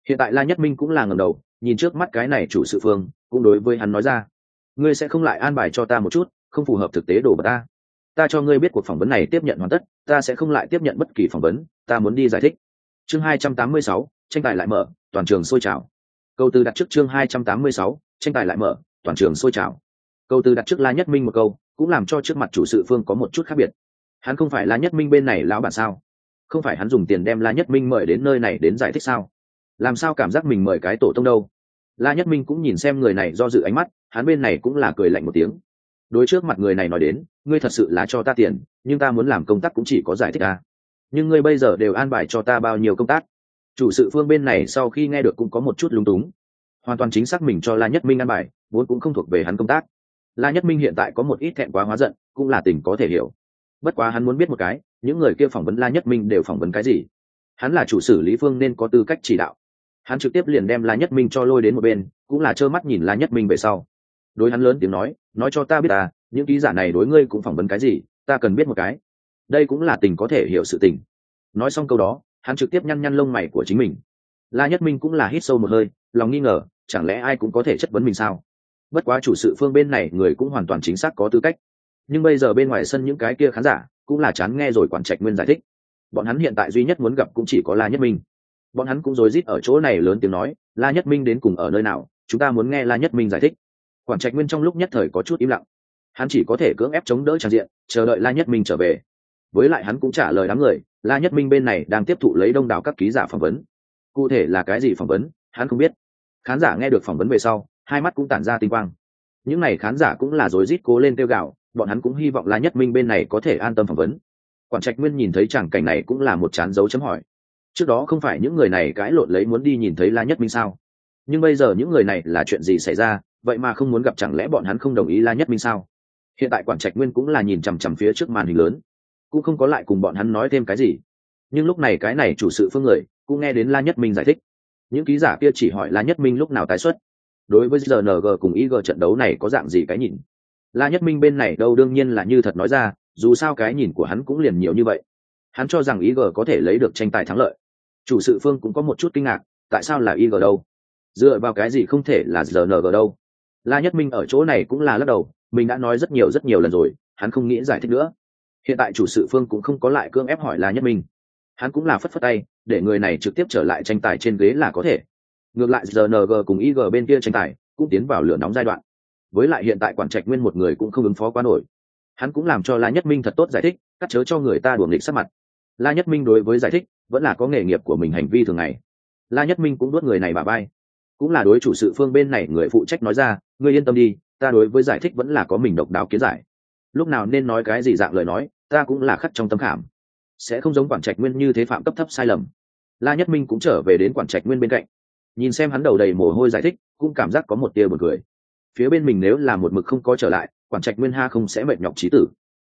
Hiện tại la nhất minh cũng là ngầm đầu, nhìn trước mắt cái này chủ sự phương, cũng đối với hắn nói ra, ngươi sẽ không lại an bài cho ta một chút không phù hợp thực tế đồ vật ta. Ta cho ngươi biết cuộc phỏng vấn này tiếp nhận hoàn tất, ta sẽ không lại tiếp nhận bất kỳ phỏng vấn, ta muốn đi giải thích. Chương hai trăm tám mươi sáu, tranh tài lại mở, toàn trường sôi trào. Câu từ đặt trước chương hai trăm tám mươi sáu, tranh tài lại mở, toàn trường sôi trào. Câu từ đặt trước la nhất minh một câu, cũng làm cho trước mặt chủ sự phương có một chút khác biệt. Hắn không phải la nhất minh bên này lão bản sao? Không phải hắn dùng tiền đem la nhất minh mời đến nơi này đến giải thích sao? Làm sao cảm giác mình mời cái tổ tông đâu? La nhất minh cũng nhìn xem người này do dự ánh mắt, hắn bên này cũng là cười lạnh một tiếng đối trước mặt người này nói đến, ngươi thật sự là cho ta tiền, nhưng ta muốn làm công tác cũng chỉ có giải thích ta nhưng ngươi bây giờ đều an bài cho ta bao nhiêu công tác? Chủ sự phương bên này sau khi nghe được cũng có một chút lung túng. Hoàn toàn chính xác mình cho la nhất minh an bài, vốn cũng không thuộc về hắn công tác. La nhất minh hiện tại có một ít thẹn quá hóa giận, cũng là tình có thể hiểu. Bất quá hắn muốn biết một cái, những người kia phỏng vấn la nhất minh đều phỏng vấn cái gì? Hắn là chủ sử lý phương nên có tư cách chỉ đạo. Hắn trực tiếp liền đem la nhất minh cho lôi đến một bên, cũng là trơ mắt nhìn la nhất minh về sau đối hắn lớn tiếng nói nói cho ta biết ta, những ký giả này đối ngươi cũng phỏng vấn cái gì, ta cần biết một cái. Đây cũng là tình có thể hiểu sự tình. Nói xong câu đó, hắn trực tiếp nhăn nhăn lông mày của chính mình. La nhất minh cũng là hít sâu một hơi, lòng nghi ngờ, chẳng lẽ ai cũng có thể chất vấn mình sao? Bất quá chủ sự phương bên này người cũng hoàn toàn chính xác có tư cách. Nhưng bây giờ bên ngoài sân những cái kia khán giả cũng là chán nghe rồi quản trạch nguyên giải thích. Bọn hắn hiện tại duy nhất muốn gặp cũng chỉ có la nhất minh. Bọn hắn cũng rối rít ở chỗ này lớn tiếng nói, la nhất minh đến cùng ở nơi nào? Chúng ta muốn nghe la nhất minh giải thích. Quảng trạch nguyên trong lúc nhất thời có chút im lặng. Hắn chỉ có thể cưỡng ép chống đỡ tràn diện, chờ đợi la nhất minh trở về. Với lại hắn cũng trả lời đám người, la nhất minh bên này đang tiếp thụ lấy đông đảo các ký giả phỏng vấn. Cụ thể là cái gì phỏng vấn, hắn không biết. Khán giả nghe được phỏng vấn về sau, hai mắt cũng tản ra tinh quang. Những n à y khán giả cũng là rối rít cố lên tiêu gạo bọn hắn cũng hy vọng la nhất minh bên này có thể an tâm phỏng vấn. Quản trạch nguyên nhìn thấy tràng cảnh này cũng là một chán dấu chấm hỏi. Trước đó không phải những người này cãi lộn lấy muốn đi nhìn thấy la nhất minh sao? Nhưng bây giờ những người này là chuyện gì xảy ra? Vậy mà không muốn gặp chẳng lẽ bọn hắn không đồng ý la nhất minh sao? Hiện tại quản trạch nguyên cũng là nhìn chằm chằm phía trước màn hình lớn, cũng không có lại cùng bọn hắn nói thêm cái gì. Nhưng lúc này cái này chủ sự phương người cũng nghe đến la nhất minh giải thích. Những ký giả kia chỉ hỏi la nhất minh lúc nào tái xuất. Đối với rng cùng ig trận đấu này có dạng gì cái nhìn? La nhất minh bên này đâu đương nhiên là như thật nói ra, dù sao cái nhìn của hắn cũng liền nhiều như vậy. Hắn cho rằng ig có thể lấy được tranh tài thắng lợi. Chủ sự phương cũng có một chút kinh ngạc, tại sao là ig đâu? Dựa vào cái gì không thể là rng đâu? La nhất minh ở chỗ này cũng là lắc đầu, mình đã nói rất nhiều rất nhiều lần rồi, hắn không nghĩ giải thích nữa. Hiện tại chủ sự phương cũng không có lại cưỡng ép hỏi la nhất minh. Hắn cũng là phất phất tay, để người này trực tiếp trở lại tranh tài trên ghế là có thể. Ngược lại rng cùng ig bên kia tranh tài cũng tiến vào lửa nóng giai đoạn. Với lại hiện tại quản trạch nguyên một người cũng không ứng phó quá nổi. Hắn cũng làm cho la nhất minh thật tốt giải thích, cắt chớ cho người ta đuổi nghịch sắc mặt. La nhất minh đối với giải thích vẫn là có nghề nghiệp của mình hành vi thường ngày. La nhất minh cũng đuốt người này bà bay cũng là đối chủ sự phương bên này người phụ trách nói ra, ngươi yên tâm đi, ta đối với giải thích vẫn là có mình độc đáo kiến giải. Lúc nào nên nói cái gì dạng lời nói, ta cũng là khắc trong tâm khảm. Sẽ không giống quản trạch nguyên như thế phạm cấp thấp sai lầm. La nhất minh cũng trở về đến quản trạch nguyên bên cạnh. Nhìn xem hắn đầu đầy mồ hôi giải thích, cũng cảm giác có một tia b u ồ n cười. Phía bên mình nếu là một mực không có trở lại, quản trạch nguyên ha không sẽ mệt nhọc trí tử.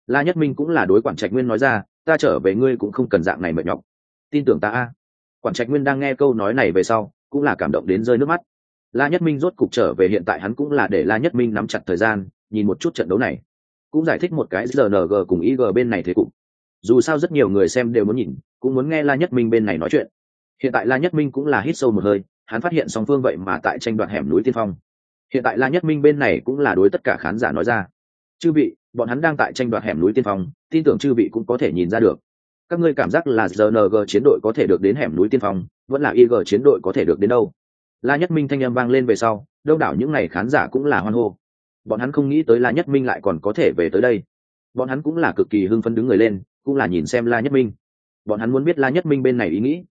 La nhất minh cũng là đối quản trạch nguyên nói ra, ta trở về ngươi cũng không cần dạng này mệt nhọc. Tin tưởng ta a. Quản trạch nguyên đang nghe câu nói này về sau cũng là cảm động đến rơi nước mắt. La nhất minh rốt cục trở về, hiện tại hắn cũng là để la nhất minh nắm chặt thời gian, nhìn một chút trận đấu này. Cũng giải thích một cái rng cùng ig bên này thế cục. Dù sao rất nhiều người xem đều muốn nhìn, cũng muốn nghe la nhất minh bên này nói chuyện. Hiện tại la nhất minh cũng là hít sâu một hơi, hắn phát hiện song phương vậy mà tại tranh đoạt hẻm núi tiên phong. Hiện tại la nhất minh bên này cũng là đối tất cả khán giả nói ra. Chư vị, bọn hắn đang tại tranh đoạt hẻm núi tiên phong, tin tưởng chư vị cũng có thể nhìn ra được các ngươi cảm giác là rng chiến đội có thể được đến hẻm núi tiên phong, vẫn là ig chiến đội có thể được đến đâu? La nhất minh thanh â m vang lên về sau, đông đảo những n à y khán giả cũng là hoan hô. Bọn hắn không nghĩ tới la nhất minh lại còn có thể về tới đây. Bọn hắn cũng là cực kỳ hưng phấn đứng người lên, cũng là nhìn xem la nhất minh. Bọn hắn muốn biết la nhất minh bên này ý nghĩ.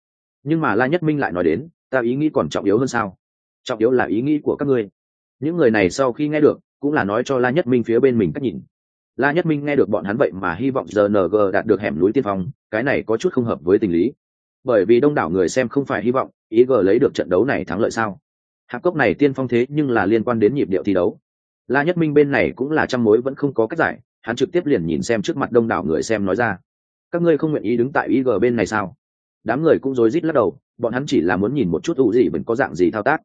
Nhưng mà la nhất minh lại nói đến, ta ý nghĩ còn trọng yếu hơn sao? Trọng yếu là ý nghĩ của các ngươi. Những người này sau khi nghe được, cũng là nói cho la nhất minh phía bên mình cách nhìn. La nhất minh nghe được bọn hắn vậy mà hy vọng rng đạt được hẻm núi tiên phong cái này có chút không hợp với tình lý. Bởi vì đông đảo người xem không phải hy vọng ý g lấy được trận đấu này thắng lợi sao? Hạp cốc này tiên phong thế nhưng là liên quan đến nhịp điệu thi đấu. La nhất minh bên này cũng là trăm mối vẫn không có cách giải, hắn trực tiếp liền nhìn xem trước mặt đông đảo người xem nói ra. Các ngươi không nguyện ý đứng tại ý ig bên này sao? Đám người cũng rối rít lắc đầu, bọn hắn chỉ là muốn nhìn một chút ủ gì vẫn có dạng gì thao tác.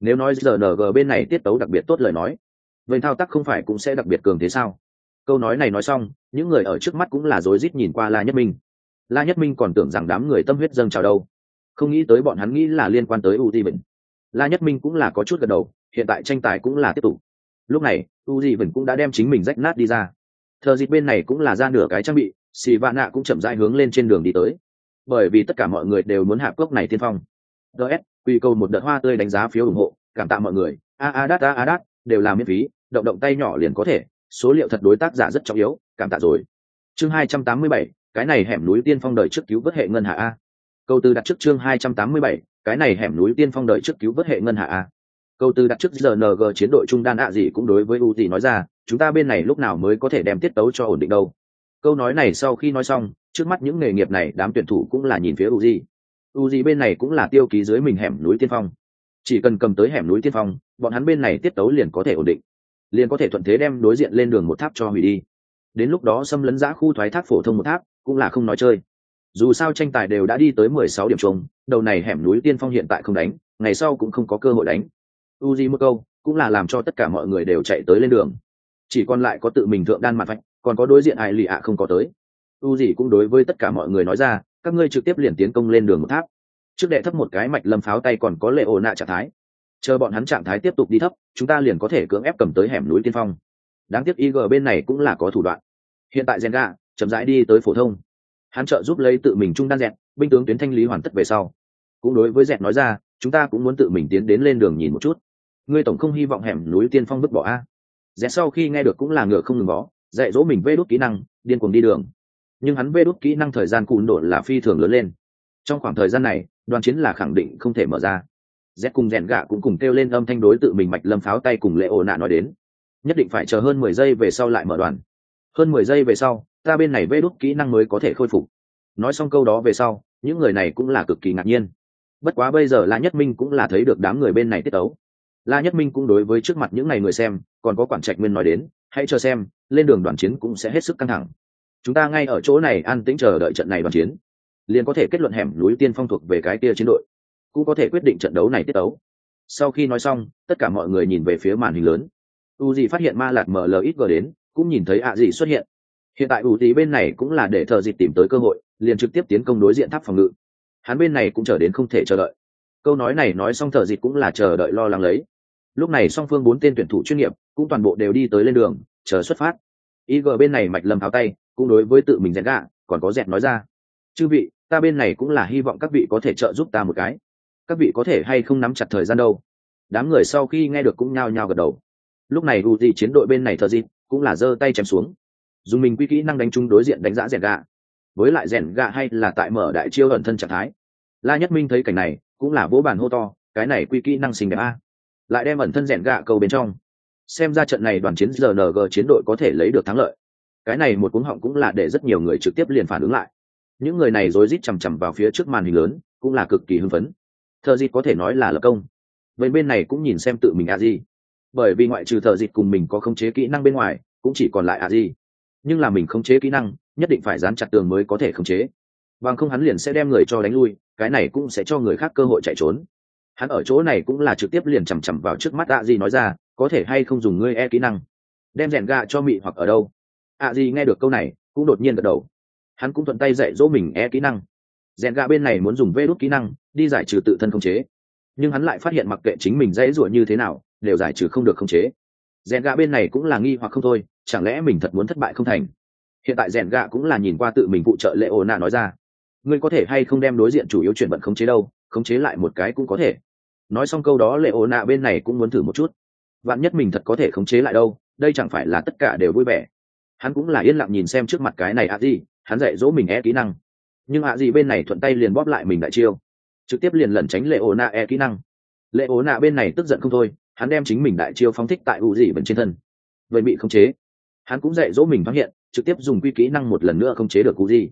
Nếu nói rng bên này tiết tấu đặc biệt tốt lời nói, vậy thao tác không phải cũng sẽ đặc biệt cường thế sao? Câu nói này nói xong, những người ở trước mắt cũng là rối rít nhìn qua la nhất minh la nhất minh còn tưởng rằng đám người tâm huyết dâng trào đâu. Không nghĩ tới bọn hắn nghĩ là liên quan tới u di bình la nhất minh cũng là có chút gật đầu, hiện tại tranh tài cũng là tiếp tục. Lúc này u di bình cũng đã đem chính mình rách nát đi ra. Thờ dịp bên này cũng là ra nửa cái trang bị xì vạn nạ cũng chậm rãi hướng lên trên đường đi tới. Bởi vì tất cả mọi người đều muốn hạ cốc này tiên phong. Ts quy cầu một đợt hoa tươi đánh giá phiếu ủng hộ, cảm tạ mọi người. A a, đát, a a, đát, đều là miễn phí, động động tay nhỏ liền có thể. Số liệu thật đối tác giả rất trọng yếu, cảm tạ rồi. Chương hai trăm tám mươi bảy cái này hẻm núi tiên phong đời trước cứu vớt hệ ngân hạ a. Câu từ đặt trước chương hai trăm tám mươi bảy, cái này hẻm núi tiên phong đời trước cứu vớt hệ ngân hạ a. Câu từ đặt trước rng chiến đội trung đan ạ gì cũng đối với u gì nói ra, chúng ta bên này lúc nào mới có thể đem tiết tấu cho ổn định đâu. Câu nói này sau khi nói xong, trước mắt những nghề nghiệp này, đám tuyển thủ cũng là nhìn phía uzi uzi bên này cũng là tiêu ký dưới mình hẻm núi tiên phong. Chỉ cần cầm tới hẻm núi tiên phong, bọn hắn bên này tiết tấu liền có thể ổn định. Liền có thể thuận thế đem đối diện lên đường một tháp cho hủy đi. Đến lúc đó xâm lấn giã khu thoái thác phổ thông một tháp cũng là không nói chơi. Dù sao tranh tài đều đã đi tới mười sáu điểm chung, đầu này hẻm núi tiên phong hiện tại không đánh, ngày sau cũng không có cơ hội đánh. Uzi một câu cũng là làm cho tất cả mọi người đều chạy tới lên đường. Chỉ còn lại có tự mình thượng đan mặt vạch còn có đối diện ai lì ạ không có tới. U gì cũng đối với tất cả mọi người nói ra, các ngươi trực tiếp liền tiến công lên đường một tháp. Trước đệ thấp một cái mạch lâm pháo tay còn có lệ ồ nạ trạng thái. Chờ bọn hắn trạng thái tiếp tục đi thấp, chúng ta liền có thể cưỡng ép cầm tới hẻm núi tiên phong. Đáng tiếc ig bên này cũng là có thủ đoạn. Hiện tại gen gà chậm rãi đi tới phổ thông. Hắn trợ giúp lấy tự mình trung đan dẹt, binh tướng tuyến thanh lý hoàn tất về sau. Cũng đối với dẹt nói ra, chúng ta cũng muốn tự mình tiến đến lên đường nhìn một chút. Ngươi tổng không hy vọng hẻm núi tiên phong vứt bỏ a? Dẹt sau khi nghe được cũng là ngựa không ngừng bó, dạy dỗ mình vê đốt kỹ năng, điên cuồng đi đường. Nhưng hắn vê đốt kỹ năng thời gian cùn đột là phi thường lớn lên. Trong khoảng thời gian này, đoàn chiến là khẳng định không thể mở ra. Z cùng rèn gạ cũng cùng kêu lên âm thanh đối tự mình mạch lâm pháo tay cùng lệ ồ nạ nói đến. Nhất định phải chờ hơn mười giây về sau lại mở đoàn. Hơn mười giây về sau ta bên này vê đốt kỹ năng mới có thể khôi phục. Nói xong câu đó về sau, những người này cũng là cực kỳ ngạc nhiên. Bất quá bây giờ la nhất minh cũng là thấy được đám người bên này tiết ấu la nhất minh cũng đối với trước mặt những n à y người xem, còn có quản trạch nguyên nói đến, hãy chờ xem, lên đường đoàn chiến cũng sẽ hết sức căng thẳng. Chúng ta ngay ở chỗ này an tĩnh chờ đợi trận này đoàn chiến. Liền có thể kết luận hẻm núi tiên phong thuộc về cái kia chiến đội, cũng có thể quyết định trận đấu này tiết ấu sau khi nói xong, tất cả mọi người nhìn về phía màn hình lớn. U Dì phát hiện ma lạt ml ít gờ đến, cũng nhìn thấy ạ à xuất hiện hiện tại ủ tí bên này cũng là để thợ dịp tìm tới cơ hội, liền trực tiếp tiến công đối diện tháp phòng ngự. Hắn bên này cũng chờ đến không thể chờ đợi. Câu nói này nói xong thợ dịp cũng là chờ đợi lo lắng lấy. Lúc này song phương bốn tên tuyển thủ chuyên nghiệp cũng toàn bộ đều đi tới lên đường, chờ xuất phát. Ig bên này mạch lầm tháo tay, cũng đối với tự mình dẹn gạ, còn có dẹn nói ra. Chư vị, ta bên này cũng là hy vọng các vị có thể trợ giúp ta một cái. Các vị có thể hay không nắm chặt thời gian đâu? Đám người sau khi nghe được cũng nhao nhao gật đầu. Lúc này u gì chiến đội bên này thợ dịp cũng là giơ tay chém xuống dùng mình quy kỹ năng đánh chung đối diện đánh giá rèn gạ với lại rèn gạ hay là tại mở đại chiêu ẩn thân trạng thái. La nhất minh thấy cảnh này, cũng là vỗ bàn hô to, cái này quy kỹ năng xinh đẹp a. Lại đem ẩn thân rèn gạ cầu bên trong. Xem ra trận này đoàn chiến rng chiến đội có thể lấy được thắng lợi. Cái này một cuống họng cũng là để rất nhiều người trực tiếp liền phản ứng lại. Những người này rối rít chằm chằm vào phía trước màn hình lớn, cũng là cực kỳ hưng phấn. Thợ dịt có thể nói là lập công. Vậy bên này cũng nhìn xem tự mình a di. Bởi vì ngoại trừ thợ dịt cùng mình có khống chế kỹ năng bên ngoài, cũng chỉ còn lại a di nhưng là mình khống chế kỹ năng, nhất định phải dán chặt tường mới có thể khống chế. Bằng không hắn liền sẽ đem người cho đánh lui, cái này cũng sẽ cho người khác cơ hội chạy trốn. Hắn ở chỗ này cũng là trực tiếp liền chằm chằm vào trước mắt a di nói ra, có thể hay không dùng ngươi e kỹ năng? Đem rèn ga cho mị hoặc ở đâu? A di nghe được câu này, cũng đột nhiên gật đầu. Hắn cũng thuận tay dạy dỗ mình e kỹ năng. Rèn ga bên này muốn dùng vê đốt kỹ năng, đi giải trừ tự thân khống chế. Nhưng hắn lại phát hiện mặc kệ chính mình dễ dụa như thế nào, đều giải trừ không được khống chế rèn gạ bên này cũng là nghi hoặc không thôi, chẳng lẽ mình thật muốn thất bại không thành? Hiện tại rèn gạ cũng là nhìn qua tự mình phụ trợ lệ ổ nạ nói ra. Ngươi có thể hay không đem đối diện chủ yếu chuyển vận khống chế đâu, khống chế lại một cái cũng có thể. Nói xong câu đó, lệ ổ nạ bên này cũng muốn thử một chút. Vạn nhất mình thật có thể khống chế lại đâu, đây chẳng phải là tất cả đều vui vẻ. Hắn cũng là yên lặng nhìn xem trước mặt cái này ạ gì hắn dạy dỗ mình e kỹ năng. Nhưng ạ gì bên này thuận tay liền bóp lại mình đại chiêu. Trực tiếp liền lẩn tránh lệ ổ nạ e kỹ năng. Lệ ổ nạ bên này tức giận không thôi hắn đem chính mình đại chiêu phóng thích tại u dị vẫn trên thân. Vậy bị khống chế, hắn cũng dạy dỗ mình phát hiện, trực tiếp dùng quy kỹ năng một lần nữa khống chế được u dị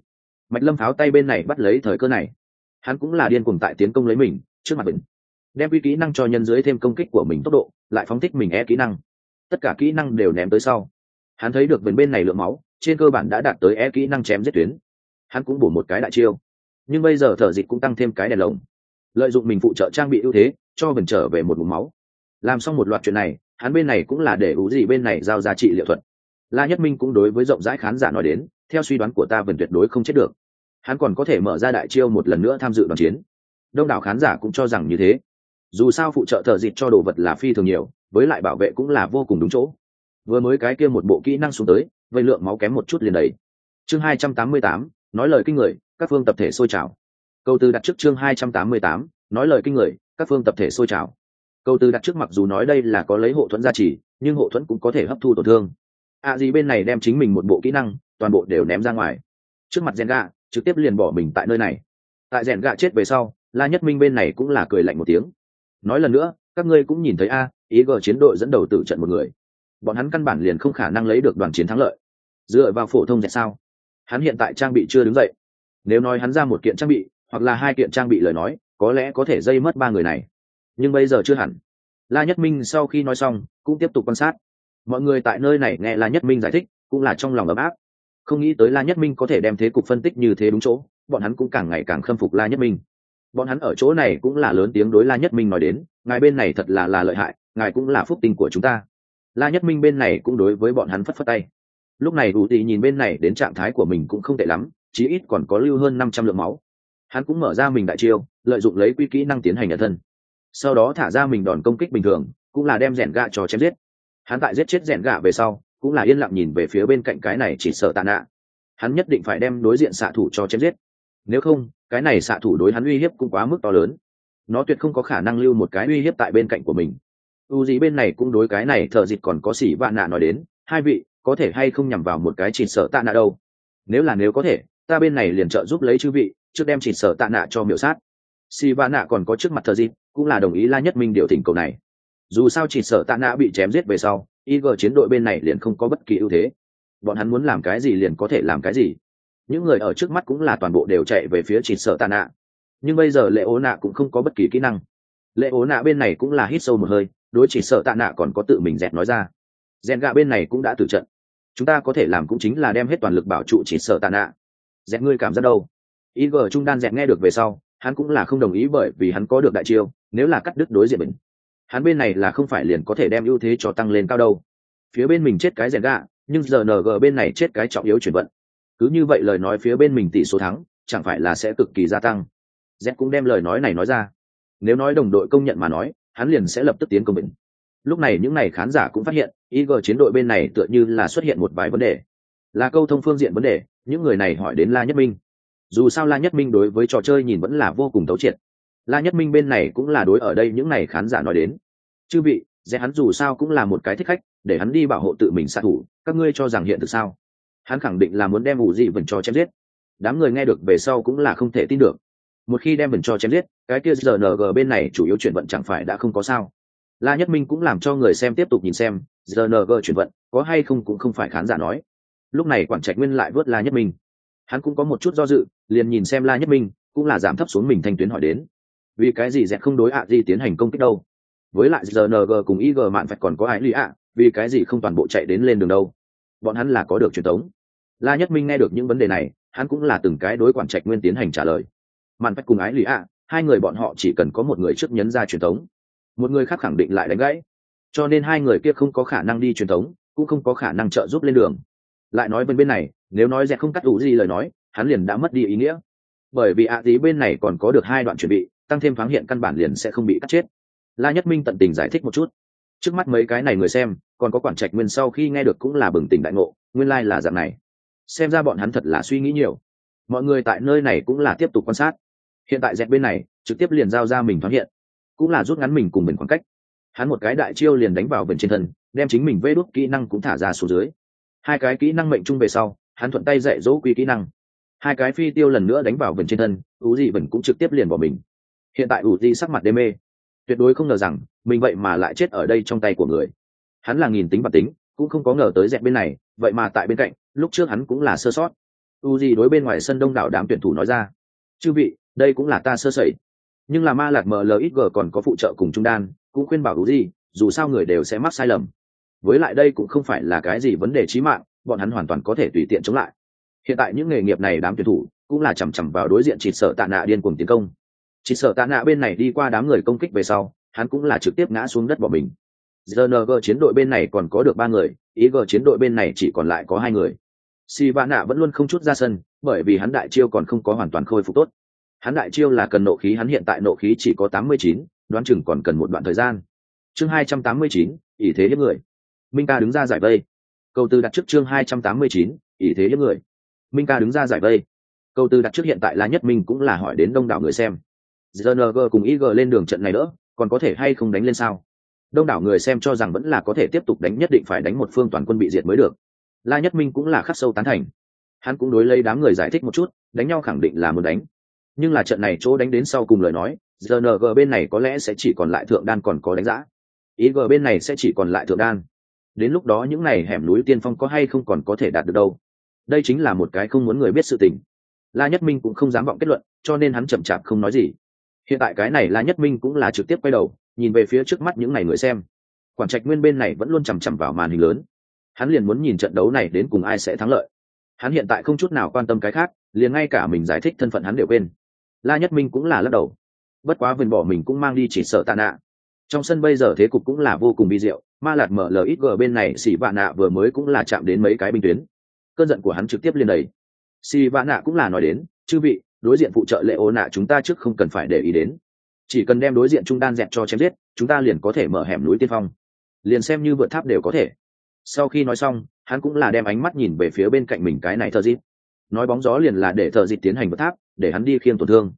mạch lâm pháo tay bên này bắt lấy thời cơ này. Hắn cũng là điên cuồng tại tiến công lấy mình, trước mặt mình. Đem quy kỹ năng cho nhân dưới thêm công kích của mình tốc độ, lại phóng thích mình e kỹ năng. Tất cả kỹ năng đều ném tới sau. Hắn thấy được bên bên này lượng máu, trên cơ bản đã đạt tới e kỹ năng chém giết tuyến. Hắn cũng bổ một cái đại chiêu. Nhưng bây giờ thở dịch cũng tăng thêm cái đèn lồng. Lợi dụng mình phụ trợ trang bị ưu thế, cho vần trở về một mục máu làm xong một loạt chuyện này, hắn bên này cũng là để ủ gì bên này giao giá trị liệu thuật. La nhất minh cũng đối với rộng rãi khán giả nói đến, theo suy đoán của ta vẫn tuyệt đối không chết được. Hắn còn có thể mở ra đại chiêu một lần nữa tham dự đoàn chiến. Đông đảo khán giả cũng cho rằng như thế. Dù sao phụ trợ thợ dịt cho đồ vật là phi thường nhiều, với lại bảo vệ cũng là vô cùng đúng chỗ. Vừa mới cái kia một bộ kỹ năng xuống tới vậy lượng máu kém một chút liền đầy. Chương hai trăm tám mươi tám, nói lời kinh người, các phương tập thể sôi trào. Câu từ đặt trước chương hai trăm tám mươi tám, nói lời kinh người, các phương tập thể sôi trào câu từ đặt trước mặc dù nói đây là có lấy hộ thuẫn gia trì, nhưng hộ thuẫn cũng có thể hấp thu tổn thương. A à gì bên này đem chính mình một bộ kỹ năng, toàn bộ đều ném ra ngoài. Trước mặt rèn gạ trực tiếp liền bỏ mình tại nơi này. Tại rèn gạ chết về sau, la nhất minh bên này cũng là cười lạnh một tiếng. Nói lần nữa, các ngươi cũng nhìn thấy a, ý gờ chiến đội dẫn đầu tử trận một người. Bọn hắn căn bản liền không khả năng lấy được đoàn chiến thắng lợi. Dựa vào phổ thông dẹt sao? Hắn hiện tại trang bị chưa đứng dậy. Nếu nói hắn ra một kiện trang bị, hoặc là hai kiện trang bị lời nói, có lẽ có thể dây mất ba người này nhưng bây giờ chưa hẳn. La nhất minh sau khi nói xong, cũng tiếp tục quan sát. Mọi người tại nơi này nghe la nhất minh giải thích, cũng là trong lòng ấm áp. Không nghĩ tới la nhất minh có thể đem thế cục phân tích như thế đúng chỗ, bọn hắn cũng càng ngày càng khâm phục la nhất minh. Bọn hắn ở chỗ này cũng là lớn tiếng đối la nhất minh nói đến, ngài bên này thật là là lợi hại, ngài cũng là phúc tinh của chúng ta. La nhất minh bên này cũng đối với bọn hắn phất phất tay. Lúc này đủ tị nhìn bên này đến trạng thái của mình cũng không tệ lắm, chí ít còn có lưu hơn năm trăm lượng máu. Hắn cũng mở ra mình đại chiêu, lợi dụng lấy quy kỹ năng tiến hành nhận thân sau đó thả ra mình đòn công kích bình thường, cũng là đem rèn gạ cho chém giết. Hắn tại giết chết rèn gạ về sau, cũng là yên lặng nhìn về phía bên cạnh cái này chỉ sợ tạ nạ. Hắn nhất định phải đem đối diện xạ thủ cho chém giết. Nếu không, cái này xạ thủ đối hắn uy hiếp cũng quá mức to lớn. Nó tuyệt không có khả năng lưu một cái uy hiếp tại bên cạnh của mình. U gì bên này cũng đối cái này thợ dịch còn có xỉ vạn nạ nói đến, hai vị, có thể hay không nhằm vào một cái chỉ sợ tạ nạ đâu? Nếu là nếu có thể, ta bên này liền trợ giúp lấy chư vị, trước đem chỉ sợ tạ nạ cho miểu sát. Xỉ vạn nạ còn có trước mặt thợ dịch cũng là đồng ý la nhất minh điều thỉnh cầu này. Dù sao chỉ sợ tạ nã bị chém giết về sau ig chiến đội bên này liền không có bất kỳ ưu thế. Bọn hắn muốn làm cái gì liền có thể làm cái gì. Những người ở trước mắt cũng là toàn bộ đều chạy về phía chỉ sợ tạ nạ nhưng bây giờ lệ ố nạ cũng không có bất kỳ kỹ năng. Lệ ố nạ bên này cũng là hít sâu một hơi, đối chỉ sợ tạ nạ còn có tự mình dẹn nói ra. Dẹn gạ bên này cũng đã tử trận. Chúng ta có thể làm cũng chính là đem hết toàn lực bảo trụ chỉ sợ tạ nạ dẹn ngươi cảm giác đâu? Ý trung đan dẹn nghe được về sau hắn cũng là không đồng ý bởi vì hắn có được đại chiêu, nếu là cắt đứt đối diện mình, hắn bên này là không phải liền có thể đem ưu thế cho tăng lên cao đâu. Phía bên mình chết cái rèn gạ, nhưng giờ ng bên này chết cái trọng yếu chuyển vận. Cứ như vậy lời nói phía bên mình tỷ số thắng, chẳng phải là sẽ cực kỳ gia tăng. Z cũng đem lời nói này nói ra. Nếu nói đồng đội công nhận mà nói, hắn liền sẽ lập tức tiến công mình. Lúc này những n à y khán giả cũng phát hiện ig chiến đội bên này tựa như là xuất hiện một vài vấn đề. Là câu thông phương diện vấn đề, những người này hỏi đến la nhất minh dù sao la nhất minh đối với trò chơi nhìn vẫn là vô cùng tấu triệt. La nhất minh bên này cũng là đối ở đây những n à y khán giả nói đến. Chư vị dễ hắn dù sao cũng là một cái thích khách, để hắn đi bảo hộ tự mình xạ thủ, các ngươi cho rằng hiện thực sao? Hắn khẳng định là muốn đem ủ dị vần cho chém giết. Đám người nghe được về sau cũng là không thể tin được. Một khi đem vần cho chém giết, cái kia rng bên này chủ yếu chuyển vận chẳng phải đã không có sao? La nhất minh cũng làm cho người xem tiếp tục nhìn xem rng chuyển vận, có hay không cũng không phải khán giả nói. Lúc này quảng trạch nguyên lại vớt la nhất minh. Hắn cũng có một chút do dự liền nhìn xem la nhất minh, cũng là giảm thấp xuống mình thanh tuyến hỏi đến. Vì cái gì dẹt không đối ạ gì tiến hành công kích đâu? Với lại rng cùng ig mạn phải còn có ai lý ạ? Vì cái gì không toàn bộ chạy đến lên đường đâu? Bọn hắn là có được truyền thống. La nhất minh nghe được những vấn đề này, hắn cũng là từng cái đối quản trạch nguyên tiến hành trả lời. Mạn vạch cùng ái lý ạ, hai người bọn họ chỉ cần có một người trước nhấn ra truyền thống. Một người khác khẳng định lại đánh gãy. Cho nên hai người kia không có khả năng đi truyền thống, cũng không có khả năng trợ giúp lên đường. Lại nói bên bên này, nếu nói dẹt không cắt đủ gì lời nói hắn liền đã mất đi ý nghĩa. Bởi vì ạ à tí bên này còn có được hai đoạn chuẩn bị, tăng thêm thoáng hiện căn bản liền sẽ không bị cắt chết. La nhất minh tận tình giải thích một chút. Trước mắt mấy cái này người xem, còn có quản trạch nguyên sau khi nghe được cũng là bừng tỉnh đại ngộ, nguyên lai、like、là dạng này. Xem ra bọn hắn thật là suy nghĩ nhiều. Mọi người tại nơi này cũng là tiếp tục quan sát. Hiện tại dẹt bên này, trực tiếp liền giao ra mình thoáng hiện. Cũng là rút ngắn mình cùng mình khoảng cách. Hắn một cái đại chiêu liền đánh vào vần trên thân, đem chính mình vê đốt kỹ năng cũng thả ra xuống dưới. Hai cái kỹ năng mệnh chung về sau, hắn thuận tay dạy dỗ quy kỹ năng hai cái phi tiêu lần nữa đánh vào vần trên thân u dị vần cũng trực tiếp liền bỏ mình. Hiện tại u di sắc mặt đê mê. Tuyệt đối không ngờ rằng, mình vậy mà lại chết ở đây trong tay của người. Hắn là nghìn tính bản tính, cũng không có ngờ tới dẹp bên này, vậy mà tại bên cạnh, lúc trước hắn cũng là sơ sót. U gì đối bên ngoài sân đông đảo đám tuyển thủ nói ra, chư vị, đây cũng là ta sơ sẩy. Nhưng là ma lạc mlxg còn có phụ trợ cùng trung đan, cũng khuyên bảo u gì dù sao người đều sẽ mắc sai lầm. Với lại đây cũng không phải là cái gì vấn đề trí mạng, bọn hắn hoàn toàn có thể tùy tiện chống lại hiện tại những nghề nghiệp này đám tuyển thủ cũng là chằm chằm vào đối diện chỉ sợ tạ nạ điên cuồng tiến công. Chỉ sợ tạ nạ bên này đi qua đám người công kích về sau, hắn cũng là trực tiếp ngã xuống đất bỏ mình. Rng chiến đội bên này còn có được ba người ý g chiến đội bên này chỉ còn lại có hai người. Si va nạ vẫn luôn không chút ra sân, bởi vì hắn đại chiêu còn không có hoàn toàn khôi phục tốt. Hắn đại chiêu là cần nộ khí, hắn hiện tại nộ khí chỉ có tám mươi chín, đoán chừng còn cần một đoạn thời gian. Chương hai trăm tám mươi chín, ỷ thế hiếp người. Minh ca đứng ra giải vây. Câu tư đặt trước chương hai trăm tám mươi chín, ỷ thế hiếp người minh ca đứng ra giải vây. Câu tư đặt trước hiện tại là nhất minh cũng là hỏi đến đông đảo người xem. Gng cùng ig lên đường trận này nữa còn có thể hay không đánh lên sao? Đông đảo người xem cho rằng vẫn là có thể tiếp tục đánh, nhất định phải đánh một phương toàn quân bị diệt mới được. La nhất minh cũng là khắc sâu tán thành. Hắn cũng đối lấy đám người giải thích một chút, đánh nhau khẳng định là muốn đánh. Nhưng là trận này chỗ đánh đến sau cùng lời nói rng bên này có lẽ sẽ chỉ còn lại thượng đan còn có đánh giá. Ig bên này sẽ chỉ còn lại thượng đan. Đến lúc đó những n à y hẻm núi tiên phong có hay không còn có thể đạt được đâu? Đây chính là một cái không muốn người biết sự tình. La nhất minh cũng không dám vọng kết luận, cho nên hắn chậm chạp không nói gì. Hiện tại cái này la nhất minh cũng là trực tiếp quay đầu, nhìn về phía trước mắt những ngày người xem. Quản trạch nguyên bên này vẫn luôn chằm chằm vào màn hình lớn. Hắn liền muốn nhìn trận đấu này đến cùng ai sẽ thắng lợi. Hắn hiện tại không chút nào quan tâm cái khác, liền ngay cả mình giải thích thân phận hắn đều quên. La nhất minh cũng là lắc đầu. Bất quá vườn bỏ mình cũng mang đi chỉ sợ tạ nạ. Trong sân bây giờ thế cục cũng là vô cùng bi diệu, ma lạt mở lít g bên này xỉ vạ nạ vừa mới cũng là chạm đến mấy cái binh tuyến cơn giận của hắn trực tiếp lên đầy. Si vã nạ cũng là nói đến, chư vị, đối diện phụ trợ lệ ô nạ chúng ta trước không cần phải để ý đến. Chỉ cần đem đối diện trung đan dẹp cho chém giết, chúng ta liền có thể mở hẻm núi tiên phong. Liền xem như vượt tháp đều có thể. Sau khi nói xong, hắn cũng là đem ánh mắt nhìn về phía bên cạnh mình cái này thợ dịp nói bóng gió liền là để thợ dịp tiến hành vượt tháp, để hắn đi khiêng tổn thương.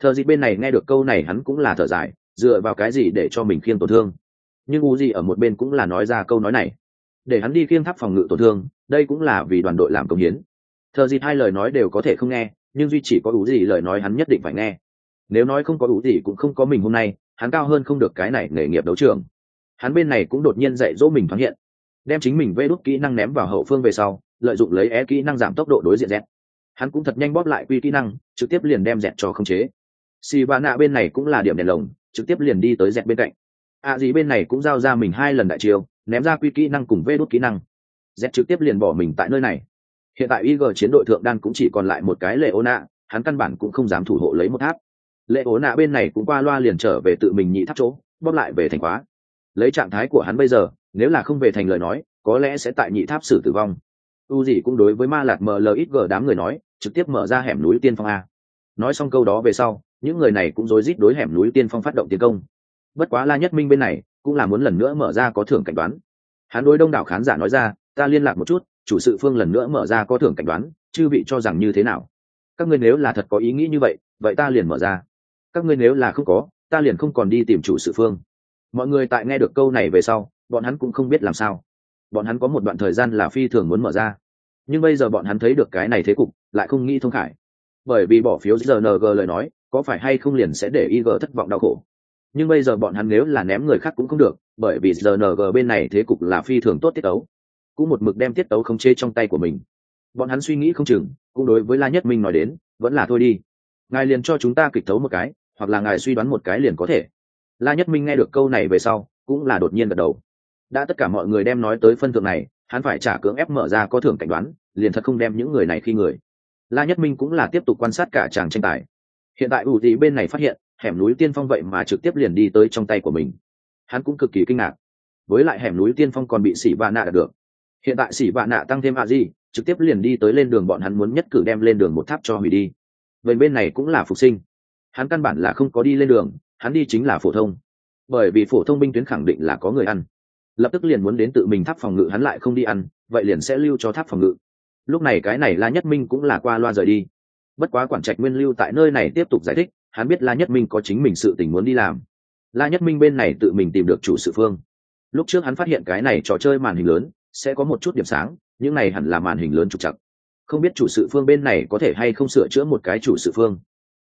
Thợ dịp bên này nghe được câu này hắn cũng là thở dài, dựa vào cái gì để cho mình khiêng tổn thương? Nhưng u di ở một bên cũng là nói ra câu nói này. Để hắn đi khiêng tháp phòng ngự tổn thương đây cũng là vì đoàn đội làm công hiến. Thợ dịp hai lời nói đều có thể không nghe, nhưng duy chỉ có đủ gì lời nói hắn nhất định phải nghe. Nếu nói không có đủ gì cũng không có mình hôm nay, hắn cao hơn không được cái này nghề nghiệp đấu trường. Hắn bên này cũng đột nhiên dạy dỗ mình thoáng hiện. Đem chính mình vê đút kỹ năng ném vào hậu phương về sau, lợi dụng lấy é kỹ năng giảm tốc độ đối diện dẹt. Hắn cũng thật nhanh bóp lại quy kỹ năng, trực tiếp liền đem dẹt cho không chế. Xì ba nạ bên này cũng là điểm đèn lồng, trực tiếp liền đi tới dẹt bên cạnh. A à gì bên này cũng giao ra mình hai lần đại chiêu, ném ra quy kỹ năng cùng vê đút kỹ năng z trực tiếp liền bỏ mình tại nơi này. Hiện tại ig chiến đội thượng đan cũng chỉ còn lại một cái lệ ô nạ hắn căn bản cũng không dám thủ hộ lấy một tháp. Lệ ố nạ bên này cũng qua loa liền trở về tự mình nhị tháp chỗ, bóp lại về thành khóa. Lấy trạng thái của hắn bây giờ, nếu là không về thành lời nói, có lẽ sẽ tại nhị tháp xử tử vong. U gì cũng đối với ma lạt mlxg đám người nói, trực tiếp mở ra hẻm núi tiên phong a. Nói xong câu đó về sau, những người này cũng rối rít đối hẻm núi tiên phong phát động tiến công. Bất quá la nhất minh bên này, cũng là muốn lần nữa mở ra có thưởng cảnh đoán. Hắn đối đông đảo khán giả nói ra ta liên lạc một chút, chủ sự phương lần nữa mở ra có thưởng cảnh đoán, chư vị cho rằng như thế nào? Các ngươi nếu là thật có ý nghĩ như vậy vậy ta liền mở ra. Các ngươi nếu là không có, ta liền không còn đi tìm chủ sự phương. Mọi người tại nghe được câu này về sau, bọn hắn cũng không biết làm sao. Bọn hắn có một đoạn thời gian là phi thường muốn mở ra. Nhưng bây giờ bọn hắn thấy được cái này thế cục, lại không nghĩ thông khải. Bởi vì bỏ phiếu rng lời nói, có phải hay không liền sẽ để ig thất vọng đau khổ. Nhưng bây giờ bọn hắn nếu là ném người khác cũng không được, bởi vì rng bên này thế cục là phi thường tốt tiết tấu cũng một mực đem tiết tấu khống chế trong tay của mình. Bọn hắn suy nghĩ không chừng, cũng đối với la nhất minh nói đến, vẫn là thôi đi. Ngài liền cho chúng ta kịch tấu một cái, hoặc là ngài suy đoán một cái liền có thể. La nhất minh nghe được câu này về sau, cũng là đột nhiên gật đầu. Đã tất cả mọi người đem nói tới phân thượng này, hắn phải trả cưỡng ép mở ra có thưởng cảnh đoán, liền thật không đem những người này khi người. La nhất minh cũng là tiếp tục quan sát cả chàng tranh tài. Hiện tại ủ thị bên này phát hiện, hẻm núi tiên phong vậy mà trực tiếp liền đi tới trong tay của mình. Hắn cũng cực kỳ kinh ngạc. Với lại hẻm núi tiên phong còn bị xỉ ba nạ được hiện tại xỉ vạ nạ tăng thêm a di trực tiếp liền đi tới lên đường bọn hắn muốn nhất cử đem lên đường một tháp cho hủy đi. Bên bên này cũng là phục sinh. Hắn căn bản là không có đi lên đường, hắn đi chính là phổ thông. Bởi vì phổ thông binh tuyến khẳng định là có người ăn. Lập tức liền muốn đến tự mình tháp phòng ngự, hắn lại không đi ăn, vậy liền sẽ lưu cho tháp phòng ngự. Lúc này cái này la nhất minh cũng là qua loa rời đi. Bất quá quản trạch nguyên lưu tại nơi này tiếp tục giải thích, hắn biết la nhất minh có chính mình sự tình muốn đi làm. La nhất minh bên này tự mình tìm được chủ sự phương. Lúc trước hắn phát hiện cái này trò chơi màn hình lớn sẽ có một chút điểm sáng, những này hẳn là màn hình lớn trục chặt không biết chủ sự phương bên này có thể hay không sửa chữa một cái chủ sự phương.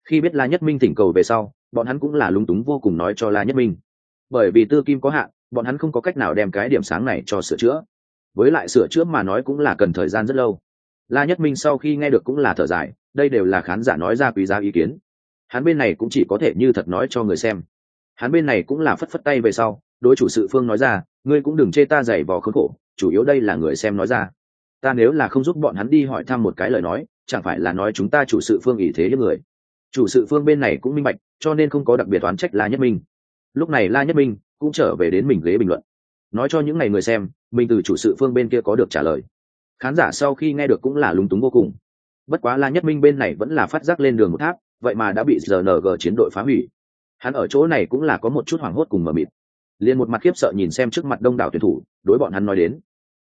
Khi biết la nhất minh thỉnh cầu về sau, bọn hắn cũng là lúng túng vô cùng nói cho la nhất minh. Bởi vì tư kim có hạn, bọn hắn không có cách nào đem cái điểm sáng này cho sửa chữa. Với lại sửa chữa mà nói cũng là cần thời gian rất lâu. La nhất minh sau khi nghe được cũng là thở dài, đây đều là khán giả nói ra quý giá ý kiến. Hắn bên này cũng chỉ có thể như thật nói cho người xem. Hắn bên này cũng là phất phất tay về sau, đối chủ sự phương nói ra, ngươi cũng đừng chê ta giày vò khốn khổ chủ yếu đây là người xem nói ra. Ta nếu là không giúp bọn hắn đi hỏi thăm một cái lời nói, chẳng phải là nói chúng ta chủ sự phương ý thế hiếp người. Chủ sự phương bên này cũng minh bạch, cho nên không có đặc biệt oán trách la nhất minh. Lúc này la nhất minh cũng trở về đến mình ghế bình luận. Nói cho những ngày người xem, mình từ chủ sự phương bên kia có được trả lời. Khán giả sau khi nghe được cũng là lúng túng vô cùng. Bất quá la nhất minh bên này vẫn là phát giác lên đường một tháp, vậy mà đã bị rng chiến đội phá hủy. Hắn ở chỗ này cũng là có một chút hoảng hốt cùng mờ mịt liền một mặt khiếp sợ nhìn xem trước mặt đông đảo tuyển thủ, đối bọn hắn nói đến.